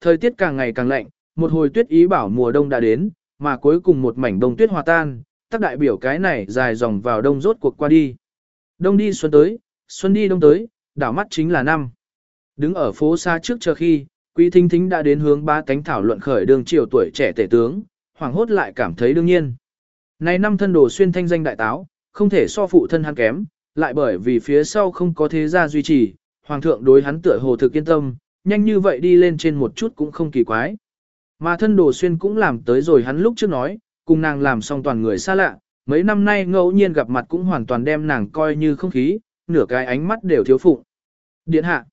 Thời tiết càng ngày càng lạnh, một hồi tuyết ý bảo mùa đông đã đến, mà cuối cùng một mảnh đông tuyết hòa tan, tác đại biểu cái này dài dòng vào đông rốt cuộc qua đi. Đông đi xuân tới, xuân đi đông tới, đảo mắt chính là năm. Đứng ở phố xa trước chờ khi, Quý Thính Thính đã đến hướng ba cánh thảo luận khởi đường triều tuổi trẻ tể tướng, hoàng hốt lại cảm thấy đương nhiên. Này năm thân đồ xuyên thanh danh đại táo, không thể so phụ thân hắn kém, lại bởi vì phía sau không có thế gia duy trì, hoàng thượng đối hắn tựa hồ thực yên tâm, nhanh như vậy đi lên trên một chút cũng không kỳ quái. Mà thân đồ xuyên cũng làm tới rồi hắn lúc trước nói, cùng nàng làm xong toàn người xa lạ, mấy năm nay ngẫu nhiên gặp mặt cũng hoàn toàn đem nàng coi như không khí, nửa cái ánh mắt đều thiếu phụ. Điện hạ.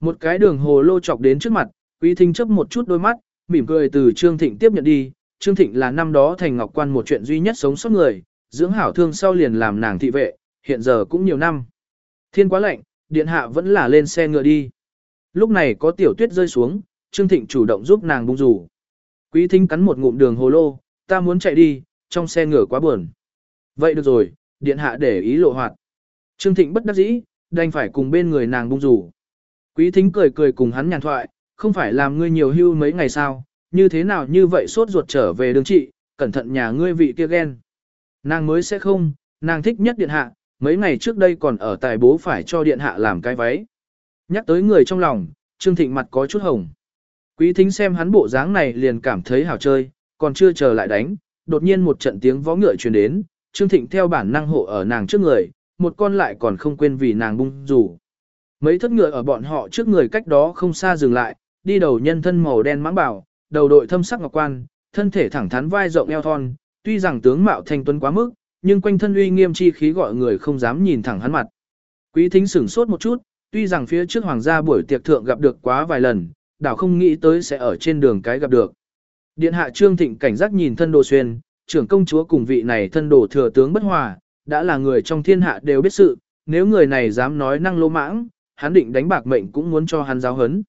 Một cái đường hồ lô chọc đến trước mặt, quý thính chấp một chút đôi mắt, mỉm cười từ Trương Thịnh tiếp nhận đi. Trương Thịnh là năm đó thành ngọc quan một chuyện duy nhất sống sót người, dưỡng hảo thương sau liền làm nàng thị vệ, hiện giờ cũng nhiều năm. Thiên quá lạnh, điện hạ vẫn là lên xe ngựa đi. Lúc này có tiểu tuyết rơi xuống, Trương Thịnh chủ động giúp nàng bung rủ. Quý thính cắn một ngụm đường hồ lô, ta muốn chạy đi, trong xe ngựa quá buồn. Vậy được rồi, điện hạ để ý lộ hoạt. Trương Thịnh bất đắc dĩ, đành phải cùng bên người nàng bung rủ. Quý thính cười cười cùng hắn nhàn thoại, không phải làm ngươi nhiều hưu mấy ngày sao, như thế nào như vậy sốt ruột trở về đường trị, cẩn thận nhà ngươi vị kia ghen. Nàng mới sẽ không, nàng thích nhất điện hạ, mấy ngày trước đây còn ở tài bố phải cho điện hạ làm cái váy. Nhắc tới người trong lòng, Trương Thịnh mặt có chút hồng. Quý thính xem hắn bộ dáng này liền cảm thấy hào chơi, còn chưa chờ lại đánh, đột nhiên một trận tiếng vó ngựa truyền đến, Trương Thịnh theo bản năng hộ ở nàng trước người, một con lại còn không quên vì nàng bung rủ. Mấy thất ngựa ở bọn họ trước người cách đó không xa dừng lại, đi đầu nhân thân màu đen mãng bảo, đầu đội thâm sắc ngọc quan, thân thể thẳng thắn vai rộng eo thon, tuy rằng tướng mạo thanh tuấn quá mức, nhưng quanh thân uy nghiêm chi khí gọi người không dám nhìn thẳng hắn mặt. Quý thính sửng sốt một chút, tuy rằng phía trước hoàng gia buổi tiệc thượng gặp được quá vài lần, đảo không nghĩ tới sẽ ở trên đường cái gặp được. Điện hạ Trương Thịnh cảnh giác nhìn thân đồ xuyên, trưởng công chúa cùng vị này thân đồ thừa tướng bất hòa, đã là người trong thiên hạ đều biết sự, nếu người này dám nói năng lô mãng, hắn định đánh bạc mệnh cũng muốn cho hắn giáo hấn.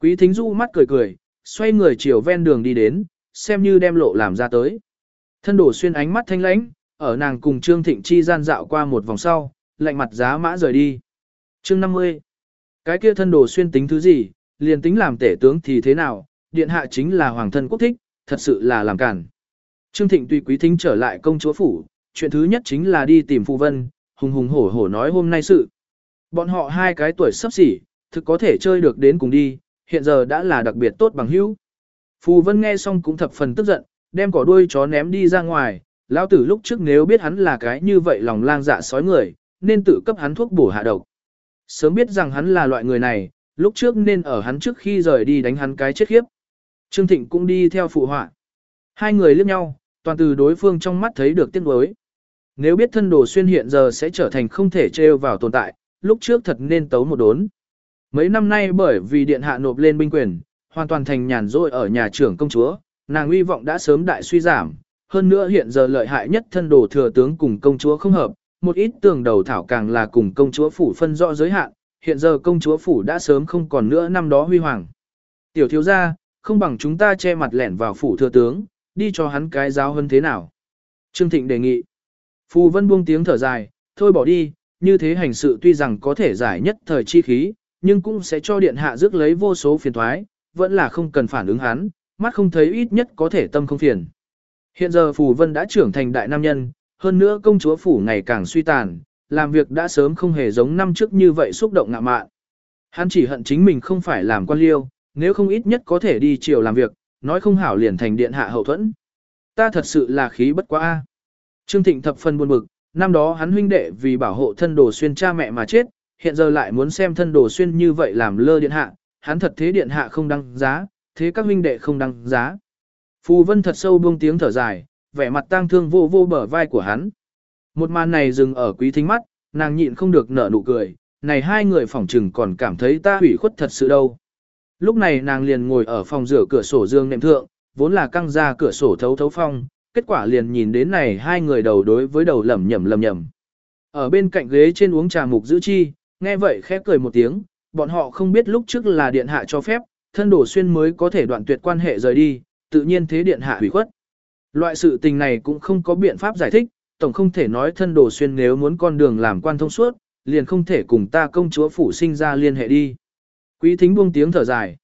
Quý thính du mắt cười cười, xoay người chiều ven đường đi đến, xem như đem lộ làm ra tới. Thân đổ xuyên ánh mắt thanh lãnh, ở nàng cùng Trương Thịnh Chi gian dạo qua một vòng sau, lạnh mặt giá mã rời đi. Chương 50 Cái kia thân đồ xuyên tính thứ gì, liền tính làm tể tướng thì thế nào, điện hạ chính là hoàng thân quốc thích, thật sự là làm cản. Trương Thịnh tùy quý thính trở lại công chúa phủ, chuyện thứ nhất chính là đi tìm phụ Vân, hùng hùng hổ hổ nói hôm nay sự. Bọn họ hai cái tuổi sắp xỉ, thực có thể chơi được đến cùng đi, hiện giờ đã là đặc biệt tốt bằng hữu. Phù Vân nghe xong cũng thập phần tức giận, đem cỏ đuôi chó ném đi ra ngoài, lão tử lúc trước nếu biết hắn là cái như vậy lòng lang dạ sói người, nên tự cấp hắn thuốc bổ hạ độc. Sớm biết rằng hắn là loại người này, lúc trước nên ở hắn trước khi rời đi đánh hắn cái chết khiếp. Trương Thịnh cũng đi theo phụ họa. Hai người liếc nhau, toàn từ đối phương trong mắt thấy được tiếc nuối. Nếu biết thân đồ xuyên hiện giờ sẽ trở thành không thể trêu vào tồn tại, lúc trước thật nên tấu một đốn. Mấy năm nay bởi vì điện hạ nộp lên binh quyền, hoàn toàn thành nhàn rỗi ở nhà trưởng công chúa, nàng uy vọng đã sớm đại suy giảm, hơn nữa hiện giờ lợi hại nhất thân đồ thừa tướng cùng công chúa không hợp, một ít tường đầu thảo càng là cùng công chúa phủ phân rõ giới hạn, hiện giờ công chúa phủ đã sớm không còn nữa năm đó huy hoàng. Tiểu thiếu gia, không bằng chúng ta che mặt lẻn vào phủ thừa tướng, đi cho hắn cái giáo hơn thế nào. Trương Thịnh đề nghị. Phù Vân buông tiếng thở dài, thôi bỏ đi, như thế hành sự tuy rằng có thể giải nhất thời chi khí, nhưng cũng sẽ cho điện hạ rước lấy vô số phiền thoái, vẫn là không cần phản ứng hắn, mắt không thấy ít nhất có thể tâm không phiền. Hiện giờ Phù Vân đã trưởng thành đại nam nhân, hơn nữa công chúa phủ ngày càng suy tàn, làm việc đã sớm không hề giống năm trước như vậy xúc động ngạ mạn. Hắn chỉ hận chính mình không phải làm quan liêu, nếu không ít nhất có thể đi chiều làm việc, nói không hảo liền thành điện hạ hậu thuẫn. Ta thật sự là khí bất quá a. Trương Thịnh thập phần buồn bực, năm đó hắn huynh đệ vì bảo hộ thân đồ xuyên cha mẹ mà chết, hiện giờ lại muốn xem thân đồ xuyên như vậy làm lơ điện hạ, hắn thật thế điện hạ không đăng giá, thế các huynh đệ không đăng giá. Phù Vân thật sâu buông tiếng thở dài, vẻ mặt tang thương vô vô bờ vai của hắn. Một màn này dừng ở quý thính mắt, nàng nhịn không được nở nụ cười, này hai người phỏng trừng còn cảm thấy ta hủy khuất thật sự đâu. Lúc này nàng liền ngồi ở phòng rửa cửa sổ dương nệm thượng, vốn là căng ra cửa sổ thấu thấu phong, kết quả liền nhìn đến này hai người đầu đối với đầu lẩm nhẩm lẩm nhẩm. Ở bên cạnh ghế trên uống trà mục giữ chi, nghe vậy khẽ cười một tiếng, bọn họ không biết lúc trước là điện hạ cho phép, thân đổ xuyên mới có thể đoạn tuyệt quan hệ rời đi, tự nhiên thế điện hạ hủy khuất. Loại sự tình này cũng không có biện pháp giải thích, tổng không thể nói thân đồ xuyên nếu muốn con đường làm quan thông suốt, liền không thể cùng ta công chúa phủ sinh ra liên hệ đi. Quý thính buông tiếng thở dài.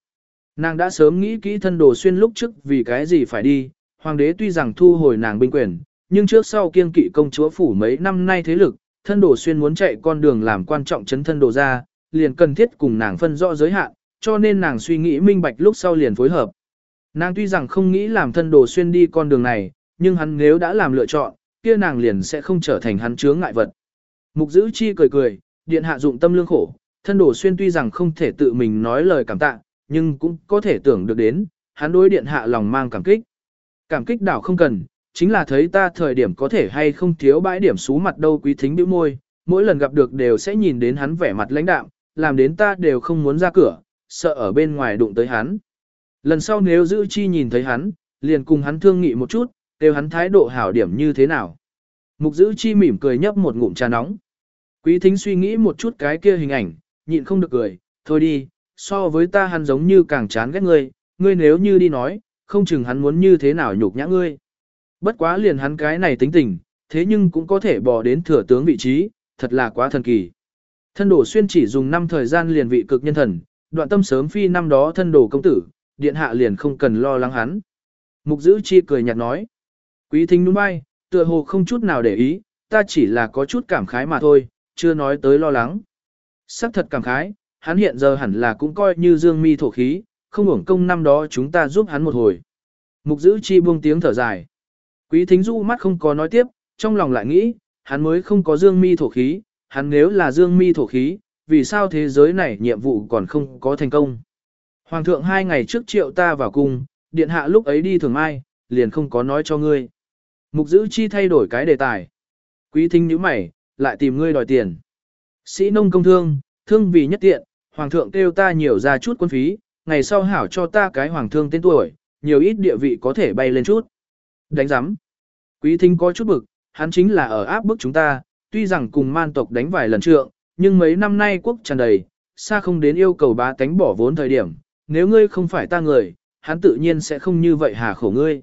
Nàng đã sớm nghĩ kỹ thân đồ xuyên lúc trước vì cái gì phải đi, hoàng đế tuy rằng thu hồi nàng binh quyền, nhưng trước sau kiên kỵ công chúa phủ mấy năm nay thế lực, thân đồ xuyên muốn chạy con đường làm quan trọng chấn thân đồ ra, liền cần thiết cùng nàng phân rõ giới hạn, cho nên nàng suy nghĩ minh bạch lúc sau liền phối hợp. Nàng tuy rằng không nghĩ làm thân đồ xuyên đi con đường này, nhưng hắn nếu đã làm lựa chọn, kia nàng liền sẽ không trở thành hắn chướng ngại vật. Mục giữ chi cười cười, điện hạ dụng tâm lương khổ, thân đồ xuyên tuy rằng không thể tự mình nói lời cảm tạ, nhưng cũng có thể tưởng được đến, hắn đối điện hạ lòng mang cảm kích. Cảm kích đảo không cần, chính là thấy ta thời điểm có thể hay không thiếu bãi điểm xú mặt đâu quý thính bĩu môi, mỗi lần gặp được đều sẽ nhìn đến hắn vẻ mặt lãnh đạm, làm đến ta đều không muốn ra cửa, sợ ở bên ngoài đụng tới hắn. Lần sau nếu giữ chi nhìn thấy hắn, liền cùng hắn thương nghị một chút, đều hắn thái độ hảo điểm như thế nào. Mục giữ chi mỉm cười nhấp một ngụm trà nóng. Quý thính suy nghĩ một chút cái kia hình ảnh, nhịn không được cười, thôi đi, so với ta hắn giống như càng chán ghét ngươi, ngươi nếu như đi nói, không chừng hắn muốn như thế nào nhục nhã ngươi. Bất quá liền hắn cái này tính tình, thế nhưng cũng có thể bỏ đến thừa tướng vị trí, thật là quá thần kỳ. Thân đổ xuyên chỉ dùng năm thời gian liền vị cực nhân thần, đoạn tâm sớm phi năm đó thân đổ công tử, điện hạ liền không cần lo lắng hắn. Mục giữ chi cười nhạt nói. Quý thính đúng bay, tựa hồ không chút nào để ý, ta chỉ là có chút cảm khái mà thôi, chưa nói tới lo lắng. Sắc thật cảm khái, hắn hiện giờ hẳn là cũng coi như dương mi thổ khí, không hưởng công năm đó chúng ta giúp hắn một hồi. Mục giữ chi buông tiếng thở dài. Quý thính du mắt không có nói tiếp, trong lòng lại nghĩ, hắn mới không có dương mi thổ khí, hắn nếu là dương mi thổ khí, vì sao thế giới này nhiệm vụ còn không có thành công. Hoàng thượng hai ngày trước triệu ta vào cung, điện hạ lúc ấy đi thường mai, liền không có nói cho ngươi. Mục giữ chi thay đổi cái đề tài. Quý thính nhíu mày, lại tìm ngươi đòi tiền. Sĩ nông công thương, thương vì nhất tiện, hoàng thượng kêu ta nhiều ra chút quân phí, ngày sau hảo cho ta cái hoàng thương tên tuổi, nhiều ít địa vị có thể bay lên chút. Đánh giám. Quý thính có chút bực, hắn chính là ở áp bức chúng ta, tuy rằng cùng man tộc đánh vài lần trượng, nhưng mấy năm nay quốc tràn đầy, xa không đến yêu cầu bá tánh bỏ vốn thời điểm, nếu ngươi không phải ta người, hắn tự nhiên sẽ không như vậy hà khổ ngươi.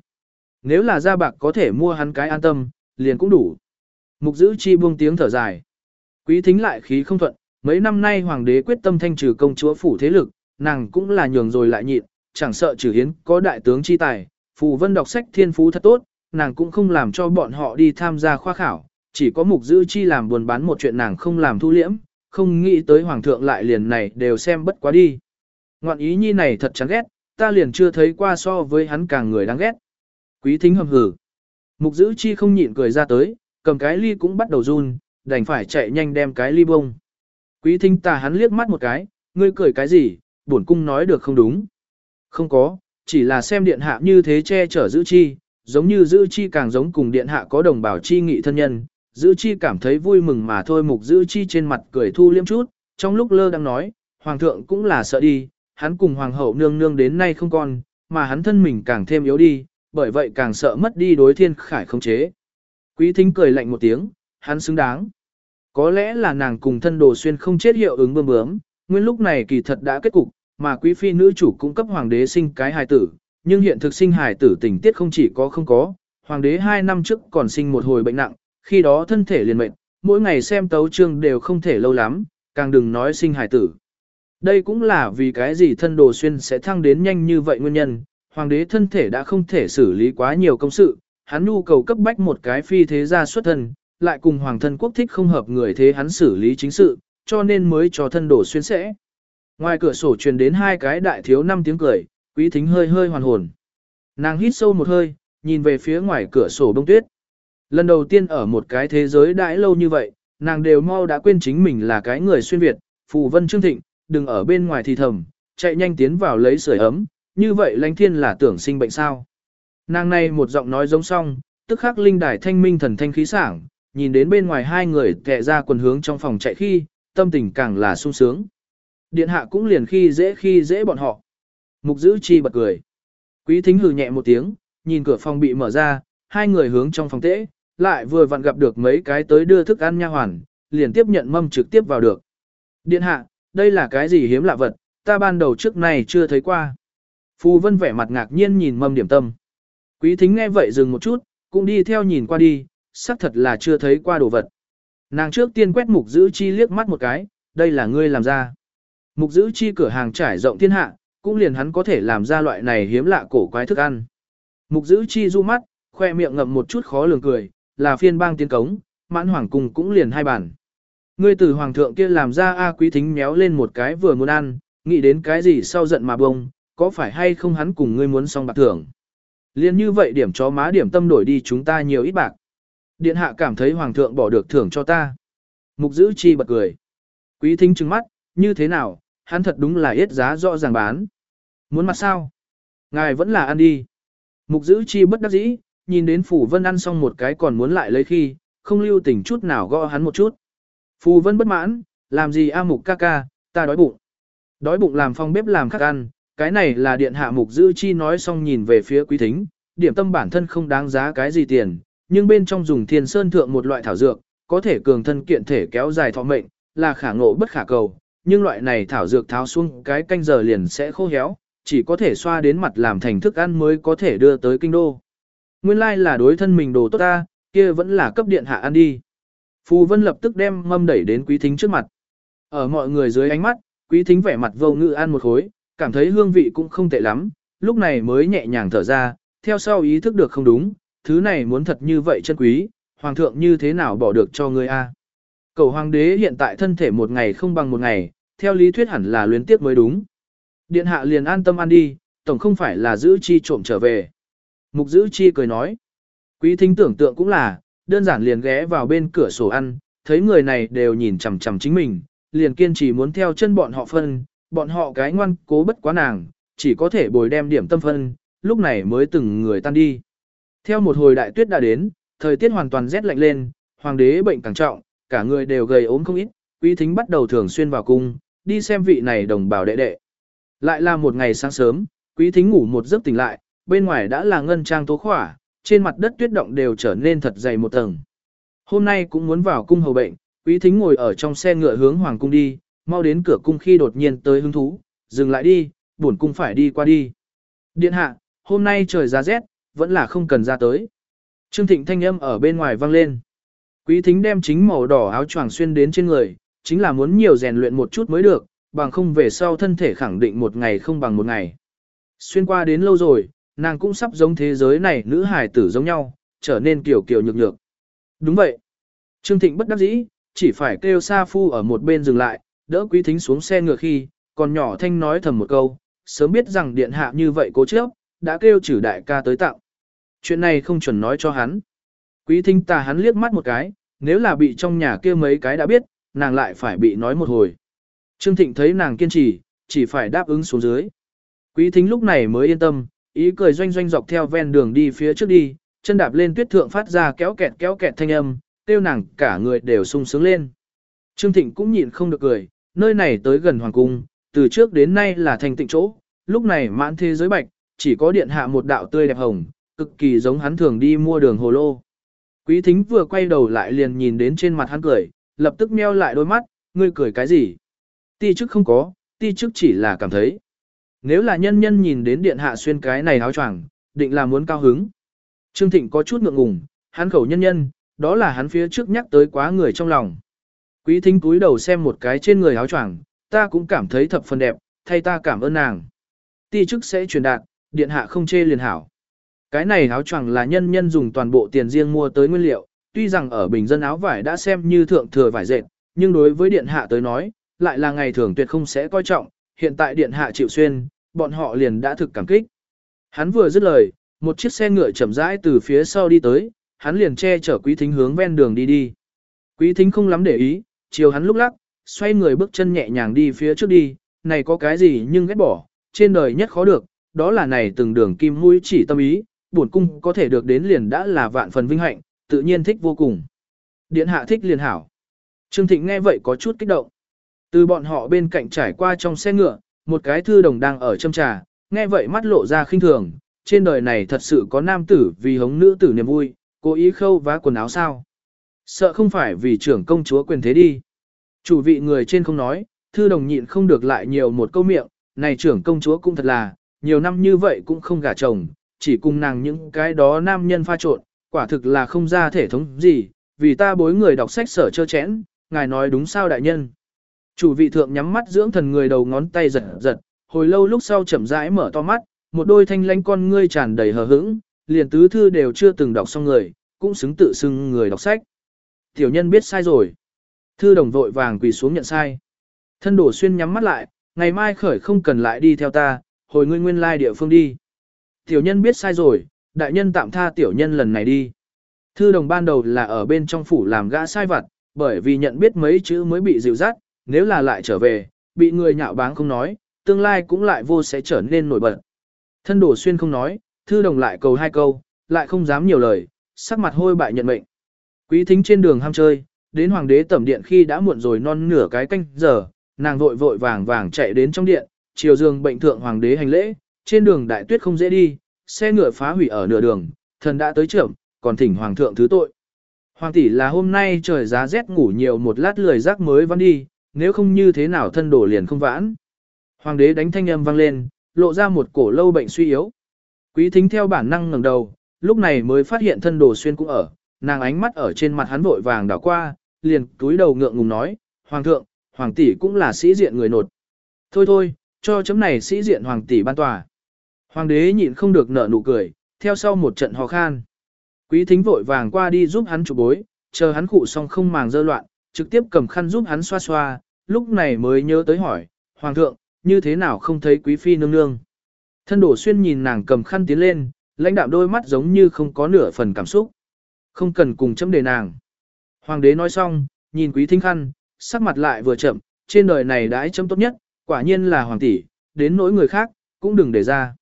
Nếu là gia bạc có thể mua hắn cái an tâm, liền cũng đủ. Mục giữ chi buông tiếng thở dài. Quý thính lại khí không thuận, mấy năm nay hoàng đế quyết tâm thanh trừ công chúa phủ thế lực, nàng cũng là nhường rồi lại nhịn, chẳng sợ trừ hiến có đại tướng chi tài, phù vân đọc sách thiên phú thật tốt, nàng cũng không làm cho bọn họ đi tham gia khoa khảo, chỉ có mục giữ chi làm buồn bán một chuyện nàng không làm thu liễm, không nghĩ tới hoàng thượng lại liền này đều xem bất quá đi. Ngoạn ý nhi này thật chán ghét, ta liền chưa thấy qua so với hắn càng người đáng ghét. Quý thính hầm hử. Mục giữ chi không nhịn cười ra tới, cầm cái ly cũng bắt đầu run, đành phải chạy nhanh đem cái ly bông. Quý thính tà hắn liếc mắt một cái, ngươi cười cái gì, bổn cung nói được không đúng. Không có, chỉ là xem điện hạ như thế che chở giữ chi, giống như giữ chi càng giống cùng điện hạ có đồng bào chi nghị thân nhân, giữ chi cảm thấy vui mừng mà thôi mục giữ chi trên mặt cười thu liêm chút, trong lúc lơ đang nói, hoàng thượng cũng là sợ đi, hắn cùng hoàng hậu nương nương đến nay không còn, mà hắn thân mình càng thêm yếu đi, bởi vậy càng sợ mất đi đối thiên khải không chế. Quý thính cười lạnh một tiếng, hắn xứng đáng. Có lẽ là nàng cùng thân đồ xuyên không chết hiệu ứng bơm bướm, nguyên lúc này kỳ thật đã kết cục, mà quý phi nữ chủ cung cấp hoàng đế sinh cái hài tử, nhưng hiện thực sinh hài tử tình tiết không chỉ có không có, hoàng đế hai năm trước còn sinh một hồi bệnh nặng, khi đó thân thể liền mệnh, mỗi ngày xem tấu chương đều không thể lâu lắm, càng đừng nói sinh hài tử. Đây cũng là vì cái gì thân đồ xuyên sẽ thăng đến nhanh như vậy nguyên nhân, hoàng đế thân thể đã không thể xử lý quá nhiều công sự, hắn nhu cầu cấp bách một cái phi thế gia xuất thân, lại cùng hoàng thân quốc thích không hợp người thế hắn xử lý chính sự, cho nên mới cho thân đồ xuyên sẽ. Ngoài cửa sổ truyền đến hai cái đại thiếu năm tiếng cười, quý thính hơi hơi hoàn hồn. Nàng hít sâu một hơi, nhìn về phía ngoài cửa sổ bông tuyết. Lần đầu tiên ở một cái thế giới đãi lâu như vậy, nàng đều mau đã quên chính mình là cái người xuyên Việt, phù vân trương thịnh, đừng ở bên ngoài thì thầm, chạy nhanh tiến vào lấy sưởi ấm, như vậy lãnh thiên là tưởng sinh bệnh sao. Nàng này một giọng nói giống song, tức khắc linh đài thanh minh thần thanh khí sảng, nhìn đến bên ngoài hai người kẹ ra quần hướng trong phòng chạy khi, tâm tình càng là sung sướng. Điện hạ cũng liền khi dễ khi dễ bọn họ. Mục giữ chi bật cười. Quý thính hừ nhẹ một tiếng, nhìn cửa phòng bị mở ra, hai người hướng trong phòng tễ, lại vừa vặn gặp được mấy cái tới đưa thức ăn nha hoàn, liền tiếp nhận mâm trực tiếp vào được. Điện hạ, đây là cái gì hiếm lạ vật, ta ban đầu trước này chưa thấy qua. Phù vân vẻ mặt ngạc nhiên nhìn mâm điểm tâm. Quý thính nghe vậy dừng một chút, cũng đi theo nhìn qua đi, xác thật là chưa thấy qua đồ vật. Nàng trước tiên quét mục giữ chi liếc mắt một cái, đây là ngươi làm ra. Mục giữ chi cửa hàng trải rộng thiên hạ, cũng liền hắn có thể làm ra loại này hiếm lạ cổ quái thức ăn. Mục giữ chi du mắt, khoe miệng ngậm một chút khó lường cười, là phiên bang tiến cống, mãn hoàng cung cũng liền hai bản. Ngươi từ hoàng thượng kia làm ra A quý thính méo lên một cái vừa muốn ăn, nghĩ đến cái gì sau giận mà bông, có phải hay không hắn cùng ngươi muốn xong bạc thưởng. Liên như vậy điểm chó má điểm tâm đổi đi chúng ta nhiều ít bạc. Điện hạ cảm thấy hoàng thượng bỏ được thưởng cho ta. Mục giữ chi bật cười. Quý thính trừng mắt, như thế nào, hắn thật đúng là yết giá rõ ràng bán. Muốn mặt sao? Ngài vẫn là ăn đi. Mục giữ chi bất đắc dĩ, nhìn đến Phủ Vân ăn xong một cái còn muốn lại lấy khi, không lưu tình chút nào gõ hắn một chút. Phù Vân bất mãn, làm gì a mục ca ca, ta đói bụng. Đói bụng làm phong bếp làm khắc ăn, cái này là điện hạ mục dư chi nói xong nhìn về phía quý thính, điểm tâm bản thân không đáng giá cái gì tiền, nhưng bên trong dùng thiên sơn thượng một loại thảo dược, có thể cường thân kiện thể kéo dài thọ mệnh, là khả ngộ bất khả cầu, nhưng loại này thảo dược tháo xuống cái canh giờ liền sẽ khô héo, chỉ có thể xoa đến mặt làm thành thức ăn mới có thể đưa tới kinh đô. Nguyên lai like là đối thân mình đồ tốt ta, kia vẫn là cấp điện hạ ăn đi. Phù Vân lập tức đem mâm đẩy đến quý thính trước mặt. Ở mọi người dưới ánh mắt, quý thính vẻ mặt vô ngự ăn một khối, cảm thấy hương vị cũng không tệ lắm, lúc này mới nhẹ nhàng thở ra, theo sau ý thức được không đúng, thứ này muốn thật như vậy chân quý, hoàng thượng như thế nào bỏ được cho ngươi a? Cầu hoàng đế hiện tại thân thể một ngày không bằng một ngày, theo lý thuyết hẳn là luyến tiếc mới đúng. Điện hạ liền an tâm ăn đi, tổng không phải là giữ chi trộm trở về. Mục giữ chi cười nói. Quý thính tưởng tượng cũng là, đơn giản liền ghé vào bên cửa sổ ăn, thấy người này đều nhìn chằm chằm chính mình, liền kiên trì muốn theo chân bọn họ phân, bọn họ cái ngoan cố bất quá nàng, chỉ có thể bồi đem điểm tâm phân, lúc này mới từng người tan đi. Theo một hồi đại tuyết đã đến, thời tiết hoàn toàn rét lạnh lên, hoàng đế bệnh càng trọng, cả người đều gầy ốm không ít, quý thính bắt đầu thường xuyên vào cung, đi xem vị này đồng bào đệ đệ. Lại là một ngày sáng sớm, quý thính ngủ một giấc tỉnh lại, bên ngoài đã là ngân trang tố khỏa, trên mặt đất tuyết động đều trở nên thật dày một tầng. Hôm nay cũng muốn vào cung hầu bệnh, quý thính ngồi ở trong xe ngựa hướng hoàng cung đi, mau đến cửa cung khi đột nhiên tới hứng thú, dừng lại đi, buồn cung phải đi qua đi. Điện hạ, hôm nay trời giá rét, vẫn là không cần ra tới. Trương Thịnh thanh âm ở bên ngoài vang lên. Quý thính đem chính màu đỏ áo choàng xuyên đến trên người, chính là muốn nhiều rèn luyện một chút mới được, bằng không về sau thân thể khẳng định một ngày không bằng một ngày. Xuyên qua đến lâu rồi, nàng cũng sắp giống thế giới này nữ hài tử giống nhau, trở nên kiểu kiểu nhược nhược. Đúng vậy. Trương Thịnh bất đắc dĩ, chỉ phải kêu Sa Phu ở một bên dừng lại, đỡ quý thính xuống xe ngựa khi, còn nhỏ thanh nói thầm một câu, sớm biết rằng điện hạ như vậy cố chấp, đã kêu chử đại ca tới tặng. Chuyện này không chuẩn nói cho hắn. Quý thính tà hắn liếc mắt một cái, nếu là bị trong nhà kia mấy cái đã biết, nàng lại phải bị nói một hồi. Trương Thịnh thấy nàng kiên trì, chỉ phải đáp ứng xuống dưới. Quý thính lúc này mới yên tâm, ý cười doanh doanh dọc theo ven đường đi phía trước đi, chân đạp lên tuyết thượng phát ra kéo kẹt kéo kẹt thanh âm, tiêu nàng cả người đều sung sướng lên. Trương Thịnh cũng nhịn không được cười, nơi này tới gần hoàng cung, từ trước đến nay là thành tịnh chỗ, lúc này mãn thế giới bạch, chỉ có điện hạ một đạo tươi đẹp hồng, cực kỳ giống hắn thường đi mua đường hồ lô. Quý thính vừa quay đầu lại liền nhìn đến trên mặt hắn cười, lập tức meo lại đôi mắt, ngươi cười cái gì? Ti chức không có, ti chức chỉ là cảm thấy. Nếu là nhân nhân nhìn đến điện hạ xuyên cái này áo choàng, định là muốn cao hứng. Trương Thịnh có chút ngượng ngùng, hắn khẩu nhân nhân, đó là hắn phía trước nhắc tới quá người trong lòng. Quý thính túi đầu xem một cái trên người áo choàng, ta cũng cảm thấy thập phần đẹp, thay ta cảm ơn nàng. Ti chức sẽ truyền đạt, điện hạ không chê liền hảo. Cái này áo choàng là nhân nhân dùng toàn bộ tiền riêng mua tới nguyên liệu, tuy rằng ở bình dân áo vải đã xem như thượng thừa vải dệt, nhưng đối với điện hạ tới nói, lại là ngày thường tuyệt không sẽ coi trọng, hiện tại điện hạ chịu xuyên, bọn họ liền đã thực cảm kích. Hắn vừa dứt lời, một chiếc xe ngựa chậm rãi từ phía sau đi tới, hắn liền che chở quý thính hướng ven đường đi đi. Quý thính không lắm để ý, chiều hắn lúc lắc, xoay người bước chân nhẹ nhàng đi phía trước đi, này có cái gì nhưng ghét bỏ, trên đời nhất khó được, đó là này từng đường kim mũi chỉ tâm ý, bổn cung có thể được đến liền đã là vạn phần vinh hạnh, tự nhiên thích vô cùng. Điện hạ thích liền hảo. Trương Thịnh nghe vậy có chút kích động. Từ bọn họ bên cạnh trải qua trong xe ngựa, một cái thư đồng đang ở châm trà, nghe vậy mắt lộ ra khinh thường, trên đời này thật sự có nam tử vì hống nữ tử niềm vui, cố ý khâu vá quần áo sao. Sợ không phải vì trưởng công chúa quyền thế đi. Chủ vị người trên không nói, thư đồng nhịn không được lại nhiều một câu miệng, này trưởng công chúa cũng thật là, nhiều năm như vậy cũng không gả chồng, chỉ cùng nàng những cái đó nam nhân pha trộn, quả thực là không ra thể thống gì, vì ta bối người đọc sách sở chơ chẽn, ngài nói đúng sao đại nhân. Chủ vị thượng nhắm mắt dưỡng thần người đầu ngón tay giật giật, hồi lâu lúc sau chậm rãi mở to mắt, một đôi thanh lanh con ngươi tràn đầy hờ hững, liền tứ thư đều chưa từng đọc xong người, cũng xứng tự xưng người đọc sách. Tiểu nhân biết sai rồi. Thư đồng vội vàng quỳ xuống nhận sai. Thân đổ xuyên nhắm mắt lại, ngày mai khởi không cần lại đi theo ta, hồi ngươi nguyên lai địa phương đi. Tiểu nhân biết sai rồi, đại nhân tạm tha tiểu nhân lần này đi. Thư đồng ban đầu là ở bên trong phủ làm gã sai vặt, bởi vì nhận biết mấy chữ mới bị dịu dắt, nếu là lại trở về, bị người nhạo báng không nói, tương lai cũng lại vô sẽ trở nên nổi bật. Thân đổ xuyên không nói, thư đồng lại cầu hai câu, lại không dám nhiều lời, sắc mặt hôi bại nhận mệnh. Quý thính trên đường ham chơi, đến hoàng đế tẩm điện khi đã muộn rồi non nửa cái canh giờ, nàng vội vội vàng vàng chạy đến trong điện, chiều giường bệnh thượng hoàng đế hành lễ, trên đường đại tuyết không dễ đi, xe ngựa phá hủy ở nửa đường, thần đã tới trưởng, còn thỉnh hoàng thượng thứ tội. Hoàng tỷ là hôm nay trời giá rét ngủ nhiều một lát lười rác mới văn đi, nếu không như thế nào thân đổ liền không vãn. Hoàng đế đánh thanh âm vang lên, lộ ra một cổ lâu bệnh suy yếu. Quý thính theo bản năng ngẩng đầu, lúc này mới phát hiện thân đồ xuyên cũng ở, nàng ánh mắt ở trên mặt hắn vội vàng đảo qua, liền túi đầu ngượng ngùng nói, Hoàng thượng, Hoàng tỷ cũng là sĩ diện người nột. Thôi thôi, cho chấm này sĩ diện Hoàng tỷ ban tòa. Hoàng đế nhịn không được nở nụ cười, theo sau một trận hò khan. Quý thính vội vàng qua đi giúp hắn chụp bối, chờ hắn cụ xong không màng dơ loạn, trực tiếp cầm khăn giúp hắn xoa xoa, lúc này mới nhớ tới hỏi, Hoàng thượng, như thế nào không thấy quý phi nương nương. Thân đổ xuyên nhìn nàng cầm khăn tiến lên, lãnh đạm đôi mắt giống như không có nửa phần cảm xúc. Không cần cùng chấm đề nàng. Hoàng đế nói xong, nhìn quý thính khăn, sắc mặt lại vừa chậm, trên đời này đãi chấm tốt nhất, quả nhiên là hoàng tỷ, đến nỗi người khác, cũng đừng để ra.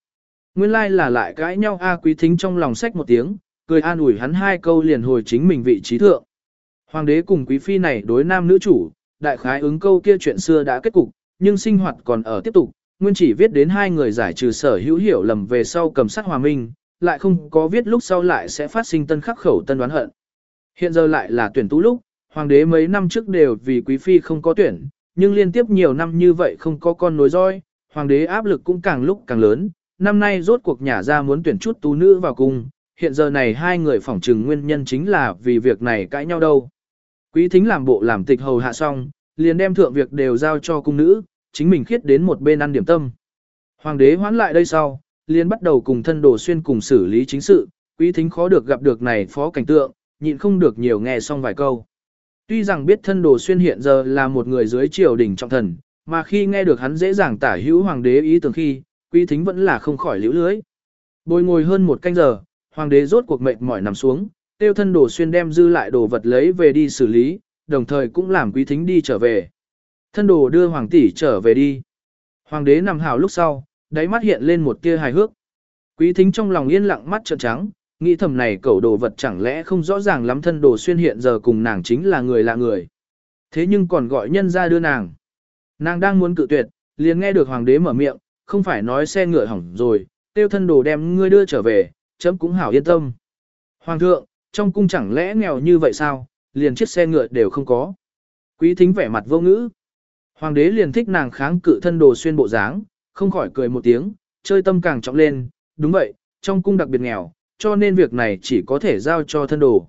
Nguyên lai là lại cãi nhau a quý thính trong lòng sách một tiếng, cười an ủi hắn hai câu liền hồi chính mình vị trí thượng. Hoàng đế cùng quý phi này đối nam nữ chủ, đại khái ứng câu kia chuyện xưa đã kết cục, nhưng sinh hoạt còn ở tiếp tục, nguyên chỉ viết đến hai người giải trừ sở hữu hiểu lầm về sau cầm sát hòa minh, lại không có viết lúc sau lại sẽ phát sinh tân khắc khẩu tân đoán hận. Hiện giờ lại là tuyển tú lúc, hoàng đế mấy năm trước đều vì quý phi không có tuyển, nhưng liên tiếp nhiều năm như vậy không có con nối roi, hoàng đế áp lực cũng càng lúc càng lớn, năm nay rốt cuộc nhà ra muốn tuyển chút tú nữ vào cung, hiện giờ này hai người phỏng trừng nguyên nhân chính là vì việc này cãi nhau đâu. Quý thính làm bộ làm tịch hầu hạ xong, liền đem thượng việc đều giao cho cung nữ, chính mình khiết đến một bên ăn điểm tâm. Hoàng đế hoán lại đây sau, liền bắt đầu cùng thân đồ xuyên cùng xử lý chính sự, quý thính khó được gặp được này phó cảnh tượng, nhịn không được nhiều nghe xong vài câu. Tuy rằng biết thân đồ xuyên hiện giờ là một người dưới triều đình trọng thần, mà khi nghe được hắn dễ dàng tả hữu hoàng đế ý tưởng khi, quý thính vẫn là không khỏi liễu lưới. Bồi ngồi hơn một canh giờ, hoàng đế rốt cuộc mệt mỏi nằm xuống, tiêu thân đồ xuyên đem dư lại đồ vật lấy về đi xử lý, đồng thời cũng làm quý thính đi trở về. Thân đồ đưa hoàng tỷ trở về đi. Hoàng đế nằm hào lúc sau, đáy mắt hiện lên một tia hài hước. Quý thính trong lòng yên lặng mắt trợn trắng, nghĩ thầm này cẩu đồ vật chẳng lẽ không rõ ràng lắm thân đồ xuyên hiện giờ cùng nàng chính là người lạ người. Thế nhưng còn gọi nhân ra đưa nàng. Nàng đang muốn cự tuyệt, liền nghe được hoàng đế mở miệng, không phải nói xe ngựa hỏng rồi, tiêu thân đồ đem ngươi đưa trở về, chấm cũng hảo yên tâm. Hoàng thượng, trong cung chẳng lẽ nghèo như vậy sao, liền chiếc xe ngựa đều không có. Quý thính vẻ mặt vô ngữ. Hoàng đế liền thích nàng kháng cự thân đồ xuyên bộ dáng, không khỏi cười một tiếng, chơi tâm càng trọng lên, đúng vậy, trong cung đặc biệt nghèo, cho nên việc này chỉ có thể giao cho thân đồ.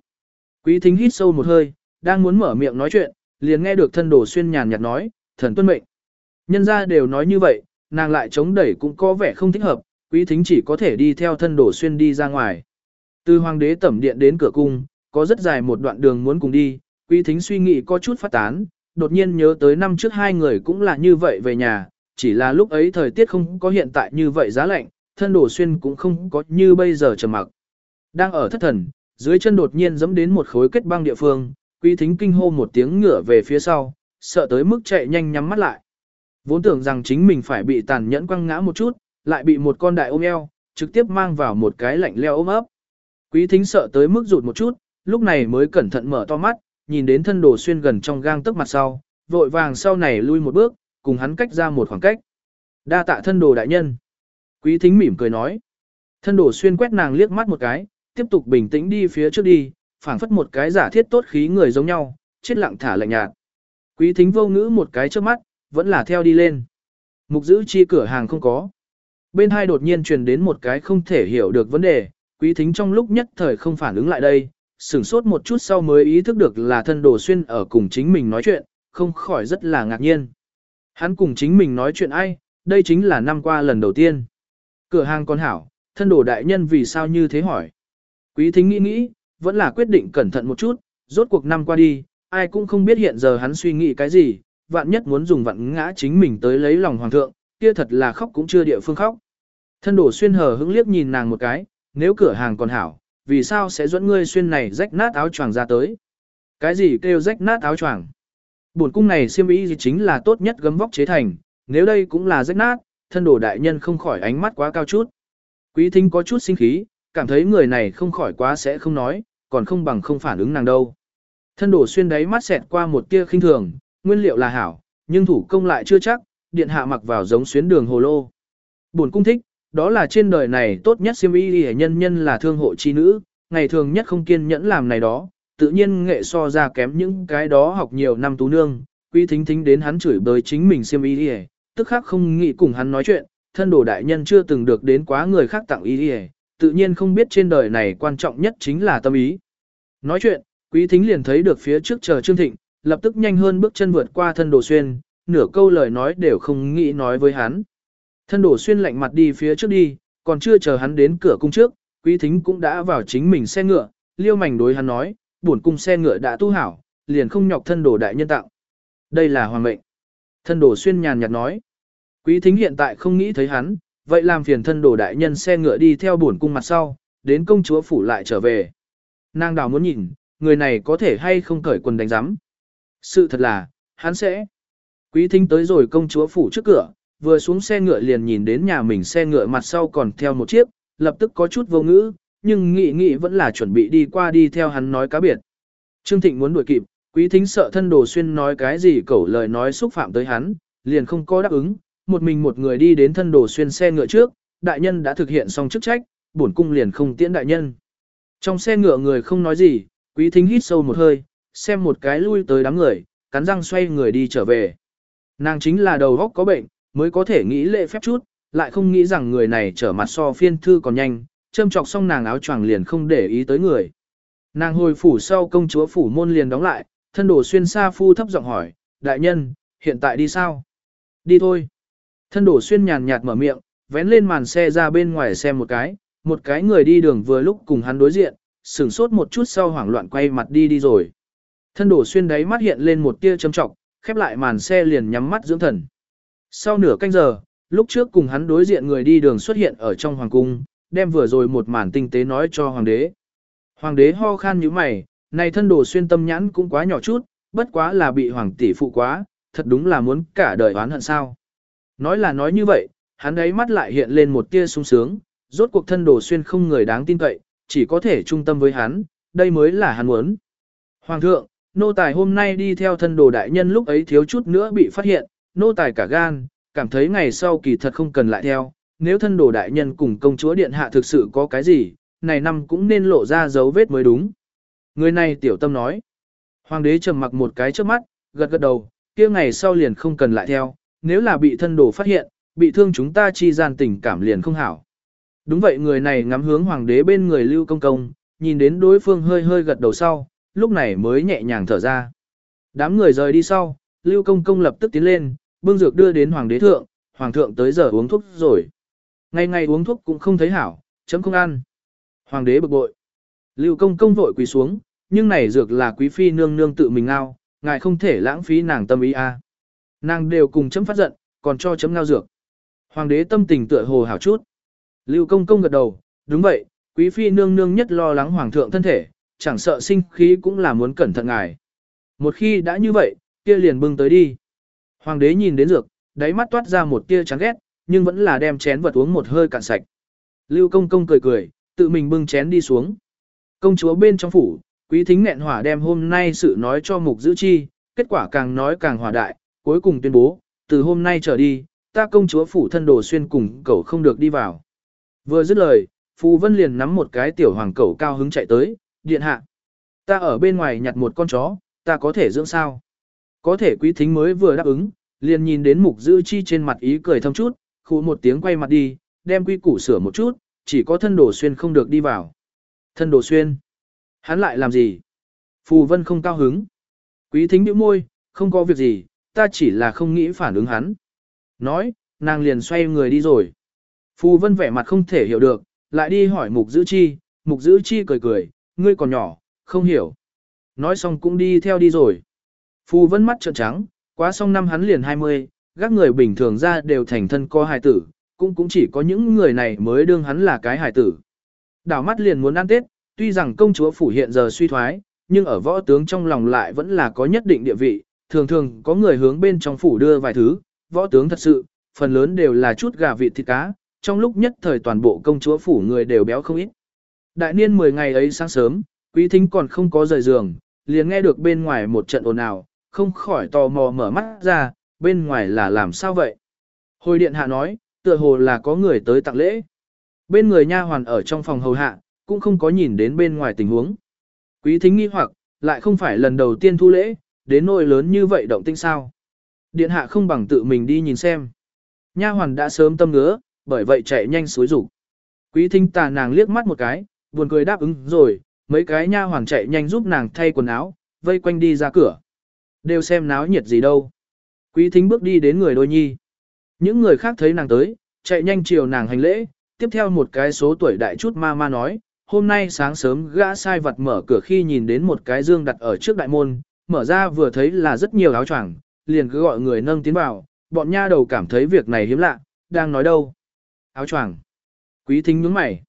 Quý thính hít sâu một hơi, đang muốn mở miệng nói chuyện, liền nghe được thân đồ xuyên nhàn nhạt nói, thần tuân mệnh. Nhân ra đều nói như vậy, nàng lại chống đẩy cũng có vẻ không thích hợp, quý thính chỉ có thể đi theo thân đồ xuyên đi ra ngoài. Từ hoàng đế tẩm điện đến cửa cung, có rất dài một đoạn đường muốn cùng đi, quý thính suy nghĩ có chút phát tán, đột nhiên nhớ tới năm trước hai người cũng là như vậy về nhà, chỉ là lúc ấy thời tiết không có hiện tại như vậy giá lạnh, thân đổ xuyên cũng không có như bây giờ trầm mặc. Đang ở thất thần, dưới chân đột nhiên dẫm đến một khối kết băng địa phương, quý thính kinh hô một tiếng ngửa về phía sau, sợ tới mức chạy nhanh nhắm mắt lại. Vốn tưởng rằng chính mình phải bị tàn nhẫn quăng ngã một chút, lại bị một con đại ôm eo, trực tiếp mang vào một cái lạnh leo ôm ấp. Quý thính sợ tới mức rụt một chút, lúc này mới cẩn thận mở to mắt, nhìn đến thân đồ xuyên gần trong gang tức mặt sau, vội vàng sau này lui một bước, cùng hắn cách ra một khoảng cách. Đa tạ thân đồ đại nhân. Quý thính mỉm cười nói. Thân đồ xuyên quét nàng liếc mắt một cái, tiếp tục bình tĩnh đi phía trước đi, phảng phất một cái giả thiết tốt khí người giống nhau, chết lặng thả lạnh nhạt. Quý thính vô ngữ một cái trước mắt, vẫn là theo đi lên. Mục giữ chi cửa hàng không có. Bên hai đột nhiên truyền đến một cái không thể hiểu được vấn đề, quý thính trong lúc nhất thời không phản ứng lại đây, sửng sốt một chút sau mới ý thức được là thân đồ xuyên ở cùng chính mình nói chuyện, không khỏi rất là ngạc nhiên. Hắn cùng chính mình nói chuyện ai, đây chính là năm qua lần đầu tiên. Cửa hàng con hảo, thân đồ đại nhân vì sao như thế hỏi. Quý thính nghĩ nghĩ, vẫn là quyết định cẩn thận một chút, rốt cuộc năm qua đi, ai cũng không biết hiện giờ hắn suy nghĩ cái gì, vạn nhất muốn dùng vặn ngã chính mình tới lấy lòng hoàng thượng, kia thật là khóc cũng chưa địa phương khóc. Thân đổ xuyên hờ hững liếc nhìn nàng một cái, nếu cửa hàng còn hảo, vì sao sẽ dẫn ngươi xuyên này rách nát áo choàng ra tới? Cái gì kêu rách nát áo choàng? Bổn cung này xiêm y gì chính là tốt nhất gấm vóc chế thành, nếu đây cũng là rách nát, thân đổ đại nhân không khỏi ánh mắt quá cao chút. Quý thính có chút sinh khí, cảm thấy người này không khỏi quá sẽ không nói, còn không bằng không phản ứng nàng đâu. Thân đổ xuyên đáy mắt xẹt qua một tia khinh thường, nguyên liệu là hảo, nhưng thủ công lại chưa chắc, điện hạ mặc vào giống xuyến đường hồ lô. Bổn cung thích, đó là trên đời này tốt nhất siêm y hệ nhân nhân là thương hộ chi nữ, ngày thường nhất không kiên nhẫn làm này đó, tự nhiên nghệ so ra kém những cái đó học nhiều năm tú nương, quý thính thính đến hắn chửi bới chính mình siêm y hệ, tức khác không nghĩ cùng hắn nói chuyện, thân đồ đại nhân chưa từng được đến quá người khác tặng y hệ, tự nhiên không biết trên đời này quan trọng nhất chính là tâm ý. Nói chuyện, quý thính liền thấy được phía trước chờ Trương Thịnh, lập tức nhanh hơn bước chân vượt qua thân đồ xuyên, nửa câu lời nói đều không nghĩ nói với hắn. Thân đổ xuyên lạnh mặt đi phía trước đi, còn chưa chờ hắn đến cửa cung trước, quý thính cũng đã vào chính mình xe ngựa, liêu mảnh đối hắn nói, buồn cung xe ngựa đã tu hảo, liền không nhọc thân đổ đại nhân tạo. Đây là hoàng mệnh. Thân đổ xuyên nhàn nhạt nói, quý thính hiện tại không nghĩ thấy hắn, vậy làm phiền thân đổ đại nhân xe ngựa đi theo buồn cung mặt sau, đến công chúa phủ lại trở về. Nàng đào muốn nhìn, người này có thể hay không cởi quần đánh giám. Sự thật là, hắn sẽ. Quý thính tới rồi công chúa phủ trước cửa, vừa xuống xe ngựa liền nhìn đến nhà mình xe ngựa mặt sau còn theo một chiếc, lập tức có chút vô ngữ, nhưng nghĩ nghĩ vẫn là chuẩn bị đi qua đi theo hắn nói cá biệt. Trương Thịnh muốn đuổi kịp, quý thính sợ thân đồ xuyên nói cái gì cẩu lời nói xúc phạm tới hắn, liền không có đáp ứng, một mình một người đi đến thân đồ xuyên xe ngựa trước, đại nhân đã thực hiện xong chức trách, bổn cung liền không tiễn đại nhân. Trong xe ngựa người không nói gì, quý thính hít sâu một hơi, xem một cái lui tới đám người, cắn răng xoay người đi trở về. Nàng chính là đầu góc có bệnh, mới có thể nghĩ lễ phép chút, lại không nghĩ rằng người này trở mặt so phiên thư còn nhanh, châm chọc xong nàng áo choàng liền không để ý tới người. Nàng hồi phủ sau công chúa phủ môn liền đóng lại, thân đồ xuyên xa phu thấp giọng hỏi, đại nhân, hiện tại đi sao? Đi thôi. Thân đổ xuyên nhàn nhạt mở miệng, vén lên màn xe ra bên ngoài xem một cái, một cái người đi đường vừa lúc cùng hắn đối diện, sửng sốt một chút sau hoảng loạn quay mặt đi đi rồi. Thân đổ xuyên đáy mắt hiện lên một tia châm trọng, khép lại màn xe liền nhắm mắt dưỡng thần. Sau nửa canh giờ, lúc trước cùng hắn đối diện người đi đường xuất hiện ở trong hoàng cung, đem vừa rồi một màn tinh tế nói cho hoàng đế. Hoàng đế ho khan như mày, này thân đồ xuyên tâm nhãn cũng quá nhỏ chút, bất quá là bị hoàng tỷ phụ quá, thật đúng là muốn cả đời oán hận sao. Nói là nói như vậy, hắn đấy mắt lại hiện lên một tia sung sướng, rốt cuộc thân đồ xuyên không người đáng tin cậy, chỉ có thể trung tâm với hắn, đây mới là hắn muốn. Hoàng thượng, nô tài hôm nay đi theo thân đồ đại nhân lúc ấy thiếu chút nữa bị phát hiện, nô tài cả gan, cảm thấy ngày sau kỳ thật không cần lại theo, nếu thân đồ đại nhân cùng công chúa điện hạ thực sự có cái gì, này năm cũng nên lộ ra dấu vết mới đúng. Người này tiểu tâm nói. Hoàng đế trầm mặc một cái trước mắt, gật gật đầu, kia ngày sau liền không cần lại theo, nếu là bị thân đồ phát hiện, bị thương chúng ta chi gian tình cảm liền không hảo. Đúng vậy người này ngắm hướng hoàng đế bên người lưu công công, nhìn đến đối phương hơi hơi gật đầu sau, lúc này mới nhẹ nhàng thở ra. Đám người rời đi sau, lưu công công lập tức tiến lên, bưng dược đưa đến hoàng đế thượng, hoàng thượng tới giờ uống thuốc rồi. Ngày ngày uống thuốc cũng không thấy hảo, chấm không ăn. Hoàng đế bực bội. Lưu công công vội quỳ xuống, nhưng này dược là quý phi nương nương tự mình ngao, ngài không thể lãng phí nàng tâm ý a. À. Nàng đều cùng chấm phát giận, còn cho chấm ngao dược. Hoàng đế tâm tình tựa hồ hảo chút. Lưu công công gật đầu, đúng vậy, quý phi nương nương nhất lo lắng hoàng thượng thân thể, chẳng sợ sinh khí cũng là muốn cẩn thận ngài. Một khi đã như vậy, kia liền bưng tới đi. Hoàng đế nhìn đến dược, đáy mắt toát ra một tia chán ghét, nhưng vẫn là đem chén vật uống một hơi cạn sạch. Lưu công công cười cười, tự mình bưng chén đi xuống. Công chúa bên trong phủ, quý thính nghẹn hỏa đem hôm nay sự nói cho mục giữ chi, kết quả càng nói càng hỏa đại, cuối cùng tuyên bố, từ hôm nay trở đi, ta công chúa phủ thân đồ xuyên cùng cậu không được đi vào. Vừa dứt lời, Phù Vân liền nắm một cái tiểu hoàng cẩu cao hứng chạy tới, điện hạ. Ta ở bên ngoài nhặt một con chó, ta có thể dưỡng sao? Có thể quý thính mới vừa đáp ứng, liền nhìn đến mục giữ chi trên mặt ý cười thâm chút, khu một tiếng quay mặt đi, đem quy củ sửa một chút, chỉ có thân đồ xuyên không được đi vào. Thân đồ xuyên. Hắn lại làm gì? Phù vân không cao hứng. Quý thính biểu môi, không có việc gì, ta chỉ là không nghĩ phản ứng hắn. Nói, nàng liền xoay người đi rồi. Phù vân vẻ mặt không thể hiểu được, lại đi hỏi mục giữ chi, mục giữ chi cười cười, ngươi còn nhỏ, không hiểu. Nói xong cũng đi theo đi rồi. Phù vân mắt trợn trắng, quá xong năm hắn liền 20, các người bình thường ra đều thành thân co hài tử, cũng cũng chỉ có những người này mới đương hắn là cái hài tử. Đảo mắt liền muốn ăn Tết, tuy rằng công chúa phủ hiện giờ suy thoái, nhưng ở võ tướng trong lòng lại vẫn là có nhất định địa vị, thường thường có người hướng bên trong phủ đưa vài thứ, võ tướng thật sự, phần lớn đều là chút gà vịt thịt cá, trong lúc nhất thời toàn bộ công chúa phủ người đều béo không ít. Đại niên 10 ngày ấy sáng sớm, quý thính còn không có rời giường, liền nghe được bên ngoài một trận ồn ào, không khỏi tò mò mở mắt ra, bên ngoài là làm sao vậy? Hồi điện hạ nói, tựa hồ là có người tới tặng lễ. Bên người nha hoàn ở trong phòng hầu hạ, cũng không có nhìn đến bên ngoài tình huống. Quý thính nghi hoặc, lại không phải lần đầu tiên thu lễ, đến nỗi lớn như vậy động tinh sao. Điện hạ không bằng tự mình đi nhìn xem. Nha hoàn đã sớm tâm ngứa, bởi vậy chạy nhanh suối rủ. Quý thính tà nàng liếc mắt một cái, buồn cười đáp ứng rồi, mấy cái nha hoàn chạy nhanh giúp nàng thay quần áo, vây quanh đi ra cửa. Đều xem náo nhiệt gì đâu. Quý thính bước đi đến người đôi nhi. Những người khác thấy nàng tới, chạy nhanh chiều nàng hành lễ, tiếp theo một cái số tuổi đại chút ma ma nói, hôm nay sáng sớm gã sai vật mở cửa khi nhìn đến một cái dương đặt ở trước đại môn, mở ra vừa thấy là rất nhiều áo choàng, liền cứ gọi người nâng tiến vào, bọn nha đầu cảm thấy việc này hiếm lạ, đang nói đâu. Áo choàng. Quý thính nhướng mày.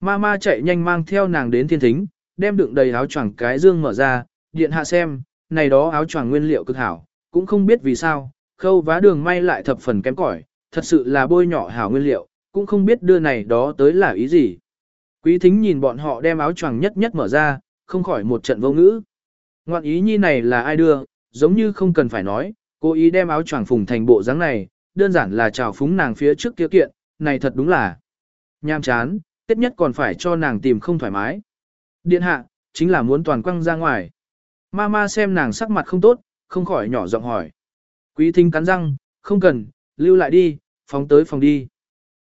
Ma ma chạy nhanh mang theo nàng đến thiên thính, đem đựng đầy áo choàng cái dương mở ra, điện hạ xem, này đó áo choàng nguyên liệu cực hảo, cũng không biết vì sao, khâu vá đường may lại thập phần kém cỏi, thật sự là bôi nhỏ hảo nguyên liệu, cũng không biết đưa này đó tới là ý gì. Quý thính nhìn bọn họ đem áo choàng nhất nhất mở ra, không khỏi một trận vô ngữ. Ngoạn ý nhi này là ai đưa, giống như không cần phải nói, cố ý đem áo choàng phùng thành bộ dáng này, đơn giản là chào phúng nàng phía trước kia kiện, này thật đúng là nham chán, tết nhất còn phải cho nàng tìm không thoải mái. Điện hạ, chính là muốn toàn quăng ra ngoài. Mama xem nàng sắc mặt không tốt, không khỏi nhỏ giọng hỏi. Quý thính cắn răng, không cần, lưu lại đi, phóng tới phòng đi.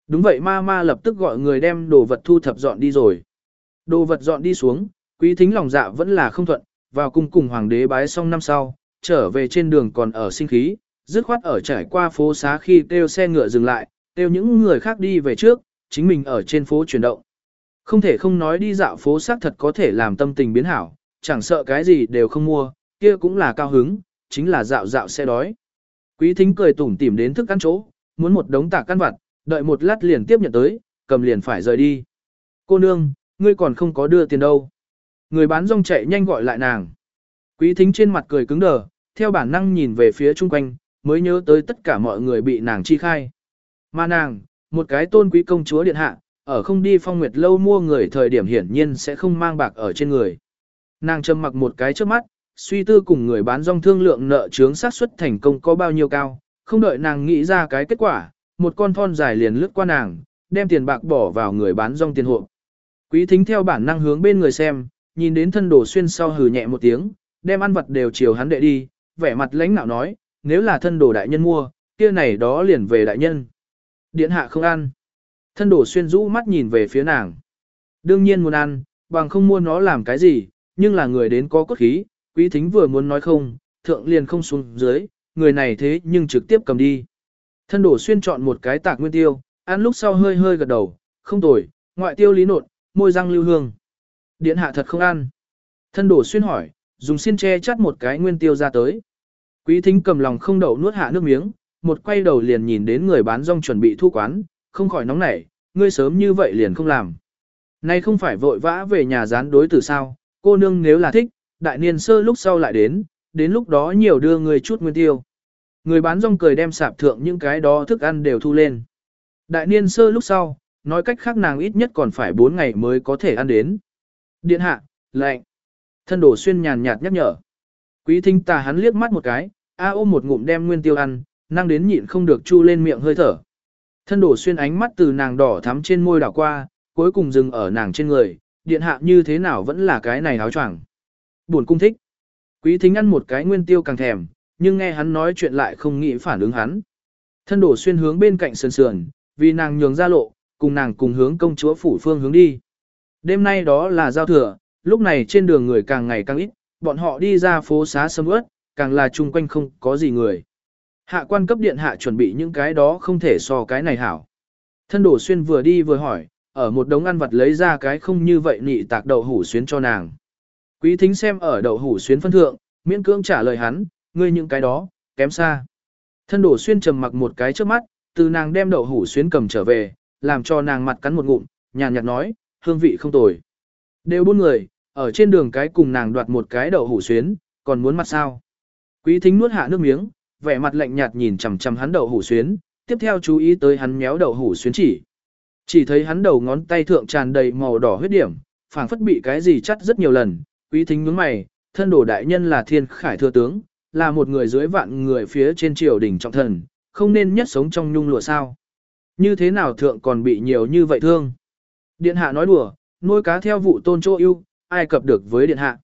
Đúng vậy Mama lập tức gọi người đem đồ vật thu thập dọn đi rồi. Đồ vật dọn đi xuống, quý thính lòng dạ vẫn là không thuận, vào cung cùng hoàng đế bái xong năm sau, trở về trên đường còn ở sinh khí, dứt khoát ở trải qua phố xá khi kêu xe ngựa dừng lại, kêu những người khác đi về trước, chính mình ở trên phố chuyển động. Không thể không nói đi dạo phố xác thật có thể làm tâm tình biến hảo, chẳng sợ cái gì đều không mua, kia cũng là cao hứng, chính là dạo dạo sẽ đói. Quý thính cười tủm tỉm đến thức ăn chỗ, muốn một đống tạc căn vặt, đợi một lát liền tiếp nhận tới, cầm liền phải rời đi. Cô nương, ngươi còn không có đưa tiền đâu. Người bán rong chạy nhanh gọi lại nàng. Quý thính trên mặt cười cứng đờ, theo bản năng nhìn về phía chung quanh, mới nhớ tới tất cả mọi người bị nàng chi khai. Mà nàng, một cái tôn quý công chúa điện hạ, ở không đi phong nguyệt lâu mua người thời điểm hiển nhiên sẽ không mang bạc ở trên người. Nàng trầm mặc một cái trước mắt, suy tư cùng người bán rong thương lượng nợ chướng xác suất thành công có bao nhiêu cao, không đợi nàng nghĩ ra cái kết quả, một con thon dài liền lướt qua nàng, đem tiền bạc bỏ vào người bán rong tiền hộ. Quý thính theo bản năng hướng bên người xem, nhìn đến thân đồ xuyên sau hừ nhẹ một tiếng, đem ăn vật đều chiều hắn đệ đi, vẻ mặt lãnh nạo nói, nếu là thân đồ đại nhân mua, kia này đó liền về đại nhân. Điện hạ không ăn. Thân đồ xuyên rũ mắt nhìn về phía nàng. Đương nhiên muốn ăn, bằng không mua nó làm cái gì, nhưng là người đến có cốt khí, quý thính vừa muốn nói không, thượng liền không xuống dưới, người này thế nhưng trực tiếp cầm đi. Thân đổ xuyên chọn một cái tạc nguyên tiêu, ăn lúc sau hơi hơi gật đầu, không tồi, ngoại tiêu lý nột, môi răng lưu hương. Điện hạ thật không ăn. Thân đổ xuyên hỏi, dùng xiên che chắt một cái nguyên tiêu ra tới. Quý thính cầm lòng không đậu nuốt hạ nước miếng, một quay đầu liền nhìn đến người bán rong chuẩn bị thu quán, không khỏi nóng nảy, ngươi sớm như vậy liền không làm. Nay không phải vội vã về nhà gián đối tử sao, cô nương nếu là thích, đại niên sơ lúc sau lại đến, đến lúc đó nhiều đưa người chút nguyên tiêu. Người bán rong cười đem sạp thượng những cái đó thức ăn đều thu lên. Đại niên sơ lúc sau, nói cách khác nàng ít nhất còn phải 4 ngày mới có thể ăn đến. Điện hạ, lệnh. Thân đổ xuyên nhàn nhạt nhắc nhở. Quý thính tà hắn liếc mắt một cái, a ôm một ngụm đem nguyên tiêu ăn, năng đến nhịn không được chu lên miệng hơi thở. Thân đổ xuyên ánh mắt từ nàng đỏ thắm trên môi đảo qua, cuối cùng dừng ở nàng trên người, điện hạ như thế nào vẫn là cái này áo choàng. Buồn cung thích. Quý thính ăn một cái nguyên tiêu càng thèm, nhưng nghe hắn nói chuyện lại không nghĩ phản ứng hắn. Thân đổ xuyên hướng bên cạnh sườn sườn, vì nàng nhường ra lộ, cùng nàng cùng hướng công chúa phủ phương hướng đi. Đêm nay đó là giao thừa, lúc này trên đường người càng ngày càng ít, bọn họ đi ra phố xá sâm ướt, càng là chung quanh không có gì người. Hạ quan cấp điện hạ chuẩn bị những cái đó không thể so cái này hảo. Thân đổ xuyên vừa đi vừa hỏi, ở một đống ăn vặt lấy ra cái không như vậy nị tạc đậu hủ xuyến cho nàng. Quý thính xem ở đậu hủ xuyến phân thượng, miễn cưỡng trả lời hắn, ngươi những cái đó, kém xa. Thân đổ xuyên trầm mặc một cái trước mắt, từ nàng đem đậu hủ xuyến cầm trở về, làm cho nàng mặt cắn một ngụm, nhàn nhạt nói, hương vị không tồi. Đều bốn người, ở trên đường cái cùng nàng đoạt một cái đậu hủ xuyến, còn muốn mặt sao. Quý thính nuốt hạ nước miếng, vẻ mặt lạnh nhạt nhìn chằm chằm hắn đậu hủ xuyến, tiếp theo chú ý tới hắn méo đậu hủ xuyến chỉ. Chỉ thấy hắn đầu ngón tay thượng tràn đầy màu đỏ huyết điểm, phảng phất bị cái gì chắt rất nhiều lần, quý thính nhướng mày, thân đồ đại nhân là thiên khải thừa tướng, là một người dưới vạn người phía trên triều đỉnh trọng thần, không nên nhất sống trong nhung lụa sao. Như thế nào thượng còn bị nhiều như vậy thương. Điện hạ nói đùa, nuôi cá theo vụ tôn chỗ yêu, ai cập được với điện hạ.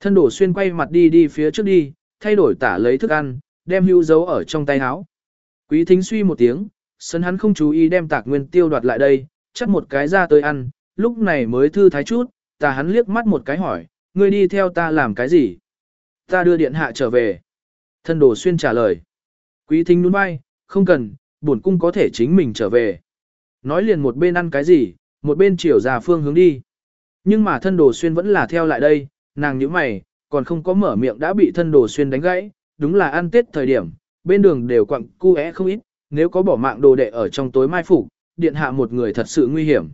Thân đổ xuyên quay mặt đi đi phía trước đi, thay đổi tả lấy thức ăn, đem hưu giấu ở trong tay áo. Quý thính suy một tiếng, sân hắn không chú ý đem tạc nguyên tiêu đoạt lại đây, chắc một cái ra tới ăn, lúc này mới thư thái chút, ta hắn liếc mắt một cái hỏi, ngươi đi theo ta làm cái gì? Ta đưa điện hạ trở về. Thân đồ xuyên trả lời. Quý thính nhún vai, không cần, bổn cung có thể chính mình trở về. Nói liền một bên ăn cái gì, một bên chiều ra phương hướng đi. Nhưng mà thân đồ xuyên vẫn là theo lại đây, nàng nhíu mày, còn không có mở miệng đã bị thân đồ xuyên đánh gãy, đúng là ăn tết thời điểm, bên đường đều quặng cu é không ít, nếu có bỏ mạng đồ đệ ở trong tối mai phủ điện hạ một người thật sự nguy hiểm.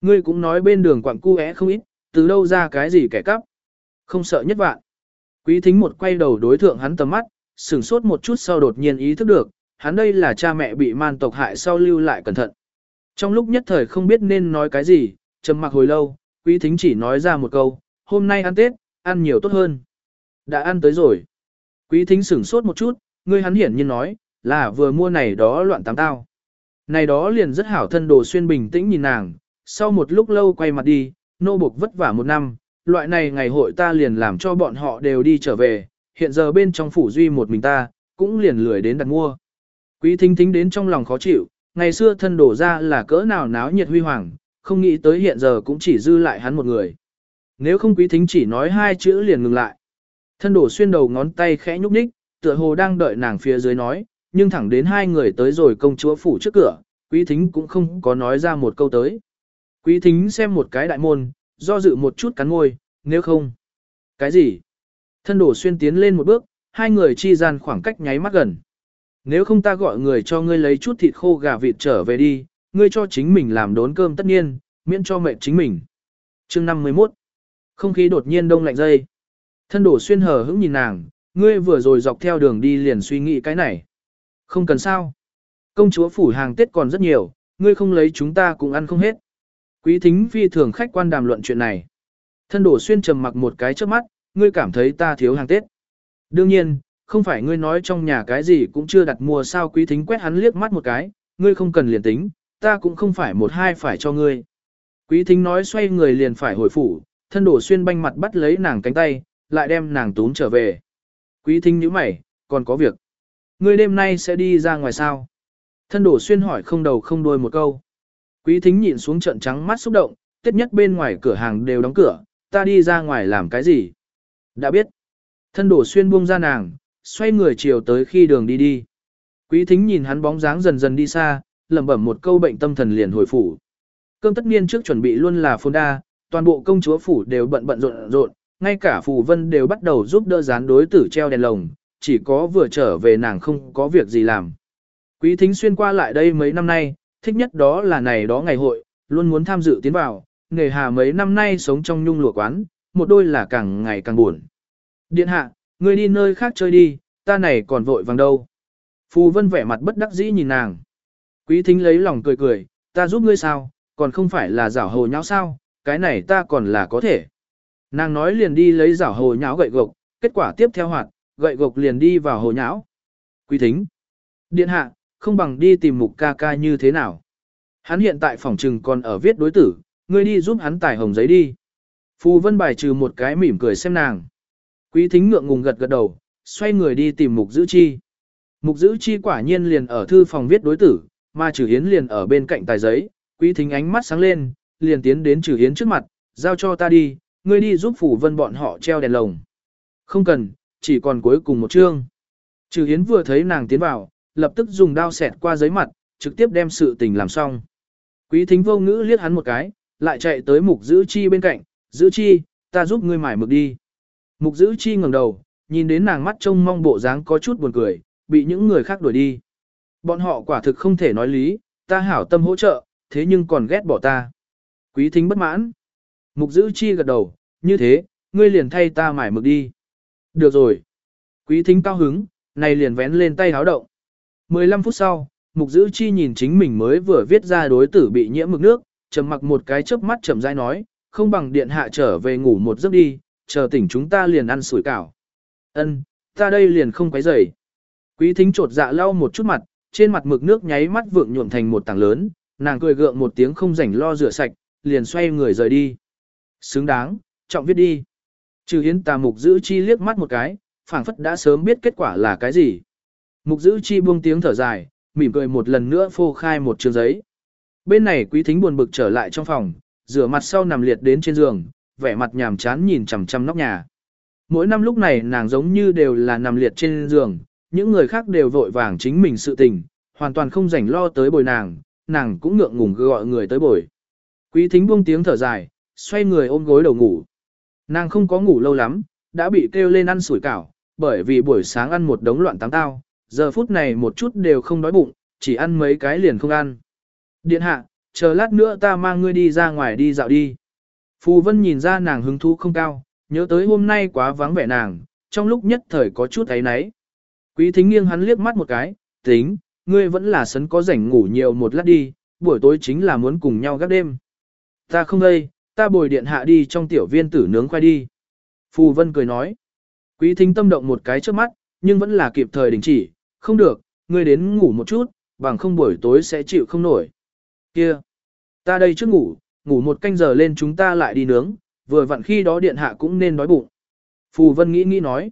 Ngươi cũng nói bên đường quặng cu é không ít, từ đâu ra cái gì kẻ cắp. Không sợ nhất vạn. Quý thính một quay đầu đối thượng hắn tầm mắt, sửng sốt một chút sau đột nhiên ý thức được, hắn đây là cha mẹ bị man tộc hại sau lưu lại cẩn thận. Trong lúc nhất thời không biết nên nói cái gì, trầm mặc hồi lâu, quý thính chỉ nói ra một câu, hôm nay ăn Tết, ăn nhiều tốt hơn. Đã ăn tới rồi. Quý thính sửng sốt một chút, ngươi hắn hiển nhiên nói, là vừa mua này đó loạn tám tao. Này đó liền rất hảo thân đồ xuyên bình tĩnh nhìn nàng, sau một lúc lâu quay mặt đi, nô buộc vất vả một năm, loại này ngày hội ta liền làm cho bọn họ đều đi trở về, hiện giờ bên trong phủ duy một mình ta, cũng liền lười đến đặt mua. Quý thính thính đến trong lòng khó chịu, ngày xưa thân đổ ra là cỡ nào náo nhiệt huy hoàng, không nghĩ tới hiện giờ cũng chỉ dư lại hắn một người. Nếu không quý thính chỉ nói hai chữ liền ngừng lại. Thân đổ xuyên đầu ngón tay khẽ nhúc nhích, tựa hồ đang đợi nàng phía dưới nói, nhưng thẳng đến hai người tới rồi công chúa phủ trước cửa, quý thính cũng không có nói ra một câu tới. Quý thính xem một cái đại môn, do dự một chút cắn môi, nếu không. Cái gì? Thân đổ xuyên tiến lên một bước, hai người chi gian khoảng cách nháy mắt gần. Nếu không ta gọi người cho ngươi lấy chút thịt khô gà vịt trở về đi, ngươi cho chính mình làm đốn cơm tất nhiên, miễn cho mệt chính mình. chương 51 Không khí đột nhiên đông lạnh dây. Thân đổ xuyên hờ hững nhìn nàng, ngươi vừa rồi dọc theo đường đi liền suy nghĩ cái này. Không cần sao. Công chúa phủ hàng Tết còn rất nhiều, ngươi không lấy chúng ta cũng ăn không hết. Quý thính phi thường khách quan đàm luận chuyện này. Thân đổ xuyên trầm mặc một cái trước mắt, ngươi cảm thấy ta thiếu hàng Tết. Đương nhiên, không phải ngươi nói trong nhà cái gì cũng chưa đặt mua sao quý thính quét hắn liếc mắt một cái, ngươi không cần liền tính, ta cũng không phải một hai phải cho ngươi. Quý thính nói xoay người liền phải hồi phủ, thân đổ xuyên banh mặt bắt lấy nàng cánh tay, lại đem nàng túm trở về. Quý thính nhíu mày, còn có việc. Ngươi đêm nay sẽ đi ra ngoài sao? Thân đổ xuyên hỏi không đầu không đuôi một câu. Quý thính nhìn xuống trận trắng mắt xúc động, tết nhất bên ngoài cửa hàng đều đóng cửa, ta đi ra ngoài làm cái gì? Đã biết. Thân đổ xuyên buông ra nàng, xoay người chiều tới khi đường đi đi. Quý thính nhìn hắn bóng dáng dần dần đi xa, lẩm bẩm một câu bệnh tâm thần liền hồi phủ. Cơm tất niên trước chuẩn bị luôn là phôn đa, toàn bộ công chúa phủ đều bận bận rộn rộn, ngay cả phủ vân đều bắt đầu giúp đỡ dán đối tử treo đèn lồng, chỉ có vừa trở về nàng không có việc gì làm. Quý thính xuyên qua lại đây mấy năm nay, thích nhất đó là này đó ngày hội, luôn muốn tham dự tiến vào, nghề hà mấy năm nay sống trong nhung lụa quán, một đôi là càng ngày càng buồn. Điện hạ, người đi nơi khác chơi đi, ta này còn vội vàng đâu. Phù vân vẻ mặt bất đắc dĩ nhìn nàng. Quý thính lấy lòng cười cười, ta giúp ngươi sao, còn không phải là giảo hồ nháo sao, cái này ta còn là có thể. Nàng nói liền đi lấy giảo hồ nháo gậy gộc, kết quả tiếp theo hoạt, gậy gộc liền đi vào hồ nháo. Quý thính. Điện hạ, không bằng đi tìm mục ca ca như thế nào. Hắn hiện tại phòng trừng còn ở viết đối tử, ngươi đi giúp hắn tải hồng giấy đi. Phù vân bài trừ một cái mỉm cười xem nàng. Quý thính ngượng ngùng gật gật đầu, xoay người đi tìm mục giữ chi. Mục giữ chi quả nhiên liền ở thư phòng viết đối tử, mà trừ hiến liền ở bên cạnh tài giấy. Quý thính ánh mắt sáng lên, liền tiến đến trừ hiến trước mặt, giao cho ta đi, ngươi đi giúp phủ vân bọn họ treo đèn lồng. Không cần, chỉ còn cuối cùng một chương. Trừ Hiến vừa thấy nàng tiến vào, lập tức dùng đao xẹt qua giấy mặt, trực tiếp đem sự tình làm xong. Quý thính vô ngữ liếc hắn một cái, lại chạy tới mục giữ chi bên cạnh, giữ chi, ta giúp ngươi mải mực đi. Mục giữ chi ngẩng đầu, nhìn đến nàng mắt trông mong bộ dáng có chút buồn cười, bị những người khác đuổi đi. Bọn họ quả thực không thể nói lý, ta hảo tâm hỗ trợ, thế nhưng còn ghét bỏ ta. Quý thính bất mãn. Mục giữ chi gật đầu, như thế, ngươi liền thay ta mải mực đi. Được rồi. Quý thính cao hứng, này liền vén lên tay háo động. 15 phút sau, mục giữ chi nhìn chính mình mới vừa viết ra đối tử bị nhiễm mực nước, trầm mặc một cái chớp mắt chậm rãi nói, không bằng điện hạ trở về ngủ một giấc đi, chờ tỉnh chúng ta liền ăn sủi cảo. Ân, ta đây liền không quấy rầy. Quý thính trột dạ lau một chút mặt, trên mặt mực nước nháy mắt vượng nhuộm thành một tảng lớn, nàng cười gượng một tiếng không rảnh lo rửa sạch, liền xoay người rời đi. Xứng đáng, trọng viết đi. Trừ hiến tà mục giữ chi liếc mắt một cái, phảng phất đã sớm biết kết quả là cái gì. Mục giữ chi buông tiếng thở dài, mỉm cười một lần nữa phô khai một trường giấy. Bên này quý thính buồn bực trở lại trong phòng, rửa mặt sau nằm liệt đến trên giường, vẻ mặt nhàm chán nhìn chằm chằm nóc nhà. Mỗi năm lúc này nàng giống như đều là nằm liệt trên giường, những người khác đều vội vàng chính mình sự tình, hoàn toàn không rảnh lo tới bồi nàng, nàng cũng ngượng ngùng gọi người tới bồi. Quý thính buông tiếng thở dài, xoay người ôm gối đầu ngủ. Nàng không có ngủ lâu lắm, đã bị kêu lên ăn sủi cảo, bởi vì buổi sáng ăn một đống loạn táng tao, giờ phút này một chút đều không đói bụng, chỉ ăn mấy cái liền không ăn. Điện hạ, chờ lát nữa ta mang ngươi đi ra ngoài đi dạo đi. Phù Vân nhìn ra nàng hứng thú không cao, nhớ tới hôm nay quá vắng vẻ nàng, trong lúc nhất thời có chút ấy náy. Quý thính nghiêng hắn liếc mắt một cái, tính, ngươi vẫn là sấn có rảnh ngủ nhiều một lát đi, buổi tối chính là muốn cùng nhau gác đêm. Ta không đây, ta bồi điện hạ đi trong tiểu viên tử nướng khoai đi. Phù Vân cười nói. Quý thính tâm động một cái trước mắt, nhưng vẫn là kịp thời đình chỉ, không được, ngươi đến ngủ một chút, bằng không buổi tối sẽ chịu không nổi. Kia, ta đây trước ngủ, ngủ một canh giờ lên chúng ta lại đi nướng, vừa vặn khi đó điện hạ cũng nên đói bụng. Phù Vân nghĩ nghĩ nói.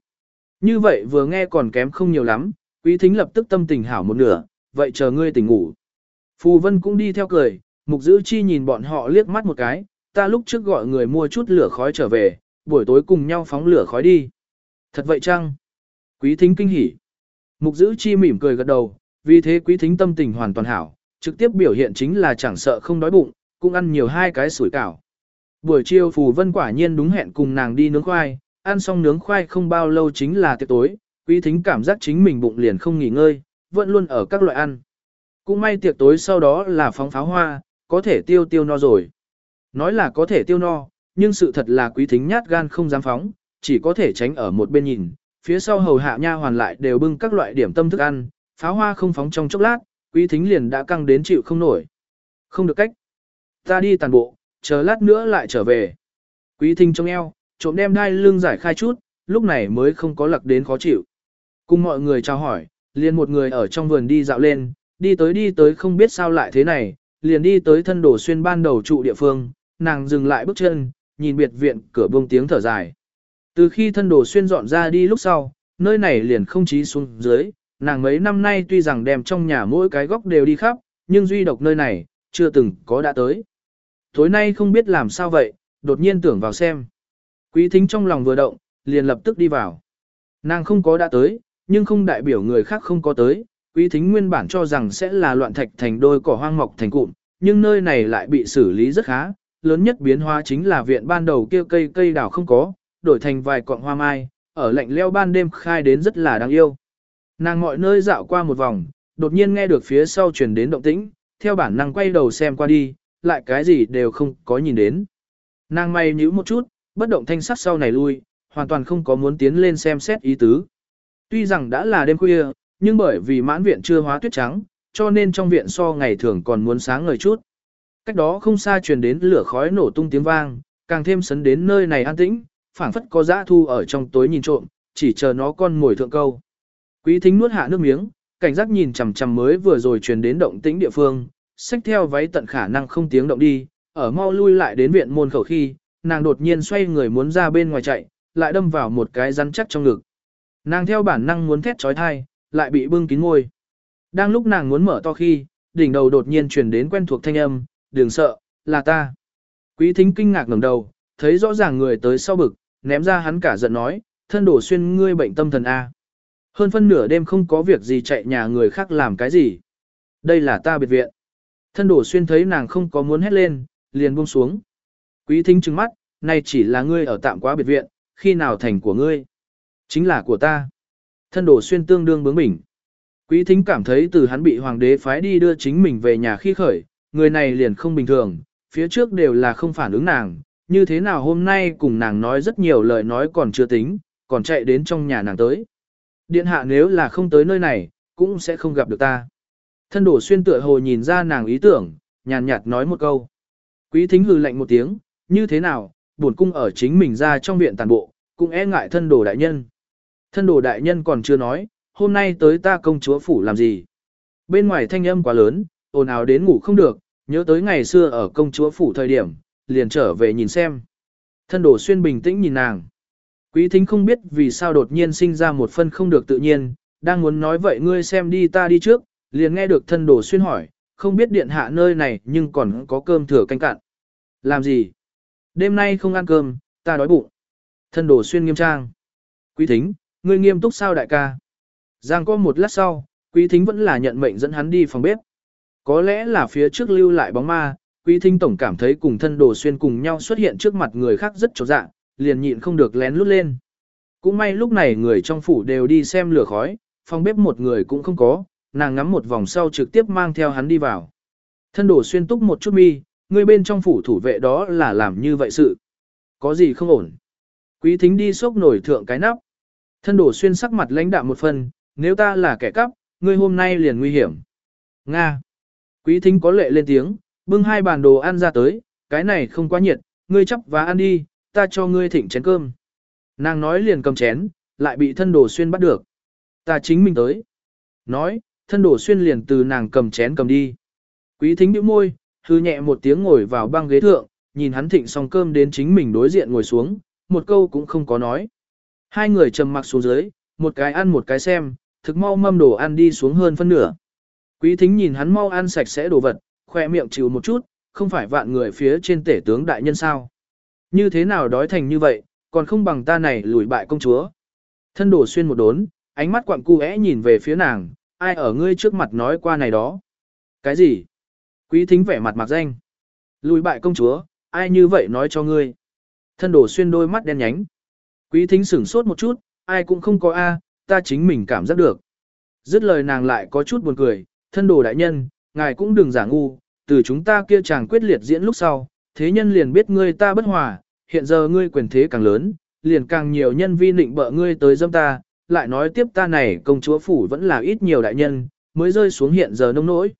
Như vậy vừa nghe còn kém không nhiều lắm, quý thính lập tức tâm tình hảo một nửa, vậy chờ ngươi tỉnh ngủ. Phù Vân cũng đi theo cười, mục giữ chi nhìn bọn họ liếc mắt một cái, ta lúc trước gọi người mua chút lửa khói trở về, buổi tối cùng nhau phóng lửa khói đi. Thật vậy chăng? Quý thính kinh hỉ. Mục giữ chi mỉm cười gật đầu, vì thế quý thính tâm tình hoàn toàn hảo, trực tiếp biểu hiện chính là chẳng sợ không đói bụng, cũng ăn nhiều hai cái sủi cảo. Buổi chiều Phù Vân quả nhiên đúng hẹn cùng nàng đi nướng khoai, ăn xong nướng khoai không bao lâu chính là tiệc tối, quý thính cảm giác chính mình bụng liền không nghỉ ngơi, vẫn luôn ở các loại ăn. Cũng may tiệc tối sau đó là phóng pháo hoa, có thể tiêu tiêu no rồi. Nói là có thể tiêu no, nhưng sự thật là quý thính nhát gan không dám phóng, chỉ có thể tránh ở một bên nhìn, phía sau hầu hạ nha hoàn lại đều bưng các loại điểm tâm thức ăn, pháo hoa không phóng trong chốc lát, quý thính liền đã căng đến chịu không nổi. Không được cách. Ta đi tàn bộ, chờ lát nữa lại trở về. Quý thính trong eo, trộm đem đai lưng giải khai chút, lúc này mới không có lặc đến khó chịu. Cùng mọi người chào hỏi, liền một người ở trong vườn đi dạo lên, đi tới đi tới không biết sao lại thế này, liền đi tới thân đổ xuyên ban đầu trụ địa phương, nàng dừng lại bước chân, nhìn biệt viện cửa buông tiếng thở dài. Từ khi thân đồ xuyên dọn ra đi lúc sau, nơi này liền không chí xuống dưới, nàng mấy năm nay tuy rằng đem trong nhà mỗi cái góc đều đi khắp, nhưng duy độc nơi này, chưa từng có đã tới. Tối nay không biết làm sao vậy, đột nhiên tưởng vào xem. Quý thính trong lòng vừa động, liền lập tức đi vào. Nàng không có đã tới, nhưng không đại biểu người khác không có tới. Quý thính nguyên bản cho rằng sẽ là loạn thạch thành đôi cỏ hoang mọc thành cụm, nhưng nơi này lại bị xử lý rất khá. Lớn nhất biến hóa chính là viện ban đầu kia cây cây đào không có, đổi thành vài cọng hoa mai, ở lạnh leo ban đêm khai đến rất là đáng yêu. Nàng mọi nơi dạo qua một vòng, đột nhiên nghe được phía sau truyền đến động tĩnh, theo bản năng quay đầu xem qua đi, lại cái gì đều không có nhìn đến. Nàng may nhíu một chút, bất động thanh sắc sau này lui, hoàn toàn không có muốn tiến lên xem xét ý tứ. Tuy rằng đã là đêm khuya, nhưng bởi vì mãn viện chưa hóa tuyết trắng, cho nên trong viện so ngày thường còn muốn sáng ngời chút. Cách đó không xa truyền đến lửa khói nổ tung tiếng vang, càng thêm sấn đến nơi này an tĩnh, phảng phất có dã thu ở trong tối nhìn trộm, chỉ chờ nó con mồi thượng câu. Quý thính nuốt hạ nước miếng, cảnh giác nhìn chằm chằm mới vừa rồi truyền đến động tĩnh địa phương, xách theo váy tận khả năng không tiếng động đi, ở mau lui lại đến viện môn khẩu khi, nàng đột nhiên xoay người muốn ra bên ngoài chạy, lại đâm vào một cái rắn chắc trong ngực. Nàng theo bản năng muốn thét trói thai, lại bị bưng kín môi. Đang lúc nàng muốn mở to khi, đỉnh đầu đột nhiên truyền đến quen thuộc thanh âm, đừng sợ, là ta. Quý thính kinh ngạc ngẩng đầu, thấy rõ ràng người tới sau bực, ném ra hắn cả giận nói, thân đổ xuyên ngươi bệnh tâm thần A. Hơn phân nửa đêm không có việc gì chạy nhà người khác làm cái gì. Đây là ta biệt viện. Thân đổ xuyên thấy nàng không có muốn hét lên, liền buông xuống. Quý thính trừng mắt, này chỉ là ngươi ở tạm quá biệt viện, khi nào thành của ngươi? Chính là của ta. Thân đổ xuyên tương đương bướng bỉnh. Quý thính cảm thấy từ hắn bị hoàng đế phái đi đưa chính mình về nhà khi khởi, người này liền không bình thường, phía trước đều là không phản ứng nàng, như thế nào hôm nay cùng nàng nói rất nhiều lời nói còn chưa tính, còn chạy đến trong nhà nàng tới. Điện hạ nếu là không tới nơi này, cũng sẽ không gặp được ta. Thân đổ xuyên tựa hồ nhìn ra nàng ý tưởng, nhàn nhạt nói một câu. Quý thính hừ lạnh một tiếng, như thế nào, buồn cung ở chính mình ra trong viện tàn bộ, cũng e ngại thân đồ đại nhân. Thân đồ đại nhân còn chưa nói, hôm nay tới ta công chúa phủ làm gì. Bên ngoài thanh âm quá lớn, ồn ào đến ngủ không được, nhớ tới ngày xưa ở công chúa phủ thời điểm, liền trở về nhìn xem. Thân đồ xuyên bình tĩnh nhìn nàng. Quý thính không biết vì sao đột nhiên sinh ra một phân không được tự nhiên, đang muốn nói vậy ngươi xem đi ta đi trước, liền nghe được thân đồ xuyên hỏi, không biết điện hạ nơi này nhưng còn có cơm thừa canh cạn. Làm gì? Đêm nay không ăn cơm, ta đói bụng. Thân đồ xuyên nghiêm trang. Quý thính, ngươi nghiêm túc sao đại ca? Giang có một lát sau, quý thính vẫn là nhận mệnh dẫn hắn đi phòng bếp. Có lẽ là phía trước lưu lại bóng ma, quý thính tổng cảm thấy cùng thân đồ xuyên cùng nhau xuất hiện trước mặt người khác rất trột dạng, liền nhịn không được lén lút lên. Cũng may lúc này người trong phủ đều đi xem lửa khói, phòng bếp một người cũng không có, nàng ngắm một vòng sau trực tiếp mang theo hắn đi vào. Thân đồ xuyên túc một chút mi, người bên trong phủ thủ vệ đó là làm như vậy sự. Có gì không ổn. Quý thính đi xốc nổi thượng cái nắp. Thân đồ xuyên sắc mặt lãnh đạm một phần, nếu ta là kẻ cắp, ngươi hôm nay liền nguy hiểm. Nga. Quý thính có lệ lên tiếng, bưng hai bàn đồ ăn ra tới, cái này không quá nhiệt, ngươi chấp và ăn đi, ta cho ngươi thịnh chén cơm. Nàng nói liền cầm chén, lại bị thân đồ xuyên bắt được. Ta chính mình tới. Nói, thân đồ xuyên liền từ nàng cầm chén cầm đi. Quý thính bĩu môi, hư nhẹ một tiếng ngồi vào băng ghế thượng, nhìn hắn thịnh xong cơm đến chính mình đối diện ngồi xuống, một câu cũng không có nói. Hai người trầm mặc xuống dưới, một cái ăn một cái xem, thực mau mâm đồ ăn đi xuống hơn phân nửa. Quý thính nhìn hắn mau ăn sạch sẽ đồ vật, khoe miệng chịu một chút, không phải vạn người phía trên tể tướng đại nhân sao. Như thế nào đói thành như vậy, còn không bằng ta này lùi bại công chúa. Thân đổ xuyên một đốn, ánh mắt quặng cu é nhìn về phía nàng, ai ở ngươi trước mặt nói qua này đó. Cái gì? Quý thính vẻ mặt mặc danh. Lùi bại công chúa, ai như vậy nói cho ngươi. Thân đổ xuyên đôi mắt đen nhánh. Quý thính sửng sốt một chút, ai cũng không có A, ta chính mình cảm giác được. Dứt lời nàng lại có chút buồn cười, thân đồ đại nhân, ngài cũng đừng giả ngu, từ chúng ta kia chàng quyết liệt diễn lúc sau, thế nhân liền biết ngươi ta bất hòa, hiện giờ ngươi quyền thế càng lớn, liền càng nhiều nhân vi định bợ ngươi tới dâm ta, lại nói tiếp ta này công chúa phủ vẫn là ít nhiều đại nhân, mới rơi xuống hiện giờ nông nỗi.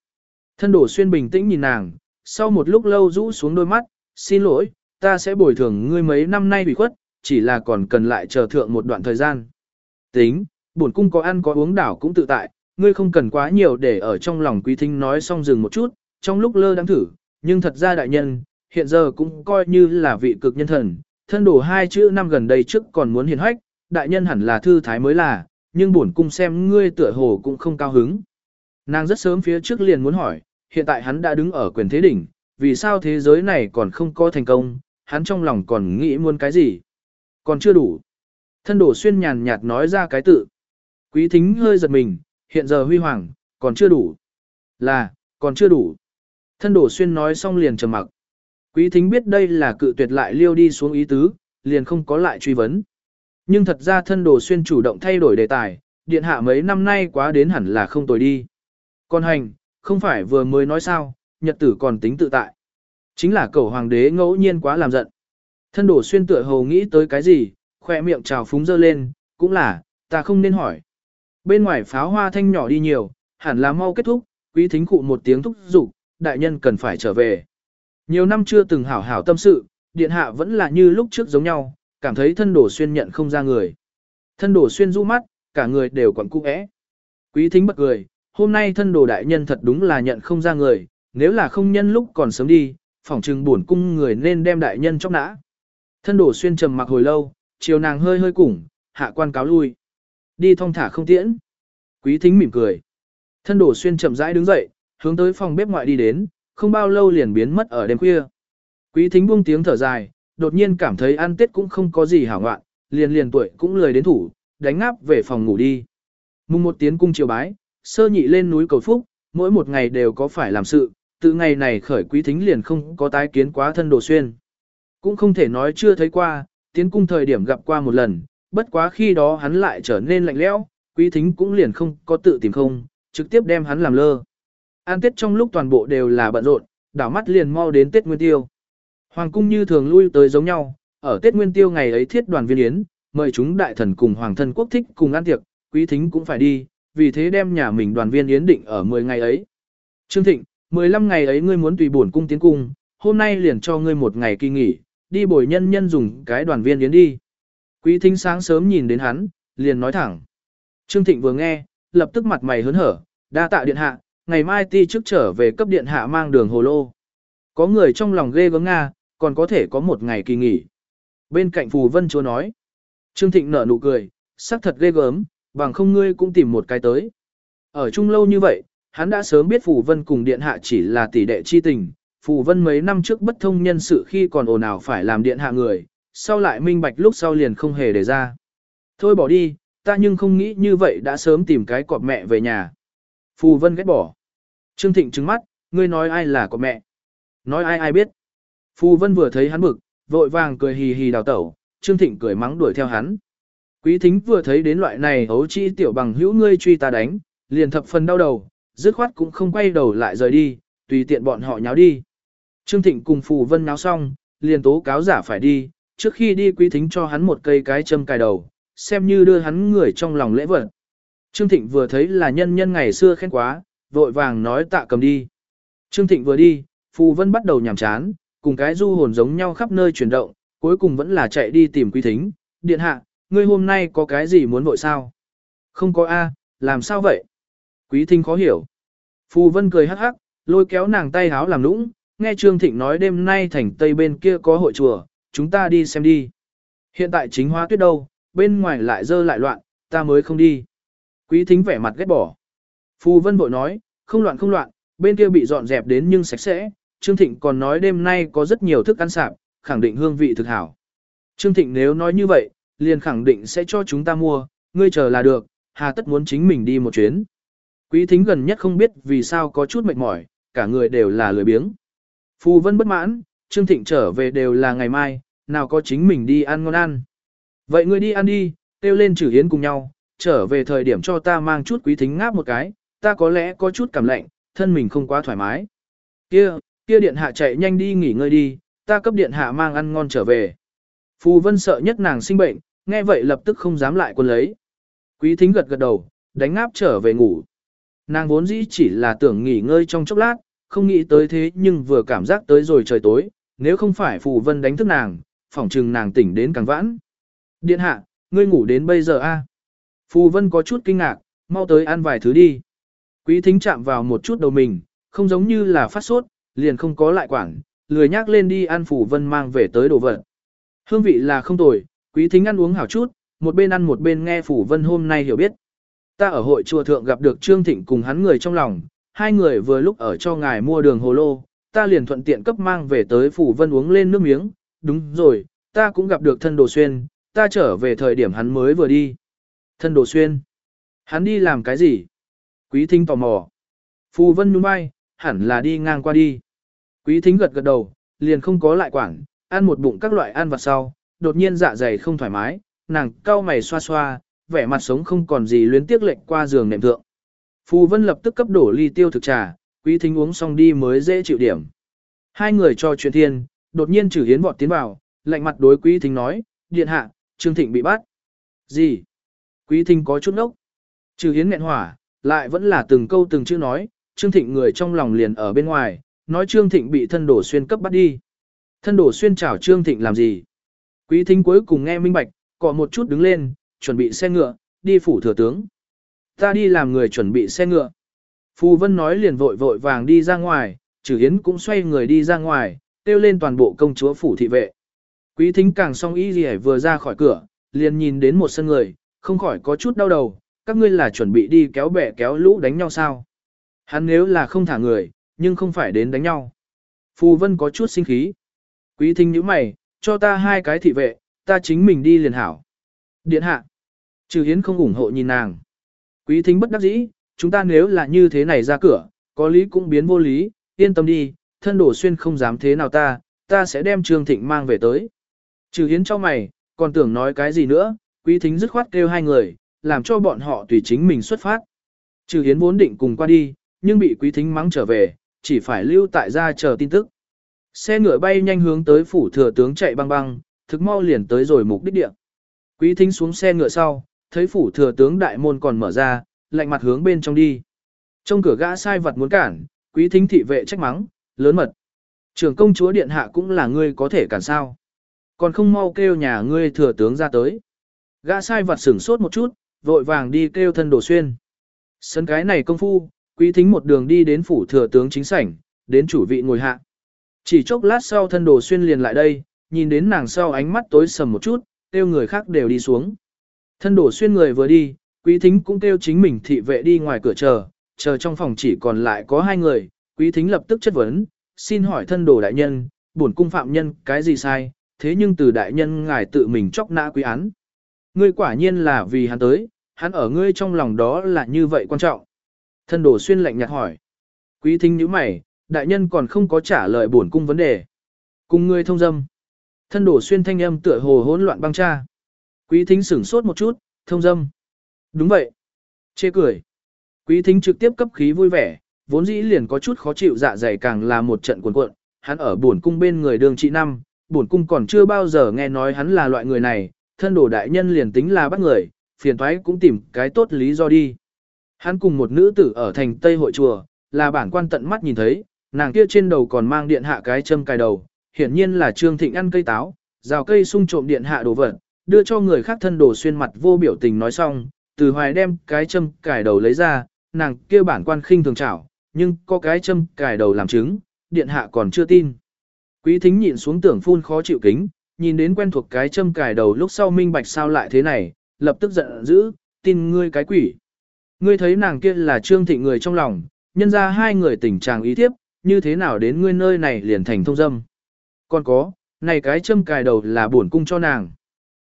Thân đổ xuyên bình tĩnh nhìn nàng, sau một lúc lâu rũ xuống đôi mắt, xin lỗi, ta sẽ bồi thường ngươi mấy năm nay bị khuất, chỉ là còn cần lại chờ thượng một đoạn thời gian. Tính, bổn cung có ăn có uống đảo cũng tự tại, ngươi không cần quá nhiều để ở trong lòng quý thính nói xong dừng một chút, trong lúc lơ đang thử, nhưng thật ra đại nhân, hiện giờ cũng coi như là vị cực nhân thần, thân đổ hai chữ năm gần đây trước còn muốn hiền hách, đại nhân hẳn là thư thái mới là, nhưng bổn cung xem ngươi tựa hồ cũng không cao hứng. Nàng rất sớm phía trước liền muốn hỏi, hiện tại hắn đã đứng ở quyền thế đỉnh, vì sao thế giới này còn không có thành công, hắn trong lòng còn nghĩ muốn cái gì? Còn chưa đủ. Thân đổ xuyên nhàn nhạt nói ra cái tự. Quý thính hơi giật mình, hiện giờ huy hoàng, còn chưa đủ. Là, còn chưa đủ. Thân đổ xuyên nói xong liền trầm mặc. Quý thính biết đây là cự tuyệt lại liêu đi xuống ý tứ, liền không có lại truy vấn. Nhưng thật ra thân đồ xuyên chủ động thay đổi đề tài, điện hạ mấy năm nay quá đến hẳn là không tồi đi. còn hành, không phải vừa mới nói sao, nhật tử còn tính tự tại. Chính là cầu hoàng đế ngẫu nhiên quá làm giận. Thân đồ xuyên tựa hồ nghĩ tới cái gì, khoe miệng trào phúng dơ lên, cũng là, ta không nên hỏi. Bên ngoài pháo hoa thanh nhỏ đi nhiều, hẳn là mau kết thúc, quý thính cụ một tiếng thúc giục, đại nhân cần phải trở về. Nhiều năm chưa từng hảo hảo tâm sự, điện hạ vẫn là như lúc trước giống nhau, cảm thấy thân đổ xuyên nhận không ra người. Thân đổ xuyên du mắt, cả người đều quặn cung ẽ. Quý thính bật cười, hôm nay thân đồ đại nhân thật đúng là nhận không ra người, nếu là không nhân lúc còn sớm đi, phỏng trừng buồn cung người nên đem đại nhân chóc nã. Thân đổ xuyên trầm mặc hồi lâu, chiều nàng hơi hơi củng, hạ quan cáo lui. Đi thong thả không tiễn. Quý thính mỉm cười. Thân đổ xuyên chậm rãi đứng dậy, hướng tới phòng bếp ngoại đi đến, không bao lâu liền biến mất ở đêm khuya. Quý thính buông tiếng thở dài, đột nhiên cảm thấy ăn tết cũng không có gì hảo ngoạn, liền liền tuổi cũng lười đến thủ, đánh ngáp về phòng ngủ đi. Mùng một tiếng cung triều bái, sơ nhị lên núi cầu phúc, mỗi một ngày đều có phải làm sự, từ ngày này khởi quý thính liền không có tái kiến quá thân đồ xuyên. Cũng không thể nói chưa thấy qua, tiến cung thời điểm gặp qua một lần, bất quá khi đó hắn lại trở nên lạnh lẽo, quý thính cũng liền không có tự tìm không, trực tiếp đem hắn làm lơ. An tết trong lúc toàn bộ đều là bận rộn, đảo mắt liền mau đến tết nguyên tiêu. Hoàng cung như thường lui tới giống nhau, ở tết nguyên tiêu ngày ấy thiết đoàn viên yến, mời chúng đại thần cùng hoàng thân quốc thích cùng ăn tiệc, quý thính cũng phải đi, vì thế đem nhà mình đoàn viên yến định ở 10 ngày ấy. Trương Thịnh, 15 ngày ấy ngươi muốn tùy bổn cung tiến cung, hôm nay liền cho ngươi một ngày kỳ nghỉ, đi bồi nhân nhân dùng cái đoàn viên yến đi. Quý thính sáng sớm nhìn đến hắn, liền nói thẳng. Trương Thịnh vừa nghe, lập tức mặt mày hớn hở, đa tạ điện hạ, ngày mai ti trước trở về cấp điện hạ mang đường hồ lô. Có người trong lòng ghê gớm Nga, còn có thể có một ngày kỳ nghỉ. Bên cạnh Phù Vân Chúa nói. Trương Thịnh nở nụ cười, sắc thật ghê gớm, bằng không ngươi cũng tìm một cái tới. Ở chung lâu như vậy, hắn đã sớm biết Phù Vân cùng điện hạ chỉ là tỷ đệ chi tình. Phù Vân mấy năm trước bất thông nhân sự khi còn ồn ào phải làm điện hạ người, sau lại minh bạch lúc sau liền không hề để ra. Thôi bỏ đi, ta nhưng không nghĩ như vậy đã sớm tìm cái cọp mẹ về nhà. Phù Vân ghét bỏ. Trương Thịnh trừng mắt, ngươi nói ai là cọp mẹ? Nói ai ai biết? Phù Vân vừa thấy hắn bực, vội vàng cười hì hì đào tẩu, Trương Thịnh cười mắng đuổi theo hắn. Quý thính vừa thấy đến loại này hấu chi tiểu bằng hữu ngươi truy ta đánh, liền thập phần đau đầu, dứt khoát cũng không quay đầu lại rời đi, tùy tiện bọn họ nháo đi. Trương Thịnh cùng Phù Vân nháo xong, liền tố cáo giả phải đi, trước khi đi quý thính cho hắn một cây cái châm cài đầu, xem như đưa hắn người trong lòng lễ vật. Trương Thịnh vừa thấy là nhân nhân ngày xưa khen quá, vội vàng nói tạ cầm đi. Trương Thịnh vừa đi, Phù Vân bắt đầu nhảm chán, cùng cái du hồn giống nhau khắp nơi chuyển động, cuối cùng vẫn là chạy đi tìm quý thính. Điện hạ, ngươi hôm nay có cái gì muốn vội sao? Không có A, làm sao vậy? Quý thính khó hiểu. Phù Vân cười hắc hắc, lôi kéo nàng tay háo làm nũng, nghe Trương Thịnh nói đêm nay thành tây bên kia có hội chùa, chúng ta đi xem đi. Hiện tại chính hóa tuyết đâu, bên ngoài lại dơ lại loạn, ta mới không đi. Quý thính vẻ mặt ghét bỏ. Phù Vân bội nói, không loạn không loạn, bên kia bị dọn dẹp đến nhưng sạch sẽ, Trương Thịnh còn nói đêm nay có rất nhiều thức ăn sạp, khẳng định hương vị thực hảo. Trương Thịnh nếu nói như vậy, liền khẳng định sẽ cho chúng ta mua, ngươi chờ là được, hà tất muốn chính mình đi một chuyến. Quý thính gần nhất không biết vì sao có chút mệt mỏi, cả người đều là lười biếng. Phù Vân bất mãn, Trương Thịnh trở về đều là ngày mai, nào có chính mình đi ăn ngon ăn. Vậy ngươi đi ăn đi, kêu lên trừ hiến cùng nhau, trở về thời điểm cho ta mang chút quý thính ngáp một cái, ta có lẽ có chút cảm lạnh, thân mình không quá thoải mái. Kia, kia điện hạ chạy nhanh đi nghỉ ngơi đi, ta cấp điện hạ mang ăn ngon trở về. Phù vân sợ nhất nàng sinh bệnh, nghe vậy lập tức không dám lại quân lấy. Quý thính gật gật đầu, đánh ngáp trở về ngủ. Nàng vốn dĩ chỉ là tưởng nghỉ ngơi trong chốc lát, không nghĩ tới thế nhưng vừa cảm giác tới rồi trời tối, nếu không phải phù vân đánh thức nàng, phỏng chừng nàng tỉnh đến càng vãn. Điện hạ, ngươi ngủ đến bây giờ a? Phù vân có chút kinh ngạc, mau tới ăn vài thứ đi. Quý thính chạm vào một chút đầu mình, không giống như là phát sốt, liền không có lại quản, lười nhác lên đi ăn phù vân mang về tới đồ vật. Hương vị là không tồi, quý thính ăn uống hảo chút, một bên ăn một bên nghe phù vân hôm nay hiểu biết. Ta ở hội chùa thượng gặp được Trương Thịnh cùng hắn người trong lòng, hai người vừa lúc ở cho ngài mua đường hồ lô, ta liền thuận tiện cấp mang về tới phủ vân uống lên nước miếng, đúng rồi, ta cũng gặp được thân đồ xuyên, ta trở về thời điểm hắn mới vừa đi. Thân đồ xuyên, hắn đi làm cái gì? Quý thính tò mò. Phù vân nhún vai, hẳn là đi ngang qua đi. Quý thính gật gật đầu, liền không có lại quảng, ăn một bụng các loại ăn vặt sau, đột nhiên dạ dày không thoải mái, nàng cau mày xoa xoa, vẻ mặt sống không còn gì luyến tiếc lệnh qua giường nệm thượng. Phù Vân lập tức cấp đổ ly tiêu thực trà, Quý Thính uống xong đi mới dễ chịu điểm. Hai người cho chuyện thiên, đột nhiên Trử Hiến vọt tiến vào, lạnh mặt đối Quý Thính nói, điện hạ, Trương Thịnh bị bắt. Gì? Quý Thính có chút nốc. Trừ Hiến nghẹn hỏa, lại vẫn là từng câu từng chữ nói, Trương Thịnh người trong lòng liền ở bên ngoài, nói Trương Thịnh bị thân đổ xuyên cấp bắt đi. Thân đổ xuyên chảo Trương Thịnh làm gì? Quý thính cuối cùng nghe minh bạch, cọ một chút đứng lên, chuẩn bị xe ngựa, đi phủ thừa tướng. Ta đi làm người chuẩn bị xe ngựa. Phù Vân nói liền vội vội vàng đi ra ngoài, Trử Hiến cũng xoay người đi ra ngoài, kêu lên toàn bộ công chúa phủ thị vệ. Quý thính càng song ý gì vừa ra khỏi cửa, liền nhìn đến một sân người, không khỏi có chút đau đầu, các ngươi là chuẩn bị đi kéo bè kéo lũ đánh nhau sao? Hắn nếu là không thả người, nhưng không phải đến đánh nhau. Phù Vân có chút sinh khí. Quý thính nhíu mày, cho ta hai cái thị vệ, ta chính mình đi liền hảo. Điện hạ. Trừ Hiến không ủng hộ nhìn nàng. Quý thính bất đắc dĩ, chúng ta nếu là như thế này ra cửa, có lý cũng biến vô lý, yên tâm đi, thân đổ xuyên không dám thế nào ta, ta sẽ đem Trương Thịnh mang về tới. Trừ hiến cho mày, còn tưởng nói cái gì nữa, quý thính dứt khoát kêu hai người, làm cho bọn họ tùy chính mình xuất phát. Trừ hiến vốn định cùng qua đi, nhưng bị quý thính mắng trở về, chỉ phải lưu tại gia chờ tin tức. Xe ngựa bay nhanh hướng tới phủ thừa tướng chạy băng băng, thực mau liền tới rồi mục đích địa. Quý thính xuống xe ngựa sau, thấy phủ thừa tướng đại môn còn mở ra, lạnh mặt hướng bên trong đi. Trong cửa gã sai vật muốn cản, quý thính thị vệ trách mắng, lớn mật. Trưởng công chúa điện hạ cũng là ngươi có thể cản sao. Còn không mau kêu nhà ngươi thừa tướng ra tới. Gã sai vật sửng sốt một chút, vội vàng đi kêu thân đồ xuyên. Sân cái này công phu, quý thính một đường đi đến phủ thừa tướng chính sảnh, đến chủ vị ngồi hạ. Chỉ chốc lát sau thân đồ xuyên liền lại đây, nhìn đến nàng sau ánh mắt tối sầm một chút, kêu người khác đều đi xuống. Thân đổ xuyên người vừa đi, quý thính cũng kêu chính mình thị vệ đi ngoài cửa chờ, chờ trong phòng chỉ còn lại có hai người, quý thính lập tức chất vấn, xin hỏi thân đồ đại nhân, bổn cung phạm nhân cái gì sai, thế nhưng từ đại nhân ngài tự mình chóc nã quý án. Ngươi quả nhiên là vì hắn tới, hắn ở ngươi trong lòng đó là như vậy quan trọng. Thân đồ xuyên lạnh nhạt hỏi. Quý thính như mày, đại nhân còn không có trả lời bổn cung vấn đề. Cùng ngươi thông dâm. Thân đồ xuyên thanh âm tựa hồ hỗn loạn băng cha. Quý thính sửng sốt một chút, thông dâm. Đúng vậy. Chê cười. Quý thính trực tiếp cấp khí vui vẻ, vốn dĩ liền có chút khó chịu dạ dày càng là một trận cuộn cuộn, hắn ở buồn cung bên người đường trị năm, buồn cung còn chưa bao giờ nghe nói hắn là loại người này, thân đồ đại nhân liền tính là bắt người, phiền thoái cũng tìm cái tốt lý do đi. Hắn cùng một nữ tử ở thành Tây hội chùa, là bản quan tận mắt nhìn thấy, nàng kia trên đầu còn mang điện hạ cái châm cài đầu, hiển nhiên là Trương Thịnh ăn cây táo, rào cây sung trộm điện hạ đồ vật, đưa cho người khác thân đồ xuyên mặt vô biểu tình nói xong, từ hoài đem cái châm cài đầu lấy ra, nàng kia bản quan khinh thường chảo, nhưng có cái châm cài đầu làm chứng, điện hạ còn chưa tin. Quý thính nhịn xuống tưởng phun khó chịu kính, nhìn đến quen thuộc cái châm cài đầu lúc sau minh bạch sao lại thế này, lập tức giận dữ, tin ngươi cái quỷ. Ngươi thấy nàng kia là trương thị người trong lòng, nhân ra hai người tình trạng ý tiếp, như thế nào đến ngươi nơi này liền thành thông dâm. Còn có, này cái châm cài đầu là bổn cung cho nàng.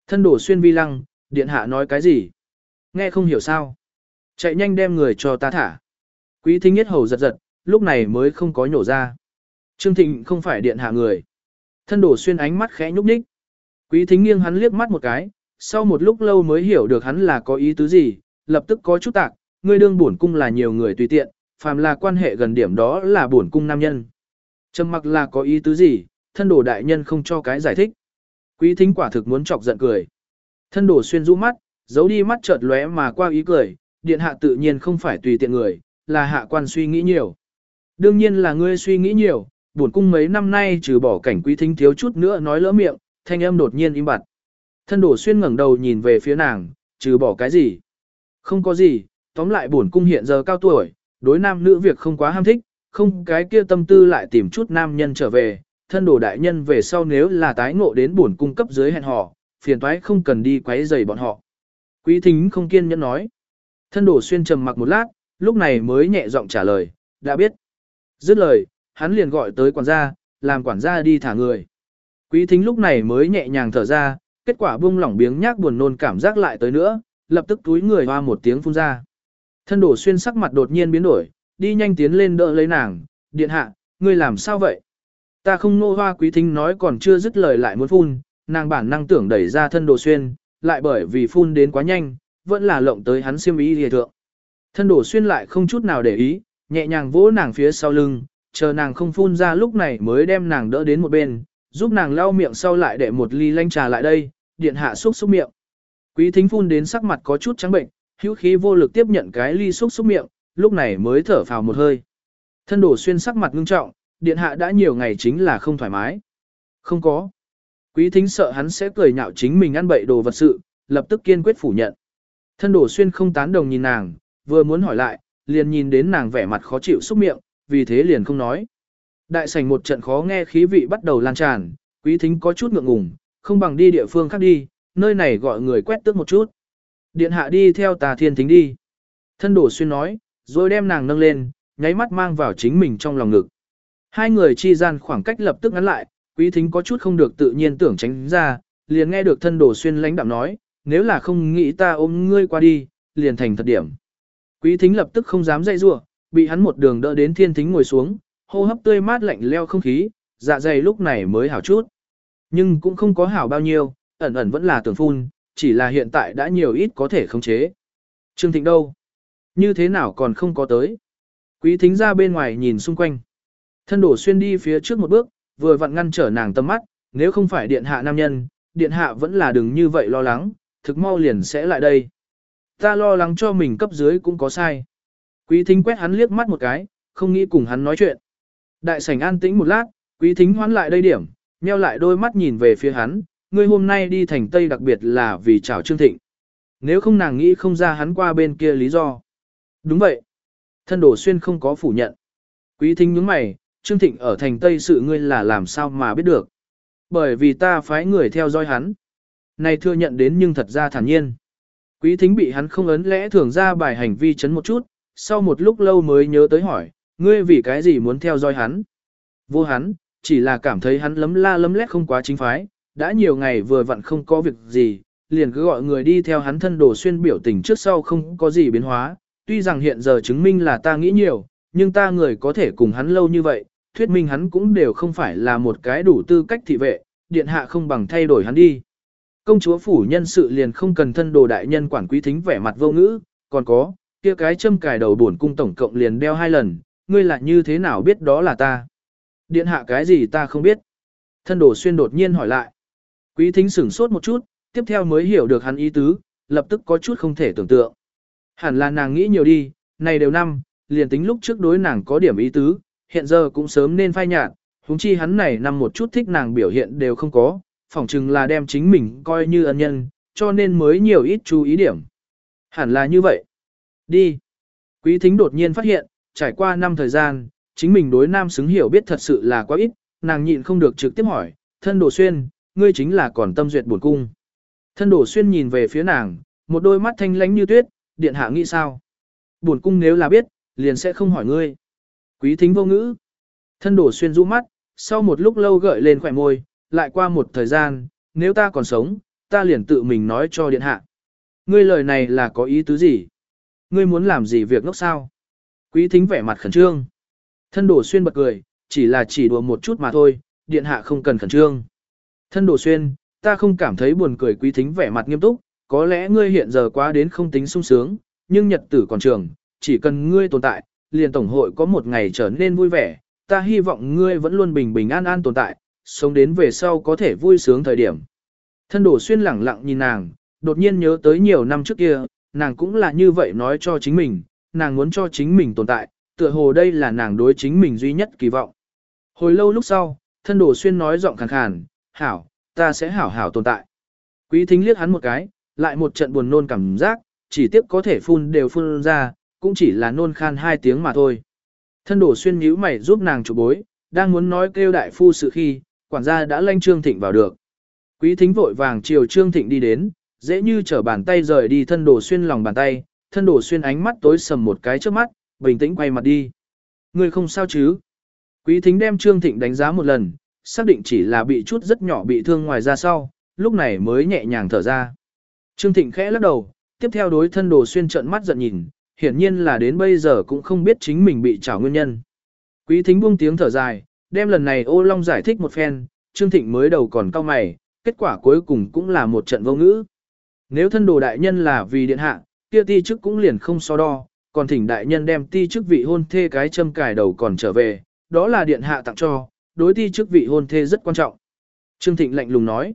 Thân đổ xuyên vi lăng, điện hạ nói cái gì? Nghe không hiểu sao. Chạy nhanh đem người cho ta thả. Quý thính nhất hầu giật giật, lúc này mới không có nhổ ra. Trương Thịnh không phải điện hạ người. Thân đổ xuyên ánh mắt khẽ nhúc nhích. Quý thính nghiêng hắn liếc mắt một cái, sau một lúc lâu mới hiểu được hắn là có ý tứ gì, lập tức có chút tạc, ngươi đương bổn cung là nhiều người tùy tiện, phàm là quan hệ gần điểm đó là bổn cung nam nhân. Trầm mặc là có ý tứ gì, thân đồ đại nhân không cho cái giải thích. Quý thính quả thực muốn chọc giận cười. Thân đổ xuyên rũ mắt, giấu đi mắt chợt lóe mà qua ý cười, điện hạ tự nhiên không phải tùy tiện người, là hạ quan suy nghĩ nhiều. Đương nhiên là ngươi suy nghĩ nhiều, buồn cung mấy năm nay trừ bỏ cảnh quý thính thiếu chút nữa nói lỡ miệng, thanh âm đột nhiên im bặt. Thân đổ xuyên ngẩng đầu nhìn về phía nàng, trừ bỏ cái gì? Không có gì, tóm lại buồn cung hiện giờ cao tuổi, đối nam nữ việc không quá ham thích, không cái kia tâm tư lại tìm chút nam nhân trở về, thân đồ đại nhân về sau nếu là tái ngộ đến buồn cung cấp dưới hẹn họ, phiền toái không cần đi quấy rầy bọn họ. Quý thính không kiên nhẫn nói. Thân đồ xuyên trầm mặc một lát, lúc này mới nhẹ giọng trả lời, đã biết. Dứt lời, hắn liền gọi tới quản gia, làm quản gia đi thả người. Quý thính lúc này mới nhẹ nhàng thở ra, kết quả buông lỏng biếng nhác buồn nôn cảm giác lại tới nữa, lập tức túi người hoa một tiếng phun ra. Thân đổ xuyên sắc mặt đột nhiên biến đổi, đi nhanh tiến lên đỡ lấy nàng, điện hạ, ngươi làm sao vậy? Ta không nô hoa quý thính nói còn chưa dứt lời lại muốn phun, nàng bản năng tưởng đẩy ra thân đồ xuyên, lại bởi vì phun đến quá nhanh, vẫn là lộng tới hắn xiêm ý hề thượng. Thân đổ xuyên lại không chút nào để ý, nhẹ nhàng vỗ nàng phía sau lưng, chờ nàng không phun ra lúc này mới đem nàng đỡ đến một bên, giúp nàng lau miệng sau lại để một ly lanh trà lại đây, điện hạ xúc xúc miệng. Quý thính phun đến sắc mặt có chút trắng bệnh, hữu khí vô lực tiếp nhận cái ly xúc xúc miệng, lúc này mới thở phào một hơi. Thân đổ xuyên sắc mặt ngưng trọng, điện hạ đã nhiều ngày chính là không thoải mái. Không có. Quý thính sợ hắn sẽ cười nhạo chính mình ăn bậy đồ vật sự, lập tức kiên quyết phủ nhận. Thân đổ xuyên không tán đồng nhìn nàng, vừa muốn hỏi lại, liền nhìn đến nàng vẻ mặt khó chịu xúc miệng, vì thế liền không nói. Đại sảnh một trận khó nghe khí vị bắt đầu lan tràn, quý thính có chút ngượng ngùng, không bằng đi địa phương khác đi, nơi này gọi người quét tước một chút. Điện hạ đi theo tà thiên thính đi. Thân đổ xuyên nói, rồi đem nàng nâng lên, nháy mắt mang vào chính mình trong lòng ngực. Hai người chi gian khoảng cách lập tức ngắn lại, quý thính có chút không được tự nhiên tưởng tránh ra, liền nghe được thân đổ xuyên lãnh đạm nói, nếu là không nghĩ ta ôm ngươi qua đi, liền thành thật điểm. Quý thính lập tức không dám dây rua, bị hắn một đường đỡ đến thiên thính ngồi xuống, hô hấp tươi mát lạnh leo không khí, dạ dày lúc này mới hảo chút. Nhưng cũng không có hảo bao nhiêu, ẩn ẩn vẫn là tưởng phun, chỉ là hiện tại đã nhiều ít có thể khống chế. Trương Thịnh đâu? Như thế nào còn không có tới? Quý thính ra bên ngoài nhìn xung quanh. Thân đổ xuyên đi phía trước một bước, vừa vặn ngăn trở nàng tâm mắt, nếu không phải điện hạ nam nhân, điện hạ vẫn là đừng như vậy lo lắng, thực mau liền sẽ lại đây. Ta lo lắng cho mình cấp dưới cũng có sai. Quý thính quét hắn liếc mắt một cái, không nghĩ cùng hắn nói chuyện. Đại sảnh an tĩnh một lát, quý thính hoán lại đây điểm, nheo lại đôi mắt nhìn về phía hắn, ngươi hôm nay đi thành Tây đặc biệt là vì chào Trương Thịnh. Nếu không nàng nghĩ không ra hắn qua bên kia lý do. Đúng vậy. Thân đổ xuyên không có phủ nhận. Quý thính nhướng mày, Trương Thịnh ở thành Tây sự ngươi là làm sao mà biết được. Bởi vì ta phái người theo dõi hắn. Này thừa nhận đến nhưng thật ra thản nhiên. Quý thính bị hắn không ấn lẽ thường ra bài hành vi chấn một chút, sau một lúc lâu mới nhớ tới hỏi, ngươi vì cái gì muốn theo dõi hắn? Vô hắn, chỉ là cảm thấy hắn lấm la lấm lét không quá chính phái, đã nhiều ngày vừa vặn không có việc gì, liền cứ gọi người đi theo hắn thân đồ xuyên biểu tình trước sau không có gì biến hóa, tuy rằng hiện giờ chứng minh là ta nghĩ nhiều, nhưng ta người có thể cùng hắn lâu như vậy, thuyết minh hắn cũng đều không phải là một cái đủ tư cách thị vệ, điện hạ không bằng thay đổi hắn đi. Công chúa phủ nhân sự liền không cần thân đồ đại nhân quản quý thính vẻ mặt vô ngữ, còn có, kia cái châm cài đầu buồn cung tổng cộng liền đeo hai lần, ngươi lại như thế nào biết đó là ta? Điện hạ cái gì ta không biết? Thân đồ xuyên đột nhiên hỏi lại. Quý thính sửng sốt một chút, tiếp theo mới hiểu được hắn ý tứ, lập tức có chút không thể tưởng tượng. Hẳn là nàng nghĩ nhiều đi, này đều năm, liền tính lúc trước đối nàng có điểm ý tứ, hiện giờ cũng sớm nên phai nhạt, huống chi hắn này năm một chút thích nàng biểu hiện đều không có, phỏng chừng là đem chính mình coi như ân nhân, cho nên mới nhiều ít chú ý điểm. Hẳn là như vậy. Đi. Quý thính đột nhiên phát hiện, trải qua năm thời gian, chính mình đối nam xứng hiểu biết thật sự là quá ít, nàng nhịn không được trực tiếp hỏi, thân đồ xuyên, ngươi chính là còn tâm duyệt buồn cung. Thân đồ xuyên nhìn về phía nàng, một đôi mắt thanh lánh như tuyết, điện hạ nghĩ sao? Buồn cung nếu là biết, liền sẽ không hỏi ngươi. Quý thính vô ngữ. Thân đổ xuyên rũ mắt, sau một lúc lâu gợi lên khỏe môi, lại qua một thời gian, nếu ta còn sống, ta liền tự mình nói cho điện hạ. Ngươi lời này là có ý tứ gì? Ngươi muốn làm gì việc ngốc sao? Quý thính vẻ mặt khẩn trương. Thân đổ xuyên bật cười, chỉ là chỉ đùa một chút mà thôi, điện hạ không cần khẩn trương. Thân đổ xuyên, ta không cảm thấy buồn cười quý thính vẻ mặt nghiêm túc, có lẽ ngươi hiện giờ quá đến không tính sung sướng, nhưng nhật tử còn trường, chỉ cần ngươi tồn tại, liền tổng hội có một ngày trở nên vui vẻ, ta hy vọng ngươi vẫn luôn bình bình an an tồn tại, sống đến về sau có thể vui sướng thời điểm. Thân đổ xuyên lẳng lặng nhìn nàng, đột nhiên nhớ tới nhiều năm trước kia, nàng cũng là như vậy nói cho chính mình, nàng muốn cho chính mình tồn tại, tựa hồ đây là nàng đối chính mình duy nhất kỳ vọng. Hồi lâu lúc sau, thân đổ xuyên nói giọng khàn khàn, hảo, ta sẽ hảo hảo tồn tại. Quý thính liếc hắn một cái, lại một trận buồn nôn cảm giác, chỉ tiếp có thể phun đều phun ra, cũng chỉ là nôn khan hai tiếng mà thôi. Thân đổ xuyên nhíu mày giúp nàng chủ bối, đang muốn nói kêu đại phu sự khi, quản gia đã lanh Trương Thịnh vào được. Quý thính vội vàng chiều Trương Thịnh đi đến, dễ như trở bàn tay rời đi thân đổ xuyên lòng bàn tay, thân đổ xuyên ánh mắt tối sầm một cái trước mắt, bình tĩnh quay mặt đi. Người không sao chứ? Quý thính đem Trương Thịnh đánh giá một lần, xác định chỉ là bị chút rất nhỏ bị thương ngoài ra sau, lúc này mới nhẹ nhàng thở ra. Trương Thịnh khẽ lắc đầu, tiếp theo đối thân đồ xuyên trợn mắt giận nhìn, hiển nhiên là đến bây giờ cũng không biết chính mình bị trảo nguyên nhân. Quý thính buông tiếng thở dài, đem lần này ô long giải thích một phen, Trương Thịnh mới đầu còn cao mày, kết quả cuối cùng cũng là một trận vô ngữ. Nếu thân đồ đại nhân là vì điện hạ, kia ti chức cũng liền không so đo, còn thỉnh đại nhân đem ti chức vị hôn thê cái châm cài đầu còn trở về, đó là điện hạ tặng cho, đối ti chức vị hôn thê rất quan trọng. Trương Thịnh lạnh lùng nói.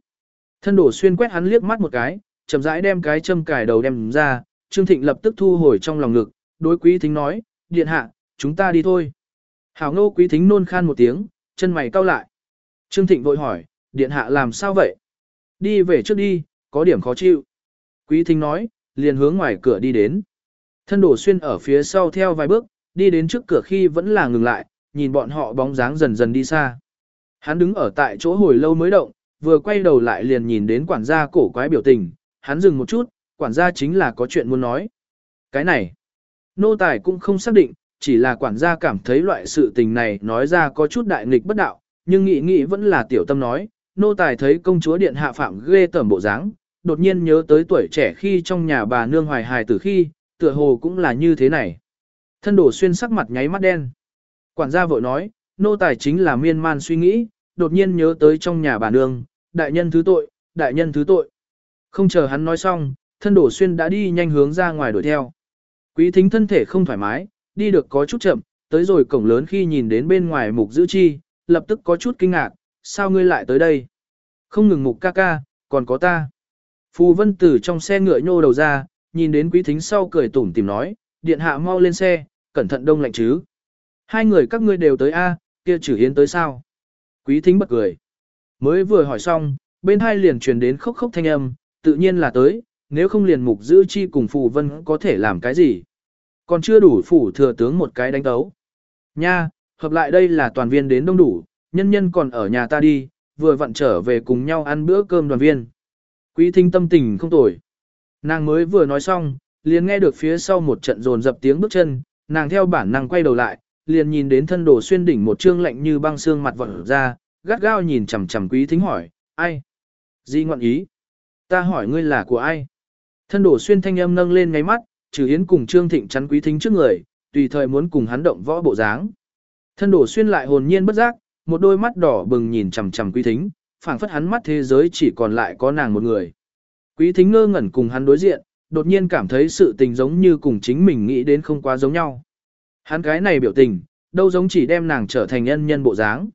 Thân đổ xuyên quét hắn liếc mắt một cái, chậm rãi đem cái châm cài đầu đem ra, Trương Thịnh lập tức thu hồi trong lòng ngực, đối quý thính nói, điện hạ, chúng ta đi thôi. Hảo ngô quý thính nôn khan một tiếng, chân mày cau lại. Trương Thịnh vội hỏi, điện hạ làm sao vậy? Đi về trước đi, có điểm khó chịu. Quý thính nói, liền hướng ngoài cửa đi đến. Thân đổ xuyên ở phía sau theo vài bước, đi đến trước cửa khi vẫn là ngừng lại, nhìn bọn họ bóng dáng dần dần đi xa. Hắn đứng ở tại chỗ hồi lâu mới động, vừa quay đầu lại liền nhìn đến quản gia cổ quái biểu tình, hắn dừng một chút, quản gia chính là có chuyện muốn nói. Cái này, nô tài cũng không xác định, chỉ là quản gia cảm thấy loại sự tình này nói ra có chút đại nghịch bất đạo, nhưng nghĩ nghĩ vẫn là tiểu tâm nói, nô tài thấy công chúa điện hạ phạm ghê tởm bộ dáng, đột nhiên nhớ tới tuổi trẻ khi trong nhà bà nương hoài hài từ khi, tựa hồ cũng là như thế này. Thân đổ xuyên sắc mặt nháy mắt đen. Quản gia vội nói, nô tài chính là miên man suy nghĩ, đột nhiên nhớ tới trong nhà bà nương, đại nhân thứ tội, đại nhân thứ tội. Không chờ hắn nói xong, thân đổ xuyên đã đi nhanh hướng ra ngoài đuổi theo. Quý thính thân thể không thoải mái, đi được có chút chậm, tới rồi cổng lớn khi nhìn đến bên ngoài mục giữ chi, lập tức có chút kinh ngạc, sao ngươi lại tới đây? Không ngừng mục ca ca, còn có ta. Phù vân tử trong xe ngựa nhô đầu ra, nhìn đến quý thính sau cười tủm tìm nói, điện hạ mau lên xe, cẩn thận đông lạnh chứ. Hai người các ngươi đều tới A, kia trừ hiến tới sao? Quý thính bật cười. Mới vừa hỏi xong, bên hai liền truyền đến khóc khóc thanh âm, tự nhiên là tới, nếu không liền mục giữ chi cùng phù vân có thể làm cái gì. Còn chưa đủ phủ thừa tướng một cái đánh tấu. Nha, hợp lại đây là toàn viên đến đông đủ, nhân nhân còn ở nhà ta đi, vừa vặn trở về cùng nhau ăn bữa cơm đoàn viên. Quý thính tâm tình không tồi. Nàng mới vừa nói xong, liền nghe được phía sau một trận rồn dập tiếng bước chân, nàng theo bản năng quay đầu lại, liền nhìn đến thân đồ xuyên đỉnh một trương lạnh như băng xương mặt vọt ra, gắt gao nhìn chằm chằm quý thính hỏi, ai? Di ngoạn ý? Ta hỏi ngươi là của ai? Thân đổ xuyên thanh âm nâng lên ngay mắt, trừ yến cùng trương thịnh chắn quý thính trước người, tùy thời muốn cùng hắn động võ bộ dáng. Thân đổ xuyên lại hồn nhiên bất giác, một đôi mắt đỏ bừng nhìn chằm chằm quý thính, phảng phất hắn mắt thế giới chỉ còn lại có nàng một người. Quý thính ngơ ngẩn cùng hắn đối diện, đột nhiên cảm thấy sự tình giống như cùng chính mình nghĩ đến không quá giống nhau. Hắn cái này biểu tình, đâu giống chỉ đem nàng trở thành nhân nhân bộ dáng.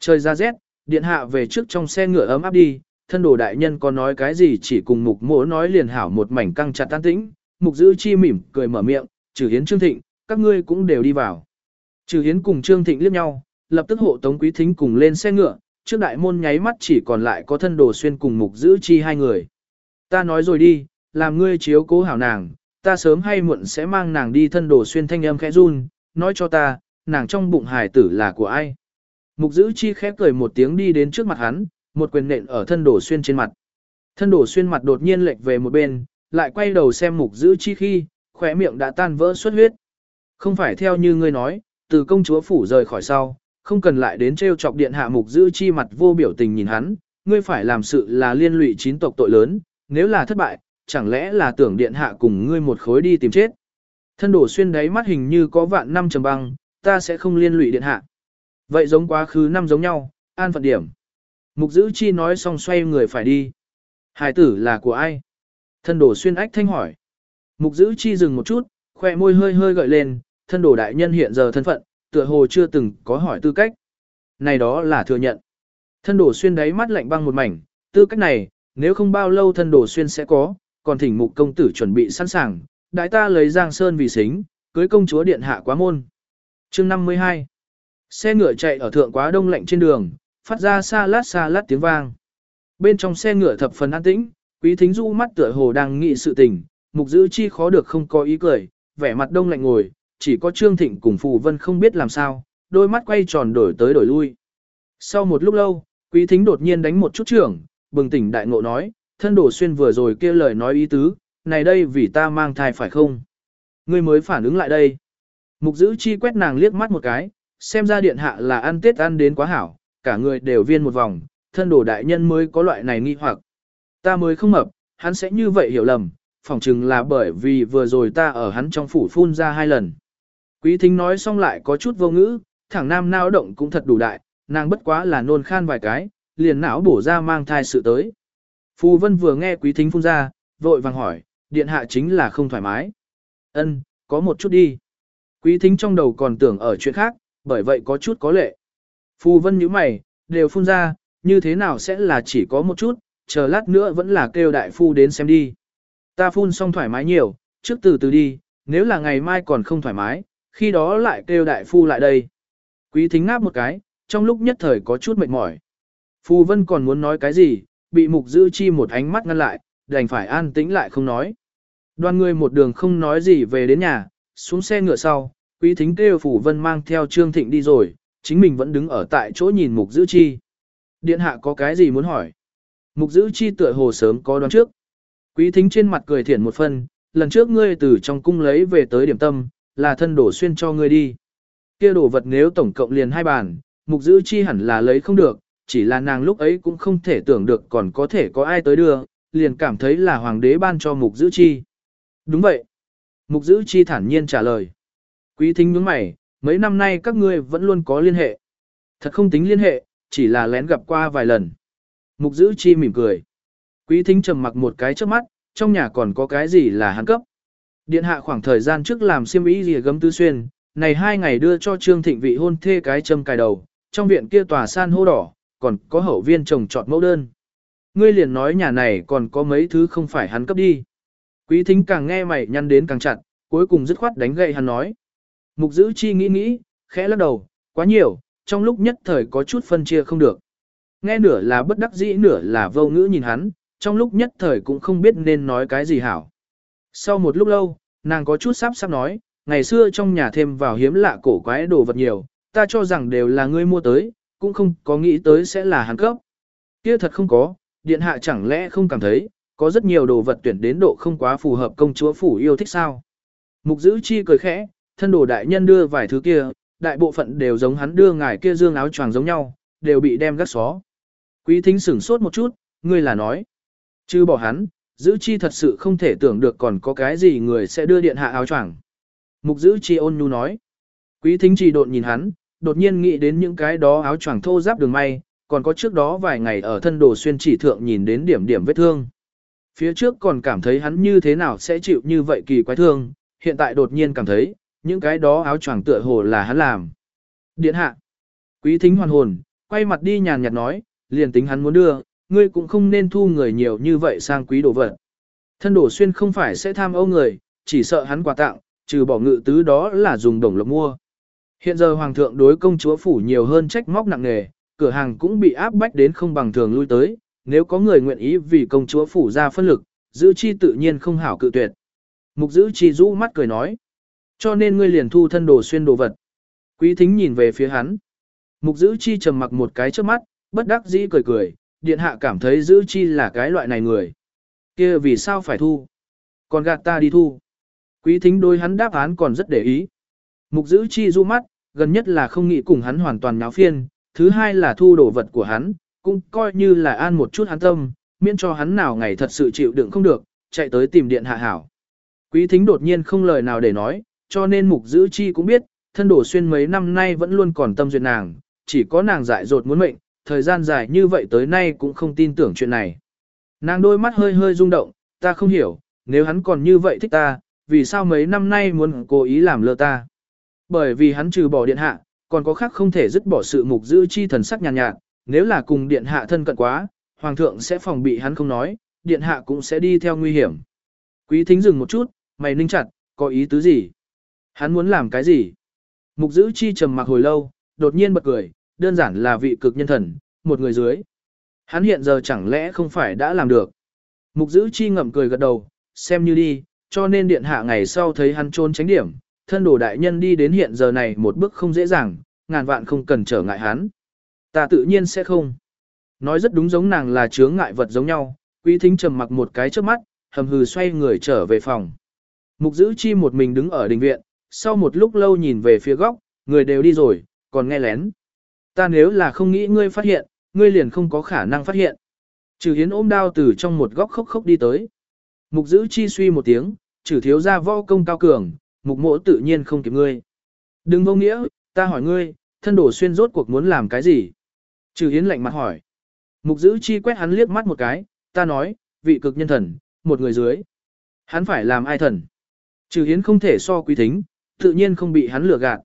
Trời ra rét, điện hạ về trước trong xe ngựa ấm áp đi, thân đồ đại nhân có nói cái gì chỉ cùng mục mỗ nói liền hảo một mảnh căng chặt tan tĩnh, mục giữ chi mỉm, cười mở miệng, trừ hiến trương thịnh, các ngươi cũng đều đi vào. Trừ hiến cùng trương thịnh liếc nhau, lập tức hộ tống quý thính cùng lên xe ngựa, trước đại môn nháy mắt chỉ còn lại có thân đồ xuyên cùng mục giữ chi hai người. Ta nói rồi đi, làm ngươi chiếu cố hảo nàng, ta sớm hay muộn sẽ mang nàng đi thân đồ xuyên thanh âm khẽ run, nói cho ta, nàng trong bụng hải tử là của ai. Mục giữ chi khẽ cười một tiếng đi đến trước mặt hắn, một quyền nện ở thân đổ xuyên trên mặt. Thân đổ xuyên mặt đột nhiên lệch về một bên, lại quay đầu xem mục giữ chi khi, khỏe miệng đã tan vỡ xuất huyết. Không phải theo như ngươi nói, từ công chúa phủ rời khỏi sau, không cần lại đến treo chọc điện hạ mục giữ chi mặt vô biểu tình nhìn hắn, ngươi phải làm sự là liên lụy chín tộc tội lớn, nếu là thất bại, chẳng lẽ là tưởng điện hạ cùng ngươi một khối đi tìm chết. Thân đổ xuyên đáy mắt hình như có vạn năm trầm băng, ta sẽ không liên lụy điện hạ. Vậy giống quá khứ năm giống nhau, an phận điểm. Mục giữ chi nói xong xoay người phải đi. Hải tử là của ai? Thân đổ xuyên ách thanh hỏi. Mục giữ chi dừng một chút, khoe môi hơi hơi gợi lên, thân đổ đại nhân hiện giờ thân phận, tựa hồ chưa từng có hỏi tư cách. Này đó là thừa nhận. Thân đổ xuyên đáy mắt lạnh băng một mảnh, tư cách này, nếu không bao lâu thân đổ xuyên sẽ có, còn thỉnh mục công tử chuẩn bị sẵn sàng, đại ta lấy giang sơn vì xính, cưới công chúa điện hạ quá môn. chương 52 Xe ngựa chạy ở thượng quá đông lạnh trên đường, phát ra xa lát xa lát tiếng vang. Bên trong xe ngựa thập phần an tĩnh, quý thính du mắt tựa hồ đang nghị sự tình, mục giữ chi khó được không có ý cười, vẻ mặt đông lạnh ngồi, chỉ có Trương Thịnh cùng Phù Vân không biết làm sao, đôi mắt quay tròn đổi tới đổi lui. Sau một lúc lâu, quý thính đột nhiên đánh một chút trưởng, bừng tỉnh đại ngộ nói, thân đổ xuyên vừa rồi kia lời nói ý tứ, này đây vì ta mang thai phải không? Ngươi mới phản ứng lại đây. Mục giữ chi quét nàng liếc mắt một cái, xem ra điện hạ là ăn tết ăn đến quá hảo, cả người đều viên một vòng, thân đồ đại nhân mới có loại này nghi hoặc. Ta mới không mập, hắn sẽ như vậy hiểu lầm, phỏng chừng là bởi vì vừa rồi ta ở hắn trong phủ phun ra hai lần. Quý thính nói xong lại có chút vô ngữ, thẳng nam nao động cũng thật đủ đại, nàng bất quá là nôn khan vài cái, liền não bổ ra mang thai sự tới. Phù vân vừa nghe quý thính phun ra, vội vàng hỏi, điện hạ chính là không thoải mái. Ân, có một chút đi. Quý thính trong đầu còn tưởng ở chuyện khác, bởi vậy có chút có lệ. Phù vân nhíu mày, đều phun ra, như thế nào sẽ là chỉ có một chút, chờ lát nữa vẫn là kêu đại phu đến xem đi. Ta phun xong thoải mái nhiều, trước từ từ đi, nếu là ngày mai còn không thoải mái, khi đó lại kêu đại phu lại đây. Quý thính ngáp một cái, trong lúc nhất thời có chút mệt mỏi. Phù vân còn muốn nói cái gì, bị mục giữ chi một ánh mắt ngăn lại, đành phải an tĩnh lại không nói. Đoàn người một đường không nói gì về đến nhà, xuống xe ngựa sau, quý thính kêu Phù vân mang theo Trương Thịnh đi rồi, chính mình vẫn đứng ở tại chỗ nhìn mục giữ chi. Điện hạ có cái gì muốn hỏi? Mục giữ chi tựa hồ sớm có đoán trước. Quý thính trên mặt cười thiện một phần, lần trước ngươi từ trong cung lấy về tới điểm tâm, là thân đổ xuyên cho ngươi đi. Kia đồ vật nếu tổng cộng liền hai bàn, mục giữ chi hẳn là lấy không được, chỉ là nàng lúc ấy cũng không thể tưởng được còn có thể có ai tới đưa, liền cảm thấy là hoàng đế ban cho mục giữ chi. Đúng vậy. Mục giữ chi thản nhiên trả lời. Quý thính nhướng mày, mấy năm nay các ngươi vẫn luôn có liên hệ. Thật không tính liên hệ, chỉ là lén gặp qua vài lần. Mục giữ chi mỉm cười. Quý thính trầm mặc một cái trước mắt, trong nhà còn có cái gì là hắn cấp. Điện hạ khoảng thời gian trước làm siêm ý gì gấm tứ xuyên, này hai ngày đưa cho Trương Thịnh vị hôn thê cái châm cài đầu, trong viện kia tòa san hô đỏ, còn có hậu viên trồng trọt mẫu đơn. Ngươi liền nói nhà này còn có mấy thứ không phải hắn cấp đi. Quý thính càng nghe mày nhăn đến càng chặt, cuối cùng dứt khoát đánh gậy hắn nói. Mục giữ chi nghĩ nghĩ, khẽ lắc đầu, quá nhiều, trong lúc nhất thời có chút phân chia không được. Nghe nửa là bất đắc dĩ nửa là vô ngữ nhìn hắn, trong lúc nhất thời cũng không biết nên nói cái gì hảo. Sau một lúc lâu, nàng có chút sắp sắp nói, ngày xưa trong nhà thêm vào hiếm lạ cổ quái đồ vật nhiều, ta cho rằng đều là ngươi mua tới, cũng không có nghĩ tới sẽ là hắn cấp. Kia thật không có, điện hạ chẳng lẽ không cảm thấy, có rất nhiều đồ vật tuyển đến độ không quá phù hợp công chúa phủ yêu thích sao. Mục giữ chi cười khẽ, thân đồ đại nhân đưa vài thứ kia, đại bộ phận đều giống hắn đưa ngài kia dương áo choàng giống nhau, đều bị đem gắt xó. Quý thính sửng sốt một chút, ngươi là nói. Chứ bỏ hắn, giữ chi thật sự không thể tưởng được còn có cái gì người sẽ đưa điện hạ áo choàng. Mục giữ chi ôn nhu nói. Quý thính chỉ đột nhìn hắn, đột nhiên nghĩ đến những cái đó áo choàng thô giáp đường may, còn có trước đó vài ngày ở thân đồ xuyên chỉ thượng nhìn đến điểm điểm vết thương. Phía trước còn cảm thấy hắn như thế nào sẽ chịu như vậy kỳ quái thương, hiện tại đột nhiên cảm thấy, những cái đó áo choàng tựa hồ là hắn làm. Điện hạ. Quý thính hoàn hồn, quay mặt đi nhàn nhạt nói, liền tính hắn muốn đưa, ngươi cũng không nên thu người nhiều như vậy sang quý đồ vật. Thân đổ xuyên không phải sẽ tham âu người, chỉ sợ hắn quà tặng, trừ bỏ ngự tứ đó là dùng đồng lộc mua. Hiện giờ hoàng thượng đối công chúa phủ nhiều hơn trách móc nặng nề, cửa hàng cũng bị áp bách đến không bằng thường lui tới, nếu có người nguyện ý vì công chúa phủ ra phân lực, giữ chi tự nhiên không hảo cự tuyệt. Mục giữ chi rũ mắt cười nói, cho nên ngươi liền thu thân đồ xuyên đồ vật. Quý thính nhìn về phía hắn. Mục giữ chi trầm mặc một cái trước mắt, bất đắc dĩ cười cười, điện hạ cảm thấy giữ chi là cái loại này người. kia vì sao phải thu? Còn gạt ta đi thu. Quý thính đôi hắn đáp án còn rất để ý. Mục giữ chi du mắt, gần nhất là không nghĩ cùng hắn hoàn toàn nháo phiên, thứ hai là thu đồ vật của hắn, cũng coi như là an một chút hắn tâm, miễn cho hắn nào ngày thật sự chịu đựng không được, chạy tới tìm điện hạ hảo. Quý thính đột nhiên không lời nào để nói, cho nên mục giữ chi cũng biết, thân đổ xuyên mấy năm nay vẫn luôn còn tâm duyệt nàng, chỉ có nàng dại dột muốn mệnh, thời gian dài như vậy tới nay cũng không tin tưởng chuyện này. Nàng đôi mắt hơi hơi rung động, ta không hiểu, nếu hắn còn như vậy thích ta, vì sao mấy năm nay muốn cố ý làm lơ ta. Bởi vì hắn trừ bỏ điện hạ, còn có khác không thể dứt bỏ sự mục giữ chi thần sắc nhàn nhạt, nhạt, nếu là cùng điện hạ thân cận quá, hoàng thượng sẽ phòng bị hắn không nói, điện hạ cũng sẽ đi theo nguy hiểm. Quý thính dừng một chút, mày ninh chặt, có ý tứ gì? Hắn muốn làm cái gì? Mục giữ chi trầm mặc hồi lâu, đột nhiên bật cười, đơn giản là vị cực nhân thần, một người dưới. Hắn hiện giờ chẳng lẽ không phải đã làm được. Mục giữ chi ngậm cười gật đầu, xem như đi, cho nên điện hạ ngày sau thấy hắn trốn tránh điểm, thân đồ đại nhân đi đến hiện giờ này một bước không dễ dàng, ngàn vạn không cần trở ngại hắn. Ta tự nhiên sẽ không. Nói rất đúng giống nàng là chướng ngại vật giống nhau, quý thính trầm mặc một cái trước mắt, hầm hừ xoay người trở về phòng. Mục giữ chi một mình đứng ở đình viện, sau một lúc lâu nhìn về phía góc, người đều đi rồi, còn nghe lén. Ta nếu là không nghĩ ngươi phát hiện, ngươi liền không có khả năng phát hiện. Trừ hiến ôm đao từ trong một góc khóc khóc đi tới. Mục giữ chi suy một tiếng, trừ thiếu ra võ công cao cường, mục mỗ tự nhiên không kịp ngươi. Đừng vô nghĩa, ta hỏi ngươi, thân đổ xuyên rốt cuộc muốn làm cái gì? Trừ hiến lạnh mặt hỏi. Mục giữ chi quét hắn liếc mắt một cái, ta nói, vị cực nhân thần, một người dưới. Hắn phải làm ai thần? Trừ hiến không thể so quý thính, tự nhiên không bị hắn lừa gạt.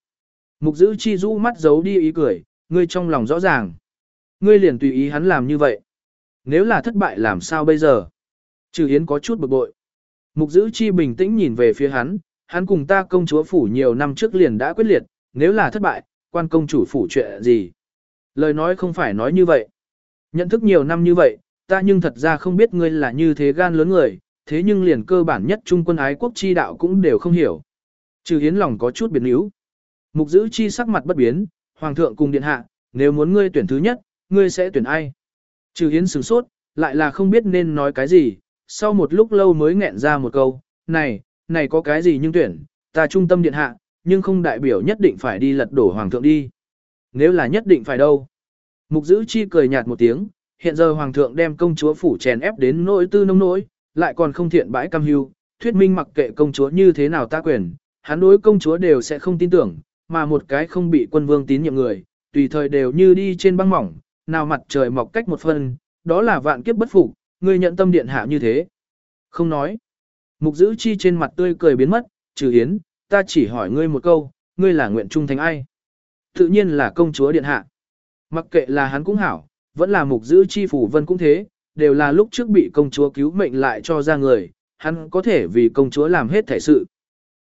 Mục giữ chi rũ mắt giấu đi ý cười, ngươi trong lòng rõ ràng. Ngươi liền tùy ý hắn làm như vậy. Nếu là thất bại làm sao bây giờ? Trừ Hiến có chút bực bội. Mục giữ chi bình tĩnh nhìn về phía hắn, hắn cùng ta công chúa phủ nhiều năm trước liền đã quyết liệt, nếu là thất bại, quan công chủ phủ chuyện gì? Lời nói không phải nói như vậy. Nhận thức nhiều năm như vậy, ta nhưng thật ra không biết ngươi là như thế gan lớn người, thế nhưng liền cơ bản nhất trung quân ái quốc chi đạo cũng đều không hiểu. Trừ Hiến lòng có chút biến yếu. Mục giữ chi sắc mặt bất biến, hoàng thượng cùng điện hạ, nếu muốn ngươi tuyển thứ nhất, ngươi sẽ tuyển ai? Trừ Hiến sửng sốt, lại là không biết nên nói cái gì, sau một lúc lâu mới nghẹn ra một câu, này, này có cái gì nhưng tuyển, ta trung tâm điện hạ, nhưng không đại biểu nhất định phải đi lật đổ hoàng thượng đi. Nếu là nhất định phải đâu? Mục giữ chi cười nhạt một tiếng, hiện giờ hoàng thượng đem công chúa phủ chèn ép đến nỗi tư nông nỗi, lại còn không thiện bãi cam hưu, thuyết minh mặc kệ công chúa như thế nào ta quyền, hắn đối công chúa đều sẽ không tin tưởng, mà một cái không bị quân vương tín nhiệm người, tùy thời đều như đi trên băng mỏng, nào mặt trời mọc cách một phân, đó là vạn kiếp bất phục, ngươi nhận tâm điện hạ như thế. Không nói. Mục giữ chi trên mặt tươi cười biến mất, trừ hiến, ta chỉ hỏi ngươi một câu, ngươi là nguyện trung thành ai? Tự nhiên là công chúa điện hạ. Mặc kệ là hắn cũng hảo, vẫn là mục giữ chi phủ vân cũng thế, đều là lúc trước bị công chúa cứu mệnh lại cho ra người, hắn có thể vì công chúa làm hết thể sự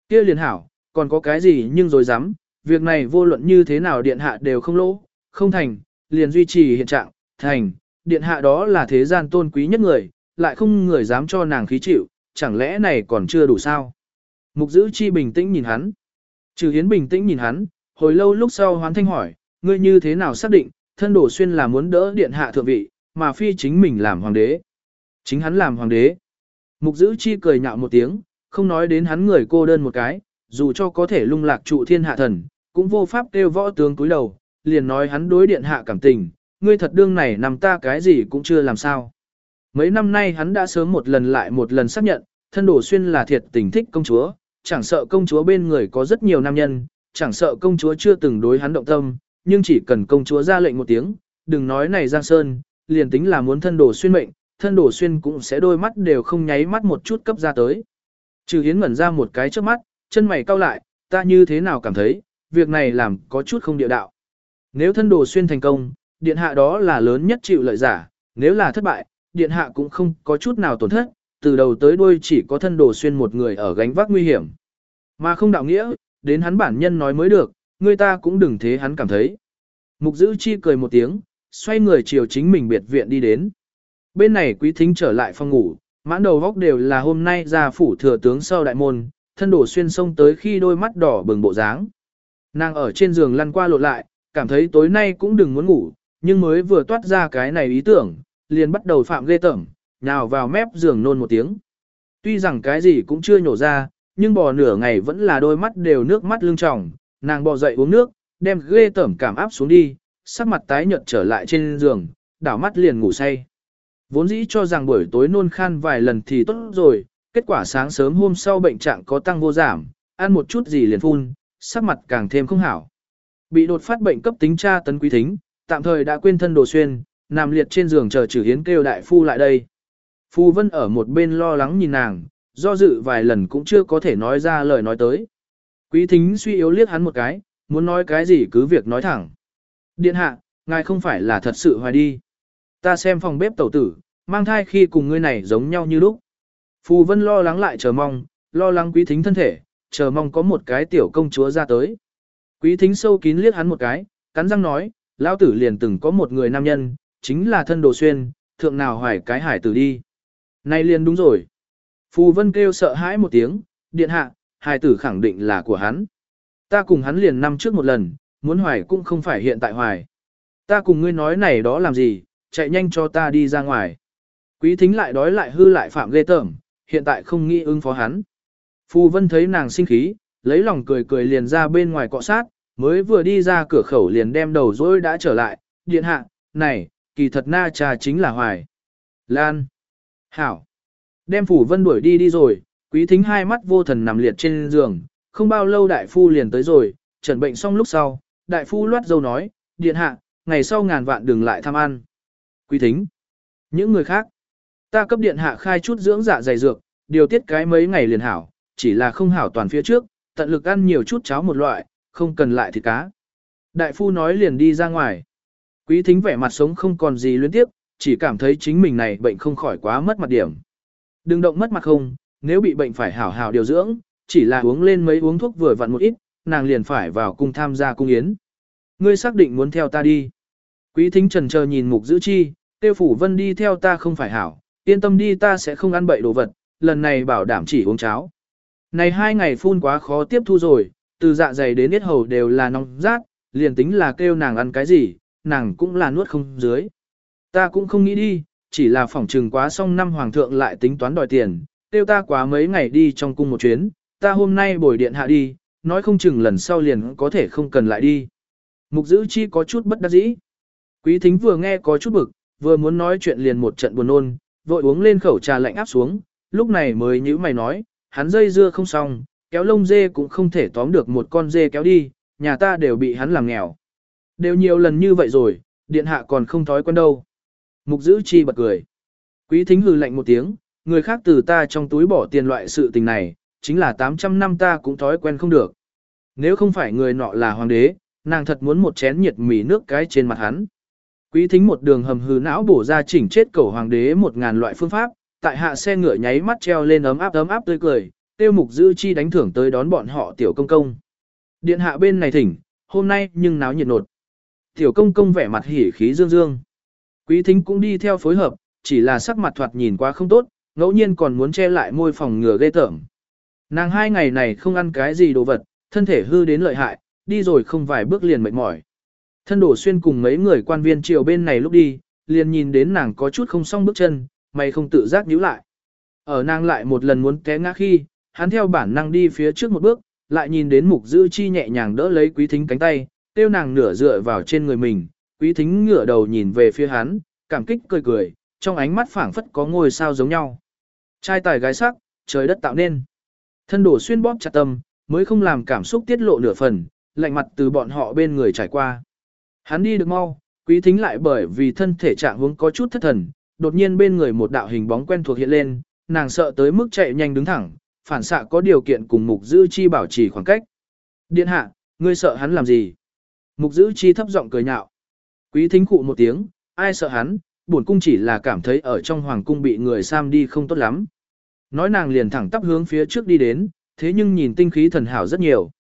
kia liền hảo, còn có cái gì nhưng rồi dám, việc này vô luận như thế nào điện hạ đều không lỗ, không thành, liền duy trì hiện trạng, thành, điện hạ đó là thế gian tôn quý nhất người, lại không người dám cho nàng khí chịu, chẳng lẽ này còn chưa đủ sao? Mục giữ chi bình tĩnh nhìn hắn. Trừ hiến bình tĩnh nhìn hắn, hồi lâu lúc sau hoán thanh hỏi, ngươi như thế nào xác định, thân đổ xuyên là muốn đỡ điện hạ thượng vị, mà phi chính mình làm hoàng đế. Chính hắn làm hoàng đế. Mục giữ chi cười nhạo một tiếng, không nói đến hắn người cô đơn một cái, dù cho có thể lung lạc trụ thiên hạ thần, cũng vô pháp kêu võ tướng cúi đầu, liền nói hắn đối điện hạ cảm tình, ngươi thật đương này nằm ta cái gì cũng chưa làm sao. Mấy năm nay hắn đã sớm một lần lại một lần xác nhận, thân đổ xuyên là thiệt tình thích công chúa, chẳng sợ công chúa bên người có rất nhiều nam nhân, chẳng sợ công chúa chưa từng đối hắn động tâm, nhưng chỉ cần công chúa ra lệnh một tiếng, đừng nói này Giang Sơn, liền tính là muốn thân đổ xuyên mệnh, thân đổ xuyên cũng sẽ đôi mắt đều không nháy mắt một chút cấp ra tới. Trừ hiến ngẩn ra một cái trước mắt, chân mày cau lại, ta như thế nào cảm thấy, việc này làm có chút không địa đạo. Nếu thân đồ xuyên thành công, điện hạ đó là lớn nhất chịu lợi giả, nếu là thất bại, điện hạ cũng không có chút nào tổn thất, từ đầu tới đuôi chỉ có thân đồ xuyên một người ở gánh vác nguy hiểm. Mà không đạo nghĩa, đến hắn bản nhân nói mới được, người ta cũng đừng thế hắn cảm thấy. Mục giữ chi cười một tiếng, xoay người chiều chính mình biệt viện đi đến. Bên này quý thính trở lại phòng ngủ, mãn đầu góc đều là hôm nay ra phủ thừa tướng sau đại môn, thân đổ xuyên sông tới khi đôi mắt đỏ bừng bộ dáng. Nàng ở trên giường lăn qua lộn lại, cảm thấy tối nay cũng đừng muốn ngủ, nhưng mới vừa toát ra cái này ý tưởng, liền bắt đầu phạm ghê tởm, nhào vào mép giường nôn một tiếng. Tuy rằng cái gì cũng chưa nhổ ra, nhưng bò nửa ngày vẫn là đôi mắt đều nước mắt lưng tròng, nàng bò dậy uống nước, đem ghê tởm cảm áp xuống đi, sắc mặt tái nhợt trở lại trên giường, đảo mắt liền ngủ say. Vốn dĩ cho rằng buổi tối nôn khan vài lần thì tốt rồi, kết quả sáng sớm hôm sau bệnh trạng có tăng vô giảm, ăn một chút gì liền phun, sắc mặt càng thêm không hảo. Bị đột phát bệnh cấp tính tra tấn quý thính, tạm thời đã quên thân đồ xuyên, nằm liệt trên giường chờ trừ hiến kêu đại phu lại đây. Phu vân ở một bên lo lắng nhìn nàng, do dự vài lần cũng chưa có thể nói ra lời nói tới. Quý thính suy yếu liếc hắn một cái, muốn nói cái gì cứ việc nói thẳng. Điện hạ, ngài không phải là thật sự hoài đi. Ta xem phòng bếp tẩu tử, mang thai khi cùng ngươi này giống nhau như lúc. Phù vân lo lắng lại chờ mong, lo lắng quý thính thân thể, chờ mong có một cái tiểu công chúa ra tới. Quý thính sâu kín liếc hắn một cái, cắn răng nói, lão tử liền từng có một người nam nhân, chính là thân đồ xuyên, thượng nào hoài cái hải tử đi. Nay liền đúng rồi. Phù vân kêu sợ hãi một tiếng, điện hạ, hải tử khẳng định là của hắn. Ta cùng hắn liền năm trước một lần, muốn hoài cũng không phải hiện tại hoài. Ta cùng ngươi nói này đó làm gì, chạy nhanh cho ta đi ra ngoài. Quý thính lại đói lại hư lại phạm ghê tởm, hiện tại không nghĩ ứng phó hắn. Phù vân thấy nàng sinh khí, lấy lòng cười cười liền ra bên ngoài cọ sát, mới vừa đi ra cửa khẩu liền đem đầu dối đã trở lại, điện hạ, này, kỳ thật na trà chính là hoài. Lan. Hảo. Đem phủ vân đuổi đi đi rồi, quý thính hai mắt vô thần nằm liệt trên giường, không bao lâu đại phu liền tới rồi, trần bệnh xong lúc sau, đại phu loát dâu nói, điện hạ, ngày sau ngàn vạn đừng lại tham ăn. Quý thính. Những người khác. Ta cấp điện hạ khai chút dưỡng dạ dày dược, điều tiết cái mấy ngày liền hảo, chỉ là không hảo toàn phía trước, tận lực ăn nhiều chút cháo một loại, không cần lại thịt cá. Đại phu nói liền đi ra ngoài. Quý thính vẻ mặt sống không còn gì liên tiếp, chỉ cảm thấy chính mình này bệnh không khỏi quá mất mặt điểm. Đừng động mất mặt không, nếu bị bệnh phải hảo hảo điều dưỡng, chỉ là uống lên mấy uống thuốc vừa vặn một ít, nàng liền phải vào cung tham gia cung yến. Ngươi xác định muốn theo ta đi. Quý thính trần chờ nhìn mục giữ chi, tiêu phủ vân đi theo ta không phải hảo, yên tâm đi ta sẽ không ăn bậy đồ vật, lần này bảo đảm chỉ uống cháo. Này hai ngày phun quá khó tiếp thu rồi, từ dạ dày đến yết hầu đều là nóng rát, liền tính là kêu nàng ăn cái gì, nàng cũng là nuốt không dưới. Ta cũng không nghĩ đi, chỉ là phỏng trừng quá xong năm hoàng thượng lại tính toán đòi tiền, tiêu ta quá mấy ngày đi trong cung một chuyến, ta hôm nay bồi điện hạ đi, nói không chừng lần sau liền có thể không cần lại đi. Mục giữ chi có chút bất đắc dĩ. Quý thính vừa nghe có chút bực, vừa muốn nói chuyện liền một trận buồn nôn, vội uống lên khẩu trà lạnh áp xuống, lúc này mới nhữ mày nói, hắn dây dưa không xong, kéo lông dê cũng không thể tóm được một con dê kéo đi, nhà ta đều bị hắn làm nghèo. Đều nhiều lần như vậy rồi, điện hạ còn không thói quen đâu. Mục giữ chi bật cười. Quý thính hừ lạnh một tiếng, người khác từ ta trong túi bỏ tiền loại sự tình này, chính là 800 năm ta cũng thói quen không được. Nếu không phải người nọ là hoàng đế, nàng thật muốn một chén nhiệt mì nước cái trên mặt hắn. Quý thính một đường hầm hừ não bổ ra chỉnh chết cầu hoàng đế một ngàn loại phương pháp, tại hạ xe ngựa nháy mắt treo lên ấm áp ấm áp tươi cười, tiêu mục giữ chi đánh thưởng tới đón bọn họ tiểu công công. Điện hạ bên này thỉnh, hôm nay nhưng náo nhiệt nột. Tiểu công công vẻ mặt hỉ khí dương dương. Quý thính cũng đi theo phối hợp, chỉ là sắc mặt thoạt nhìn quá không tốt, ngẫu nhiên còn muốn che lại môi phòng ngừa ghê tởm. Nàng hai ngày này không ăn cái gì đồ vật, thân thể hư đến lợi hại, đi rồi không vài bước liền mệt mỏi. Thân đổ xuyên cùng mấy người quan viên triều bên này lúc đi, liền nhìn đến nàng có chút không xong bước chân, mày không tự giác nhíu lại. Ở nàng lại một lần muốn té ngã khi, hắn theo bản năng đi phía trước một bước, lại nhìn đến mục dư chi nhẹ nhàng đỡ lấy quý thính cánh tay, tiêu nàng nửa dựa vào trên người mình, quý thính ngửa đầu nhìn về phía hắn, cảm kích cười cười, trong ánh mắt phảng phất có ngôi sao giống nhau. Trai tài gái sắc, trời đất tạo nên. Thân đổ xuyên bóp chặt tâm, mới không làm cảm xúc tiết lộ nửa phần, lạnh mặt từ bọn họ bên người trải qua. Hắn đi được mau, quý thính lại bởi vì thân thể trạng hướng có chút thất thần, đột nhiên bên người một đạo hình bóng quen thuộc hiện lên, nàng sợ tới mức chạy nhanh đứng thẳng, phản xạ có điều kiện cùng mục giữ chi bảo trì khoảng cách. Điện hạ, ngươi sợ hắn làm gì? Mục giữ chi thấp giọng cười nhạo. Quý thính cụ một tiếng, ai sợ hắn, Buồn cung chỉ là cảm thấy ở trong hoàng cung bị người sam đi không tốt lắm. Nói nàng liền thẳng tắp hướng phía trước đi đến, thế nhưng nhìn tinh khí thần hảo rất nhiều.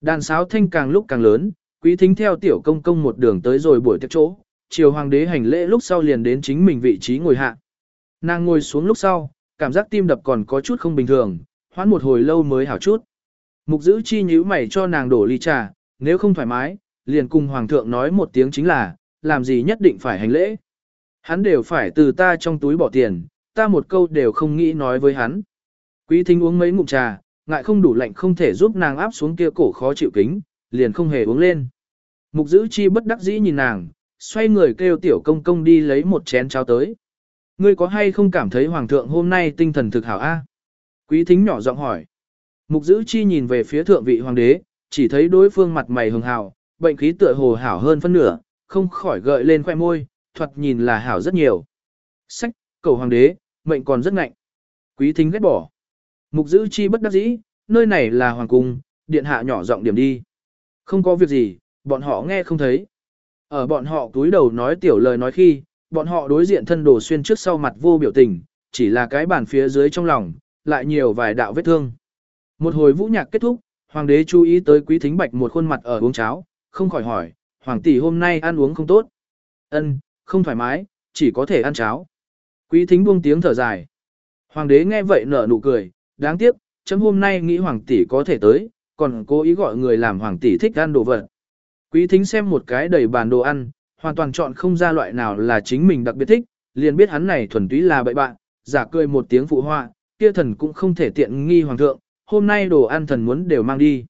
Đàn sáo thanh càng lúc càng lớn, quý thính theo tiểu công công một đường tới rồi buổi tiệc chỗ, chiều hoàng đế hành lễ lúc sau liền đến chính mình vị trí ngồi hạ. Nàng ngồi xuống lúc sau, cảm giác tim đập còn có chút không bình thường, hoãn một hồi lâu mới hảo chút. Mục giữ chi nhíu mày cho nàng đổ ly trà, nếu không thoải mái, liền cùng hoàng thượng nói một tiếng chính là, làm gì nhất định phải hành lễ. Hắn đều phải từ ta trong túi bỏ tiền, ta một câu đều không nghĩ nói với hắn. Quý thính uống mấy ngụm trà, ngại không đủ lạnh không thể giúp nàng áp xuống kia cổ khó chịu kính, liền không hề uống lên. Mục giữ chi bất đắc dĩ nhìn nàng, xoay người kêu tiểu công công đi lấy một chén cháo tới. Ngươi có hay không cảm thấy hoàng thượng hôm nay tinh thần thực hảo a? Quý thính nhỏ giọng hỏi. Mục giữ chi nhìn về phía thượng vị hoàng đế, chỉ thấy đối phương mặt mày hường hào, bệnh khí tựa hồ hảo hơn phân nửa, không khỏi gợi lên khoe môi, thuật nhìn là hảo rất nhiều. Sách, cầu hoàng đế, mệnh còn rất ngạnh. Quý thính ghét bỏ. Mục giữ chi bất đắc dĩ, nơi này là hoàng cung, điện hạ nhỏ giọng điểm đi. Không có việc gì, bọn họ nghe không thấy. Ở bọn họ túi đầu nói tiểu lời nói khi, bọn họ đối diện thân đồ xuyên trước sau mặt vô biểu tình, chỉ là cái bàn phía dưới trong lòng, lại nhiều vài đạo vết thương. Một hồi vũ nhạc kết thúc, hoàng đế chú ý tới quý thính bạch một khuôn mặt ở uống cháo, không khỏi hỏi, hoàng tỷ hôm nay ăn uống không tốt. Ân, không thoải mái, chỉ có thể ăn cháo. Quý thính buông tiếng thở dài. Hoàng đế nghe vậy nở nụ cười, đáng tiếc, chấm hôm nay nghĩ hoàng tỷ có thể tới, còn cố ý gọi người làm hoàng tỷ thích ăn đồ vật. Quý thính xem một cái đầy bàn đồ ăn, hoàn toàn chọn không ra loại nào là chính mình đặc biệt thích, liền biết hắn này thuần túy là bậy bạn, giả cười một tiếng phụ họa, kia thần cũng không thể tiện nghi hoàng thượng, hôm nay đồ ăn thần muốn đều mang đi.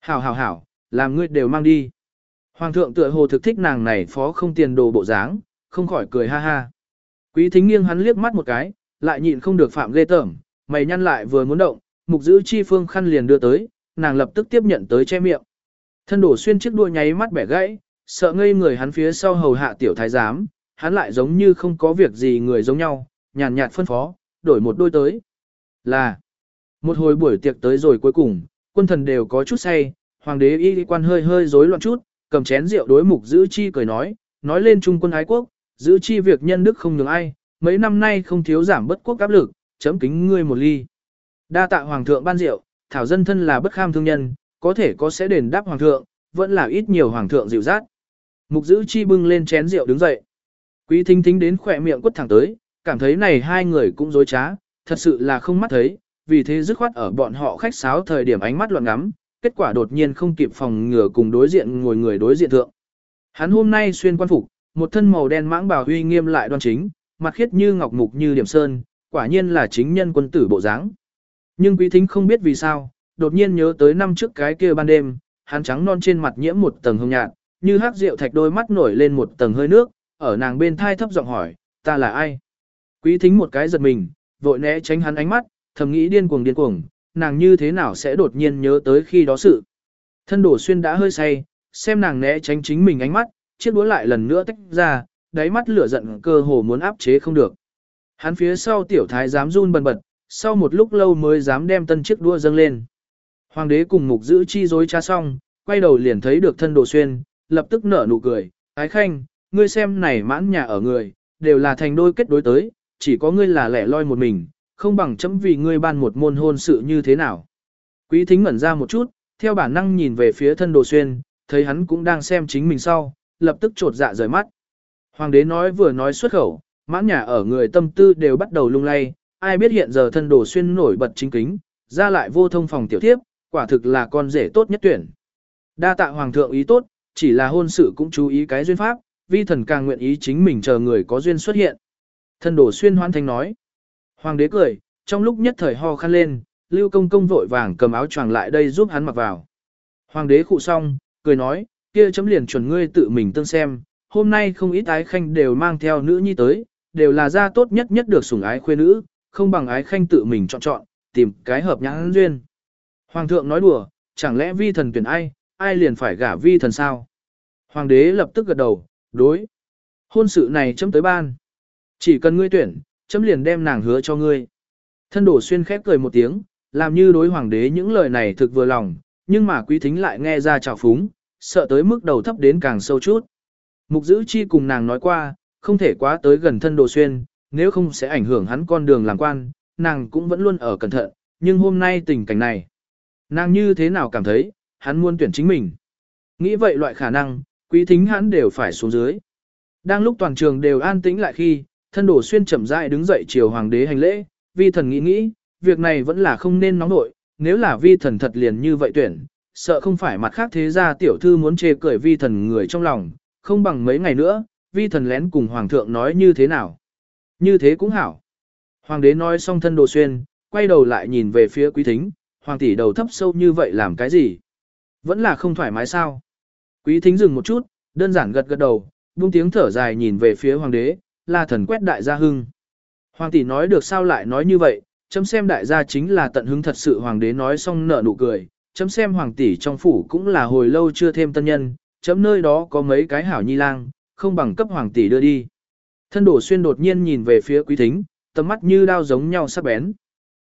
Hảo hảo hảo, làm ngươi đều mang đi. Hoàng thượng tựa hồ thực thích nàng này phó không tiền đồ bộ dáng, không khỏi cười ha ha. Quý thính nghiêng hắn liếc mắt một cái, lại nhịn không được phạm ghê tởm, mày nhăn lại vừa muốn động, mục giữ chi phương khăn liền đưa tới, nàng lập tức tiếp nhận tới che miệng. Thân đổ xuyên chiếc đuôi nháy mắt bẻ gãy, sợ ngây người hắn phía sau hầu hạ tiểu thái giám, hắn lại giống như không có việc gì người giống nhau, nhàn nhạt phân phó, đổi một đôi tới. Là, một hồi buổi tiệc tới rồi cuối cùng, quân thần đều có chút say, hoàng đế y quan hơi hơi rối loạn chút, cầm chén rượu đối mục giữ chi cười nói, nói lên trung quân ái quốc, giữ chi việc nhân đức không nhường ai, mấy năm nay không thiếu giảm bất quốc áp lực, chấm kính ngươi một ly. Đa tạ hoàng thượng ban rượu, thảo dân thân là bất kham thương nhân, có thể có sẽ đền đáp hoàng thượng, vẫn là ít nhiều hoàng thượng dịu dắt. Mục giữ chi bưng lên chén rượu đứng dậy. Quý thính thính đến khỏe miệng quất thẳng tới, cảm thấy này hai người cũng dối trá, thật sự là không mắt thấy, vì thế dứt khoát ở bọn họ khách sáo thời điểm ánh mắt loạn ngắm, kết quả đột nhiên không kịp phòng ngừa cùng đối diện ngồi người đối diện thượng. Hắn hôm nay xuyên quan phục, một thân màu đen mãng bào huy nghiêm lại đoan chính, mặt khiết như ngọc mục như điểm sơn, quả nhiên là chính nhân quân tử bộ dáng. Nhưng quý thính không biết vì sao, đột nhiên nhớ tới năm trước cái kia ban đêm, hắn trắng non trên mặt nhiễm một tầng hồng nhạt, như hắc rượu thạch đôi mắt nổi lên một tầng hơi nước, ở nàng bên thai thấp giọng hỏi, ta là ai? Quý thính một cái giật mình, vội né tránh hắn ánh mắt, thầm nghĩ điên cuồng điên cuồng, nàng như thế nào sẽ đột nhiên nhớ tới khi đó sự. Thân đổ xuyên đã hơi say, xem nàng né tránh chính mình ánh mắt, chiếc đuối lại lần nữa tách ra, đáy mắt lửa giận cơ hồ muốn áp chế không được. Hắn phía sau tiểu thái dám run bần bật, sau một lúc lâu mới dám đem tân chiếc đũa dâng lên. Hoàng đế cùng mục giữ chi dối cha xong, quay đầu liền thấy được thân đồ xuyên, lập tức nở nụ cười, ái khanh, ngươi xem này mãn nhà ở người, đều là thành đôi kết đối tới, chỉ có ngươi là lẻ loi một mình, không bằng chấm vì ngươi ban một môn hôn sự như thế nào. Quý thính ngẩn ra một chút, theo bản năng nhìn về phía thân đồ xuyên, thấy hắn cũng đang xem chính mình sau, lập tức trột dạ rời mắt. Hoàng đế nói vừa nói xuất khẩu, mãn nhà ở người tâm tư đều bắt đầu lung lay, ai biết hiện giờ thân đồ xuyên nổi bật chính kính, ra lại vô thông phòng tiểu thiếp, quả thực là con rể tốt nhất tuyển. Đa tạ hoàng thượng ý tốt, chỉ là hôn sự cũng chú ý cái duyên pháp, vi thần càng nguyện ý chính mình chờ người có duyên xuất hiện. Thân đồ xuyên hoan thanh nói. Hoàng đế cười, trong lúc nhất thời ho khăn lên, lưu công công vội vàng cầm áo choàng lại đây giúp hắn mặc vào. Hoàng đế khụ xong, cười nói, kia chấm liền chuẩn ngươi tự mình tương xem, hôm nay không ít ái khanh đều mang theo nữ nhi tới, đều là gia tốt nhất nhất được sủng ái khuê nữ, không bằng ái khanh tự mình chọn chọn, tìm cái hợp nhãn duyên. Hoàng thượng nói đùa, chẳng lẽ vi thần tuyển ai, ai liền phải gả vi thần sao? Hoàng đế lập tức gật đầu, đối. Hôn sự này chấm tới ban. Chỉ cần ngươi tuyển, chấm liền đem nàng hứa cho ngươi. Thân đổ xuyên khép cười một tiếng, làm như đối hoàng đế những lời này thực vừa lòng, nhưng mà quý thính lại nghe ra trào phúng, sợ tới mức đầu thấp đến càng sâu chút. Mục giữ chi cùng nàng nói qua, không thể quá tới gần thân đồ xuyên, nếu không sẽ ảnh hưởng hắn con đường làm quan, nàng cũng vẫn luôn ở cẩn thận, nhưng hôm nay tình cảnh này. Nàng như thế nào cảm thấy, hắn muốn tuyển chính mình. Nghĩ vậy loại khả năng, quý thính hắn đều phải xuống dưới. Đang lúc toàn trường đều an tĩnh lại khi, thân đổ xuyên chậm rãi đứng dậy chiều hoàng đế hành lễ, vi thần nghĩ nghĩ, việc này vẫn là không nên nóng nội, nếu là vi thần thật liền như vậy tuyển, sợ không phải mặt khác thế ra tiểu thư muốn chê cười vi thần người trong lòng, không bằng mấy ngày nữa, vi thần lén cùng hoàng thượng nói như thế nào. Như thế cũng hảo. Hoàng đế nói xong thân đồ xuyên, quay đầu lại nhìn về phía quý thính, hoàng tỷ đầu thấp sâu như vậy làm cái gì? Vẫn là không thoải mái sao? Quý thính dừng một chút, đơn giản gật gật đầu, buông tiếng thở dài nhìn về phía hoàng đế, là thần quét đại gia hưng. Hoàng tỷ nói được sao lại nói như vậy, chấm xem đại gia chính là tận hứng thật sự hoàng đế nói xong nở nụ cười, chấm xem hoàng tỷ trong phủ cũng là hồi lâu chưa thêm tân nhân, chấm nơi đó có mấy cái hảo nhi lang, không bằng cấp hoàng tỷ đưa đi. Thân đổ xuyên đột nhiên nhìn về phía quý thính, tầm mắt như đao giống nhau sắc bén.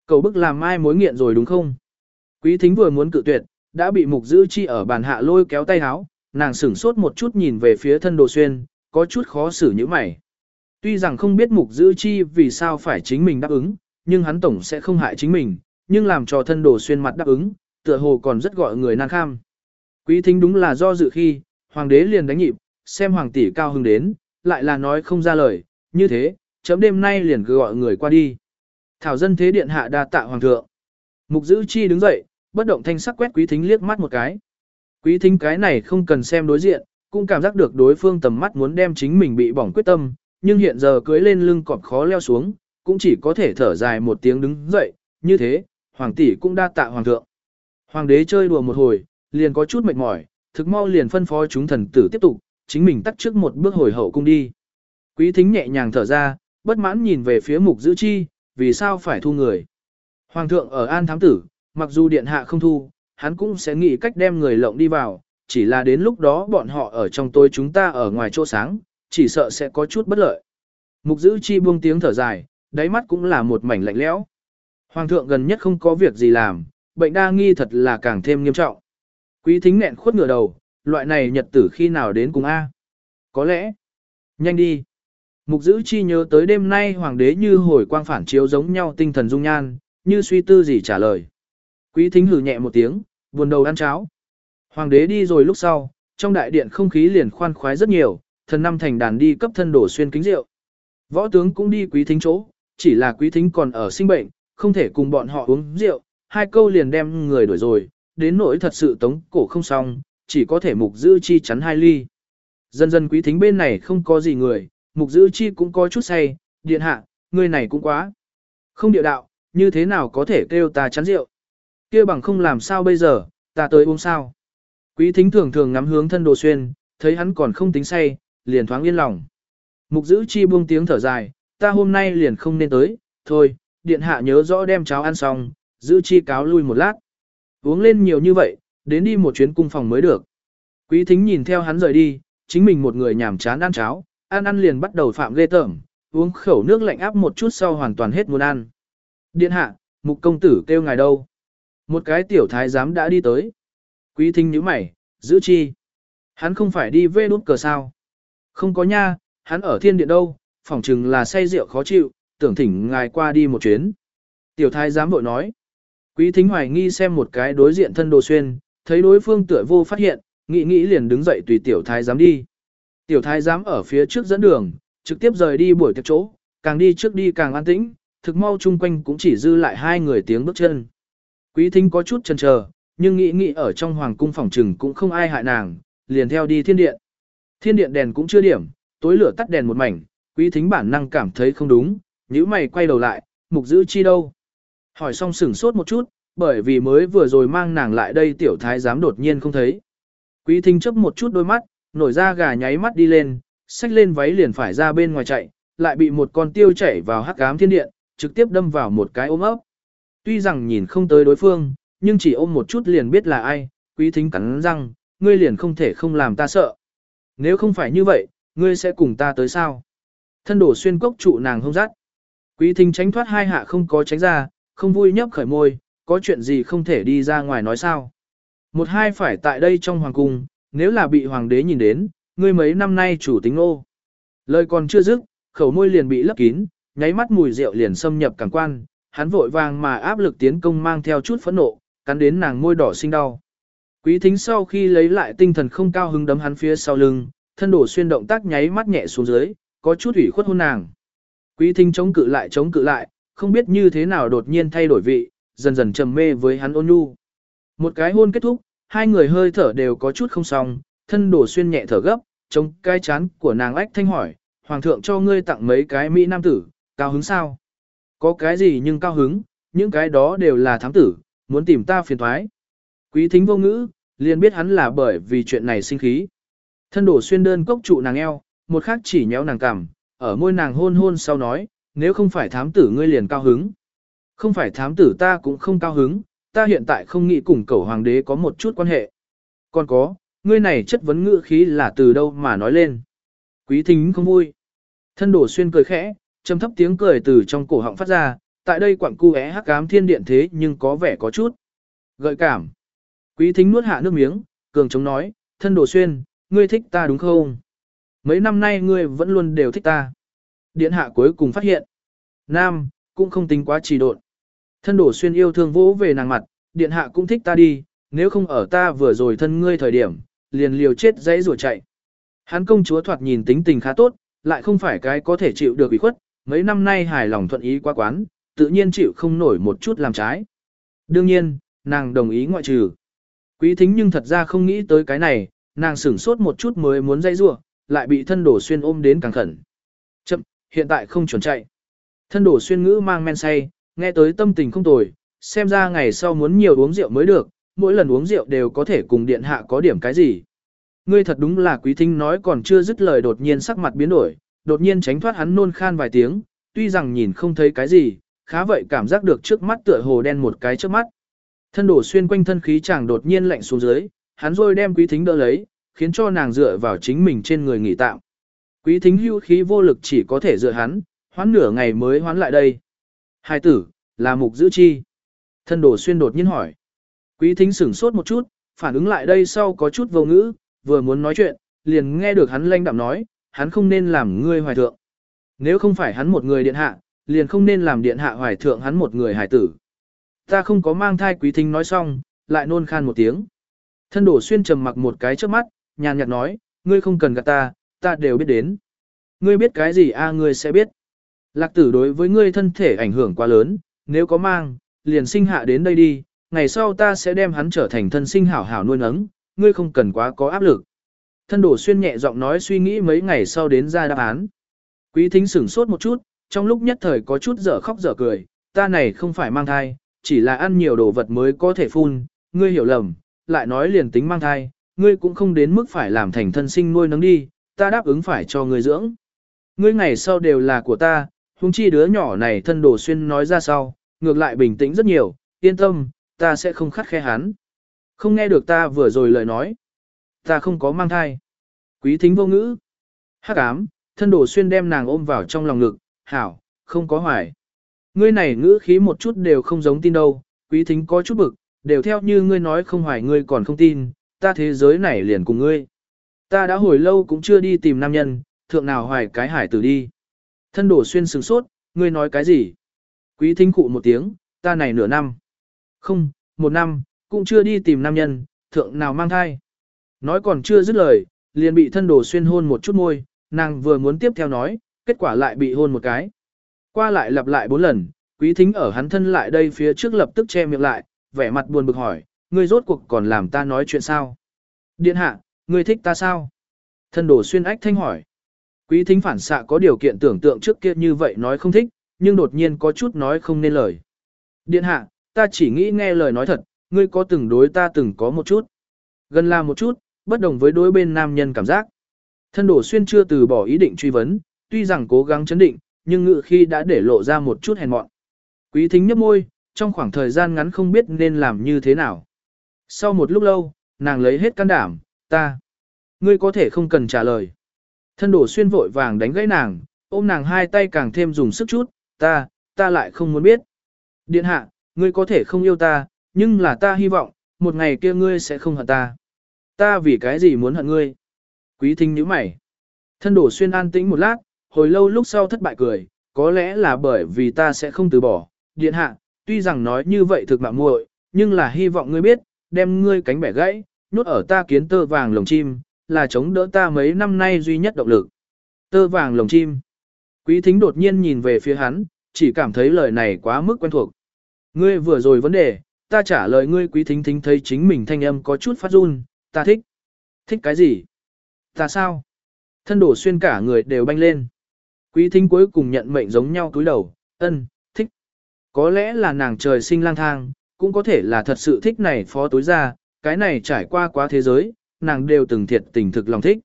Cầu bức làm mai mối nghiện rồi đúng không? Quý thính vừa muốn cự tuyệt, đã bị mục giữ chi ở bàn hạ lôi kéo tay háo, nàng sửng sốt một chút nhìn về phía thân đồ xuyên, có chút khó xử như mày. Tuy rằng không biết mục giữ chi vì sao phải chính mình đáp ứng, nhưng hắn tổng sẽ không hại chính mình, nhưng làm cho thân đồ xuyên mặt đáp ứng, tựa hồ còn rất gọi người nan kham. Quý thính đúng là do dự khi, hoàng đế liền đánh nhịp, xem hoàng tỷ cao hứng đến, lại là nói không ra lời, như thế, chấm đêm nay liền gọi người qua đi. Thảo dân thế điện hạ đa tạ hoàng thượng. Mục giữ chi đứng dậy, bất động thanh sắc quét quý thính liếc mắt một cái. Quý thính cái này không cần xem đối diện, cũng cảm giác được đối phương tầm mắt muốn đem chính mình bị bỏng quyết tâm, nhưng hiện giờ cưới lên lưng cọp khó leo xuống, cũng chỉ có thể thở dài một tiếng đứng dậy, như thế, hoàng tỷ cũng đa tạ hoàng thượng. Hoàng đế chơi đùa một hồi, liền có chút mệt mỏi, thực mau liền phân phó chúng thần tử tiếp tục, chính mình tắt trước một bước hồi hậu cung đi. Quý thính nhẹ nhàng thở ra, bất mãn nhìn về phía mục giữ chi, vì sao phải thu người. Hoàng thượng ở an thám tử, mặc dù điện hạ không thu, hắn cũng sẽ nghĩ cách đem người lộng đi vào, chỉ là đến lúc đó bọn họ ở trong tối chúng ta ở ngoài chỗ sáng, chỉ sợ sẽ có chút bất lợi. Mục giữ chi buông tiếng thở dài, đáy mắt cũng là một mảnh lạnh lẽo. Hoàng thượng gần nhất không có việc gì làm, bệnh đa nghi thật là càng thêm nghiêm trọng. Quý thính nẹn khuất ngửa đầu, loại này nhật tử khi nào đến cùng A. Có lẽ, nhanh đi. Mục giữ chi nhớ tới đêm nay hoàng đế như hồi quang phản chiếu giống nhau tinh thần dung nhan, như suy tư gì trả lời. Quý thính hử nhẹ một tiếng, buồn đầu ăn cháo. Hoàng đế đi rồi lúc sau, trong đại điện không khí liền khoan khoái rất nhiều, thần năm thành đàn đi cấp thân đổ xuyên kính rượu. Võ tướng cũng đi quý thính chỗ, chỉ là quý thính còn ở sinh bệnh, không thể cùng bọn họ uống rượu, hai câu liền đem người đuổi rồi, đến nỗi thật sự tống cổ không xong, chỉ có thể mục giữ chi chắn hai ly. Dần dần quý thính bên này không có gì người, mục giữ chi cũng có chút say, điện hạ, người này cũng quá. Không địa đạo, như thế nào có thể kêu ta chắn rượu kia bằng không làm sao bây giờ, ta tới uống sao. Quý thính thường thường ngắm hướng thân đồ xuyên, thấy hắn còn không tính say, liền thoáng yên lòng. Mục giữ chi buông tiếng thở dài, ta hôm nay liền không nên tới, thôi, điện hạ nhớ rõ đem cháo ăn xong, giữ chi cáo lui một lát. Uống lên nhiều như vậy, đến đi một chuyến cung phòng mới được. Quý thính nhìn theo hắn rời đi, chính mình một người nhảm chán ăn cháo, ăn ăn liền bắt đầu phạm ghê tởm, uống khẩu nước lạnh áp một chút sau hoàn toàn hết muốn ăn. Điện hạ, mục công tử kêu ngài đâu? Một cái tiểu thái giám đã đi tới. Quý thính nhíu mày, giữ chi? Hắn không phải đi vê đút cờ sao? Không có nha, hắn ở thiên điện đâu, phỏng chừng là say rượu khó chịu, tưởng thỉnh ngài qua đi một chuyến. Tiểu thái giám vội nói. Quý thính hoài nghi xem một cái đối diện thân đồ xuyên, thấy đối phương tựa vô phát hiện, nghĩ nghĩ liền đứng dậy tùy tiểu thái giám đi. Tiểu thái giám ở phía trước dẫn đường, trực tiếp rời đi buổi tiệc chỗ, càng đi trước đi càng an tĩnh, thực mau chung quanh cũng chỉ dư lại hai người tiếng bước chân. Quý thính có chút chần chờ, nhưng nghĩ nghĩ ở trong hoàng cung phòng trừng cũng không ai hại nàng, liền theo đi thiên điện. Thiên điện đèn cũng chưa điểm, tối lửa tắt đèn một mảnh, quý thính bản năng cảm thấy không đúng, nhíu mày quay đầu lại, mục giữ chi đâu. Hỏi xong sửng sốt một chút, bởi vì mới vừa rồi mang nàng lại đây tiểu thái giám đột nhiên không thấy. Quý thính chấp một chút đôi mắt, nổi ra gà nháy mắt đi lên, xách lên váy liền phải ra bên ngoài chạy, lại bị một con tiêu chảy vào hắc ám thiên điện, trực tiếp đâm vào một cái ôm ấp. Tuy rằng nhìn không tới đối phương, nhưng chỉ ôm một chút liền biết là ai, quý thính cắn răng, ngươi liền không thể không làm ta sợ. Nếu không phải như vậy, ngươi sẽ cùng ta tới sao? Thân đổ xuyên cốc trụ nàng hông rát. Quý thính tránh thoát hai hạ không có tránh ra, không vui nhấp khởi môi, có chuyện gì không thể đi ra ngoài nói sao. Một hai phải tại đây trong hoàng cung, nếu là bị hoàng đế nhìn đến, ngươi mấy năm nay chủ tính ô. Lời còn chưa dứt, khẩu môi liền bị lấp kín, nháy mắt mùi rượu liền xâm nhập cảm quan, hắn vội vàng mà áp lực tiến công mang theo chút phẫn nộ, cắn đến nàng môi đỏ sinh đau. Quý thính sau khi lấy lại tinh thần không cao hứng đấm hắn phía sau lưng, thân đổ xuyên động tác nháy mắt nhẹ xuống dưới, có chút ủy khuất hôn nàng. Quý thính chống cự lại chống cự lại, không biết như thế nào đột nhiên thay đổi vị, dần dần trầm mê với hắn ôn nhu. Một cái hôn kết thúc, hai người hơi thở đều có chút không xong, thân đổ xuyên nhẹ thở gấp, chống cái chán của nàng ách thanh hỏi, hoàng thượng cho ngươi tặng mấy cái mỹ nam tử, cao hứng sao? Có cái gì nhưng cao hứng, những cái đó đều là thám tử, muốn tìm ta phiền thoái. Quý thính vô ngữ, liền biết hắn là bởi vì chuyện này sinh khí. Thân đổ xuyên đơn cốc trụ nàng eo, một khắc chỉ nhéo nàng cằm, ở môi nàng hôn hôn sau nói, nếu không phải thám tử ngươi liền cao hứng. Không phải thám tử ta cũng không cao hứng, ta hiện tại không nghĩ cùng cầu hoàng đế có một chút quan hệ. Còn có, ngươi này chất vấn ngữ khí là từ đâu mà nói lên. Quý thính không vui. Thân đổ xuyên cười khẽ, trầm thấp tiếng cười từ trong cổ họng phát ra, tại đây quặng cu é hắc ám thiên điện thế nhưng có vẻ có chút. Gợi cảm. Quý thính nuốt hạ nước miếng, cường chống nói, thân đổ xuyên, ngươi thích ta đúng không? Mấy năm nay ngươi vẫn luôn đều thích ta. Điện hạ cuối cùng phát hiện. Nam, cũng không tính quá trì độn. Thân đổ xuyên yêu thương vỗ về nàng mặt, điện hạ cũng thích ta đi, nếu không ở ta vừa rồi thân ngươi thời điểm, liền liều chết dãy rùa chạy. Hắn công chúa thoạt nhìn tính tình khá tốt, lại không phải cái có thể chịu được ủy khuất, mấy năm nay hài lòng thuận ý quá quán, tự nhiên chịu không nổi một chút làm trái. Đương nhiên, nàng đồng ý ngoại trừ. Quý thính nhưng thật ra không nghĩ tới cái này, nàng sửng sốt một chút mới muốn dây rua, lại bị thân đổ xuyên ôm đến càng khẩn. Chậm, hiện tại không chuẩn chạy. Thân đổ xuyên ngữ mang men say, nghe tới tâm tình không tồi, xem ra ngày sau muốn nhiều uống rượu mới được, mỗi lần uống rượu đều có thể cùng điện hạ có điểm cái gì. Ngươi thật đúng là quý thính nói còn chưa dứt lời đột nhiên sắc mặt biến đổi, đột nhiên tránh thoát hắn nôn khan vài tiếng, tuy rằng nhìn không thấy cái gì, khá vậy cảm giác được trước mắt tựa hồ đen một cái trước mắt. Thân đổ xuyên quanh thân khí chàng đột nhiên lạnh xuống dưới, hắn rồi đem quý thính đỡ lấy, khiến cho nàng dựa vào chính mình trên người nghỉ tạm. Quý thính hưu khí vô lực chỉ có thể dựa hắn, hoán nửa ngày mới hoán lại đây. Hai tử, là mục giữ chi. Thân đổ xuyên đột nhiên hỏi. Quý thính sửng sốt một chút, phản ứng lại đây sau có chút vô ngữ, vừa muốn nói chuyện, liền nghe được hắn lanh đạm nói, hắn không nên làm ngươi hoài thượng. Nếu không phải hắn một người điện hạ, liền không nên làm điện hạ hoài thượng hắn một người hải tử. Ta không có mang thai quý thính nói xong, lại nôn khan một tiếng. Thân đổ xuyên trầm mặc một cái trước mắt, nhàn nhạt nói, ngươi không cần gạt ta, ta đều biết đến. Ngươi biết cái gì a à, ngươi sẽ biết. Lạc tử đối với ngươi thân thể ảnh hưởng quá lớn, nếu có mang, liền sinh hạ đến đây đi, ngày sau ta sẽ đem hắn trở thành thân sinh hảo hảo nuôi nấng, ngươi không cần quá có áp lực. Thân đổ xuyên nhẹ giọng nói suy nghĩ mấy ngày sau đến ra đáp án. Quý thính sửng sốt một chút, trong lúc nhất thời có chút dở khóc dở cười, ta này không phải mang thai, chỉ là ăn nhiều đồ vật mới có thể phun, ngươi hiểu lầm, lại nói liền tính mang thai, ngươi cũng không đến mức phải làm thành thân sinh nuôi nấng đi, ta đáp ứng phải cho ngươi dưỡng. Ngươi ngày sau đều là của ta, huống chi đứa nhỏ này thân đồ xuyên nói ra sau, ngược lại bình tĩnh rất nhiều, yên tâm, ta sẽ không khắt khe hắn. Không nghe được ta vừa rồi lời nói. Ta không có mang thai. Quý thính vô ngữ. Hắc ám, thân đổ xuyên đem nàng ôm vào trong lòng ngực, hảo, không có hoài. Ngươi này ngữ khí một chút đều không giống tin đâu, quý thính có chút bực, đều theo như ngươi nói không hoài ngươi còn không tin, ta thế giới này liền cùng ngươi. Ta đã hồi lâu cũng chưa đi tìm nam nhân, thượng nào hoài cái hải tử đi. Thân đổ xuyên sừng sốt, ngươi nói cái gì? Quý thính cụ một tiếng, ta này nửa năm. Không, một năm, cũng chưa đi tìm nam nhân, thượng nào mang thai. Nói còn chưa dứt lời, liền bị thân đồ xuyên hôn một chút môi, nàng vừa muốn tiếp theo nói, kết quả lại bị hôn một cái. Qua lại lặp lại bốn lần, quý thính ở hắn thân lại đây phía trước lập tức che miệng lại, vẻ mặt buồn bực hỏi, ngươi rốt cuộc còn làm ta nói chuyện sao? Điện hạ, ngươi thích ta sao? Thân đồ xuyên ách thanh hỏi. Quý thính phản xạ có điều kiện tưởng tượng trước kia như vậy nói không thích, nhưng đột nhiên có chút nói không nên lời. Điện hạ, ta chỉ nghĩ nghe lời nói thật, ngươi có từng đối ta từng có một chút. Gần là một chút, bất đồng với đối bên nam nhân cảm giác. Thân đổ xuyên chưa từ bỏ ý định truy vấn, tuy rằng cố gắng chấn định, nhưng ngự khi đã để lộ ra một chút hèn mọn. Quý thính nhấp môi, trong khoảng thời gian ngắn không biết nên làm như thế nào. Sau một lúc lâu, nàng lấy hết can đảm, ta. Ngươi có thể không cần trả lời. Thân đổ xuyên vội vàng đánh gãy nàng, ôm nàng hai tay càng thêm dùng sức chút, ta, ta lại không muốn biết. Điện hạ, ngươi có thể không yêu ta, nhưng là ta hy vọng, một ngày kia ngươi sẽ không hận ta. Ta vì cái gì muốn hận ngươi? Quý thính nhíu mày. Thân đổ xuyên an tĩnh một lát, hồi lâu lúc sau thất bại cười, có lẽ là bởi vì ta sẽ không từ bỏ. Điện hạ, tuy rằng nói như vậy thực mạng muội, nhưng là hy vọng ngươi biết, đem ngươi cánh bẻ gãy, nuốt ở ta kiến tơ vàng lồng chim, là chống đỡ ta mấy năm nay duy nhất động lực. Tơ vàng lồng chim. Quý thính đột nhiên nhìn về phía hắn, chỉ cảm thấy lời này quá mức quen thuộc. Ngươi vừa rồi vấn đề, ta trả lời ngươi quý thính thính thấy chính mình thanh âm có chút phát run, ta thích. Thích cái gì? Ta sao? Thân đổ xuyên cả người đều banh lên. Quý thính cuối cùng nhận mệnh giống nhau túi đầu, ân, thích. Có lẽ là nàng trời sinh lang thang, cũng có thể là thật sự thích này phó tối ra, cái này trải qua quá thế giới, nàng đều từng thiệt tình thực lòng thích.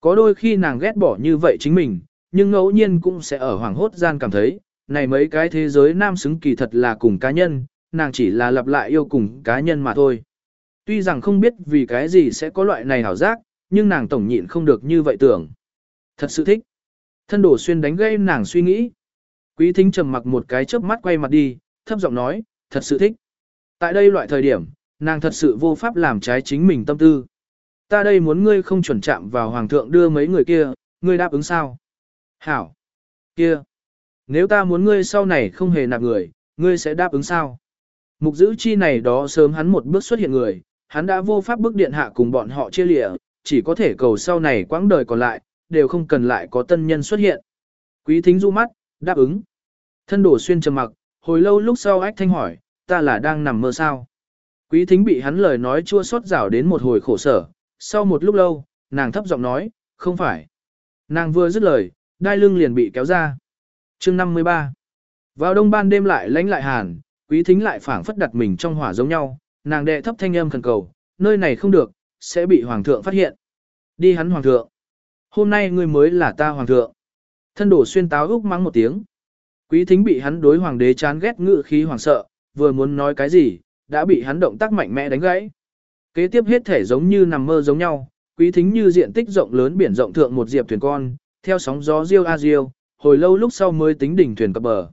Có đôi khi nàng ghét bỏ như vậy chính mình, nhưng ngẫu nhiên cũng sẽ ở hoàng hốt gian cảm thấy, này mấy cái thế giới nam xứng kỳ thật là cùng cá nhân, nàng chỉ là lặp lại yêu cùng cá nhân mà thôi. Tuy rằng không biết vì cái gì sẽ có loại này hảo giác, nhưng nàng tổng nhịn không được như vậy tưởng. Thật sự thích. Thân đổ xuyên đánh gây nàng suy nghĩ. Quý thính trầm mặc một cái chớp mắt quay mặt đi, thấp giọng nói, thật sự thích. Tại đây loại thời điểm, nàng thật sự vô pháp làm trái chính mình tâm tư. Ta đây muốn ngươi không chuẩn chạm vào hoàng thượng đưa mấy người kia, ngươi đáp ứng sao? Hảo. Kia. Nếu ta muốn ngươi sau này không hề nạp người, ngươi sẽ đáp ứng sao? Mục giữ chi này đó sớm hắn một bước xuất hiện người, hắn đã vô pháp bước điện hạ cùng bọn họ chia lìa, chỉ có thể cầu sau này quãng đời còn lại, đều không cần lại có tân nhân xuất hiện. Quý thính du mắt, đáp ứng. Thân đổ xuyên trầm mặc, hồi lâu lúc sau ách thanh hỏi, ta là đang nằm mơ sao? Quý thính bị hắn lời nói chua xót rảo đến một hồi khổ sở, sau một lúc lâu, nàng thấp giọng nói, không phải. Nàng vừa dứt lời, đai lưng liền bị kéo ra. chương 53. Vào đông ban đêm lại lánh lại hàn, quý thính lại phảng phất đặt mình trong hỏa giống nhau, nàng đệ thấp thanh âm khẩn cầu, nơi này không được, sẽ bị hoàng thượng phát hiện. Đi hắn hoàng thượng. Hôm nay ngươi mới là ta hoàng thượng. Thân đổ xuyên táo úc mắng một tiếng. Quý thính bị hắn đối hoàng đế chán ghét ngự khí hoàng sợ, vừa muốn nói cái gì, đã bị hắn động tác mạnh mẽ đánh gãy. Kế tiếp hết thể giống như nằm mơ giống nhau, quý thính như diện tích rộng lớn biển rộng thượng một diệp thuyền con, theo sóng gió riêu a riêu, hồi lâu lúc sau mới tính đỉnh thuyền cập bờ.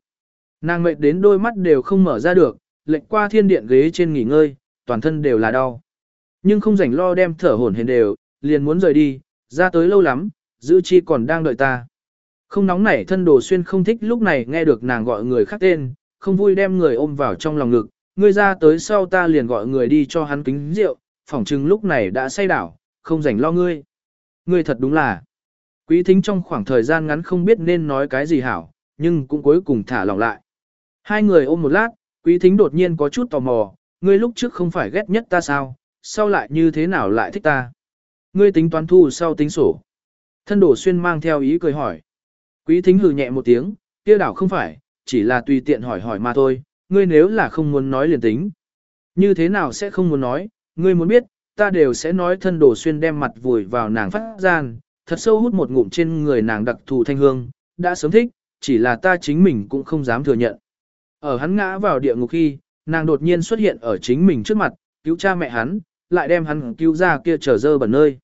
Nàng mệt đến đôi mắt đều không mở ra được, lệnh qua thiên điện ghế trên nghỉ ngơi, toàn thân đều là đau. Nhưng không rảnh lo đem thở hổn hển đều, liền muốn rời đi, ra tới lâu lắm, giữ chi còn đang đợi ta. Không nóng nảy thân đồ xuyên không thích lúc này nghe được nàng gọi người khác tên, không vui đem người ôm vào trong lòng ngực, ngươi ra tới sau ta liền gọi người đi cho hắn kính rượu, phỏng chừng lúc này đã say đảo, không rảnh lo ngươi. Ngươi thật đúng là. Quý thính trong khoảng thời gian ngắn không biết nên nói cái gì hảo, nhưng cũng cuối cùng thả lỏng lại. Hai người ôm một lát, quý thính đột nhiên có chút tò mò, ngươi lúc trước không phải ghét nhất ta sao, sau lại như thế nào lại thích ta. Ngươi tính toán thu sau tính sổ. Thân đổ xuyên mang theo ý cười hỏi. Quý thính hừ nhẹ một tiếng, kia đảo không phải, chỉ là tùy tiện hỏi hỏi mà thôi, ngươi nếu là không muốn nói liền tính. Như thế nào sẽ không muốn nói, ngươi muốn biết, ta đều sẽ nói thân đồ xuyên đem mặt vùi vào nàng phát gian, thật sâu hút một ngụm trên người nàng đặc thù thanh hương, đã sớm thích, chỉ là ta chính mình cũng không dám thừa nhận. Ở hắn ngã vào địa ngục khi, Nàng đột nhiên xuất hiện ở chính mình trước mặt, cứu cha mẹ hắn, lại đem hắn cứu ra kia trở dơ bẩn nơi.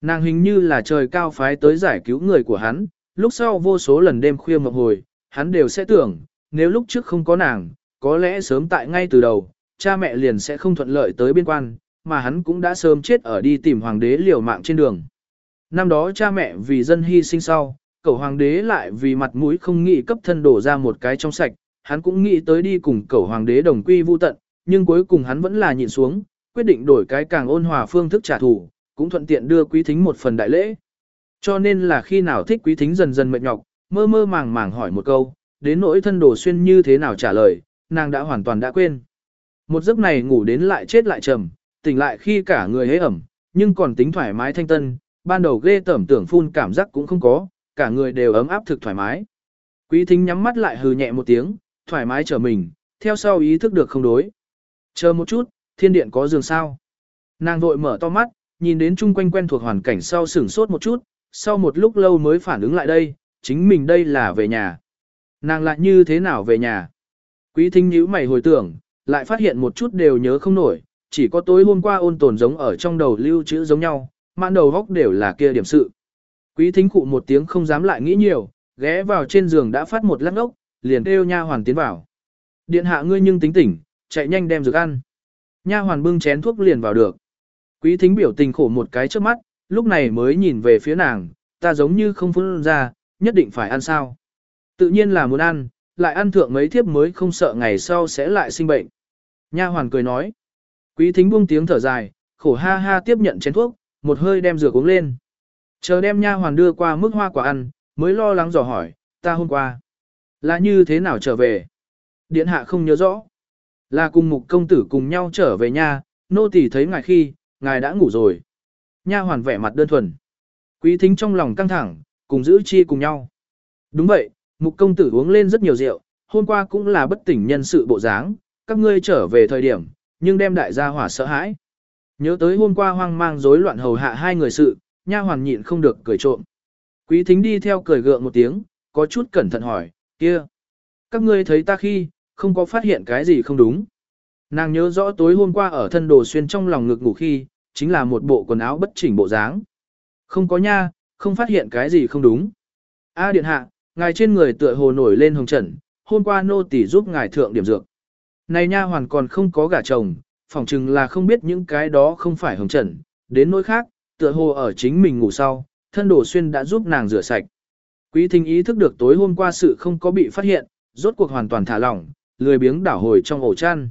Nàng hình như là trời cao phái tới giải cứu người của hắn, lúc sau vô số lần đêm khuya mộng hồi, hắn đều sẽ tưởng, nếu lúc trước không có nàng, có lẽ sớm tại ngay từ đầu, cha mẹ liền sẽ không thuận lợi tới biên quan, mà hắn cũng đã sớm chết ở đi tìm hoàng đế liều mạng trên đường. Năm đó cha mẹ vì dân hy sinh sau, cậu hoàng đế lại vì mặt mũi không nghĩ cấp thân đổ ra một cái trong sạch, hắn cũng nghĩ tới đi cùng cẩu hoàng đế đồng quy vu tận, nhưng cuối cùng hắn vẫn là nhịn xuống, quyết định đổi cái càng ôn hòa phương thức trả thù, cũng thuận tiện đưa quý thính một phần đại lễ. Cho nên là khi nào thích quý thính dần dần mệt nhọc, mơ mơ màng màng hỏi một câu, đến nỗi thân đồ xuyên như thế nào trả lời, nàng đã hoàn toàn đã quên. Một giấc này ngủ đến lại chết lại trầm, tỉnh lại khi cả người hế ẩm, nhưng còn tính thoải mái thanh tân, ban đầu ghê tẩm tưởng phun cảm giác cũng không có, cả người đều ấm áp thực thoải mái. Quý thính nhắm mắt lại hừ nhẹ một tiếng, thoải mái trở mình, theo sau ý thức được không đối. Chờ một chút, thiên điện có giường sao. Nàng vội mở to mắt, nhìn đến chung quanh quen thuộc hoàn cảnh sau sửng sốt một chút, sau một lúc lâu mới phản ứng lại đây, chính mình đây là về nhà. Nàng lại như thế nào về nhà? Quý thính nhíu mày hồi tưởng, lại phát hiện một chút đều nhớ không nổi, chỉ có tối hôm qua ôn tồn giống ở trong đầu lưu trữ giống nhau, mãn đầu góc đều là kia điểm sự. Quý thính cụ một tiếng không dám lại nghĩ nhiều, ghé vào trên giường đã phát một lát ốc, liền kêu nha hoàn tiến vào. Điện hạ ngươi nhưng tính tỉnh, chạy nhanh đem dược ăn. Nha hoàn bưng chén thuốc liền vào được. Quý thính biểu tình khổ một cái trước mắt, lúc này mới nhìn về phía nàng, ta giống như không phun ra, nhất định phải ăn sao. Tự nhiên là muốn ăn, lại ăn thượng mấy thiếp mới không sợ ngày sau sẽ lại sinh bệnh. Nha hoàn cười nói. Quý thính buông tiếng thở dài, khổ ha ha tiếp nhận chén thuốc, một hơi đem rửa uống lên. Chờ đem nha hoàn đưa qua mức hoa quả ăn, mới lo lắng dò hỏi, ta hôm qua. Là như thế nào trở về? Điện hạ không nhớ rõ. Là cùng mục công tử cùng nhau trở về nhà, nô tỳ thấy ngài khi, ngài đã ngủ rồi. Nha hoàn vẻ mặt đơn thuần. Quý thính trong lòng căng thẳng, cùng giữ chi cùng nhau. Đúng vậy, mục công tử uống lên rất nhiều rượu, hôm qua cũng là bất tỉnh nhân sự bộ dáng, các ngươi trở về thời điểm, nhưng đem đại gia hỏa sợ hãi. Nhớ tới hôm qua hoang mang rối loạn hầu hạ hai người sự, nha hoàn nhịn không được cười trộm. Quý thính đi theo cười gượng một tiếng, có chút cẩn thận hỏi, kia. Các ngươi thấy ta khi, không có phát hiện cái gì không đúng. Nàng nhớ rõ tối hôm qua ở thân đồ xuyên trong lòng ngực ngủ khi, chính là một bộ quần áo bất chỉnh bộ dáng. Không có nha, không phát hiện cái gì không đúng. A điện hạ, ngài trên người tựa hồ nổi lên hồng trần, hôm qua nô tỳ giúp ngài thượng điểm dược. Này nha hoàn còn không có gả chồng, phỏng chừng là không biết những cái đó không phải hồng trần, đến nỗi khác, tựa hồ ở chính mình ngủ sau, thân đồ xuyên đã giúp nàng rửa sạch. Quý thính ý thức được tối hôm qua sự không có bị phát hiện, rốt cuộc hoàn toàn thả lỏng, lười biếng đảo hồi trong ổ chăn.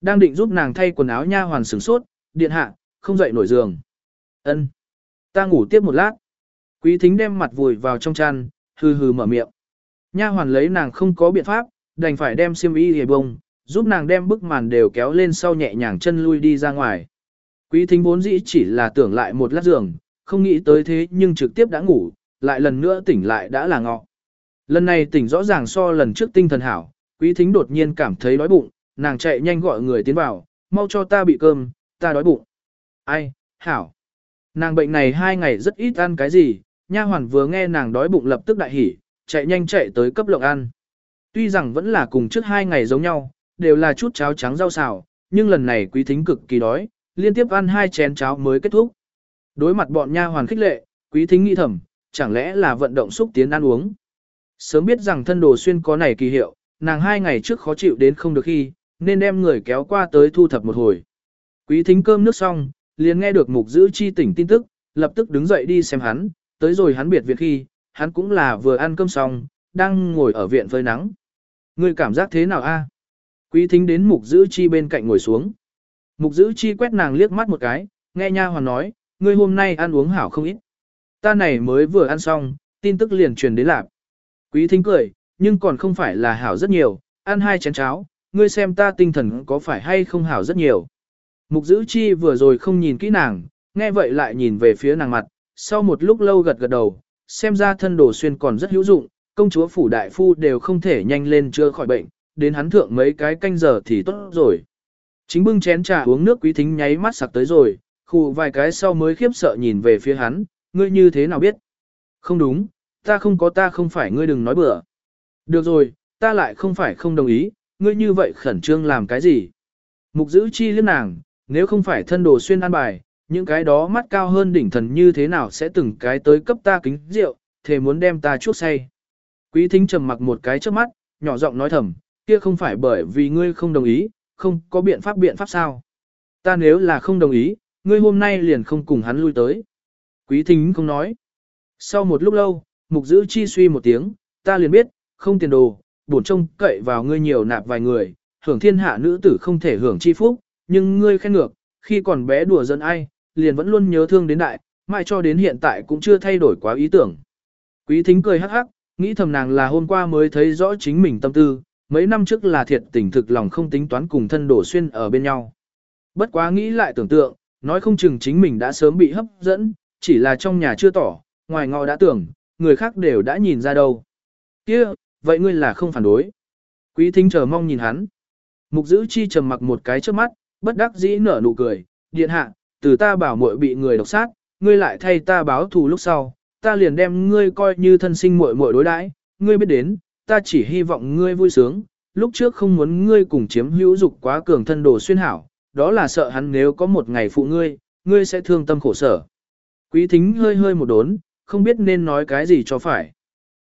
Đang định giúp nàng thay quần áo nha hoàn sửng sốt, điện hạ, không dậy nổi giường. Ân, Ta ngủ tiếp một lát. Quý thính đem mặt vùi vào trong chăn, hừ hừ mở miệng. Nha hoàn lấy nàng không có biện pháp, đành phải đem xiêm y hề bông, giúp nàng đem bức màn đều kéo lên sau nhẹ nhàng chân lui đi ra ngoài. Quý thính vốn dĩ chỉ là tưởng lại một lát giường, không nghĩ tới thế nhưng trực tiếp đã ngủ, lại lần nữa tỉnh lại đã là ngọ. Lần này tỉnh rõ ràng so lần trước tinh thần hảo, quý thính đột nhiên cảm thấy đói bụng, nàng chạy nhanh gọi người tiến vào, mau cho ta bị cơm, ta đói bụng. Ai, hảo. Nàng bệnh này hai ngày rất ít ăn cái gì, nha hoàn vừa nghe nàng đói bụng lập tức đại hỉ, chạy nhanh chạy tới cấp lộng ăn. Tuy rằng vẫn là cùng trước hai ngày giống nhau, đều là chút cháo trắng rau xào, nhưng lần này quý thính cực kỳ đói, liên tiếp ăn hai chén cháo mới kết thúc. Đối mặt bọn nha hoàn khích lệ, quý thính nghĩ thầm, chẳng lẽ là vận động xúc tiến ăn uống. Sớm biết rằng thân đồ xuyên có này kỳ hiệu, nàng hai ngày trước khó chịu đến không được khi, nên đem người kéo qua tới thu thập một hồi. Quý thính cơm nước xong, liền nghe được mục giữ chi tỉnh tin tức, lập tức đứng dậy đi xem hắn, tới rồi hắn biệt viện khi, hắn cũng là vừa ăn cơm xong, đang ngồi ở viện phơi nắng. Người cảm giác thế nào a? Quý thính đến mục giữ chi bên cạnh ngồi xuống. Mục giữ chi quét nàng liếc mắt một cái, nghe nha hoàn nói, ngươi hôm nay ăn uống hảo không ít. Ta này mới vừa ăn xong, tin tức liền truyền đến lạc. Quý thính cười, nhưng còn không phải là hảo rất nhiều, ăn hai chén cháo, ngươi xem ta tinh thần có phải hay không hảo rất nhiều. Mục giữ chi vừa rồi không nhìn kỹ nàng, nghe vậy lại nhìn về phía nàng mặt, sau một lúc lâu gật gật đầu, xem ra thân đồ xuyên còn rất hữu dụng, công chúa phủ đại phu đều không thể nhanh lên chưa khỏi bệnh, đến hắn thượng mấy cái canh giờ thì tốt rồi. Chính bưng chén trà uống nước quý thính nháy mắt sặc tới rồi, khu vài cái sau mới khiếp sợ nhìn về phía hắn, ngươi như thế nào biết? Không đúng, ta không có ta không phải ngươi đừng nói bừa. Được rồi, ta lại không phải không đồng ý, ngươi như vậy khẩn trương làm cái gì? Mục giữ chi liếc nàng, nếu không phải thân đồ xuyên an bài, những cái đó mắt cao hơn đỉnh thần như thế nào sẽ từng cái tới cấp ta kính rượu, thề muốn đem ta chuốc say. Quý thính trầm mặc một cái trước mắt, nhỏ giọng nói thầm, kia không phải bởi vì ngươi không đồng ý, không có biện pháp biện pháp sao. Ta nếu là không đồng ý, ngươi hôm nay liền không cùng hắn lui tới. Quý thính không nói. Sau một lúc lâu, mục giữ chi suy một tiếng, ta liền biết, không tiền đồ, bổn trông cậy vào ngươi nhiều nạp vài người, hưởng thiên hạ nữ tử không thể hưởng chi phúc, nhưng ngươi khen ngược, khi còn bé đùa giận ai, liền vẫn luôn nhớ thương đến đại, mãi cho đến hiện tại cũng chưa thay đổi quá ý tưởng. Quý thính cười hắc hắc, nghĩ thầm nàng là hôm qua mới thấy rõ chính mình tâm tư, mấy năm trước là thiệt tình thực lòng không tính toán cùng thân đổ xuyên ở bên nhau. Bất quá nghĩ lại tưởng tượng, nói không chừng chính mình đã sớm bị hấp dẫn, chỉ là trong nhà chưa tỏ, ngoài ngọ đã tưởng, người khác đều đã nhìn ra đâu. kia vậy ngươi là không phản đối. Quý thính chờ mong nhìn hắn. Mục giữ chi trầm mặc một cái trước mắt, bất đắc dĩ nở nụ cười, điện hạ, từ ta bảo muội bị người độc sát, ngươi lại thay ta báo thù lúc sau, ta liền đem ngươi coi như thân sinh muội muội đối đãi, ngươi biết đến, ta chỉ hy vọng ngươi vui sướng, lúc trước không muốn ngươi cùng chiếm hữu dục quá cường thân đồ xuyên hảo, đó là sợ hắn nếu có một ngày phụ ngươi, ngươi sẽ thương tâm khổ sở. Quý thính hơi hơi một đốn, không biết nên nói cái gì cho phải.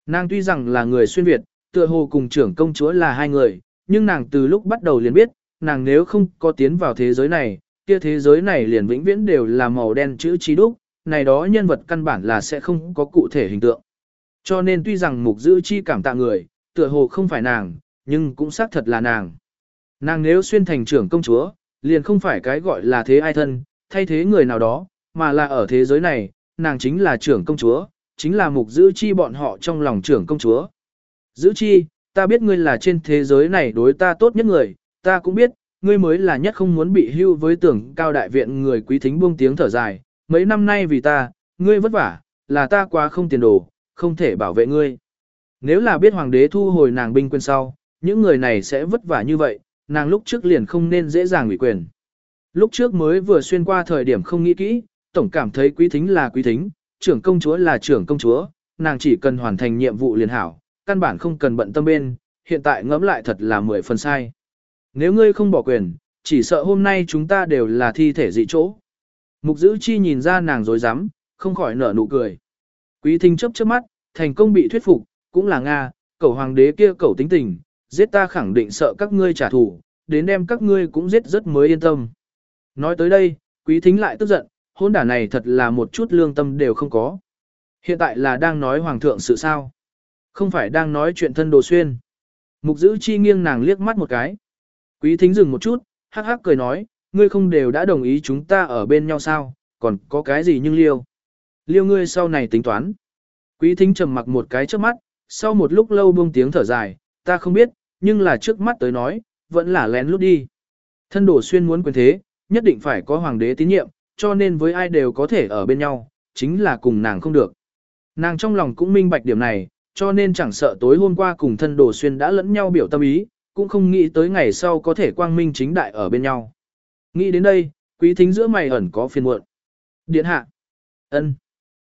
Nàng tuy rằng là người xuyên Việt, tựa hồ cùng trưởng công chúa là hai người, nhưng nàng từ lúc bắt đầu liền biết, nàng nếu không có tiến vào thế giới này, kia thế giới này liền vĩnh viễn đều là màu đen chữ trí đúc, này đó nhân vật căn bản là sẽ không có cụ thể hình tượng. Cho nên tuy rằng mục giữ chi cảm tạ người, tựa hồ không phải nàng, nhưng cũng xác thật là nàng. Nàng nếu xuyên thành trưởng công chúa, liền không phải cái gọi là thế ai thân, thay thế người nào đó, mà là ở thế giới này, nàng chính là trưởng công chúa, chính là mục giữ chi bọn họ trong lòng trưởng công chúa. Giữ chi, ta biết ngươi là trên thế giới này đối ta tốt nhất người, ta cũng biết, ngươi mới là nhất không muốn bị hưu với tưởng cao đại viện người quý thính buông tiếng thở dài, mấy năm nay vì ta, ngươi vất vả, là ta quá không tiền đồ, không thể bảo vệ ngươi. Nếu là biết hoàng đế thu hồi nàng binh quyền sau, những người này sẽ vất vả như vậy, nàng lúc trước liền không nên dễ dàng ủy quyền. Lúc trước mới vừa xuyên qua thời điểm không nghĩ kỹ, tổng cảm thấy quý thính là quý thính, trưởng công chúa là trưởng công chúa, nàng chỉ cần hoàn thành nhiệm vụ liền hảo, căn bản không cần bận tâm bên, hiện tại ngẫm lại thật là mười phần sai. Nếu ngươi không bỏ quyền, chỉ sợ hôm nay chúng ta đều là thi thể dị chỗ. Mục giữ chi nhìn ra nàng dối rắm không khỏi nở nụ cười. Quý thính chấp chớp mắt, thành công bị thuyết phục, cũng là Nga, cậu hoàng đế kia cậu tính tình, giết ta khẳng định sợ các ngươi trả thù, đến đem các ngươi cũng giết rất mới yên tâm. Nói tới đây, quý thính lại tức giận, hôn đả này thật là một chút lương tâm đều không có. Hiện tại là đang nói hoàng thượng sự sao. Không phải đang nói chuyện thân đồ xuyên. Mục giữ chi nghiêng nàng liếc mắt một cái. Quý thính dừng một chút, hắc hắc cười nói, ngươi không đều đã đồng ý chúng ta ở bên nhau sao, còn có cái gì nhưng liêu. Liêu ngươi sau này tính toán. Quý thính trầm mặc một cái trước mắt, sau một lúc lâu buông tiếng thở dài, ta không biết, nhưng là trước mắt tới nói, vẫn là lén lút đi. Thân đổ xuyên muốn quyền thế, nhất định phải có hoàng đế tín nhiệm, cho nên với ai đều có thể ở bên nhau, chính là cùng nàng không được. Nàng trong lòng cũng minh bạch điểm này, cho nên chẳng sợ tối hôm qua cùng thân đồ xuyên đã lẫn nhau biểu tâm ý, cũng không nghĩ tới ngày sau có thể quang minh chính đại ở bên nhau. Nghĩ đến đây, quý thính giữa mày ẩn có phiền muộn. Điện hạ. ân.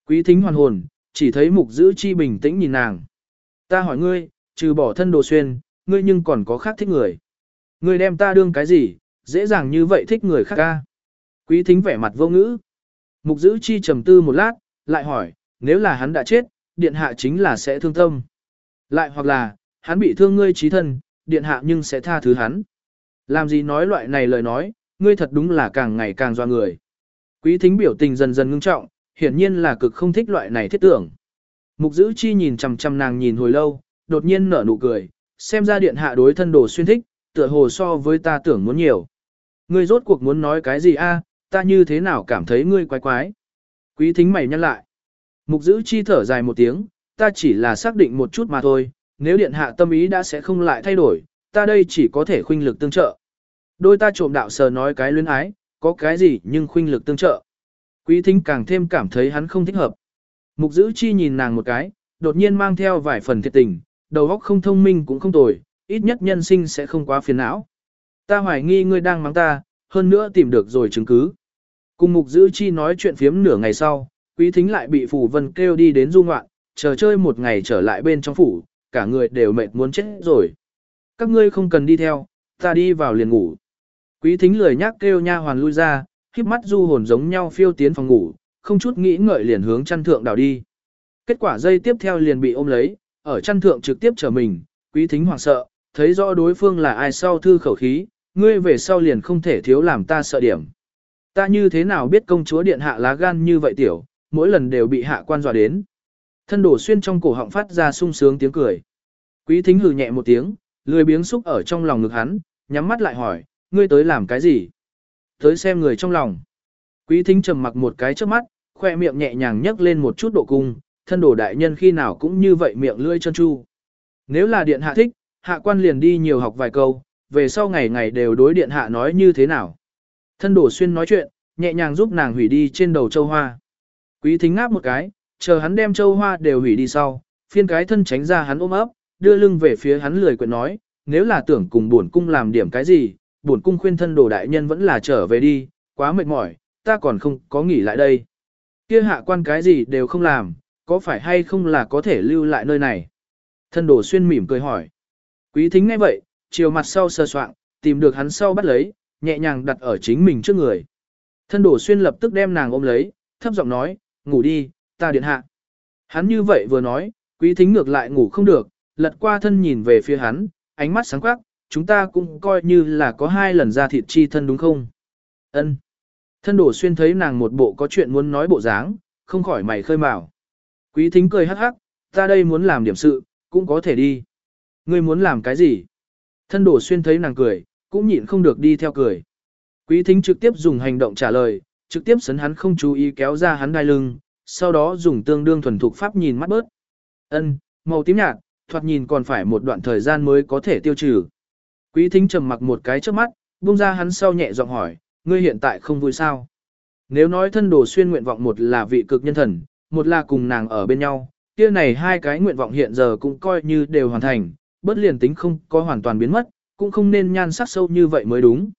Quý thính hoàn hồn, chỉ thấy mục giữ chi bình tĩnh nhìn nàng. Ta hỏi ngươi, trừ bỏ thân đồ xuyên, ngươi nhưng còn có khác thích người. Ngươi đem ta đương cái gì, dễ dàng như vậy thích người khác ca. Quý thính vẻ mặt vô ngữ. Mục giữ chi trầm tư một lát, lại hỏi, nếu là hắn đã chết, điện hạ chính là sẽ thương tâm. Lại hoặc là, hắn bị thương ngươi trí thân, điện hạ nhưng sẽ tha thứ hắn. Làm gì nói loại này lời nói, ngươi thật đúng là càng ngày càng doa người. Quý thính biểu tình dần dần ngưng trọng, hiển nhiên là cực không thích loại này thiết tưởng. Mục giữ chi nhìn chằm chằm nàng nhìn hồi lâu, đột nhiên nở nụ cười, xem ra điện hạ đối thân đồ xuyên thích, tựa hồ so với ta tưởng muốn nhiều. Ngươi rốt cuộc muốn nói cái gì a? Ta như thế nào cảm thấy ngươi quái quái. Quý thính mày nhăn lại. Mục giữ chi thở dài một tiếng, ta chỉ là xác định một chút mà thôi, nếu điện hạ tâm ý đã sẽ không lại thay đổi, ta đây chỉ có thể khuynh lực tương trợ. Đôi ta trộm đạo sờ nói cái luyến ái, có cái gì nhưng khuynh lực tương trợ. Quý thính càng thêm cảm thấy hắn không thích hợp. Mục giữ chi nhìn nàng một cái, đột nhiên mang theo vài phần thiệt tình, đầu óc không thông minh cũng không tồi, ít nhất nhân sinh sẽ không quá phiền não. Ta hoài nghi ngươi đang mắng ta, hơn nữa tìm được rồi chứng cứ. Cùng mục giữ chi nói chuyện phiếm nửa ngày sau, quý thính lại bị phủ vân kêu đi đến du ngoạn, chờ chơi một ngày trở lại bên trong phủ, cả người đều mệt muốn chết rồi. các ngươi không cần đi theo, ta đi vào liền ngủ. Quý thính lười nhắc kêu nha hoàn lui ra, khiếp mắt du hồn giống nhau phiêu tiến phòng ngủ, không chút nghĩ ngợi liền hướng chăn thượng đảo đi. Kết quả dây tiếp theo liền bị ôm lấy, ở chăn thượng trực tiếp trở mình, quý thính hoảng sợ, thấy rõ đối phương là ai sau thư khẩu khí, ngươi về sau liền không thể thiếu làm ta sợ điểm. Ta như thế nào biết công chúa điện hạ lá gan như vậy tiểu, mỗi lần đều bị hạ quan dọa đến. Thân đổ xuyên trong cổ họng phát ra sung sướng tiếng cười. Quý thính hừ nhẹ một tiếng, lười biếng xúc ở trong lòng ngực hắn, nhắm mắt lại hỏi, ngươi tới làm cái gì? Tới xem người trong lòng. Quý thính trầm mặc một cái trước mắt, khoe miệng nhẹ nhàng nhấc lên một chút độ cung, thân đổ đại nhân khi nào cũng như vậy miệng lưỡi chân chu. Nếu là điện hạ thích, hạ quan liền đi nhiều học vài câu, về sau ngày ngày đều đối điện hạ nói như thế nào. Thân đổ xuyên nói chuyện, nhẹ nhàng giúp nàng hủy đi trên đầu châu hoa. Quý thính ngáp một cái, chờ hắn đem châu hoa đều hủy đi sau, phiên cái thân tránh ra hắn ôm ấp, đưa lưng về phía hắn lười quyện nói, nếu là tưởng cùng buồn cung làm điểm cái gì, buồn cung khuyên thân đồ đại nhân vẫn là trở về đi, quá mệt mỏi, ta còn không có nghỉ lại đây. Kia hạ quan cái gì đều không làm, có phải hay không là có thể lưu lại nơi này? Thân đồ xuyên mỉm cười hỏi. Quý thính ngay vậy, chiều mặt sau sơ soạn, tìm được hắn sau bắt lấy, nhẹ nhàng đặt ở chính mình trước người. Thân đổ xuyên lập tức đem nàng ôm lấy, thấp giọng nói, ngủ đi, ta điện hạ. Hắn như vậy vừa nói, quý thính ngược lại ngủ không được, lật qua thân nhìn về phía hắn, ánh mắt sáng quắc, chúng ta cũng coi như là có hai lần ra thịt chi thân đúng không? Ân. Thân đổ xuyên thấy nàng một bộ có chuyện muốn nói bộ dáng, không khỏi mày khơi mào. Quý thính cười hắc hắc, ta đây muốn làm điểm sự, cũng có thể đi. Ngươi muốn làm cái gì? Thân đổ xuyên thấy nàng cười, cũng nhịn không được đi theo cười. Quý thính trực tiếp dùng hành động trả lời, trực tiếp sấn hắn không chú ý kéo ra hắn đai lưng, sau đó dùng tương đương thuần thục pháp nhìn mắt bớt. Ân, màu tím nhạt, thoạt nhìn còn phải một đoạn thời gian mới có thể tiêu trừ. Quý thính trầm mặc một cái trước mắt, buông ra hắn sau nhẹ giọng hỏi, ngươi hiện tại không vui sao? Nếu nói thân đồ xuyên nguyện vọng một là vị cực nhân thần, một là cùng nàng ở bên nhau, kia này hai cái nguyện vọng hiện giờ cũng coi như đều hoàn thành, bất liền tính không có hoàn toàn biến mất, cũng không nên nhan sắc sâu như vậy mới đúng.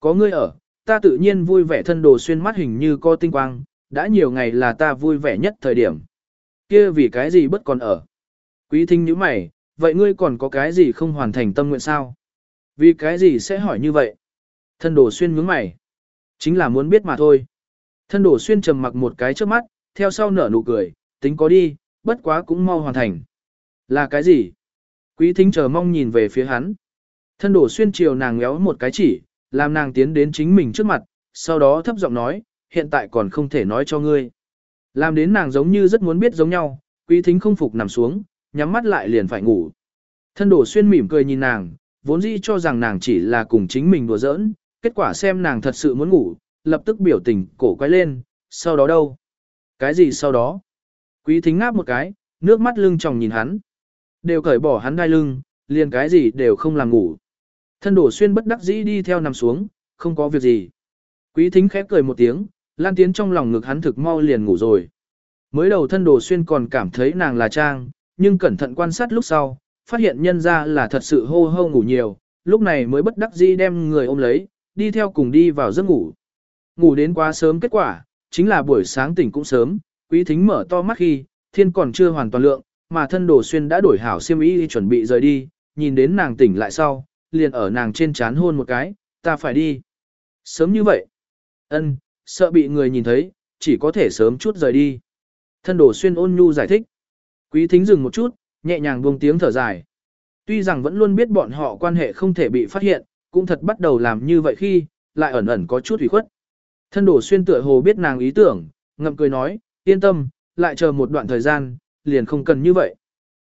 Có ngươi ở, ta tự nhiên vui vẻ thân đồ xuyên mắt hình như có tinh quang, đã nhiều ngày là ta vui vẻ nhất thời điểm. Kia vì cái gì bất còn ở? Quý thính như mày, vậy ngươi còn có cái gì không hoàn thành tâm nguyện sao? Vì cái gì sẽ hỏi như vậy? Thân đồ xuyên nhướng mày. Chính là muốn biết mà thôi. Thân đồ xuyên trầm mặc một cái trước mắt, theo sau nở nụ cười, tính có đi, bất quá cũng mau hoàn thành. Là cái gì? Quý thính chờ mong nhìn về phía hắn. Thân đổ xuyên chiều nàng ngéo một cái chỉ, làm nàng tiến đến chính mình trước mặt, sau đó thấp giọng nói, hiện tại còn không thể nói cho ngươi. Làm đến nàng giống như rất muốn biết giống nhau, quý thính không phục nằm xuống, nhắm mắt lại liền phải ngủ. Thân đổ xuyên mỉm cười nhìn nàng, vốn dĩ cho rằng nàng chỉ là cùng chính mình đùa giỡn, kết quả xem nàng thật sự muốn ngủ, lập tức biểu tình cổ quay lên, sau đó đâu? Cái gì sau đó? Quý thính ngáp một cái, nước mắt lưng tròng nhìn hắn. Đều cởi bỏ hắn đai lưng, liền cái gì đều không làm ngủ. Thân đổ xuyên bất đắc dĩ đi theo nằm xuống, không có việc gì. Quý thính khép cười một tiếng, lan tiến trong lòng ngực hắn thực mau liền ngủ rồi. Mới đầu thân đồ xuyên còn cảm thấy nàng là trang, nhưng cẩn thận quan sát lúc sau, phát hiện nhân ra là thật sự hô hô ngủ nhiều, lúc này mới bất đắc dĩ đem người ôm lấy, đi theo cùng đi vào giấc ngủ. Ngủ đến quá sớm kết quả, chính là buổi sáng tỉnh cũng sớm, quý thính mở to mắt khi, thiên còn chưa hoàn toàn lượng, mà thân đồ xuyên đã đổi hảo siêm ý chuẩn bị rời đi, nhìn đến nàng tỉnh lại sau, liền ở nàng trên chán hôn một cái, ta phải đi. Sớm như vậy. ân sợ bị người nhìn thấy, chỉ có thể sớm chút rời đi. Thân đồ xuyên ôn nhu giải thích. Quý thính dừng một chút, nhẹ nhàng buông tiếng thở dài. Tuy rằng vẫn luôn biết bọn họ quan hệ không thể bị phát hiện, cũng thật bắt đầu làm như vậy khi, lại ẩn ẩn có chút ủy khuất. Thân đổ xuyên tựa hồ biết nàng ý tưởng, ngậm cười nói, yên tâm, lại chờ một đoạn thời gian, liền không cần như vậy.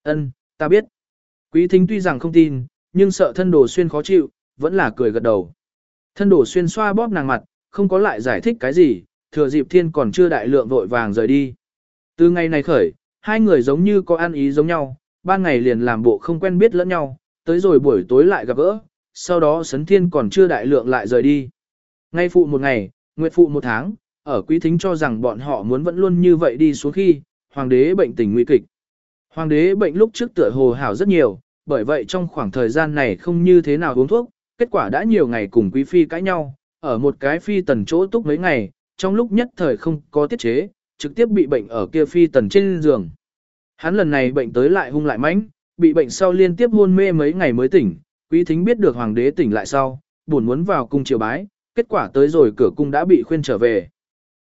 Ân, ta biết. Quý thính tuy rằng không tin, nhưng sợ thân đồ xuyên khó chịu, vẫn là cười gật đầu. Thân đồ xuyên xoa bóp nàng mặt, không có lại giải thích cái gì, thừa dịp thiên còn chưa đại lượng vội vàng rời đi. Từ ngày này khởi, hai người giống như có ăn ý giống nhau, ban ngày liền làm bộ không quen biết lẫn nhau, tới rồi buổi tối lại gặp gỡ, sau đó sấn thiên còn chưa đại lượng lại rời đi. Ngay phụ một ngày, nguyệt phụ một tháng, ở quý thính cho rằng bọn họ muốn vẫn luôn như vậy đi xuống khi, hoàng đế bệnh tình nguy kịch. Hoàng đế bệnh lúc trước tựa hồ hảo rất nhiều, bởi vậy trong khoảng thời gian này không như thế nào uống thuốc, kết quả đã nhiều ngày cùng quý phi cãi nhau, ở một cái phi tần chỗ túc mấy ngày, trong lúc nhất thời không có tiết chế, trực tiếp bị bệnh ở kia phi tần trên giường. Hắn lần này bệnh tới lại hung lại mãnh, bị bệnh sau liên tiếp hôn mê mấy ngày mới tỉnh, Quý thính biết được hoàng đế tỉnh lại sau, buồn muốn vào cung triều bái, kết quả tới rồi cửa cung đã bị khuyên trở về.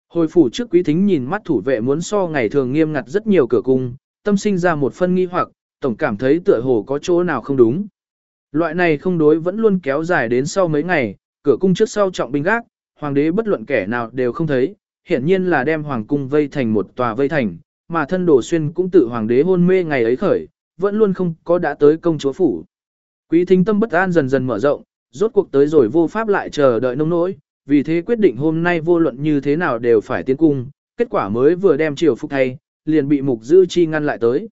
Hồi phủ trước quý thính nhìn mắt thủ vệ muốn so ngày thường nghiêm ngặt rất nhiều cửa cung, tâm sinh ra một phân nghi hoặc, tổng cảm thấy tựa hồ có chỗ nào không đúng. Loại này không đối vẫn luôn kéo dài đến sau mấy ngày, cửa cung trước sau trọng binh gác, hoàng đế bất luận kẻ nào đều không thấy, hiển nhiên là đem hoàng cung vây thành một tòa vây thành, mà thân đồ xuyên cũng tự hoàng đế hôn mê ngày ấy khởi, vẫn luôn không có đã tới công chúa phủ. Quý thính tâm bất an dần dần mở rộng, rốt cuộc tới rồi vô pháp lại chờ đợi nông nỗi, vì thế quyết định hôm nay vô luận như thế nào đều phải tiến cung, kết quả mới vừa đem triều phục thay, liền bị mục dư chi ngăn lại tới.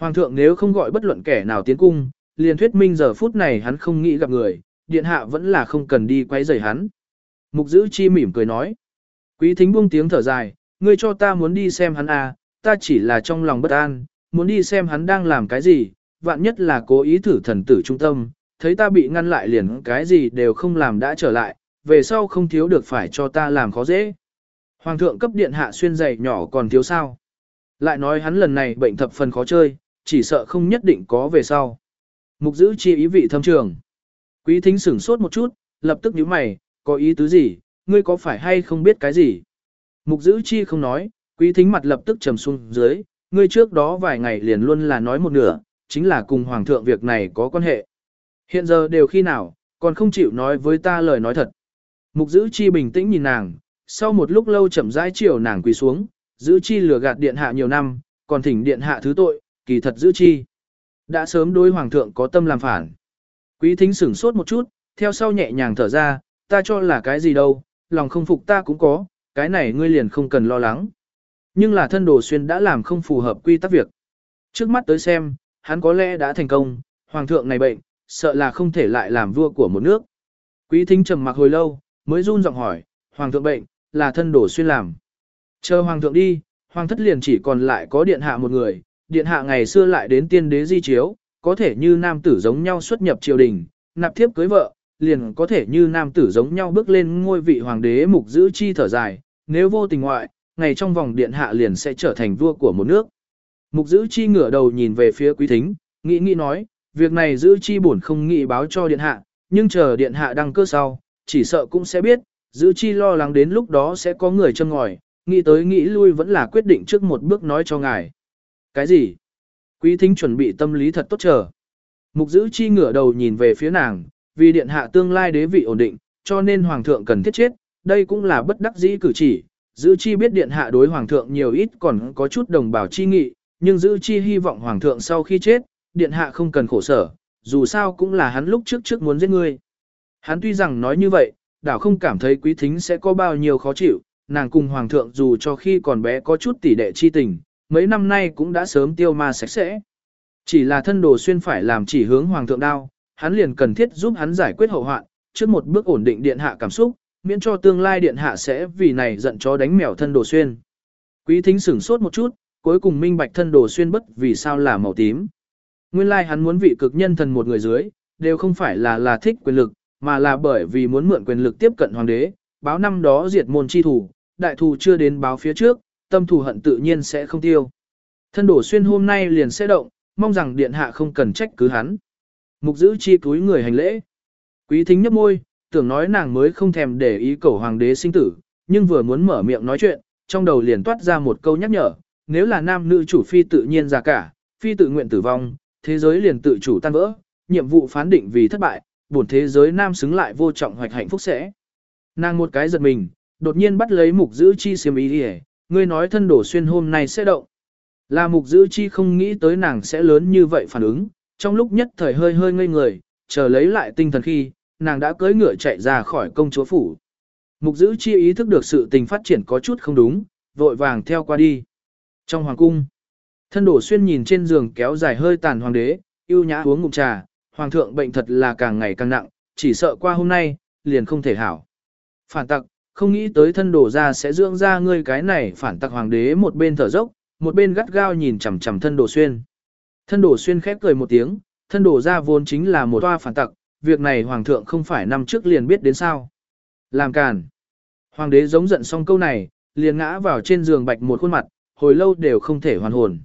Hoàng thượng nếu không gọi bất luận kẻ nào tiến cung, liền thuyết minh giờ phút này hắn không nghĩ gặp người, điện hạ vẫn là không cần đi quấy rầy hắn. Mục giữ chi mỉm cười nói. Quý thính buông tiếng thở dài, ngươi cho ta muốn đi xem hắn à, ta chỉ là trong lòng bất an, muốn đi xem hắn đang làm cái gì, vạn nhất là cố ý thử thần tử trung tâm, thấy ta bị ngăn lại liền cái gì đều không làm đã trở lại, về sau không thiếu được phải cho ta làm khó dễ. Hoàng thượng cấp điện hạ xuyên giày nhỏ còn thiếu sao. Lại nói hắn lần này bệnh thập phần khó chơi, chỉ sợ không nhất định có về sau. Mục giữ chi ý vị thâm trường. Quý thính sửng sốt một chút, lập tức nhíu mày, có ý tứ gì, ngươi có phải hay không biết cái gì? Mục giữ chi không nói, quý thính mặt lập tức trầm xuống dưới, ngươi trước đó vài ngày liền luôn là nói một nửa, chính là cùng hoàng thượng việc này có quan hệ. Hiện giờ đều khi nào, còn không chịu nói với ta lời nói thật. Mục giữ chi bình tĩnh nhìn nàng, sau một lúc lâu chậm rãi chiều nàng quỳ xuống, giữ chi lừa gạt điện hạ nhiều năm, còn thỉnh điện hạ thứ tội, kỳ thật giữ chi. Đã sớm đối hoàng thượng có tâm làm phản. Quý thính sửng sốt một chút, theo sau nhẹ nhàng thở ra, ta cho là cái gì đâu, lòng không phục ta cũng có, cái này ngươi liền không cần lo lắng. Nhưng là thân đồ xuyên đã làm không phù hợp quy tắc việc. Trước mắt tới xem, hắn có lẽ đã thành công, hoàng thượng này bệnh, sợ là không thể lại làm vua của một nước. Quý thính trầm mặc hồi lâu, mới run giọng hỏi, hoàng thượng bệnh, là thân đồ xuyên làm. Chờ hoàng thượng đi, hoàng thất liền chỉ còn lại có điện hạ một người, điện hạ ngày xưa lại đến tiên đế di chiếu, có thể như nam tử giống nhau xuất nhập triều đình, nạp thiếp cưới vợ, liền có thể như nam tử giống nhau bước lên ngôi vị hoàng đế mục giữ chi thở dài, nếu vô tình ngoại, ngày trong vòng điện hạ liền sẽ trở thành vua của một nước. Mục giữ chi ngửa đầu nhìn về phía quý thính, nghĩ nghĩ nói, việc này giữ chi bổn không nghĩ báo cho điện hạ, nhưng chờ điện hạ đăng cơ sau, chỉ sợ cũng sẽ biết, giữ chi lo lắng đến lúc đó sẽ có người châm ngòi, nghĩ tới nghĩ lui vẫn là quyết định trước một bước nói cho ngài. Cái gì? Quý thính chuẩn bị tâm lý thật tốt chờ. Mục giữ chi ngửa đầu nhìn về phía nàng, vì điện hạ tương lai đế vị ổn định, cho nên hoàng thượng cần thiết chết, đây cũng là bất đắc dĩ cử chỉ. Giữ chi biết điện hạ đối hoàng thượng nhiều ít còn có chút đồng bào chi nghị, nhưng giữ chi hy vọng hoàng thượng sau khi chết, điện hạ không cần khổ sở, dù sao cũng là hắn lúc trước trước muốn giết ngươi. Hắn tuy rằng nói như vậy, đảo không cảm thấy quý thính sẽ có bao nhiêu khó chịu, nàng cùng hoàng thượng dù cho khi còn bé có chút tỉ đệ chi tình, mấy năm nay cũng đã sớm tiêu ma sạch sẽ. Chỉ là thân đồ xuyên phải làm chỉ hướng hoàng thượng đao, hắn liền cần thiết giúp hắn giải quyết hậu hoạn, trước một bước ổn định điện hạ cảm xúc, miễn cho tương lai điện hạ sẽ vì này giận chó đánh mèo thân đồ xuyên. Quý thính sửng sốt một chút, cuối cùng minh bạch thân đồ xuyên bất vì sao là màu tím. Nguyên lai like hắn muốn vị cực nhân thần một người dưới, đều không phải là là thích quyền lực, mà là bởi vì muốn mượn quyền lực tiếp cận hoàng đế, báo năm đó diệt môn chi thủ, đại thù chưa đến báo phía trước, tâm thù hận tự nhiên sẽ không tiêu. Thân đổ xuyên hôm nay liền sẽ động, mong rằng điện hạ không cần trách cứ hắn. Mục giữ chi túi người hành lễ. Quý thính nhấp môi, tưởng nói nàng mới không thèm để ý cầu hoàng đế sinh tử, nhưng vừa muốn mở miệng nói chuyện, trong đầu liền toát ra một câu nhắc nhở, nếu là nam nữ chủ phi tự nhiên ra cả, phi tự nguyện tử vong, thế giới liền tự chủ tan vỡ, nhiệm vụ phán định vì thất bại, buồn thế giới nam xứng lại vô trọng hoạch hạnh phúc sẽ. Nàng một cái giật mình, đột nhiên bắt lấy mục giữ chi xiêm ý đi ngươi nói thân đổ xuyên hôm nay sẽ động. Là mục giữ chi không nghĩ tới nàng sẽ lớn như vậy phản ứng, trong lúc nhất thời hơi hơi ngây người, chờ lấy lại tinh thần khi, nàng đã cưỡi ngựa chạy ra khỏi công chúa phủ. Mục giữ chi ý thức được sự tình phát triển có chút không đúng, vội vàng theo qua đi. Trong hoàng cung, thân đổ xuyên nhìn trên giường kéo dài hơi tàn hoàng đế, yêu nhã uống ngụm trà, hoàng thượng bệnh thật là càng ngày càng nặng, chỉ sợ qua hôm nay, liền không thể hảo. Phản tặc, không nghĩ tới thân đổ ra sẽ dưỡng ra ngươi cái này phản tặc hoàng đế một bên thở dốc, một bên gắt gao nhìn chằm chằm thân đổ xuyên. Thân đổ xuyên khép cười một tiếng, thân đổ ra vốn chính là một toa phản tặc, việc này hoàng thượng không phải năm trước liền biết đến sao. Làm càn. Hoàng đế giống giận xong câu này, liền ngã vào trên giường bạch một khuôn mặt, hồi lâu đều không thể hoàn hồn.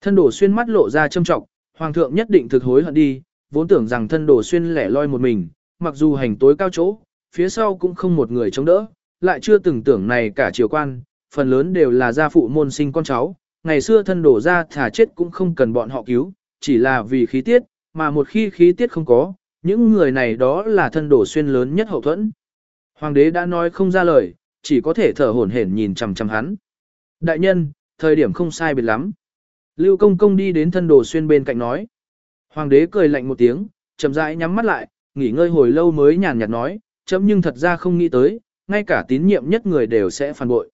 Thân đổ xuyên mắt lộ ra châm trọng, hoàng thượng nhất định thực hối hận đi, vốn tưởng rằng thân đổ xuyên lẻ loi một mình, mặc dù hành tối cao chỗ, phía sau cũng không một người chống đỡ, lại chưa từng tưởng này cả triều quan, phần lớn đều là gia phụ môn sinh con cháu, ngày xưa thân đổ ra thả chết cũng không cần bọn họ cứu, chỉ là vì khí tiết, mà một khi khí tiết không có, những người này đó là thân đổ xuyên lớn nhất hậu thuẫn. Hoàng đế đã nói không ra lời, chỉ có thể thở hổn hển nhìn chằm chằm hắn. Đại nhân, thời điểm không sai biệt lắm. Lưu công công đi đến thân đồ xuyên bên cạnh nói. Hoàng đế cười lạnh một tiếng, chậm rãi nhắm mắt lại, nghỉ ngơi hồi lâu mới nhàn nhạt nói, chấm nhưng thật ra không nghĩ tới, ngay cả tín nhiệm nhất người đều sẽ phản bội.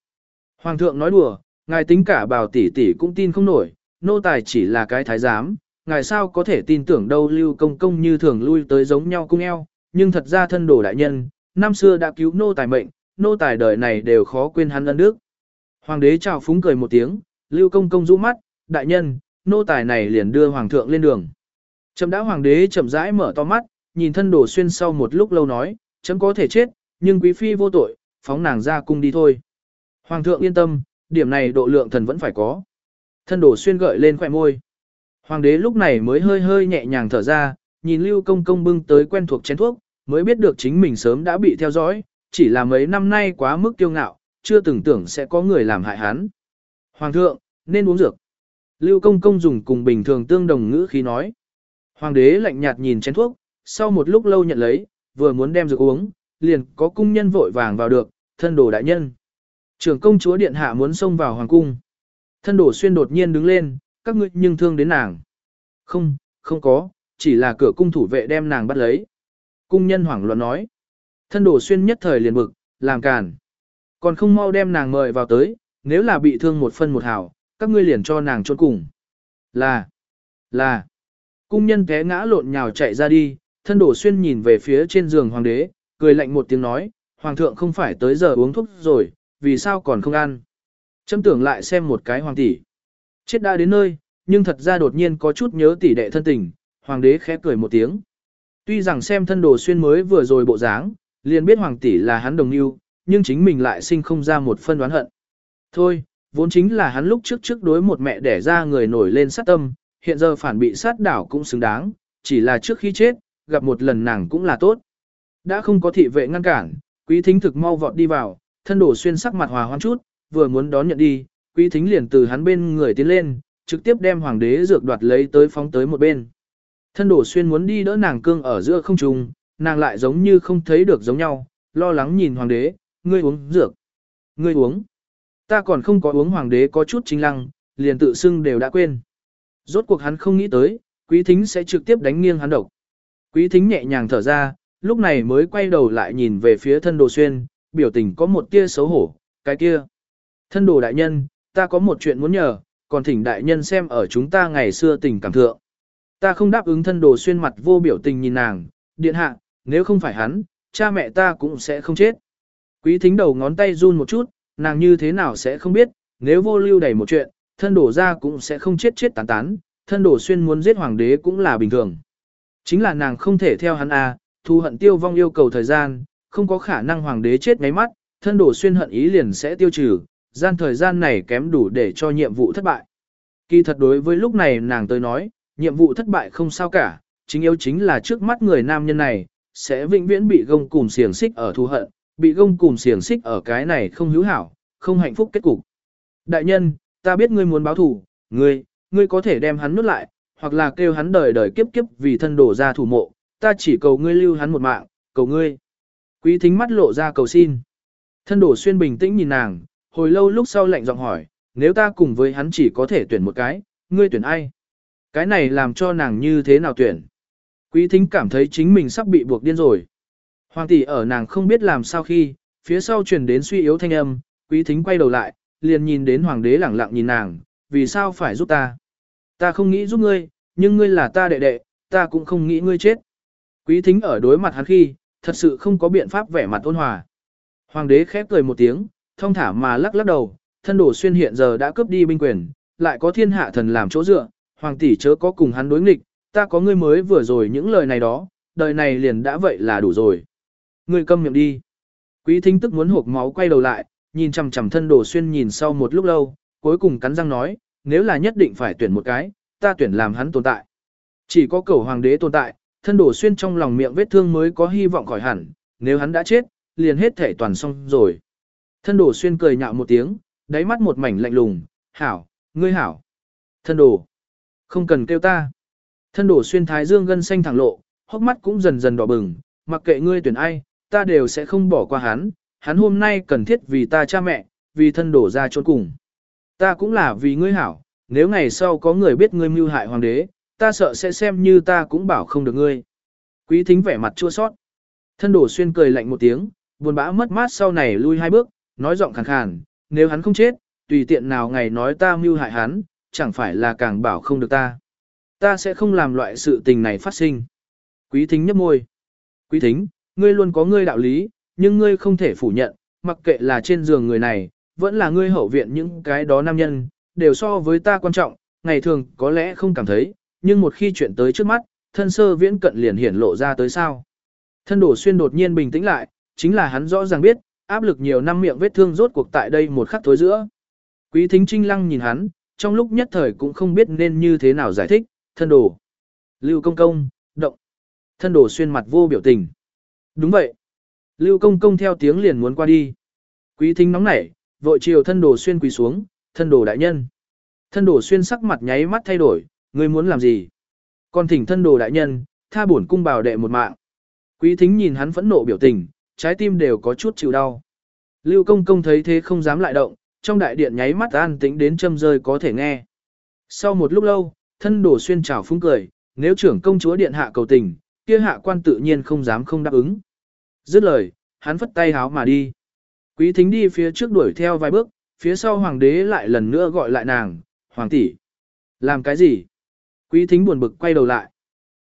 Hoàng thượng nói đùa, ngài tính cả bào tỷ tỷ cũng tin không nổi, nô tài chỉ là cái thái giám, ngài sao có thể tin tưởng đâu lưu công công như thường lui tới giống nhau cung eo, nhưng thật ra thân đồ đại nhân, năm xưa đã cứu nô tài mệnh, nô tài đời này đều khó quên hắn ân đức. Hoàng đế chào phúng cười một tiếng, lưu công công rũ mắt, đại nhân, nô tài này liền đưa hoàng thượng lên đường. Chậm đã hoàng đế chậm rãi mở to mắt, nhìn thân đồ xuyên sau một lúc lâu nói, chấm có thể chết, nhưng quý phi vô tội, phóng nàng ra cung đi thôi. Hoàng thượng yên tâm, điểm này độ lượng thần vẫn phải có. Thân đổ xuyên gợi lên khỏe môi. Hoàng đế lúc này mới hơi hơi nhẹ nhàng thở ra, nhìn Lưu Công Công bưng tới quen thuộc chén thuốc, mới biết được chính mình sớm đã bị theo dõi, chỉ là mấy năm nay quá mức kiêu ngạo, chưa từng tưởng sẽ có người làm hại hắn. Hoàng thượng, nên uống dược. Lưu Công Công dùng cùng bình thường tương đồng ngữ khí nói. Hoàng đế lạnh nhạt nhìn chén thuốc, sau một lúc lâu nhận lấy, vừa muốn đem dược uống, liền có cung nhân vội vàng vào được, thân đồ đại nhân. Trưởng công chúa điện hạ muốn xông vào hoàng cung. Thân đồ xuyên đột nhiên đứng lên, các ngươi nhưng thương đến nàng. Không, không có, chỉ là cửa cung thủ vệ đem nàng bắt lấy. Cung nhân hoảng loạn nói. Thân đồ xuyên nhất thời liền bực, làm càn. Còn không mau đem nàng mời vào tới, nếu là bị thương một phân một hảo, các ngươi liền cho nàng trốn cùng. Là, là, cung nhân té ngã lộn nhào chạy ra đi, thân đổ xuyên nhìn về phía trên giường hoàng đế, cười lạnh một tiếng nói, hoàng thượng không phải tới giờ uống thuốc rồi, vì sao còn không ăn. Châm tưởng lại xem một cái hoàng tỷ. Chết đã đến nơi, nhưng thật ra đột nhiên có chút nhớ tỷ đệ thân tình, hoàng đế khẽ cười một tiếng. Tuy rằng xem thân đồ xuyên mới vừa rồi bộ dáng, liền biết hoàng tỷ là hắn đồng yêu, nhưng chính mình lại sinh không ra một phân đoán hận. Thôi, vốn chính là hắn lúc trước trước đối một mẹ đẻ ra người nổi lên sát tâm, hiện giờ phản bị sát đảo cũng xứng đáng, chỉ là trước khi chết, gặp một lần nàng cũng là tốt. Đã không có thị vệ ngăn cản, quý thính thực mau vọt đi vào, thân đổ xuyên sắc mặt hòa hoan chút, vừa muốn đón nhận đi, quý thính liền từ hắn bên người tiến lên, trực tiếp đem hoàng đế dược đoạt lấy tới phóng tới một bên. Thân đổ xuyên muốn đi đỡ nàng cương ở giữa không trùng, nàng lại giống như không thấy được giống nhau, lo lắng nhìn hoàng đế, ngươi uống dược. Ngươi uống. Ta còn không có uống hoàng đế có chút chính lăng, liền tự xưng đều đã quên. Rốt cuộc hắn không nghĩ tới, quý thính sẽ trực tiếp đánh nghiêng hắn độc. Quý thính nhẹ nhàng thở ra, lúc này mới quay đầu lại nhìn về phía thân đồ xuyên, biểu tình có một tia xấu hổ, cái kia. Thân đồ đại nhân, ta có một chuyện muốn nhờ, còn thỉnh đại nhân xem ở chúng ta ngày xưa tình cảm thượng. Ta không đáp ứng thân đồ xuyên mặt vô biểu tình nhìn nàng, điện hạ, nếu không phải hắn, cha mẹ ta cũng sẽ không chết. Quý thính đầu ngón tay run một chút, nàng như thế nào sẽ không biết, nếu vô lưu đầy một chuyện, thân đổ ra cũng sẽ không chết chết tán tán, thân đổ xuyên muốn giết hoàng đế cũng là bình thường. Chính là nàng không thể theo hắn à, thu hận tiêu vong yêu cầu thời gian, không có khả năng hoàng đế chết ngay mắt, thân đổ xuyên hận ý liền sẽ tiêu trừ, gian thời gian này kém đủ để cho nhiệm vụ thất bại. Kỳ thật đối với lúc này nàng tới nói, nhiệm vụ thất bại không sao cả, chính yếu chính là trước mắt người nam nhân này, sẽ vĩnh viễn bị gông cùm xiềng xích ở thù hận, bị gông cùm xiềng xích ở cái này không hữu hảo, không hạnh phúc kết cục. Đại nhân, ta biết ngươi muốn báo thù, ngươi, ngươi có thể đem hắn nuốt lại, hoặc là kêu hắn đời đời kiếp kiếp vì thân đổ ra thủ mộ, ta chỉ cầu ngươi lưu hắn một mạng, cầu ngươi. Quý thính mắt lộ ra cầu xin. Thân đổ xuyên bình tĩnh nhìn nàng, hồi lâu lúc sau lạnh giọng hỏi, nếu ta cùng với hắn chỉ có thể tuyển một cái, ngươi tuyển ai? Cái này làm cho nàng như thế nào tuyển? Quý thính cảm thấy chính mình sắp bị buộc điên rồi. Hoàng tỷ ở nàng không biết làm sao khi, phía sau truyền đến suy yếu thanh âm, quý thính quay đầu lại, liền nhìn đến hoàng đế lẳng lặng nhìn nàng, vì sao phải giúp ta? Ta không nghĩ giúp ngươi, nhưng ngươi là ta đệ đệ, ta cũng không nghĩ ngươi chết. Quý thính ở đối mặt hắn khi, thật sự không có biện pháp vẻ mặt ôn hòa. Hoàng đế khép cười một tiếng, thông thả mà lắc lắc đầu, thân đổ xuyên hiện giờ đã cướp đi binh quyền, lại có thiên hạ thần làm chỗ dựa, hoàng tỷ chớ có cùng hắn đối nghịch, ta có ngươi mới vừa rồi những lời này đó, đời này liền đã vậy là đủ rồi. Ngươi câm miệng đi. Quý thính tức muốn hộp máu quay đầu lại, nhìn chằm chằm thân Đổ xuyên nhìn sau một lúc lâu, cuối cùng cắn răng nói, nếu là nhất định phải tuyển một cái, ta tuyển làm hắn tồn tại. Chỉ có cầu hoàng đế tồn tại, thân đổ xuyên trong lòng miệng vết thương mới có hy vọng khỏi hẳn, nếu hắn đã chết, liền hết thể toàn xong rồi. Thân đổ xuyên cười nhạo một tiếng, đáy mắt một mảnh lạnh lùng, hảo, ngươi hảo. Thân đổ, không cần kêu ta. Thân đổ xuyên thái dương gân xanh thẳng lộ, hốc mắt cũng dần dần đỏ bừng, mặc kệ ngươi tuyển ai, ta đều sẽ không bỏ qua hắn, hắn hôm nay cần thiết vì ta cha mẹ, vì thân đổ ra trốn cùng. Ta cũng là vì ngươi hảo, nếu ngày sau có người biết ngươi mưu hại hoàng đế, ta sợ sẽ xem như ta cũng bảo không được ngươi. Quý thính vẻ mặt chua sót. Thân đổ xuyên cười lạnh một tiếng, buồn bã mất mát sau này lui hai bước, nói giọng khàn khàn, nếu hắn không chết, tùy tiện nào ngày nói ta mưu hại hắn, chẳng phải là càng bảo không được ta. Ta sẽ không làm loại sự tình này phát sinh. Quý thính nhấp môi. Quý thính, ngươi luôn có ngươi đạo lý, nhưng ngươi không thể phủ nhận, mặc kệ là trên giường người này, vẫn là ngươi hậu viện những cái đó nam nhân, đều so với ta quan trọng, ngày thường có lẽ không cảm thấy, nhưng một khi chuyện tới trước mắt, thân sơ viễn cận liền hiển lộ ra tới sao. Thân đổ xuyên đột nhiên bình tĩnh lại, chính là hắn rõ ràng biết, áp lực nhiều năm miệng vết thương rốt cuộc tại đây một khắc thối giữa. Quý thính trinh lăng nhìn hắn, trong lúc nhất thời cũng không biết nên như thế nào giải thích, thân đổ. Lưu công công, động. Thân đổ xuyên mặt vô biểu tình. Đúng vậy. Lưu công công theo tiếng liền muốn qua đi. Quý thính nóng nảy, vội chiều thân đồ xuyên quỳ xuống, thân đồ đại nhân. Thân đồ xuyên sắc mặt nháy mắt thay đổi, ngươi muốn làm gì? Còn thỉnh thân đồ đại nhân, tha bổn cung bảo đệ một mạng. Quý thính nhìn hắn phẫn nộ biểu tình, trái tim đều có chút chịu đau. Lưu công công thấy thế không dám lại động, trong đại điện nháy mắt an tĩnh đến châm rơi có thể nghe. Sau một lúc lâu, thân đồ xuyên trào phúng cười, nếu trưởng công chúa điện hạ cầu tình, kia hạ quan tự nhiên không dám không đáp ứng. Dứt lời, hắn phất tay háo mà đi. Quý thính đi phía trước đuổi theo vài bước, phía sau hoàng đế lại lần nữa gọi lại nàng, hoàng tỷ. Làm cái gì? Quý thính buồn bực quay đầu lại.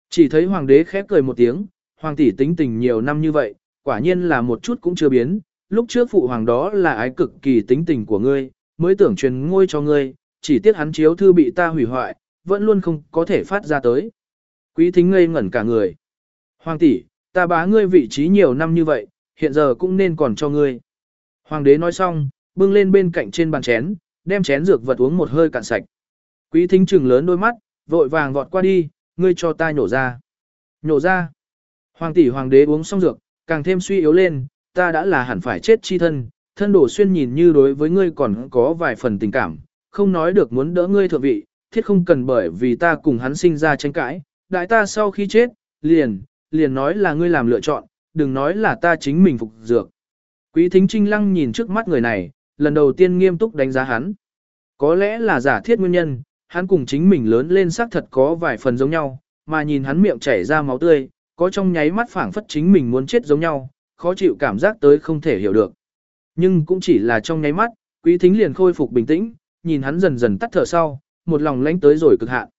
Chỉ thấy hoàng đế khép cười một tiếng, hoàng tỷ tính tình nhiều năm như vậy, quả nhiên là một chút cũng chưa biến. Lúc trước phụ hoàng đó là ái cực kỳ tính tình của ngươi, mới tưởng truyền ngôi cho ngươi, chỉ tiếc hắn chiếu thư bị ta hủy hoại, vẫn luôn không có thể phát ra tới. Quý thính ngây ngẩn cả người. Hoàng tỷ, ta bá ngươi vị trí nhiều năm như vậy, hiện giờ cũng nên còn cho ngươi. Hoàng đế nói xong, bưng lên bên cạnh trên bàn chén, đem chén dược vật uống một hơi cạn sạch. Quý thính trừng lớn đôi mắt, vội vàng vọt qua đi, ngươi cho ta nhổ ra. Nhổ ra. Hoàng tỷ hoàng đế uống xong dược, càng thêm suy yếu lên, ta đã là hẳn phải chết chi thân, thân đổ xuyên nhìn như đối với ngươi còn có vài phần tình cảm, không nói được muốn đỡ ngươi thượng vị, thiết không cần bởi vì ta cùng hắn sinh ra tranh cãi, đại ta sau khi chết, liền, liền nói là ngươi làm lựa chọn, đừng nói là ta chính mình phục dược. Quý thính trinh lăng nhìn trước mắt người này, lần đầu tiên nghiêm túc đánh giá hắn. Có lẽ là giả thiết nguyên nhân, hắn cùng chính mình lớn lên xác thật có vài phần giống nhau, mà nhìn hắn miệng chảy ra máu tươi, có trong nháy mắt phảng phất chính mình muốn chết giống nhau, khó chịu cảm giác tới không thể hiểu được. Nhưng cũng chỉ là trong nháy mắt, quý thính liền khôi phục bình tĩnh, nhìn hắn dần dần tắt thở sau, một lòng lánh tới rồi cực hạn.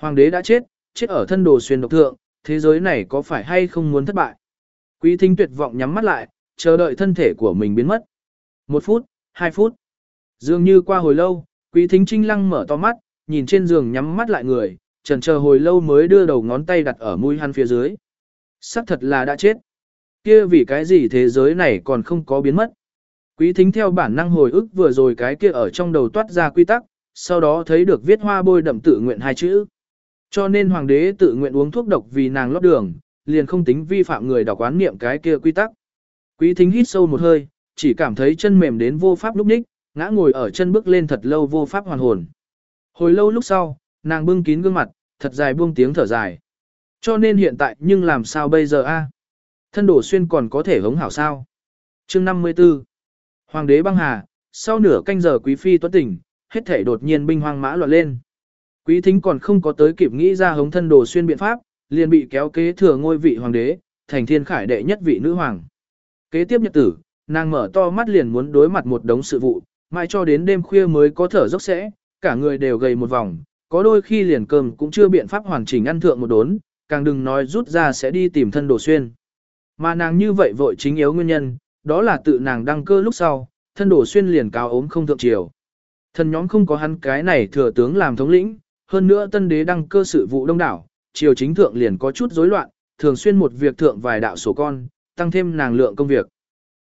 Hoàng đế đã chết, chết ở thân đồ xuyên độc thượng, thế giới này có phải hay không muốn thất bại. Quý thính tuyệt vọng nhắm mắt lại, chờ đợi thân thể của mình biến mất. Một phút, hai phút. Dường như qua hồi lâu, quý thính trinh lăng mở to mắt, nhìn trên giường nhắm mắt lại người, trần chờ hồi lâu mới đưa đầu ngón tay đặt ở mũi hắn phía dưới. Sắc thật là đã chết. Kia vì cái gì thế giới này còn không có biến mất. Quý thính theo bản năng hồi ức vừa rồi cái kia ở trong đầu toát ra quy tắc, sau đó thấy được viết hoa bôi đậm tự nguyện hai chữ. Cho nên hoàng đế tự nguyện uống thuốc độc vì nàng lót đường, liền không tính vi phạm người đọc quán niệm cái kia quy tắc. Quý thính hít sâu một hơi, chỉ cảm thấy chân mềm đến vô pháp lúc ních, ngã ngồi ở chân bước lên thật lâu vô pháp hoàn hồn. Hồi lâu lúc sau, nàng bưng kín gương mặt, thật dài buông tiếng thở dài. Cho nên hiện tại nhưng làm sao bây giờ a? Thân đổ xuyên còn có thể hống hảo sao? Chương 54 Hoàng đế băng hà, sau nửa canh giờ quý phi tuấn tỉnh, hết thể đột nhiên binh hoang mã loạn lên. Quý thính còn không có tới kịp nghĩ ra hống thân đồ xuyên biện pháp, liền bị kéo kế thừa ngôi vị hoàng đế, thành thiên khải đệ nhất vị nữ hoàng. Kế tiếp nhật tử, nàng mở to mắt liền muốn đối mặt một đống sự vụ, mãi cho đến đêm khuya mới có thở dốc sẽ, cả người đều gầy một vòng, có đôi khi liền cơm cũng chưa biện pháp hoàn chỉnh ăn thượng một đốn, càng đừng nói rút ra sẽ đi tìm thân đồ xuyên. Mà nàng như vậy vội chính yếu nguyên nhân, đó là tự nàng đăng cơ lúc sau, thân đồ xuyên liền cao ốm không thượng triều. Thân nhóm không có hắn cái này thừa tướng làm thống lĩnh, hơn nữa tân đế đăng cơ sự vụ đông đảo, triều chính thượng liền có chút rối loạn, thường xuyên một việc thượng vài đạo sổ con, tăng thêm nàng lượng công việc.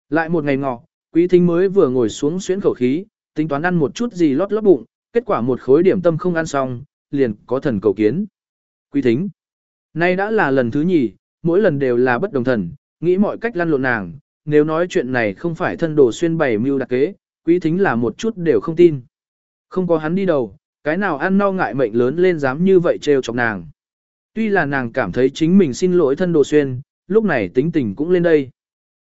Lại một ngày ngọ, quý thính mới vừa ngồi xuống xuyến khẩu khí, tính toán ăn một chút gì lót lót bụng, kết quả một khối điểm tâm không ăn xong, liền có thần cầu kiến. Quý thính. Nay đã là lần thứ nhì, mỗi lần đều là bất đồng thần, nghĩ mọi cách lăn lộn nàng, nếu nói chuyện này không phải thân đồ xuyên bày mưu đặc kế, quý thính là một chút đều không tin. Không có hắn đi đầu, cái nào ăn no ngại mệnh lớn lên dám như vậy trêu chọc nàng. Tuy là nàng cảm thấy chính mình xin lỗi thân đồ xuyên, lúc này tính tình cũng lên đây.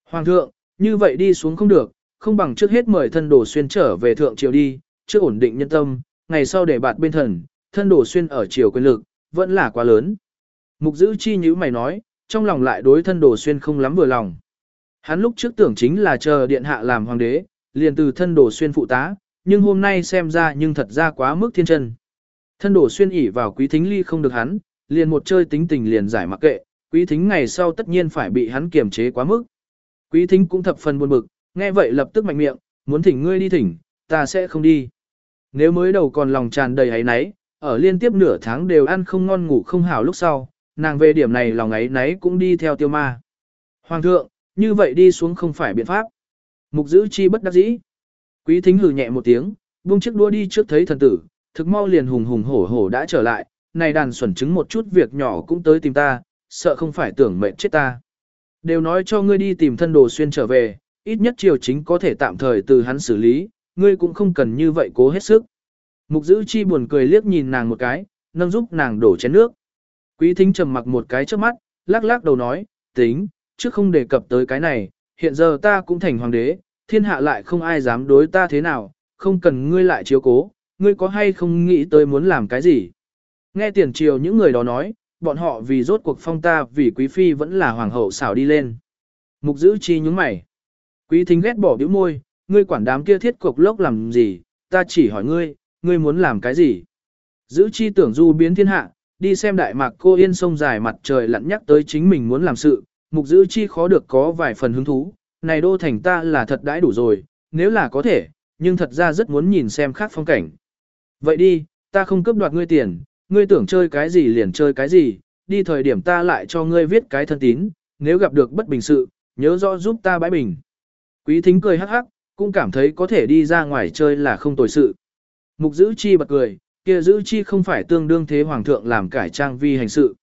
Hoàng thượng, như vậy đi xuống không được, không bằng trước hết mời thân đồ xuyên trở về thượng triều đi, trước ổn định nhân tâm, ngày sau để bạt bên thần, thân đổ xuyên ở triều quyền lực, vẫn là quá lớn. Mục giữ chi như mày nói, trong lòng lại đối thân đổ xuyên không lắm vừa lòng. Hắn lúc trước tưởng chính là chờ điện hạ làm hoàng đế, liền từ thân đổ xuyên phụ tá, nhưng hôm nay xem ra nhưng thật ra quá mức thiên chân. Thân đổ xuyên ỉ vào quý thính ly không được hắn, liền một chơi tính tình liền giải mặc kệ, quý thính ngày sau tất nhiên phải bị hắn kiềm chế quá mức. Quý thính cũng thập phần buồn bực, nghe vậy lập tức mạnh miệng, muốn thỉnh ngươi đi thỉnh, ta sẽ không đi. Nếu mới đầu còn lòng tràn đầy ấy náy, ở liên tiếp nửa tháng đều ăn không ngon ngủ không hảo lúc sau, nàng về điểm này lòng ấy náy cũng đi theo tiêu ma. Hoàng thượng, như vậy đi xuống không phải biện pháp. Mục giữ chi bất đắc dĩ. Quý thính hừ nhẹ một tiếng, buông chiếc đua đi trước thấy thần tử, thực mau liền hùng hùng hổ hổ đã trở lại, này đàn xuẩn chứng một chút việc nhỏ cũng tới tìm ta, sợ không phải tưởng mệnh chết ta. Đều nói cho ngươi đi tìm thân đồ xuyên trở về, ít nhất triều chính có thể tạm thời từ hắn xử lý, ngươi cũng không cần như vậy cố hết sức. Mục giữ chi buồn cười liếc nhìn nàng một cái, nâng giúp nàng đổ chén nước. Quý thính trầm mặc một cái trước mắt, lắc lắc đầu nói, tính, trước không đề cập tới cái này, hiện giờ ta cũng thành hoàng đế, thiên hạ lại không ai dám đối ta thế nào, không cần ngươi lại chiếu cố, ngươi có hay không nghĩ tới muốn làm cái gì. Nghe tiền triều những người đó nói, bọn họ vì rốt cuộc phong ta vì quý phi vẫn là hoàng hậu xảo đi lên. Mục giữ chi nhúng mày. Quý thính ghét bỏ biểu môi, ngươi quản đám kia thiết cục lốc làm gì, ta chỉ hỏi ngươi, ngươi muốn làm cái gì. Giữ chi tưởng du biến thiên hạ, đi xem đại mạc cô yên sông dài mặt trời lặn nhắc tới chính mình muốn làm sự, mục giữ chi khó được có vài phần hứng thú, này đô thành ta là thật đãi đủ rồi, nếu là có thể, nhưng thật ra rất muốn nhìn xem khác phong cảnh. Vậy đi, ta không cướp đoạt ngươi tiền, ngươi tưởng chơi cái gì liền chơi cái gì, đi thời điểm ta lại cho ngươi viết cái thân tín, nếu gặp được bất bình sự, nhớ rõ giúp ta bãi bình. Quý thính cười hắc hắc, cũng cảm thấy có thể đi ra ngoài chơi là không tồi sự. Mục giữ chi bật cười, kia giữ chi không phải tương đương thế hoàng thượng làm cải trang vi hành sự.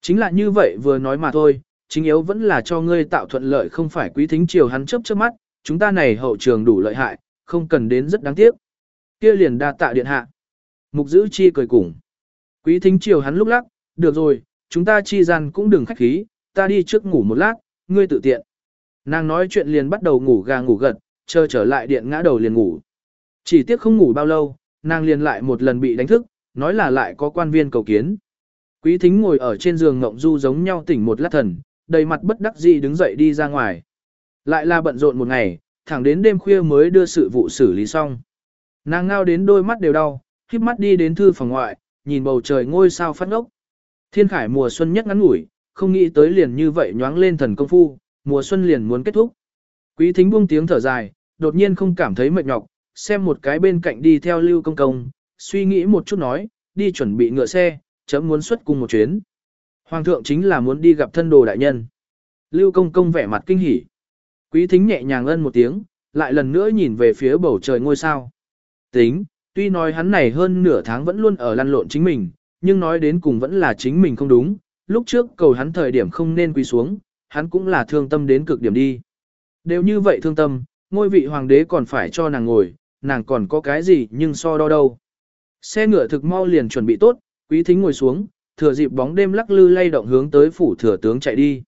Chính là như vậy vừa nói mà thôi, chính yếu vẫn là cho ngươi tạo thuận lợi không phải quý thính chiều hắn chớp chớp mắt, chúng ta này hậu trường đủ lợi hại, không cần đến rất đáng tiếc. Kia liền đa tạ điện hạ. Mục giữ chi cười cùng. Quý thính chiều hắn lúc lắc, được rồi, chúng ta chi gian cũng đừng khách khí, ta đi trước ngủ một lát, ngươi tự tiện. Nàng nói chuyện liền bắt đầu ngủ gà ngủ gật, chờ trở lại điện ngã đầu liền ngủ. Chỉ tiếc không ngủ bao lâu, nàng liền lại một lần bị đánh thức, nói là lại có quan viên cầu kiến. Quý thính ngồi ở trên giường ngộng du giống nhau tỉnh một lát thần, đầy mặt bất đắc dĩ đứng dậy đi ra ngoài. Lại là bận rộn một ngày, thẳng đến đêm khuya mới đưa sự vụ xử lý xong. Nàng ngao đến đôi mắt đều đau, khiếp mắt đi đến thư phòng ngoại, nhìn bầu trời ngôi sao phát ngốc. Thiên khải mùa xuân nhất ngắn ngủi, không nghĩ tới liền như vậy nhoáng lên thần công phu, mùa xuân liền muốn kết thúc. Quý thính buông tiếng thở dài, đột nhiên không cảm thấy mệt nhọc, xem một cái bên cạnh đi theo lưu công công, suy nghĩ một chút nói, đi chuẩn bị ngựa xe, chấm muốn xuất cùng một chuyến. Hoàng thượng chính là muốn đi gặp thân đồ đại nhân. Lưu công công vẻ mặt kinh hỉ. Quý thính nhẹ nhàng ân một tiếng, lại lần nữa nhìn về phía bầu trời ngôi sao. Tính, tuy nói hắn này hơn nửa tháng vẫn luôn ở lăn lộn chính mình, nhưng nói đến cùng vẫn là chính mình không đúng. Lúc trước cầu hắn thời điểm không nên quỳ xuống, hắn cũng là thương tâm đến cực điểm đi. Đều như vậy thương tâm, ngôi vị hoàng đế còn phải cho nàng ngồi, nàng còn có cái gì nhưng so đo đâu. Xe ngựa thực mau liền chuẩn bị tốt, quý thính ngồi xuống, thừa dịp bóng đêm lắc lư lay động hướng tới phủ thừa tướng chạy đi.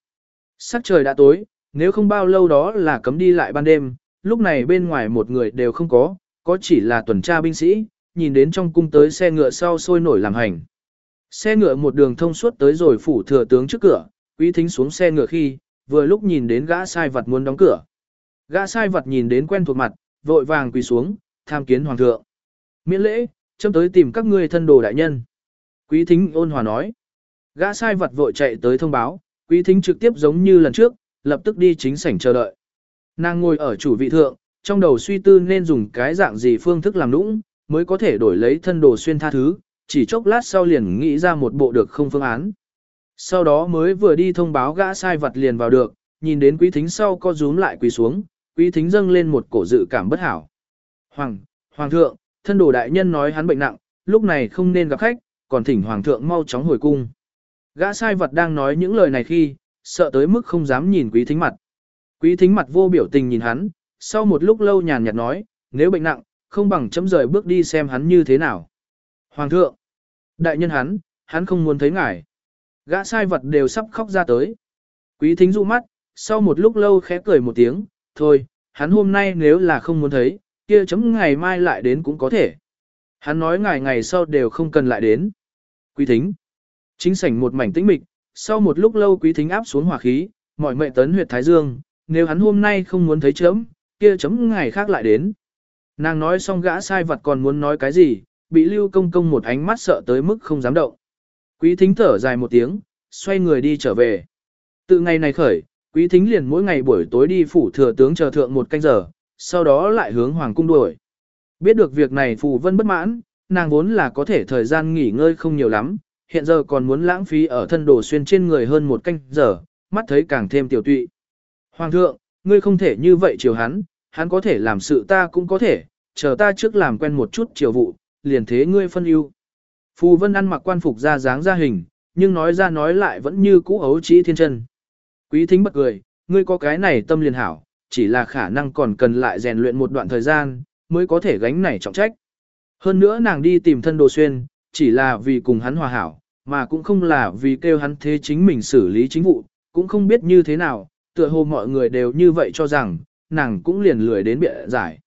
Sắc trời đã tối, nếu không bao lâu đó là cấm đi lại ban đêm, lúc này bên ngoài một người đều không có, có chỉ là tuần tra binh sĩ, nhìn đến trong cung tới xe ngựa sau sôi nổi làm hành. Xe ngựa một đường thông suốt tới rồi phủ thừa tướng trước cửa, quý thính xuống xe ngựa khi, vừa lúc nhìn đến gã sai vật muốn đóng cửa. Gã sai vật nhìn đến quen thuộc mặt, vội vàng quỳ xuống, tham kiến hoàng thượng. Miễn lễ, chấm tới tìm các ngươi thân đồ đại nhân. Quý thính ôn hòa nói. Gã sai vật vội chạy tới thông báo, quý thính trực tiếp giống như lần trước, lập tức đi chính sảnh chờ đợi. Nàng ngồi ở chủ vị thượng, trong đầu suy tư nên dùng cái dạng gì phương thức làm nũng, mới có thể đổi lấy thân đồ xuyên tha thứ, chỉ chốc lát sau liền nghĩ ra một bộ được không phương án. Sau đó mới vừa đi thông báo gã sai vật liền vào được, nhìn đến quý thính sau co rúm lại quỳ xuống, quý thính dâng lên một cổ dự cảm bất hảo. Hoàng, Hoàng thượng, thân đồ đại nhân nói hắn bệnh nặng, lúc này không nên gặp khách, còn thỉnh Hoàng thượng mau chóng hồi cung. Gã sai vật đang nói những lời này khi, sợ tới mức không dám nhìn quý thính mặt. Quý thính mặt vô biểu tình nhìn hắn, sau một lúc lâu nhàn nhạt nói, nếu bệnh nặng, không bằng chấm rời bước đi xem hắn như thế nào. Hoàng thượng, đại nhân hắn, hắn không muốn thấy ngài. Gã sai vật đều sắp khóc ra tới. Quý thính dụ mắt, sau một lúc lâu khẽ cười một tiếng, thôi, hắn hôm nay nếu là không muốn thấy, kia chấm ngày mai lại đến cũng có thể. Hắn nói ngày ngày sau đều không cần lại đến. Quý thính. Chính sảnh một mảnh tĩnh mịch, sau một lúc lâu quý thính áp xuống hỏa khí, mọi mệnh tấn huyệt thái dương, nếu hắn hôm nay không muốn thấy chấm, kia chấm ngày khác lại đến. Nàng nói xong gã sai vật còn muốn nói cái gì, bị lưu công công một ánh mắt sợ tới mức không dám động. Quý thính thở dài một tiếng, xoay người đi trở về. Từ ngày này khởi, quý thính liền mỗi ngày buổi tối đi phủ thừa tướng chờ thượng một canh giờ, sau đó lại hướng hoàng cung đuổi. Biết được việc này phù vân bất mãn, nàng vốn là có thể thời gian nghỉ ngơi không nhiều lắm, hiện giờ còn muốn lãng phí ở thân đồ xuyên trên người hơn một canh giờ, mắt thấy càng thêm tiểu tụy. Hoàng thượng, ngươi không thể như vậy chiều hắn, hắn có thể làm sự ta cũng có thể, chờ ta trước làm quen một chút chiều vụ, liền thế ngươi phân ưu. Phù vân ăn mặc quan phục ra dáng ra hình, nhưng nói ra nói lại vẫn như cũ ấu trĩ thiên chân. Quý thính bật cười, ngươi có cái này tâm liền hảo, chỉ là khả năng còn cần lại rèn luyện một đoạn thời gian, mới có thể gánh này trọng trách. Hơn nữa nàng đi tìm thân đồ xuyên, chỉ là vì cùng hắn hòa hảo, mà cũng không là vì kêu hắn thế chính mình xử lý chính vụ, cũng không biết như thế nào, tựa hồ mọi người đều như vậy cho rằng, nàng cũng liền lười đến bịa giải.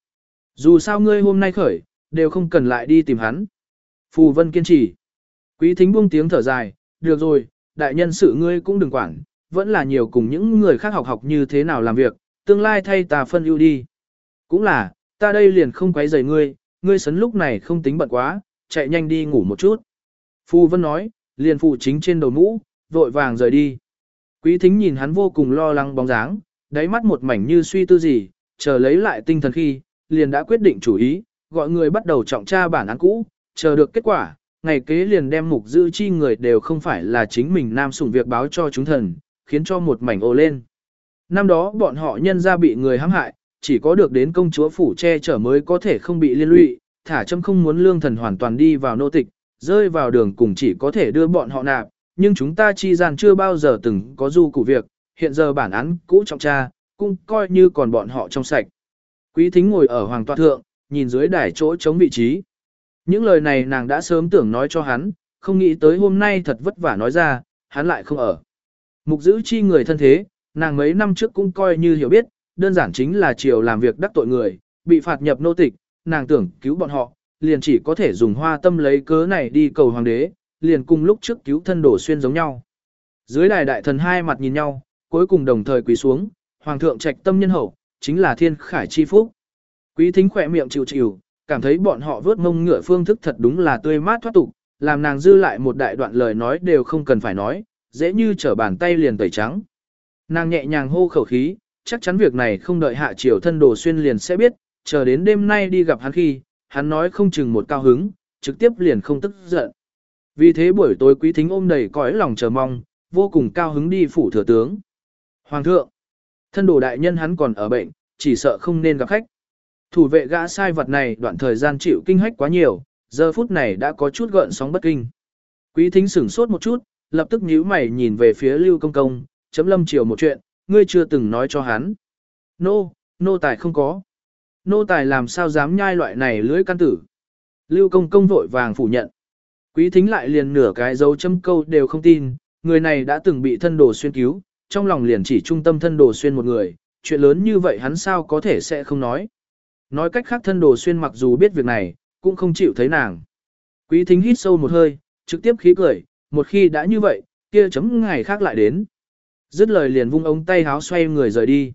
Dù sao ngươi hôm nay khởi, đều không cần lại đi tìm hắn. Phù Vân kiên trì. Quý thính buông tiếng thở dài, được rồi, đại nhân sự ngươi cũng đừng quản, vẫn là nhiều cùng những người khác học học như thế nào làm việc, tương lai thay ta phân ưu đi. Cũng là, ta đây liền không quấy rầy ngươi, ngươi sấn lúc này không tính bận quá, chạy nhanh đi ngủ một chút. Phù Vân nói, liền phụ chính trên đầu mũ, vội vàng rời đi. Quý thính nhìn hắn vô cùng lo lắng bóng dáng, đáy mắt một mảnh như suy tư gì, chờ lấy lại tinh thần khi, liền đã quyết định chủ ý, gọi người bắt đầu trọng tra bản án cũ, chờ được kết quả, ngày kế liền đem mục dư chi người đều không phải là chính mình nam sủng việc báo cho chúng thần, khiến cho một mảnh ồ lên. Năm đó bọn họ nhân ra bị người hãm hại, chỉ có được đến công chúa phủ che chở mới có thể không bị liên lụy, thả châm không muốn lương thần hoàn toàn đi vào nô tịch, rơi vào đường cùng chỉ có thể đưa bọn họ nạp, nhưng chúng ta chi gian chưa bao giờ từng có du cụ việc, hiện giờ bản án cũ trọng tra, cũng coi như còn bọn họ trong sạch. Quý thính ngồi ở hoàng tọa thượng, nhìn dưới đài chỗ chống vị trí. Những lời này nàng đã sớm tưởng nói cho hắn, không nghĩ tới hôm nay thật vất vả nói ra, hắn lại không ở. Mục giữ chi người thân thế, nàng mấy năm trước cũng coi như hiểu biết, đơn giản chính là chiều làm việc đắc tội người, bị phạt nhập nô tịch, nàng tưởng cứu bọn họ, liền chỉ có thể dùng hoa tâm lấy cớ này đi cầu hoàng đế, liền cùng lúc trước cứu thân đổ xuyên giống nhau. Dưới đài đại thần hai mặt nhìn nhau, cuối cùng đồng thời quỳ xuống, hoàng thượng trạch tâm nhân hậu, chính là thiên khải chi phúc. Quý thính khỏe miệng chịu chịu, cảm thấy bọn họ vớt mông ngựa phương thức thật đúng là tươi mát thoát tục, làm nàng dư lại một đại đoạn lời nói đều không cần phải nói, dễ như trở bàn tay liền tẩy trắng. Nàng nhẹ nhàng hô khẩu khí, chắc chắn việc này không đợi hạ triều thân đồ xuyên liền sẽ biết, chờ đến đêm nay đi gặp hắn khi, hắn nói không chừng một cao hứng, trực tiếp liền không tức giận. Vì thế buổi tối quý thính ôm đầy cõi lòng chờ mong, vô cùng cao hứng đi phủ thừa tướng. Hoàng thượng, thân đồ đại nhân hắn còn ở bệnh, chỉ sợ không nên gặp khách. Thủ vệ gã sai vật này đoạn thời gian chịu kinh hách quá nhiều, giờ phút này đã có chút gợn sóng bất kinh. Quý thính sửng sốt một chút, lập tức nhíu mày nhìn về phía Lưu Công Công, chấm lâm chiều một chuyện, ngươi chưa từng nói cho hắn. Nô, nô tài không có. Nô tài làm sao dám nhai loại này lưỡi căn tử. Lưu Công Công vội vàng phủ nhận. Quý thính lại liền nửa cái dấu châm câu đều không tin, người này đã từng bị thân đồ xuyên cứu, trong lòng liền chỉ trung tâm thân đồ xuyên một người, chuyện lớn như vậy hắn sao có thể sẽ không nói. Nói cách khác thân đồ xuyên mặc dù biết việc này, cũng không chịu thấy nàng. Quý thính hít sâu một hơi, trực tiếp khí cười, một khi đã như vậy, kia chấm ngày khác lại đến. Dứt lời liền vung ống tay háo xoay người rời đi.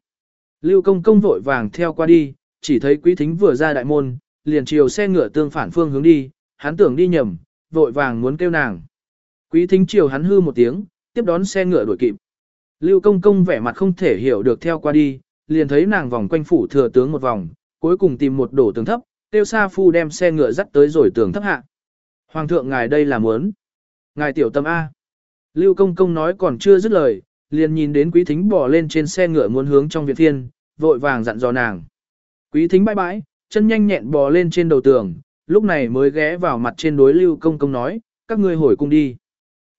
Lưu công công vội vàng theo qua đi, chỉ thấy quý thính vừa ra đại môn, liền chiều xe ngựa tương phản phương hướng đi, hắn tưởng đi nhầm, vội vàng muốn kêu nàng. Quý thính chiều hắn hư một tiếng, tiếp đón xe ngựa đuổi kịp. Lưu công công vẻ mặt không thể hiểu được theo qua đi, liền thấy nàng vòng quanh phủ thừa tướng một vòng, cuối cùng tìm một đổ tường thấp, tiêu sa phu đem xe ngựa dắt tới rồi tường thấp hạ. Hoàng thượng ngài đây là muốn. Ngài tiểu tâm A. Lưu công công nói còn chưa dứt lời, liền nhìn đến quý thính bỏ lên trên xe ngựa muốn hướng trong viện thiên, vội vàng dặn dò nàng. Quý thính bãi bãi, chân nhanh nhẹn bò lên trên đầu tường, lúc này mới ghé vào mặt trên đối lưu công công nói, các ngươi hồi cung đi.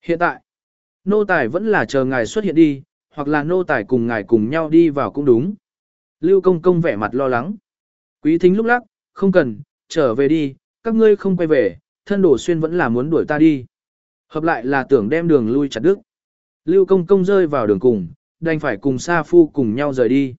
Hiện tại, nô tài vẫn là chờ ngài xuất hiện đi, hoặc là nô tài cùng ngài cùng nhau đi vào cũng đúng. Lưu công công vẻ mặt lo lắng. Quý thính lúc lắc, không cần, trở về đi, các ngươi không quay về, thân đổ xuyên vẫn là muốn đuổi ta đi. Hợp lại là tưởng đem đường lui chặt đứt. Lưu công công rơi vào đường cùng, đành phải cùng Sa Phu cùng nhau rời đi.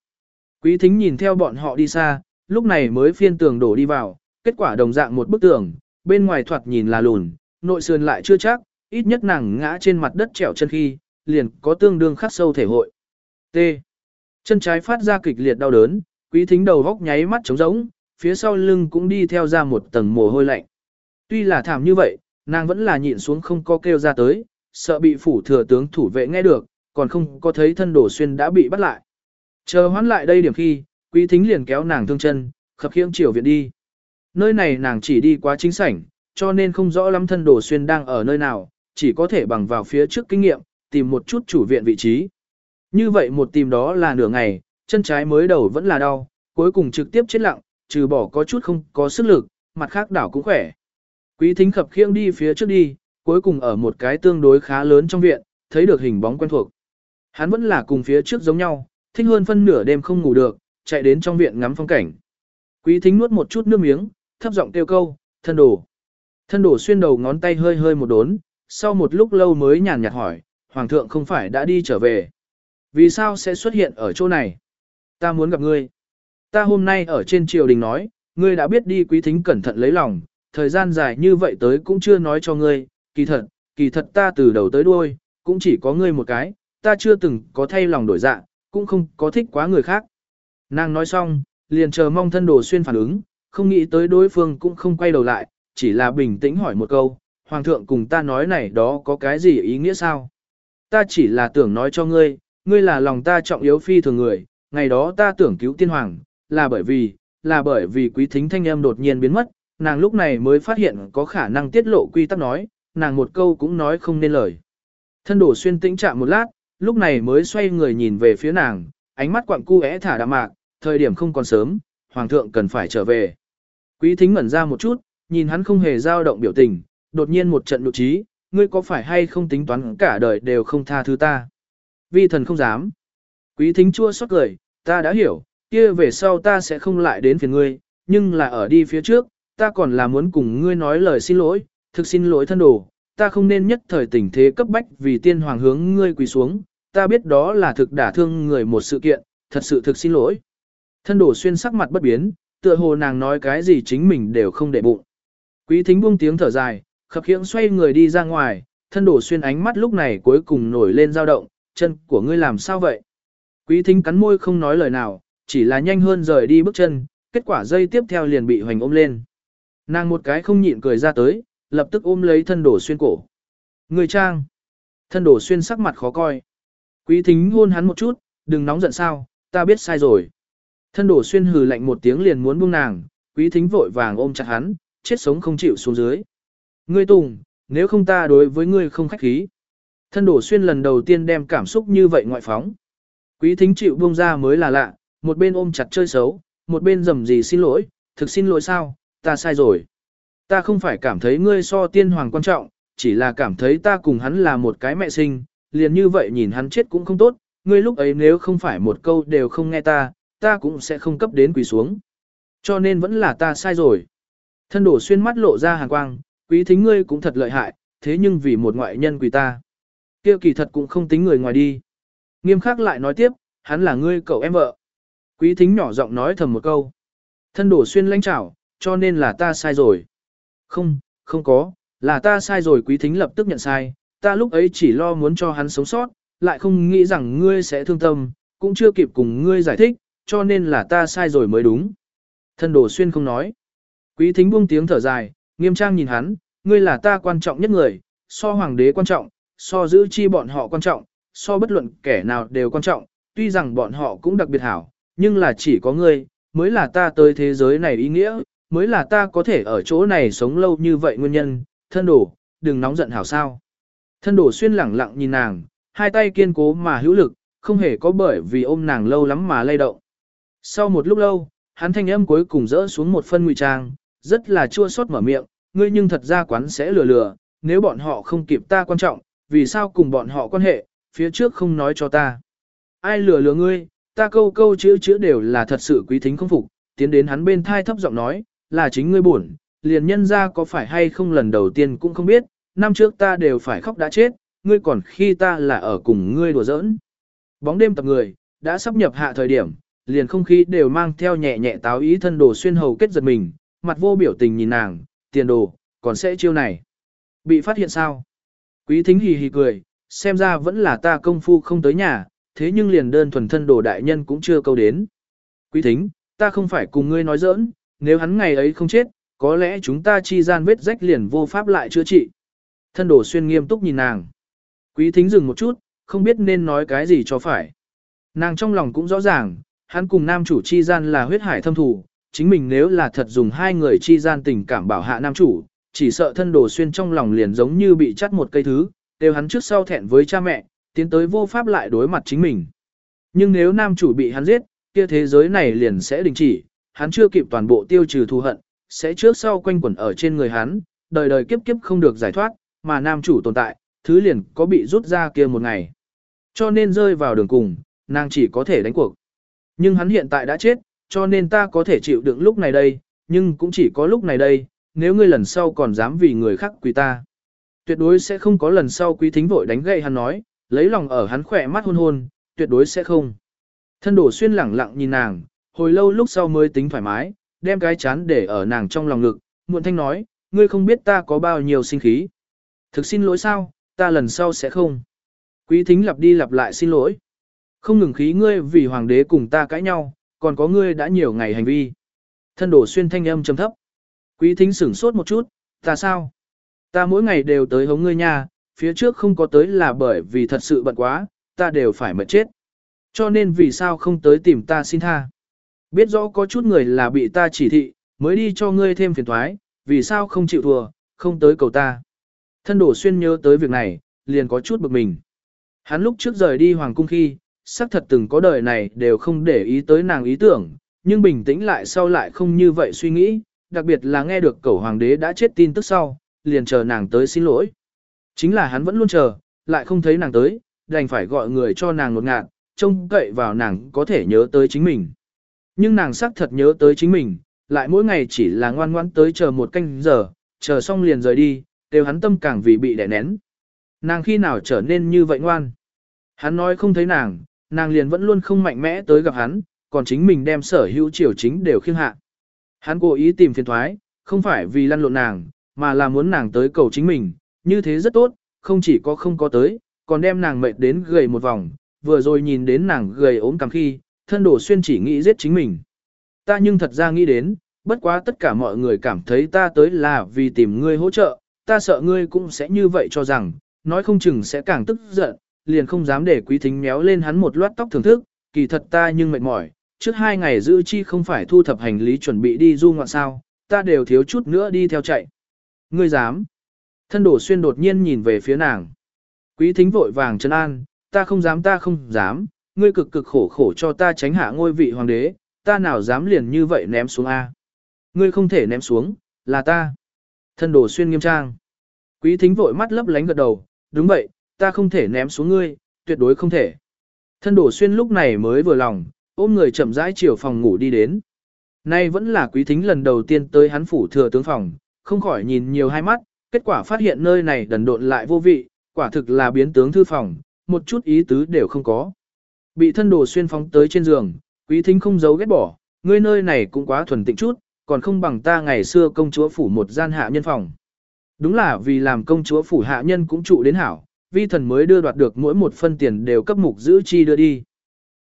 Quý thính nhìn theo bọn họ đi xa, lúc này mới phiên tường đổ đi vào, kết quả đồng dạng một bức tường, bên ngoài thoạt nhìn là lùn, nội sườn lại chưa chắc, ít nhất nàng ngã trên mặt đất trèo chân khi, liền có tương đương khắc sâu thể hội. T. Chân trái phát ra kịch liệt đau đớn, quý thính đầu góc nháy mắt trống rỗng, phía sau lưng cũng đi theo ra một tầng mồ hôi lạnh. Tuy là thảm như vậy, nàng vẫn là nhịn xuống không có kêu ra tới, sợ bị phủ thừa tướng thủ vệ nghe được, còn không có thấy thân đổ xuyên đã bị bắt lại. Chờ hoán lại đây điểm khi, quý thính liền kéo nàng thương chân, khập khiễng chiều viện đi. Nơi này nàng chỉ đi quá chính sảnh, cho nên không rõ lắm thân đổ xuyên đang ở nơi nào, chỉ có thể bằng vào phía trước kinh nghiệm, tìm một chút chủ viện vị trí. Như vậy một tìm đó là nửa ngày, chân trái mới đầu vẫn là đau, cuối cùng trực tiếp chết lặng, trừ bỏ có chút không có sức lực, mặt khác đảo cũng khỏe. Quý thính khập khiêng đi phía trước đi, cuối cùng ở một cái tương đối khá lớn trong viện, thấy được hình bóng quen thuộc. Hắn vẫn là cùng phía trước giống nhau, thích hơn phân nửa đêm không ngủ được, chạy đến trong viện ngắm phong cảnh. Quý thính nuốt một chút nước miếng, thấp giọng kêu câu, thân đổ, Thân đổ xuyên đầu ngón tay hơi hơi một đốn, sau một lúc lâu mới nhàn nhạt hỏi, Hoàng thượng không phải đã đi trở về. Vì sao sẽ xuất hiện ở chỗ này? Ta muốn gặp ngươi. Ta hôm nay ở trên triều đình nói, ngươi đã biết đi quý thính cẩn thận lấy lòng, thời gian dài như vậy tới cũng chưa nói cho ngươi, kỳ thật, kỳ thật ta từ đầu tới đuôi, cũng chỉ có ngươi một cái, ta chưa từng có thay lòng đổi dạ, cũng không có thích quá người khác. Nàng nói xong, liền chờ mong thân đồ xuyên phản ứng, không nghĩ tới đối phương cũng không quay đầu lại, chỉ là bình tĩnh hỏi một câu, Hoàng thượng cùng ta nói này đó có cái gì ý nghĩa sao? Ta chỉ là tưởng nói cho ngươi, ngươi là lòng ta trọng yếu phi thường người, ngày đó ta tưởng cứu tiên hoàng, là bởi vì, là bởi vì quý thính thanh em đột nhiên biến mất, nàng lúc này mới phát hiện có khả năng tiết lộ quy tắc nói, nàng một câu cũng nói không nên lời. Thân đổ xuyên tĩnh chạm một lát, lúc này mới xoay người nhìn về phía nàng, ánh mắt quặng cu é thả đạm mạc, thời điểm không còn sớm, hoàng thượng cần phải trở về. Quý thính ngẩn ra một chút, nhìn hắn không hề dao động biểu tình, đột nhiên một trận nụ trí, ngươi có phải hay không tính toán cả đời đều không tha thứ ta. Vi thần không dám. Quý thính chua xót cười, ta đã hiểu, kia về sau ta sẽ không lại đến phiền ngươi, nhưng là ở đi phía trước, ta còn là muốn cùng ngươi nói lời xin lỗi, thực xin lỗi thân đồ, ta không nên nhất thời tình thế cấp bách vì tiên hoàng hướng ngươi quỳ xuống, ta biết đó là thực đả thương người một sự kiện, thật sự thực xin lỗi. Thân đồ xuyên sắc mặt bất biến, tựa hồ nàng nói cái gì chính mình đều không để bụng. Quý thính buông tiếng thở dài, khập khiễng xoay người đi ra ngoài, thân đổ xuyên ánh mắt lúc này cuối cùng nổi lên dao động, chân của ngươi làm sao vậy? Quý thính cắn môi không nói lời nào, chỉ là nhanh hơn rời đi bước chân, kết quả dây tiếp theo liền bị hoành ôm lên. Nàng một cái không nhịn cười ra tới, lập tức ôm lấy thân đổ xuyên cổ. Người trang. Thân đổ xuyên sắc mặt khó coi. Quý thính hôn hắn một chút, đừng nóng giận sao, ta biết sai rồi. Thân đổ xuyên hừ lạnh một tiếng liền muốn buông nàng, quý thính vội vàng ôm chặt hắn, chết sống không chịu xuống dưới. Ngươi Tùng, nếu không ta đối với ngươi không khách khí. Thân đổ xuyên lần đầu tiên đem cảm xúc như vậy ngoại phóng. Quý thính chịu buông ra mới là lạ, một bên ôm chặt chơi xấu, một bên dầm gì xin lỗi, thực xin lỗi sao, ta sai rồi. Ta không phải cảm thấy ngươi so tiên hoàng quan trọng, chỉ là cảm thấy ta cùng hắn là một cái mẹ sinh, liền như vậy nhìn hắn chết cũng không tốt, ngươi lúc ấy nếu không phải một câu đều không nghe ta, ta cũng sẽ không cấp đến quỳ xuống. Cho nên vẫn là ta sai rồi. Thân đổ xuyên mắt lộ ra hàng quang, quý thính ngươi cũng thật lợi hại, thế nhưng vì một ngoại nhân quỳ ta. kia kỳ thật cũng không tính người ngoài đi. Nghiêm khắc lại nói tiếp, hắn là ngươi cậu em vợ. Quý thính nhỏ giọng nói thầm một câu. Thân đổ xuyên lãnh trảo, cho nên là ta sai rồi. Không, không có, là ta sai rồi quý thính lập tức nhận sai, ta lúc ấy chỉ lo muốn cho hắn sống sót, lại không nghĩ rằng ngươi sẽ thương tâm, cũng chưa kịp cùng ngươi giải thích, cho nên là ta sai rồi mới đúng. Thân đổ xuyên không nói. Quý thính buông tiếng thở dài, nghiêm trang nhìn hắn, ngươi là ta quan trọng nhất người, so hoàng đế quan trọng, so giữ chi bọn họ quan trọng, so bất luận kẻ nào đều quan trọng, tuy rằng bọn họ cũng đặc biệt hảo, nhưng là chỉ có ngươi, mới là ta tới thế giới này ý nghĩa, mới là ta có thể ở chỗ này sống lâu như vậy nguyên nhân, thân đổ, đừng nóng giận hảo sao. Thân đổ xuyên lẳng lặng nhìn nàng, hai tay kiên cố mà hữu lực, không hề có bởi vì ôm nàng lâu lắm mà lay động. Sau một lúc lâu, hắn thanh âm cuối cùng rỡ xuống một phân ngụy trang, rất là chua xót mở miệng, ngươi nhưng thật ra quán sẽ lừa lừa, nếu bọn họ không kịp ta quan trọng, vì sao cùng bọn họ quan hệ, phía trước không nói cho ta. Ai lừa lừa ngươi, ta câu câu chữ chữ đều là thật sự quý thính không phục, tiến đến hắn bên thai thấp giọng nói, là chính ngươi buồn, liền nhân ra có phải hay không lần đầu tiên cũng không biết, năm trước ta đều phải khóc đã chết, ngươi còn khi ta là ở cùng ngươi đùa giỡn. Bóng đêm tập người, đã sắp nhập hạ thời điểm, liền không khí đều mang theo nhẹ nhẹ táo ý thân đồ xuyên hầu kết giật mình, mặt vô biểu tình nhìn nàng, tiền đồ, còn sẽ chiêu này. Bị phát hiện sao? Quý thính hì hì cười, xem ra vẫn là ta công phu không tới nhà, thế nhưng liền đơn thuần thân đồ đại nhân cũng chưa câu đến. Quý thính, ta không phải cùng ngươi nói giỡn, nếu hắn ngày ấy không chết, có lẽ chúng ta chi gian vết rách liền vô pháp lại chữa trị. Thân đồ xuyên nghiêm túc nhìn nàng. Quý thính dừng một chút, không biết nên nói cái gì cho phải. Nàng trong lòng cũng rõ ràng, hắn cùng nam chủ chi gian là huyết hải thâm thủ, chính mình nếu là thật dùng hai người chi gian tình cảm bảo hạ nam chủ, chỉ sợ thân đồ xuyên trong lòng liền giống như bị chắt một cây thứ, đều hắn trước sau thẹn với cha mẹ, tiến tới vô pháp lại đối mặt chính mình. Nhưng nếu nam chủ bị hắn giết, kia thế giới này liền sẽ đình chỉ, hắn chưa kịp toàn bộ tiêu trừ thù hận, sẽ trước sau quanh quẩn ở trên người hắn, đời đời kiếp kiếp không được giải thoát, mà nam chủ tồn tại, thứ liền có bị rút ra kia một ngày. Cho nên rơi vào đường cùng, nàng chỉ có thể đánh cuộc. Nhưng hắn hiện tại đã chết, cho nên ta có thể chịu đựng lúc này đây, nhưng cũng chỉ có lúc này đây, nếu ngươi lần sau còn dám vì người khác quý ta. Tuyệt đối sẽ không có lần sau quý thính vội đánh gậy hắn nói, lấy lòng ở hắn khỏe mắt hôn hôn, tuyệt đối sẽ không. Thân đổ xuyên lẳng lặng nhìn nàng, hồi lâu lúc sau mới tính thoải mái, đem cái chán để ở nàng trong lòng ngực, muộn thanh nói, ngươi không biết ta có bao nhiêu sinh khí. Thực xin lỗi sao, ta lần sau sẽ không. Quý thính lặp đi lặp lại xin lỗi. Không ngừng khí ngươi vì hoàng đế cùng ta cãi nhau, còn có ngươi đã nhiều ngày hành vi. Thân đổ xuyên thanh âm trầm thấp. Quý thính sửng sốt một chút, ta sao? Ta mỗi ngày đều tới hống ngươi nha, phía trước không có tới là bởi vì thật sự bận quá, ta đều phải mệt chết. Cho nên vì sao không tới tìm ta xin tha? Biết rõ có chút người là bị ta chỉ thị, mới đi cho ngươi thêm phiền thoái, vì sao không chịu thua, không tới cầu ta. Thân đổ xuyên nhớ tới việc này, liền có chút bực mình. Hắn lúc trước rời đi hoàng cung khi, xác thật từng có đời này đều không để ý tới nàng ý tưởng, nhưng bình tĩnh lại sau lại không như vậy suy nghĩ, đặc biệt là nghe được cẩu hoàng đế đã chết tin tức sau, liền chờ nàng tới xin lỗi. Chính là hắn vẫn luôn chờ, lại không thấy nàng tới, đành phải gọi người cho nàng ngột ngạn, trông cậy vào nàng có thể nhớ tới chính mình. Nhưng nàng xác thật nhớ tới chính mình, lại mỗi ngày chỉ là ngoan ngoãn tới chờ một canh giờ, chờ xong liền rời đi, đều hắn tâm càng vì bị đè nén. Nàng khi nào trở nên như vậy ngoan? Hắn nói không thấy nàng, nàng liền vẫn luôn không mạnh mẽ tới gặp hắn, còn chính mình đem sở hữu triều chính đều khiêng hạ. Hắn cố ý tìm phiền thoái, không phải vì lăn lộn nàng, mà là muốn nàng tới cầu chính mình, như thế rất tốt, không chỉ có không có tới, còn đem nàng mệt đến gầy một vòng, vừa rồi nhìn đến nàng gầy ốm cằm khi, thân đổ xuyên chỉ nghĩ giết chính mình. Ta nhưng thật ra nghĩ đến, bất quá tất cả mọi người cảm thấy ta tới là vì tìm ngươi hỗ trợ, ta sợ ngươi cũng sẽ như vậy cho rằng, nói không chừng sẽ càng tức giận, liền không dám để quý thính méo lên hắn một loát tóc thưởng thức, kỳ thật ta nhưng mệt mỏi, trước hai ngày giữ chi không phải thu thập hành lý chuẩn bị đi du ngoạn sao, ta đều thiếu chút nữa đi theo chạy. Ngươi dám. Thân đổ xuyên đột nhiên nhìn về phía nàng. Quý thính vội vàng chân an, ta không dám ta không dám, ngươi cực cực khổ khổ cho ta tránh hạ ngôi vị hoàng đế, ta nào dám liền như vậy ném xuống A. Ngươi không thể ném xuống, là ta. Thân đổ xuyên nghiêm trang. Quý thính vội mắt lấp lánh gật đầu, đúng vậy, ta không thể ném xuống ngươi, tuyệt đối không thể. Thân đổ xuyên lúc này mới vừa lòng, ôm người chậm rãi chiều phòng ngủ đi đến. Nay vẫn là quý thính lần đầu tiên tới hắn phủ thừa tướng phòng, không khỏi nhìn nhiều hai mắt, kết quả phát hiện nơi này đần độn lại vô vị, quả thực là biến tướng thư phòng, một chút ý tứ đều không có. Bị thân đồ xuyên phóng tới trên giường, quý thính không giấu ghét bỏ, ngươi nơi này cũng quá thuần tịnh chút, còn không bằng ta ngày xưa công chúa phủ một gian hạ nhân phòng. Đúng là vì làm công chúa phủ hạ nhân cũng trụ đến hảo, vi thần mới đưa đoạt được mỗi một phân tiền đều cấp mục giữ chi đưa đi.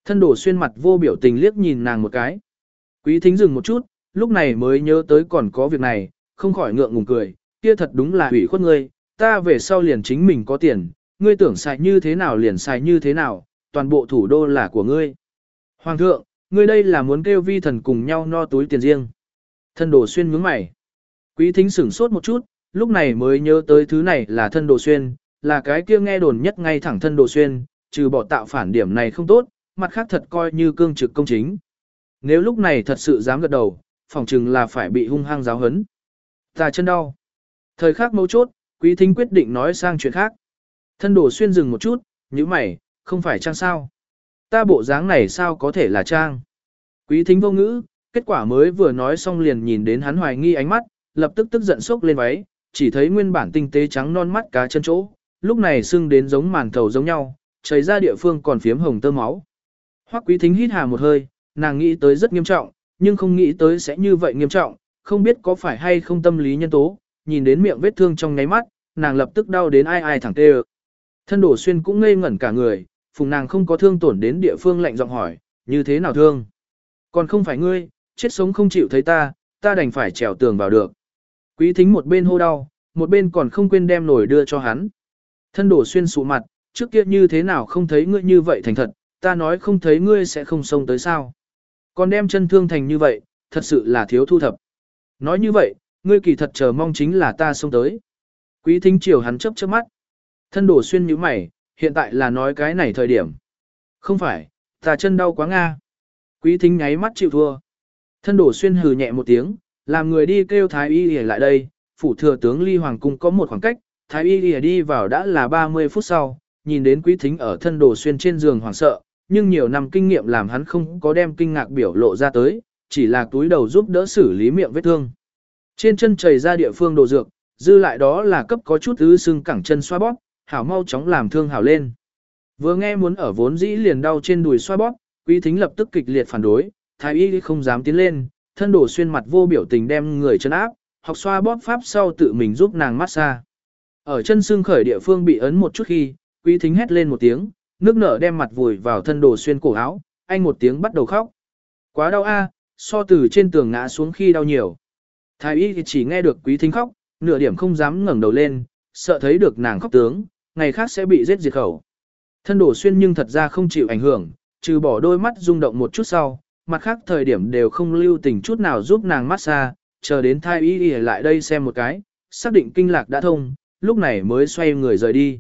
Thân đổ xuyên mặt vô biểu tình liếc nhìn nàng một cái. Quý thính dừng một chút, lúc này mới nhớ tới còn có việc này, không khỏi ngượng ngùng cười, kia thật đúng là hủy khuất ngươi, ta về sau liền chính mình có tiền, ngươi tưởng xài như thế nào liền xài như thế nào, toàn bộ thủ đô là của ngươi. Hoàng thượng, ngươi đây là muốn kêu vi thần cùng nhau no túi tiền riêng. Thân đồ xuyên nhướng mày. Quý thính sửng sốt một chút, lúc này mới nhớ tới thứ này là thân đồ xuyên, là cái kia nghe đồn nhất ngay thẳng thân đồ xuyên, trừ bỏ tạo phản điểm này không tốt, mặt khác thật coi như cương trực công chính. Nếu lúc này thật sự dám gật đầu, phòng chừng là phải bị hung hăng giáo hấn. Ta chân đau. Thời khắc mấu chốt, quý thính quyết định nói sang chuyện khác. Thân đồ xuyên dừng một chút, như mày, không phải trang sao. Ta bộ dáng này sao có thể là trang. Quý thính vô ngữ, kết quả mới vừa nói xong liền nhìn đến hắn hoài nghi ánh mắt, lập tức tức giận sốc lên váy, chỉ thấy nguyên bản tinh tế trắng non mắt cá chân chỗ, lúc này sưng đến giống màn thầu giống nhau, chảy ra địa phương còn phiếm hồng tơ máu. Hoắc quý thính hít hà một hơi, nàng nghĩ tới rất nghiêm trọng, nhưng không nghĩ tới sẽ như vậy nghiêm trọng, không biết có phải hay không tâm lý nhân tố, nhìn đến miệng vết thương trong ngáy mắt, nàng lập tức đau đến ai ai thẳng tê Thân đổ xuyên cũng ngây ngẩn cả người, phùng nàng không có thương tổn đến địa phương lạnh giọng hỏi, như thế nào thương? Còn không phải ngươi, chết sống không chịu thấy ta, ta đành phải trèo tường vào được. Quý thính một bên hô đau, một bên còn không quên đem nổi đưa cho hắn. Thân đổ xuyên sụ mặt, trước kia như thế nào không thấy ngươi như vậy thành thật, ta nói không thấy ngươi sẽ không xông tới sao. Còn đem chân thương thành như vậy, thật sự là thiếu thu thập. Nói như vậy, ngươi kỳ thật chờ mong chính là ta xông tới. Quý thính chiều hắn chấp chớp mắt. Thân đổ xuyên như mày, hiện tại là nói cái này thời điểm. Không phải, ta chân đau quá nga. Quý thính nháy mắt chịu thua. Thân đổ xuyên hừ nhẹ một tiếng, làm người đi kêu thái y lìa lại đây, phủ thừa tướng ly hoàng cung có một khoảng cách, thái y lìa đi vào đã là 30 phút sau, nhìn đến quý thính ở thân đổ xuyên trên giường hoảng sợ, nhưng nhiều năm kinh nghiệm làm hắn không có đem kinh ngạc biểu lộ ra tới, chỉ là túi đầu giúp đỡ xử lý miệng vết thương. Trên chân chảy ra địa phương đồ dược, dư lại đó là cấp có chút ứ xương cẳng chân xoa bóp, hảo mau chóng làm thương hảo lên. Vừa nghe muốn ở vốn dĩ liền đau trên đùi xoa bóp, quý thính lập tức kịch liệt phản đối, thái y không dám tiến lên, thân đổ xuyên mặt vô biểu tình đem người chân áp, học xoa bóp pháp sau tự mình giúp nàng massage. Ở chân xương khởi địa phương bị ấn một chút khi, quý thính hét lên một tiếng, nước nở đem mặt vùi vào thân đồ xuyên cổ áo, anh một tiếng bắt đầu khóc. Quá đau a, so từ trên tường ngã xuống khi đau nhiều. Thái y chỉ nghe được quý thính khóc, nửa điểm không dám ngẩng đầu lên, sợ thấy được nàng khóc tướng, ngày khác sẽ bị giết diệt khẩu. Thân đổ xuyên nhưng thật ra không chịu ảnh hưởng, trừ bỏ đôi mắt rung động một chút sau, mặt khác thời điểm đều không lưu tình chút nào giúp nàng massage, chờ đến thai y y lại đây xem một cái, xác định kinh lạc đã thông, lúc này mới xoay người rời đi.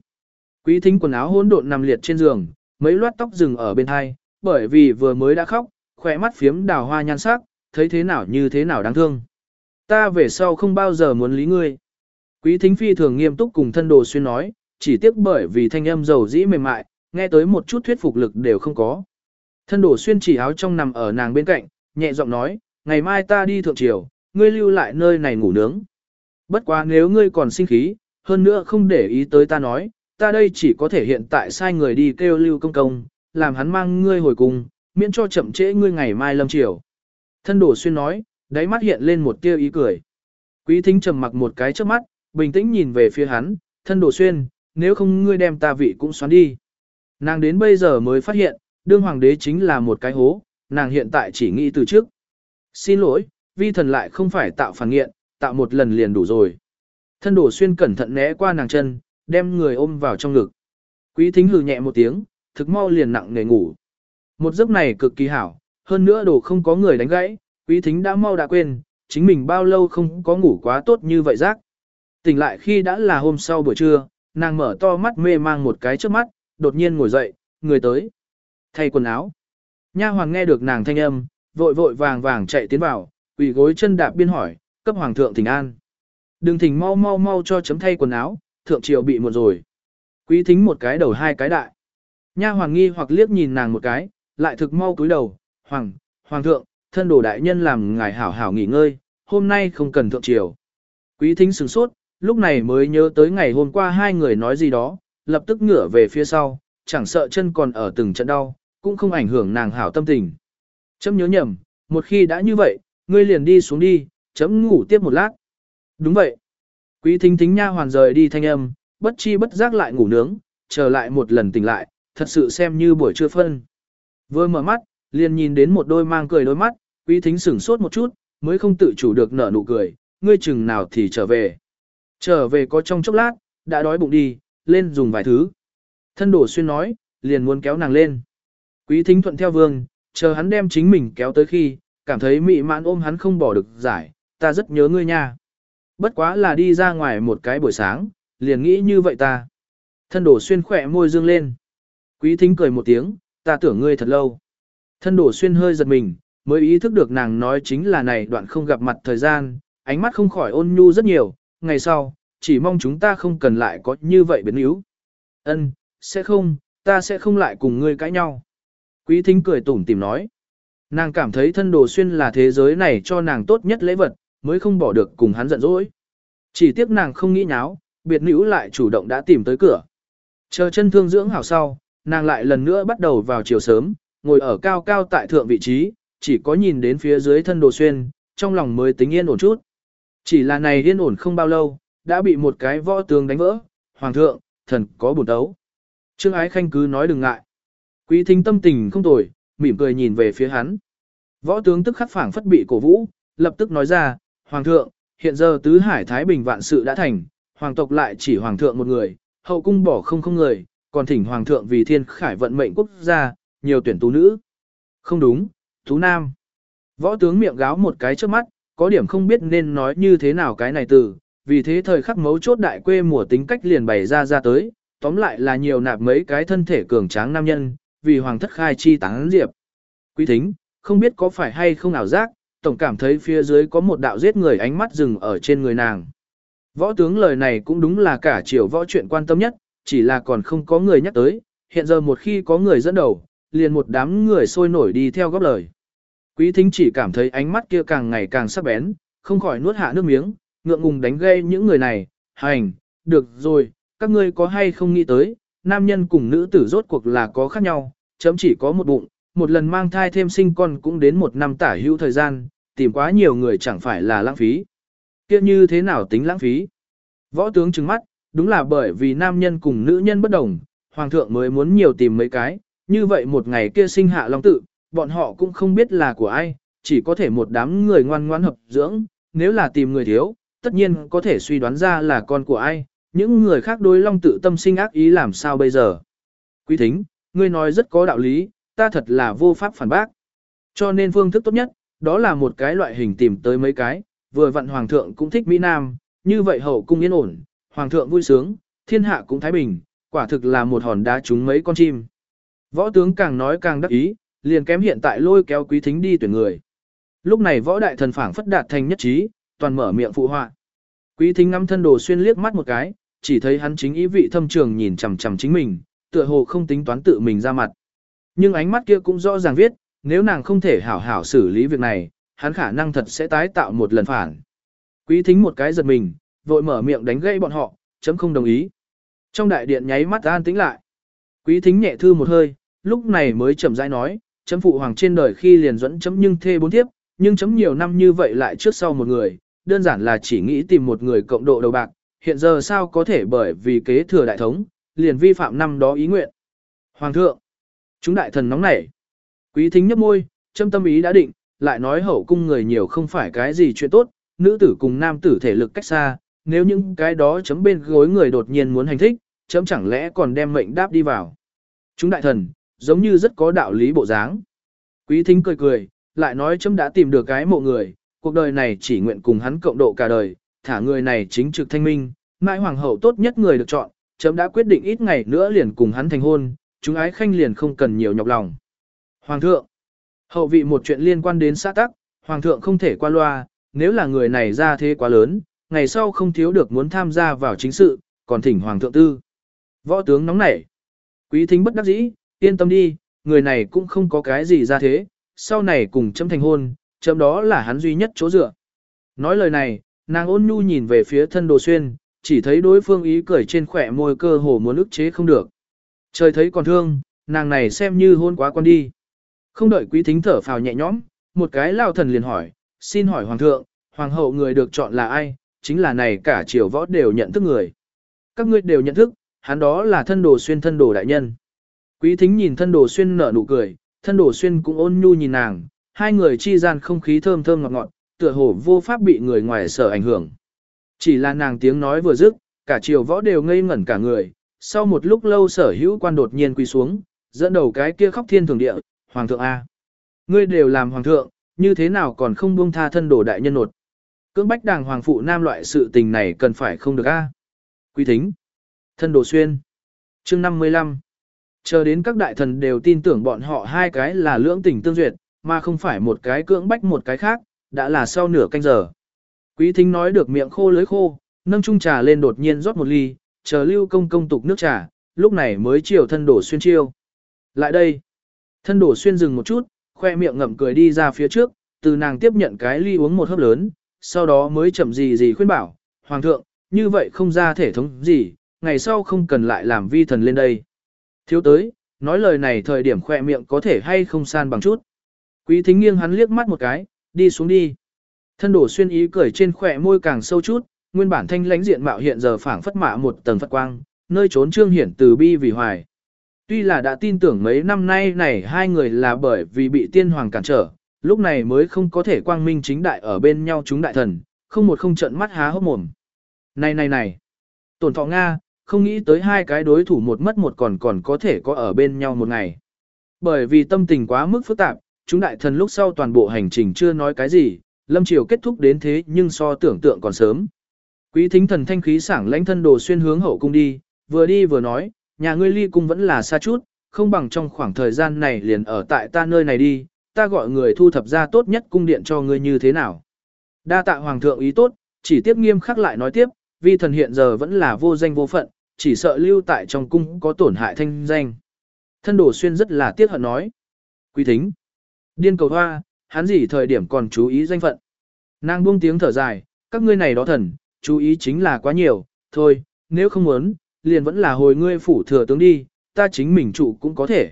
Quý thính quần áo hỗn độn nằm liệt trên giường, mấy loát tóc rừng ở bên thai, bởi vì vừa mới đã khóc, khỏe mắt phiếm đào hoa nhan sắc, thấy thế nào như thế nào đáng thương. Ta về sau không bao giờ muốn lý ngươi. Quý thính phi thường nghiêm túc cùng thân đồ xuyên nói, chỉ tiếc bởi vì thanh âm dầu dĩ mềm mại, nghe tới một chút thuyết phục lực đều không có. Thân đổ xuyên chỉ áo trong nằm ở nàng bên cạnh, nhẹ giọng nói, ngày mai ta đi thượng triều, ngươi lưu lại nơi này ngủ nướng. Bất quá nếu ngươi còn sinh khí, hơn nữa không để ý tới ta nói, ta đây chỉ có thể hiện tại sai người đi kêu lưu công công, làm hắn mang ngươi hồi cùng, miễn cho chậm trễ ngươi ngày mai lâm triều. Thân đổ xuyên nói, đáy mắt hiện lên một tia ý cười. Quý thính trầm mặc một cái trước mắt, bình tĩnh nhìn về phía hắn, thân đổ xuyên, nếu không ngươi đem ta vị cũng xoắn đi. Nàng đến bây giờ mới phát hiện, đương hoàng đế chính là một cái hố, nàng hiện tại chỉ nghĩ từ trước. Xin lỗi, vi thần lại không phải tạo phản nghiện, tạo một lần liền đủ rồi. Thân đổ xuyên cẩn thận né qua nàng chân, đem người ôm vào trong ngực. Quý thính hừ nhẹ một tiếng, thực mau liền nặng nề ngủ. Một giấc này cực kỳ hảo, hơn nữa đồ không có người đánh gãy, quý thính đã mau đã quên, chính mình bao lâu không có ngủ quá tốt như vậy rác. Tỉnh lại khi đã là hôm sau buổi trưa, nàng mở to mắt mê mang một cái trước mắt, đột nhiên ngồi dậy, người tới. Thay quần áo. Nha hoàng nghe được nàng thanh âm, vội vội vàng vàng chạy tiến vào, quỳ gối chân đạp biên hỏi, cấp hoàng thượng thỉnh an. Đừng thỉnh mau mau mau cho chấm thay quần áo, thượng triều bị muộn rồi. Quý thính một cái đầu hai cái đại. Nha hoàng nghi hoặc liếc nhìn nàng một cái, lại thực mau cúi đầu, hoàng, hoàng thượng, thân đồ đại nhân làm ngài hảo hảo nghỉ ngơi, hôm nay không cần thượng triều. Quý thính sửng sốt, lúc này mới nhớ tới ngày hôm qua hai người nói gì đó, lập tức ngửa về phía sau, chẳng sợ chân còn ở từng trận đau, cũng không ảnh hưởng nàng hảo tâm tình. Chấm nhớ nhầm, một khi đã như vậy, ngươi liền đi xuống đi, chấm ngủ tiếp một lát. Đúng vậy. Quý thính thính nha hoàn rời đi thanh âm, bất chi bất giác lại ngủ nướng, trở lại một lần tỉnh lại, thật sự xem như buổi trưa phân. Vừa mở mắt, liền nhìn đến một đôi mang cười đôi mắt, quý thính sửng sốt một chút, mới không tự chủ được nở nụ cười, ngươi chừng nào thì trở về. Trở về có trong chốc lát, đã đói bụng đi, lên dùng vài thứ. Thân đổ xuyên nói, liền muốn kéo nàng lên. Quý thính thuận theo vương, chờ hắn đem chính mình kéo tới khi, cảm thấy mị mãn ôm hắn không bỏ được giải, ta rất nhớ ngươi nha. Bất quá là đi ra ngoài một cái buổi sáng, liền nghĩ như vậy ta. Thân đổ xuyên khỏe môi dương lên. Quý thính cười một tiếng, ta tưởng ngươi thật lâu. Thân đổ xuyên hơi giật mình, mới ý thức được nàng nói chính là này đoạn không gặp mặt thời gian, ánh mắt không khỏi ôn nhu rất nhiều, ngày sau, chỉ mong chúng ta không cần lại có như vậy biến yếu. Ân, sẽ không, ta sẽ không lại cùng ngươi cãi nhau. Quý thính cười tủm tìm nói. Nàng cảm thấy thân đồ xuyên là thế giới này cho nàng tốt nhất lễ vật, mới không bỏ được cùng hắn giận dỗi. Chỉ tiếc nàng không nghĩ nháo, biệt nữ lại chủ động đã tìm tới cửa. Chờ chân thương dưỡng hảo sau, nàng lại lần nữa bắt đầu vào chiều sớm, ngồi ở cao cao tại thượng vị trí, chỉ có nhìn đến phía dưới thân đồ xuyên, trong lòng mới tính yên ổn chút. Chỉ là này yên ổn không bao lâu, đã bị một cái võ tướng đánh vỡ, hoàng thượng, thần có bổn đấu. Trương Ái Khanh cứ nói đừng ngại. Quý thính tâm tình không tồi, mỉm cười nhìn về phía hắn. Võ tướng tức khắc phảng phất bị cổ vũ, lập tức nói ra, Hoàng thượng, hiện giờ tứ hải Thái Bình vạn sự đã thành, Hoàng tộc lại chỉ Hoàng thượng một người, hậu cung bỏ không không người, còn thỉnh Hoàng thượng vì thiên khải vận mệnh quốc gia, nhiều tuyển tú nữ. Không đúng, tú nam. Võ tướng miệng gáo một cái trước mắt, có điểm không biết nên nói như thế nào cái này từ, vì thế thời khắc mấu chốt đại quê mùa tính cách liền bày ra ra tới, tóm lại là nhiều nạp mấy cái thân thể cường tráng nam nhân, vì hoàng thất khai chi tán diệp. Quý thính, không biết có phải hay không ảo giác, tổng cảm thấy phía dưới có một đạo giết người ánh mắt dừng ở trên người nàng. Võ tướng lời này cũng đúng là cả chiều võ chuyện quan tâm nhất, chỉ là còn không có người nhắc tới, hiện giờ một khi có người dẫn đầu, liền một đám người sôi nổi đi theo góp lời. Quý thính chỉ cảm thấy ánh mắt kia càng ngày càng sắc bén, không khỏi nuốt hạ nước miếng, ngượng ngùng đánh gây những người này, hành, được rồi, các ngươi có hay không nghĩ tới, nam nhân cùng nữ tử rốt cuộc là có khác nhau, chấm chỉ có một bụng, một lần mang thai thêm sinh con cũng đến một năm tả hữu thời gian, tìm quá nhiều người chẳng phải là lãng phí. Kia như thế nào tính lãng phí? Võ tướng trừng mắt, đúng là bởi vì nam nhân cùng nữ nhân bất đồng, hoàng thượng mới muốn nhiều tìm mấy cái, như vậy một ngày kia sinh hạ long tự, bọn họ cũng không biết là của ai, chỉ có thể một đám người ngoan ngoãn hợp dưỡng, nếu là tìm người thiếu, tất nhiên có thể suy đoán ra là con của ai, những người khác đối long tự tâm sinh ác ý làm sao bây giờ. Quý thính, ngươi nói rất có đạo lý, ta thật là vô pháp phản bác. Cho nên phương thức tốt nhất, đó là một cái loại hình tìm tới mấy cái, vừa vặn hoàng thượng cũng thích Mỹ Nam, như vậy hậu cung yên ổn, hoàng thượng vui sướng, thiên hạ cũng thái bình, quả thực là một hòn đá trúng mấy con chim. Võ tướng càng nói càng đắc ý, liền kém hiện tại lôi kéo quý thính đi tuyển người. Lúc này võ đại thần phảng phất đạt thành nhất trí, toàn mở miệng phụ họa. Quý thính ngắm thân đồ xuyên liếc mắt một cái, chỉ thấy hắn chính ý vị thâm trường nhìn chằm chằm chính mình, tựa hồ không tính toán tự mình ra mặt. Nhưng ánh mắt kia cũng rõ ràng viết, nếu nàng không thể hảo hảo xử lý việc này, hắn khả năng thật sẽ tái tạo một lần phản. Quý thính một cái giật mình, vội mở miệng đánh gãy bọn họ, chấm không đồng ý. Trong đại điện nháy mắt an tĩnh lại. Quý thính nhẹ thư một hơi, lúc này mới chậm rãi nói, chấm phụ hoàng trên đời khi liền dẫn chấm nhưng thê bốn tiếp, nhưng chấm nhiều năm như vậy lại trước sau một người, đơn giản là chỉ nghĩ tìm một người cộng độ đầu bạc, hiện giờ sao có thể bởi vì kế thừa đại thống, liền vi phạm năm đó ý nguyện. Hoàng thượng, chúng đại thần nóng nảy. Quý thính nhấp môi, châm tâm ý đã định, lại nói hậu cung người nhiều không phải cái gì chuyện tốt, nữ tử cùng nam tử thể lực cách xa, nếu những cái đó chấm bên gối người đột nhiên muốn hành thích, chấm chẳng lẽ còn đem mệnh đáp đi vào. Chúng đại thần, giống như rất có đạo lý bộ dáng. Quý thính cười cười, lại nói chấm đã tìm được cái mộ người, cuộc đời này chỉ nguyện cùng hắn cộng độ cả đời, thả người này chính trực thanh minh, mãi hoàng hậu tốt nhất người được chọn, chấm đã quyết định ít ngày nữa liền cùng hắn thành hôn, chúng ái khanh liền không cần nhiều nhọc lòng. Hoàng thượng, hậu vị một chuyện liên quan đến xã tắc, hoàng thượng không thể qua loa, nếu là người này ra thế quá lớn, ngày sau không thiếu được muốn tham gia vào chính sự, còn thỉnh hoàng thượng tư. Võ tướng nóng nảy. Quý thính bất đắc dĩ, yên tâm đi, người này cũng không có cái gì ra thế, sau này cùng chấm thành hôn, chấm đó là hắn duy nhất chỗ dựa. Nói lời này, nàng ôn nhu nhìn về phía thân đồ xuyên, chỉ thấy đối phương ý cười trên khỏe môi cơ hồ muốn ức chế không được. Trời thấy còn thương, nàng này xem như hôn quá con đi. Không đợi quý thính thở phào nhẹ nhõm, một cái lao thần liền hỏi, xin hỏi hoàng thượng, hoàng hậu người được chọn là ai, chính là này cả triều võ đều nhận thức người. Các ngươi đều nhận thức, hắn đó là thân đồ xuyên thân đồ đại nhân. Quý thính nhìn thân đồ xuyên nở nụ cười, thân đồ xuyên cũng ôn nhu nhìn nàng, hai người chi gian không khí thơm thơm ngọt ngọt, tựa hồ vô pháp bị người ngoài sở ảnh hưởng. Chỉ là nàng tiếng nói vừa dứt, cả triều võ đều ngây ngẩn cả người, sau một lúc lâu sở hữu quan đột nhiên quỳ xuống, dẫn đầu cái kia khóc thiên thường địa, hoàng thượng A. Ngươi đều làm hoàng thượng, như thế nào còn không buông tha thân đồ đại nhân nột. Cưỡng bách đàng hoàng phụ nam loại sự tình này cần phải không được A. Quý thính. Thân đồ xuyên. chương 55. Chờ đến các đại thần đều tin tưởng bọn họ hai cái là lưỡng tình tương duyệt, mà không phải một cái cưỡng bách một cái khác, đã là sau nửa canh giờ. Quý thính nói được miệng khô lưới khô, nâng chung trà lên đột nhiên rót một ly, chờ lưu công công tục nước trà, lúc này mới chiều thân đổ xuyên chiêu. Lại đây, thân đổ xuyên dừng một chút, khoe miệng ngậm cười đi ra phía trước, từ nàng tiếp nhận cái ly uống một hớp lớn, sau đó mới chậm gì gì khuyên bảo, Hoàng thượng, như vậy không ra thể thống gì, ngày sau không cần lại làm vi thần lên đây. Thiếu tới, nói lời này thời điểm khỏe miệng có thể hay không san bằng chút. Quý thính nghiêng hắn liếc mắt một cái, đi xuống đi. Thân đổ xuyên ý cười trên khỏe môi càng sâu chút, nguyên bản thanh lãnh diện mạo hiện giờ phảng phất mạ một tầng phật quang, nơi trốn trương hiển từ bi vì hoài. Tuy là đã tin tưởng mấy năm nay này hai người là bởi vì bị tiên hoàng cản trở, lúc này mới không có thể quang minh chính đại ở bên nhau chúng đại thần, không một không trận mắt há hốc mồm. Này này này, tổn thọ Nga, không nghĩ tới hai cái đối thủ một mất một còn còn có thể có ở bên nhau một ngày. Bởi vì tâm tình quá mức phức tạp, chúng đại thần lúc sau toàn bộ hành trình chưa nói cái gì, lâm triều kết thúc đến thế nhưng so tưởng tượng còn sớm. Quý thính thần thanh khí sảng lãnh thân đồ xuyên hướng hậu cung đi, vừa đi vừa nói, nhà ngươi ly cung vẫn là xa chút, không bằng trong khoảng thời gian này liền ở tại ta nơi này đi, ta gọi người thu thập ra tốt nhất cung điện cho ngươi như thế nào. Đa tạ hoàng thượng ý tốt, chỉ tiếp nghiêm khắc lại nói tiếp, vi thần hiện giờ vẫn là vô danh vô phận, chỉ sợ lưu tại trong cung có tổn hại thanh danh. Thân đồ xuyên rất là tiếc hận nói. Quý thính. Điên cầu hoa, hắn gì thời điểm còn chú ý danh phận. Nàng buông tiếng thở dài, các ngươi này đó thần, chú ý chính là quá nhiều, thôi, nếu không muốn, liền vẫn là hồi ngươi phủ thừa tướng đi, ta chính mình trụ cũng có thể.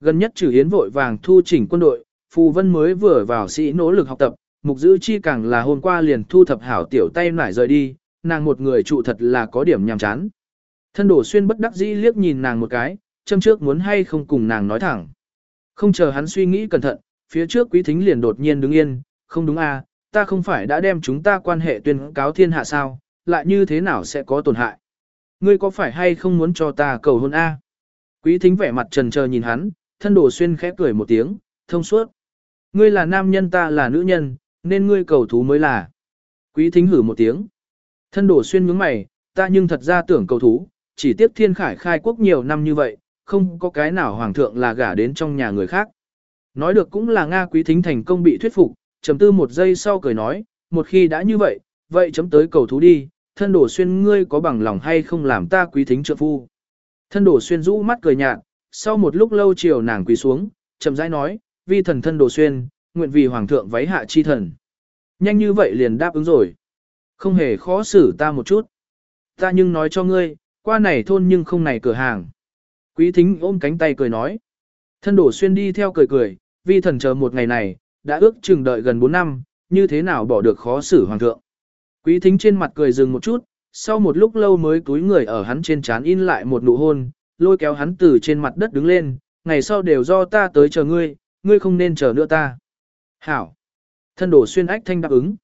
Gần nhất trừ hiến vội vàng thu chỉnh quân đội, Phù Vân mới vừa vào sĩ nỗ lực học tập, mục giữ chi càng là hôm qua liền thu thập hảo tiểu tay nải rời đi, nàng một người trụ thật là có điểm nhàm chán. Thân đổ xuyên bất đắc dĩ liếc nhìn nàng một cái, châm trước muốn hay không cùng nàng nói thẳng. Không chờ hắn suy nghĩ cẩn thận, phía trước quý thính liền đột nhiên đứng yên, không đúng à, ta không phải đã đem chúng ta quan hệ tuyên cáo thiên hạ sao, lại như thế nào sẽ có tổn hại. Ngươi có phải hay không muốn cho ta cầu hôn a? Quý thính vẻ mặt trần chờ nhìn hắn, thân đồ xuyên khẽ cười một tiếng, thông suốt. Ngươi là nam nhân ta là nữ nhân, nên ngươi cầu thú mới là. Quý thính hử một tiếng. Thân đồ xuyên nhướng mày, ta nhưng thật ra tưởng cầu thú, chỉ tiếp thiên khải khai quốc nhiều năm như vậy, không có cái nào hoàng thượng là gả đến trong nhà người khác. Nói được cũng là Nga quý thính thành công bị thuyết phục, chấm tư một giây sau cười nói, một khi đã như vậy, vậy chấm tới cầu thú đi, thân đổ xuyên ngươi có bằng lòng hay không làm ta quý thính trợ phu. Thân đổ xuyên rũ mắt cười nhạt, sau một lúc lâu chiều nàng quỳ xuống, chậm rãi nói, vi thần thân đổ xuyên, nguyện vì hoàng thượng váy hạ chi thần. Nhanh như vậy liền đáp ứng rồi. Không hề khó xử ta một chút. Ta nhưng nói cho ngươi, qua này thôn nhưng không này cửa hàng. Quý thính ôm cánh tay cười nói. Thân đổ xuyên đi theo cười cười, vi thần chờ một ngày này, đã ước chừng đợi gần 4 năm, như thế nào bỏ được khó xử hoàng thượng. Quý thính trên mặt cười dừng một chút, sau một lúc lâu mới túi người ở hắn trên trán in lại một nụ hôn, lôi kéo hắn từ trên mặt đất đứng lên, ngày sau đều do ta tới chờ ngươi, ngươi không nên chờ nữa ta. Hảo. Thân đổ xuyên ách thanh đáp ứng.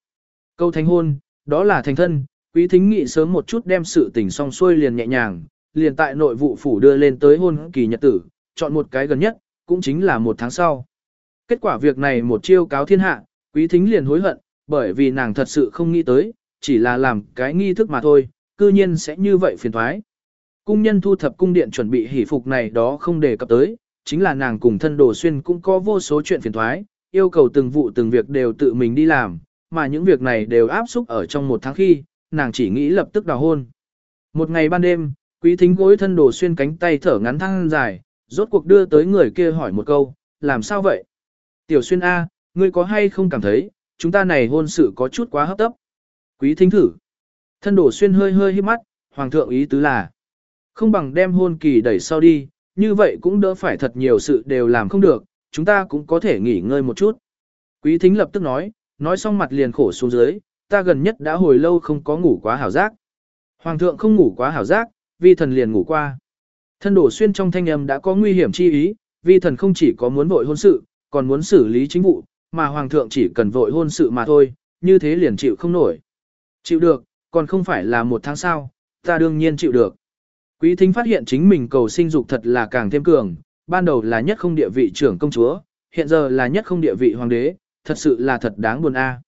Câu thành hôn, đó là thành thân, quý thính nghị sớm một chút đem sự tình xong xuôi liền nhẹ nhàng, liền tại nội vụ phủ đưa lên tới hôn kỳ nhật tử, chọn một cái gần nhất, cũng chính là một tháng sau. Kết quả việc này một chiêu cáo thiên hạ, quý thính liền hối hận, bởi vì nàng thật sự không nghĩ tới, chỉ là làm cái nghi thức mà thôi, cư nhiên sẽ như vậy phiền thoái. Cung nhân thu thập cung điện chuẩn bị hỷ phục này đó không đề cập tới, chính là nàng cùng thân đồ xuyên cũng có vô số chuyện phiền thoái, yêu cầu từng vụ từng việc đều tự mình đi làm, mà những việc này đều áp xúc ở trong một tháng khi, nàng chỉ nghĩ lập tức đào hôn. Một ngày ban đêm, quý thính gối thân đồ xuyên cánh tay thở ngắn thăng dài, rốt cuộc đưa tới người kia hỏi một câu, làm sao vậy? Tiểu xuyên A, ngươi có hay không cảm thấy, chúng ta này hôn sự có chút quá hấp tấp? Quý thính thử. Thân đổ xuyên hơi hơi hít mắt, hoàng thượng ý tứ là. Không bằng đem hôn kỳ đẩy sau đi, như vậy cũng đỡ phải thật nhiều sự đều làm không được, chúng ta cũng có thể nghỉ ngơi một chút. Quý thính lập tức nói, nói xong mặt liền khổ xuống dưới, ta gần nhất đã hồi lâu không có ngủ quá hảo giác. Hoàng thượng không ngủ quá hảo giác, vi thần liền ngủ qua. Thân đổ xuyên trong thanh âm đã có nguy hiểm chi ý, vi thần không chỉ có muốn vội hôn sự, còn muốn xử lý chính vụ, mà hoàng thượng chỉ cần vội hôn sự mà thôi, như thế liền chịu không nổi. Chịu được, còn không phải là một tháng sau, ta đương nhiên chịu được. Quý thính phát hiện chính mình cầu sinh dục thật là càng thêm cường, ban đầu là nhất không địa vị trưởng công chúa, hiện giờ là nhất không địa vị hoàng đế, thật sự là thật đáng buồn a.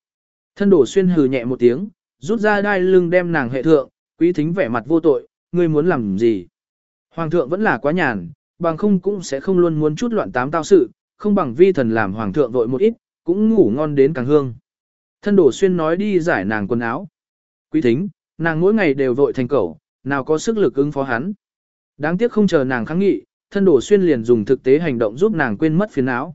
Thân đổ xuyên hừ nhẹ một tiếng, rút ra đai lưng đem nàng hệ thượng, quý thính vẻ mặt vô tội, ngươi muốn làm gì? Hoàng thượng vẫn là quá nhàn, bằng không cũng sẽ không luôn muốn chút loạn tám tao sự, không bằng vi thần làm hoàng thượng vội một ít, cũng ngủ ngon đến càng hương. Thân đổ xuyên nói đi giải nàng quần áo. Quý thính, nàng mỗi ngày đều vội thành cẩu, nào có sức lực ứng phó hắn. Đáng tiếc không chờ nàng kháng nghị, thân đổ xuyên liền dùng thực tế hành động giúp nàng quên mất phiền não.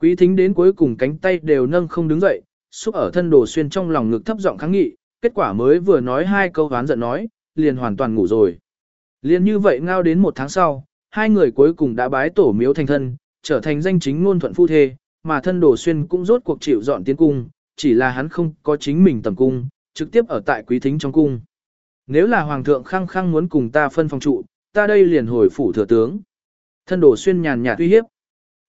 Quý thính đến cuối cùng cánh tay đều nâng không đứng dậy, xúc ở thân đồ xuyên trong lòng ngực thấp giọng kháng nghị, kết quả mới vừa nói hai câu oán giận nói, liền hoàn toàn ngủ rồi. Liền như vậy ngao đến một tháng sau, hai người cuối cùng đã bái tổ miếu thành thân, trở thành danh chính ngôn thuận phu thê, mà thân đồ xuyên cũng rốt cuộc chịu dọn tiến cung, chỉ là hắn không có chính mình tầm cung, trực tiếp ở tại quý thính trong cung. Nếu là hoàng thượng khăng khăng muốn cùng ta phân phòng trụ, ta đây liền hồi phủ thừa tướng. Thân đồ xuyên nhàn nhạt uy hiếp.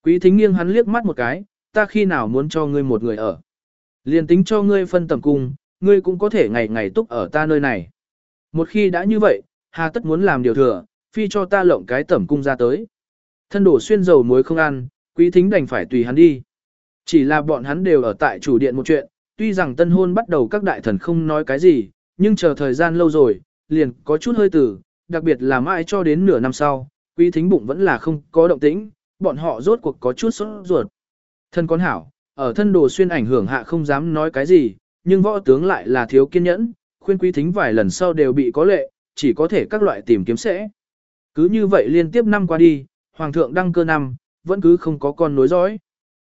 Quý thính nghiêng hắn liếc mắt một cái, ta khi nào muốn cho ngươi một người ở. Liền tính cho ngươi phân tầm cung, ngươi cũng có thể ngày ngày túc ở ta nơi này. Một khi đã như vậy, hà tất muốn làm điều thừa, phi cho ta lộng cái tẩm cung ra tới. Thân đổ xuyên dầu muối không ăn, quý thính đành phải tùy hắn đi. Chỉ là bọn hắn đều ở tại chủ điện một chuyện, tuy rằng tân hôn bắt đầu các đại thần không nói cái gì, nhưng chờ thời gian lâu rồi, liền có chút hơi tử, đặc biệt là mãi cho đến nửa năm sau, quý thính bụng vẫn là không có động tĩnh, bọn họ rốt cuộc có chút sốt ruột. Thân con hảo, ở thân đồ xuyên ảnh hưởng hạ không dám nói cái gì, nhưng võ tướng lại là thiếu kiên nhẫn, khuyên quý thính vài lần sau đều bị có lệ, chỉ có thể các loại tìm kiếm sẽ. Cứ như vậy liên tiếp năm qua đi, hoàng thượng đăng cơ năm, vẫn cứ không có con nối dõi.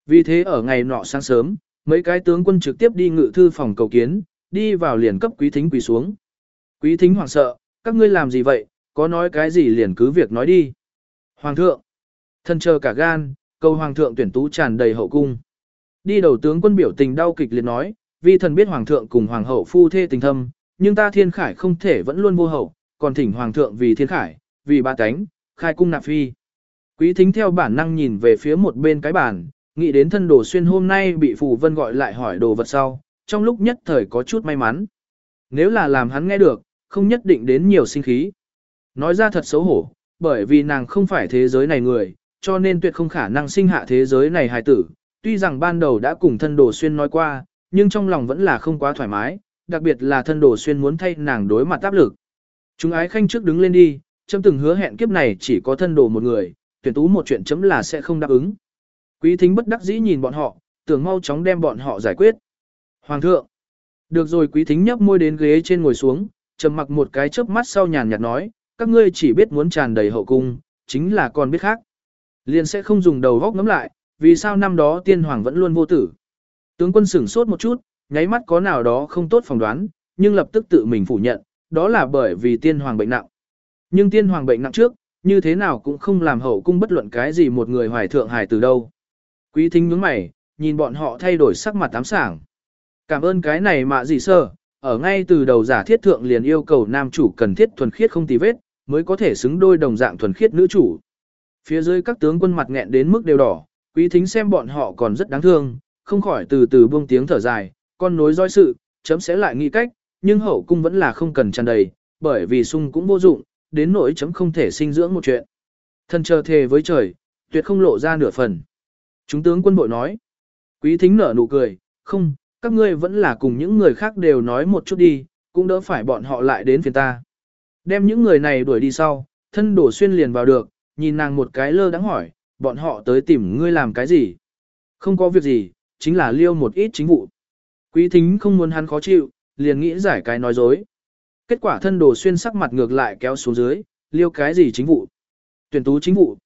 Vì thế ở ngày nọ sáng sớm, mấy cái tướng quân trực tiếp đi ngự thư phòng cầu kiến, đi vào liền cấp quý thính quỳ xuống. Quý thính hoảng sợ, các ngươi làm gì vậy, có nói cái gì liền cứ việc nói đi. Hoàng thượng, thân chờ cả gan, cầu hoàng thượng tuyển tú tràn đầy hậu cung. Đi đầu tướng quân biểu tình đau kịch liệt nói, vì thần biết hoàng thượng cùng hoàng hậu phu thê tình thâm, nhưng ta thiên khải không thể vẫn luôn vô hậu, còn thỉnh hoàng thượng vì thiên khải, vì ba cánh, khai cung nạp phi. Quý thính theo bản năng nhìn về phía một bên cái bàn, nghĩ đến thân đồ xuyên hôm nay bị phù vân gọi lại hỏi đồ vật sau, trong lúc nhất thời có chút may mắn. Nếu là làm hắn nghe được, không nhất định đến nhiều sinh khí. Nói ra thật xấu hổ, bởi vì nàng không phải thế giới này người, cho nên tuyệt không khả năng sinh hạ thế giới này hài tử. Tuy rằng ban đầu đã cùng thân đồ xuyên nói qua, nhưng trong lòng vẫn là không quá thoải mái, đặc biệt là thân đồ xuyên muốn thay nàng đối mặt áp lực. Chúng ái khanh trước đứng lên đi, chấm từng hứa hẹn kiếp này chỉ có thân đồ một người, tuyển tú một chuyện chấm là sẽ không đáp ứng. Quý thính bất đắc dĩ nhìn bọn họ, tưởng mau chóng đem bọn họ giải quyết. Hoàng thượng. Được rồi quý thính nhấp môi đến ghế trên ngồi xuống, trầm mặc một cái chớp mắt sau nhàn nhạt nói, các ngươi chỉ biết muốn tràn đầy hậu cung, chính là còn biết khác. Liền sẽ không dùng đầu góc ngắm lại, vì sao năm đó tiên hoàng vẫn luôn vô tử. Tướng quân sửng sốt một chút, nháy mắt có nào đó không tốt phỏng đoán, nhưng lập tức tự mình phủ nhận, đó là bởi vì tiên hoàng bệnh nặng. Nhưng tiên hoàng bệnh nặng trước, như thế nào cũng không làm hậu cung bất luận cái gì một người hoài thượng hài từ đâu. Quý thính nhướng mày, nhìn bọn họ thay đổi sắc mặt tám sảng. Cảm ơn cái này mà gì sơ, ở ngay từ đầu giả thiết thượng liền yêu cầu nam chủ cần thiết thuần khiết không tì vết, mới có thể xứng đôi đồng dạng thuần khiết nữ chủ. Phía dưới các tướng quân mặt nghẹn đến mức đều đỏ, quý thính xem bọn họ còn rất đáng thương, không khỏi từ từ buông tiếng thở dài, con nối dõi sự, chấm sẽ lại nghĩ cách, nhưng hậu cung vẫn là không cần tràn đầy, bởi vì sung cũng vô dụng, đến nỗi chấm không thể sinh dưỡng một chuyện. Thân chờ thề với trời, tuyệt không lộ ra nửa phần. Chúng tướng quân bội nói, quý thính nở nụ cười, không, các ngươi vẫn là cùng những người khác đều nói một chút đi, cũng đỡ phải bọn họ lại đến phiền ta. Đem những người này đuổi đi sau, thân đổ xuyên liền vào được, nhìn nàng một cái lơ đáng hỏi, bọn họ tới tìm ngươi làm cái gì? Không có việc gì, chính là liêu một ít chính vụ. Quý thính không muốn hắn khó chịu, liền nghĩ giải cái nói dối. Kết quả thân đồ xuyên sắc mặt ngược lại kéo xuống dưới, liêu cái gì chính vụ? Tuyển tú chính vụ.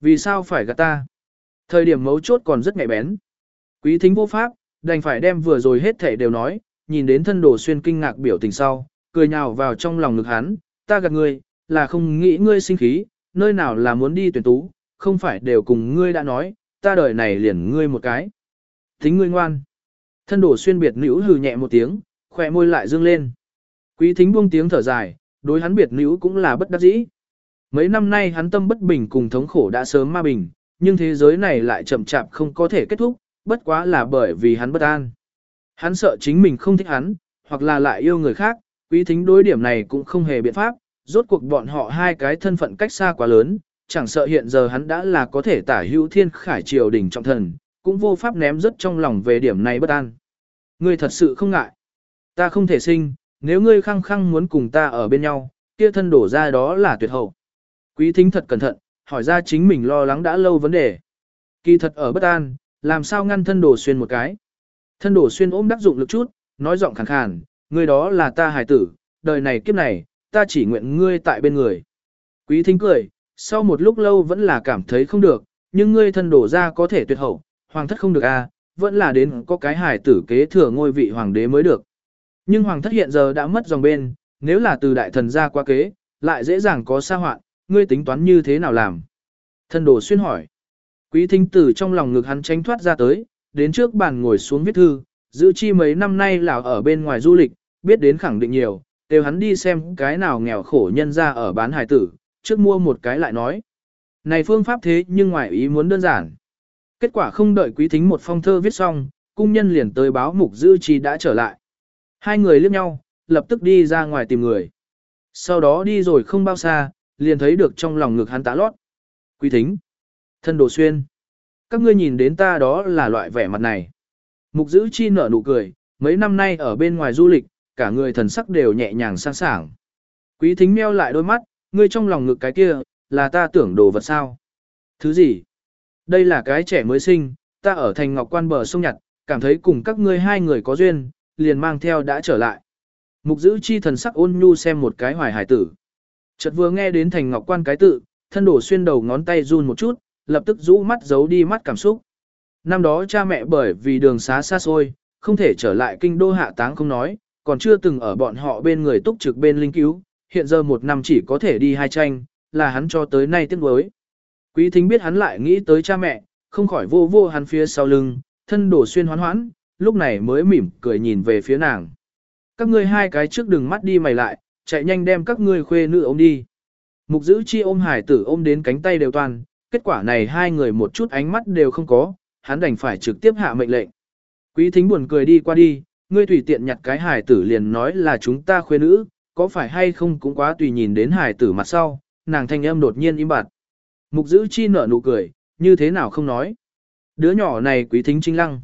Vì sao phải gạt ta? Thời điểm mấu chốt còn rất nhạy bén. Quý thính vô pháp, đành phải đem vừa rồi hết thể đều nói, nhìn đến thân đồ xuyên kinh ngạc biểu tình sau, cười nhào vào trong lòng ngực hắn, ta gạt ngươi, là không nghĩ ngươi sinh khí, nơi nào là muốn đi tuyển tú, không phải đều cùng ngươi đã nói, ta đời này liền ngươi một cái. Tính ngươi ngoan. Thân đổ xuyên biệt nữ hừ nhẹ một tiếng, khỏe môi lại dương lên. Quý thính buông tiếng thở dài, đối hắn biệt nữ cũng là bất đắc dĩ. Mấy năm nay hắn tâm bất bình cùng thống khổ đã sớm ma bình, nhưng thế giới này lại chậm chạp không có thể kết thúc, bất quá là bởi vì hắn bất an. Hắn sợ chính mình không thích hắn, hoặc là lại yêu người khác, quý thính đối điểm này cũng không hề biện pháp, rốt cuộc bọn họ hai cái thân phận cách xa quá lớn, chẳng sợ hiện giờ hắn đã là có thể tả hữu thiên khải triều đỉnh trọng thần, cũng vô pháp ném rất trong lòng về điểm này bất an. Ngươi thật sự không ngại. Ta không thể sinh, nếu ngươi khăng khăng muốn cùng ta ở bên nhau, kia thân đổ ra đó là tuyệt hậu. Quý thính thật cẩn thận, hỏi ra chính mình lo lắng đã lâu vấn đề. Kỳ thật ở bất an, làm sao ngăn thân đổ xuyên một cái. Thân đổ xuyên ôm đắc dụng lực chút, nói giọng khàn khàn, ngươi đó là ta hài tử, đời này kiếp này, ta chỉ nguyện ngươi tại bên người. Quý thính cười, sau một lúc lâu vẫn là cảm thấy không được, nhưng ngươi thân đổ ra có thể tuyệt hậu, hoàng thất không được a, à, vẫn là đến có cái hài tử kế thừa ngôi vị hoàng đế mới được. Nhưng hoàng thất hiện giờ đã mất dòng bên, nếu là từ đại thần ra qua kế, lại dễ dàng có xa hoạn, ngươi tính toán như thế nào làm? Thân đồ xuyên hỏi. Quý thính tử trong lòng ngực hắn tránh thoát ra tới, đến trước bàn ngồi xuống viết thư, giữ chi mấy năm nay là ở bên ngoài du lịch, biết đến khẳng định nhiều, đều hắn đi xem cái nào nghèo khổ nhân ra ở bán hải tử, trước mua một cái lại nói. Này phương pháp thế nhưng ngoài ý muốn đơn giản. Kết quả không đợi quý thính một phong thơ viết xong, cung nhân liền tới báo mục dư chi đã trở lại. Hai người liếc nhau, lập tức đi ra ngoài tìm người. Sau đó đi rồi không bao xa, liền thấy được trong lòng ngực hắn tá lót. Quý thính. Thân đồ xuyên. Các ngươi nhìn đến ta đó là loại vẻ mặt này. Mục dữ chi nở nụ cười, mấy năm nay ở bên ngoài du lịch, cả người thần sắc đều nhẹ nhàng sang sảng. Quý thính meo lại đôi mắt, ngươi trong lòng ngực cái kia, là ta tưởng đồ vật sao. Thứ gì? Đây là cái trẻ mới sinh, ta ở thành ngọc quan bờ sông nhặt, cảm thấy cùng các ngươi hai người có duyên, liền mang theo đã trở lại. Mục giữ chi thần sắc ôn nhu xem một cái hoài hải tử. Chợt vừa nghe đến thành ngọc quan cái tự, thân đổ xuyên đầu ngón tay run một chút, lập tức rũ mắt giấu đi mắt cảm xúc. Năm đó cha mẹ bởi vì đường xá xa xôi, không thể trở lại kinh đô hạ táng không nói, còn chưa từng ở bọn họ bên người túc trực bên linh cứu, hiện giờ một năm chỉ có thể đi hai tranh, là hắn cho tới nay tiếc nuối. Quý thính biết hắn lại nghĩ tới cha mẹ, không khỏi vô vô hắn phía sau lưng, thân đổ xuyên hoán hoãn, lúc này mới mỉm cười nhìn về phía nàng. Các ngươi hai cái trước đừng mắt đi mày lại, chạy nhanh đem các ngươi khuê nữ ôm đi. Mục giữ chi ôm hải tử ôm đến cánh tay đều toàn, kết quả này hai người một chút ánh mắt đều không có, hắn đành phải trực tiếp hạ mệnh lệnh. Quý thính buồn cười đi qua đi, ngươi tùy tiện nhặt cái hải tử liền nói là chúng ta khuê nữ, có phải hay không cũng quá tùy nhìn đến hải tử mặt sau, nàng thanh âm đột nhiên im bặt. Mục giữ chi nở nụ cười, như thế nào không nói. Đứa nhỏ này quý thính trinh lăng.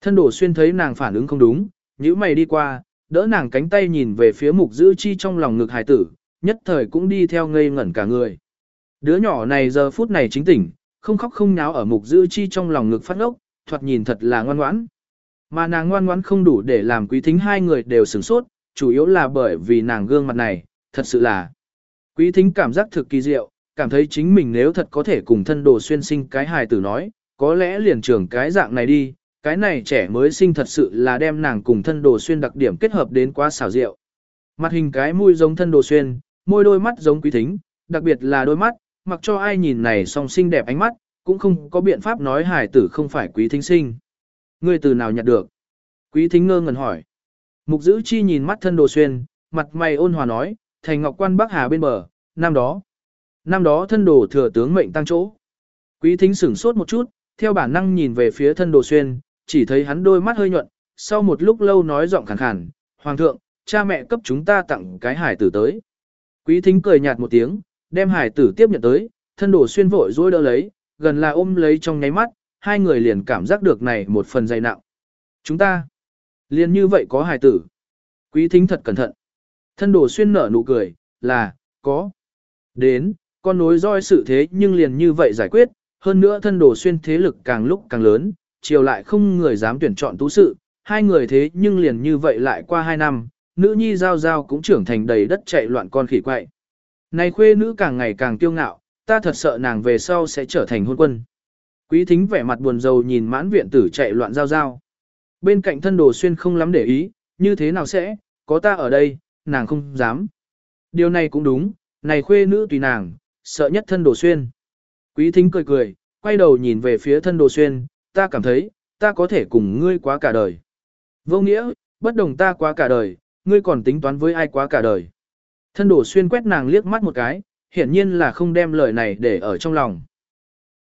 Thân đổ xuyên thấy nàng phản ứng không đúng, nhíu mày đi qua, đỡ nàng cánh tay nhìn về phía mục giữ chi trong lòng ngực hải tử, nhất thời cũng đi theo ngây ngẩn cả người. Đứa nhỏ này giờ phút này chính tỉnh, không khóc không náo ở mục giữ chi trong lòng ngực phát ốc, thoạt nhìn thật là ngoan ngoãn. Mà nàng ngoan ngoãn không đủ để làm quý thính hai người đều sửng sốt, chủ yếu là bởi vì nàng gương mặt này, thật sự là. Quý thính cảm giác thực kỳ diệu, cảm thấy chính mình nếu thật có thể cùng thân đồ xuyên sinh cái hài tử nói, có lẽ liền trưởng cái dạng này đi, cái này trẻ mới sinh thật sự là đem nàng cùng thân đồ xuyên đặc điểm kết hợp đến quá xảo diệu. Mặt hình cái mũi giống thân đồ xuyên, môi đôi mắt giống quý thính, đặc biệt là đôi mắt, mặc cho ai nhìn này song xinh đẹp ánh mắt, cũng không có biện pháp nói hài tử không phải quý thính sinh. Ngươi từ nào nhặt được? Quý thính ngơ ngẩn hỏi. Mục giữ chi nhìn mắt thân đồ xuyên, mặt mày ôn hòa nói, thành ngọc quan Bắc Hà bên bờ, năm đó. Năm đó thân đồ thừa tướng mệnh tăng chỗ. Quý thính sửng sốt một chút, theo bản năng nhìn về phía thân đồ xuyên, chỉ thấy hắn đôi mắt hơi nhuận, sau một lúc lâu nói giọng khàn khàn, Hoàng thượng, cha mẹ cấp chúng ta tặng cái hải tử tới. Quý thính cười nhạt một tiếng, đem hải tử tiếp nhận tới, thân đồ xuyên vội dối đỡ lấy, gần là ôm lấy trong nháy mắt, hai người liền cảm giác được này một phần dày nặng. Chúng ta, liền như vậy có hài tử. Quý thính thật cẩn thận. Thân đồ xuyên nở nụ cười, là, có. Đến, con nối roi sự thế nhưng liền như vậy giải quyết, hơn nữa thân đồ xuyên thế lực càng lúc càng lớn, chiều lại không người dám tuyển chọn tú sự, hai người thế nhưng liền như vậy lại qua hai năm, nữ nhi giao giao cũng trưởng thành đầy đất chạy loạn con khỉ quậy. Này khuê nữ càng ngày càng kiêu ngạo, ta thật sợ nàng về sau sẽ trở thành hôn quân. Quý thính vẻ mặt buồn rầu nhìn mãn viện tử chạy loạn giao giao. Bên cạnh thân đồ xuyên không lắm để ý, như thế nào sẽ, có ta ở đây, nàng không dám. Điều này cũng đúng, này khuê nữ tùy nàng, sợ nhất thân đồ xuyên. Quý thính cười cười, quay đầu nhìn về phía thân đồ xuyên, ta cảm thấy, ta có thể cùng ngươi quá cả đời. Vô nghĩa, bất đồng ta quá cả đời, ngươi còn tính toán với ai quá cả đời. Thân đồ xuyên quét nàng liếc mắt một cái, hiển nhiên là không đem lời này để ở trong lòng.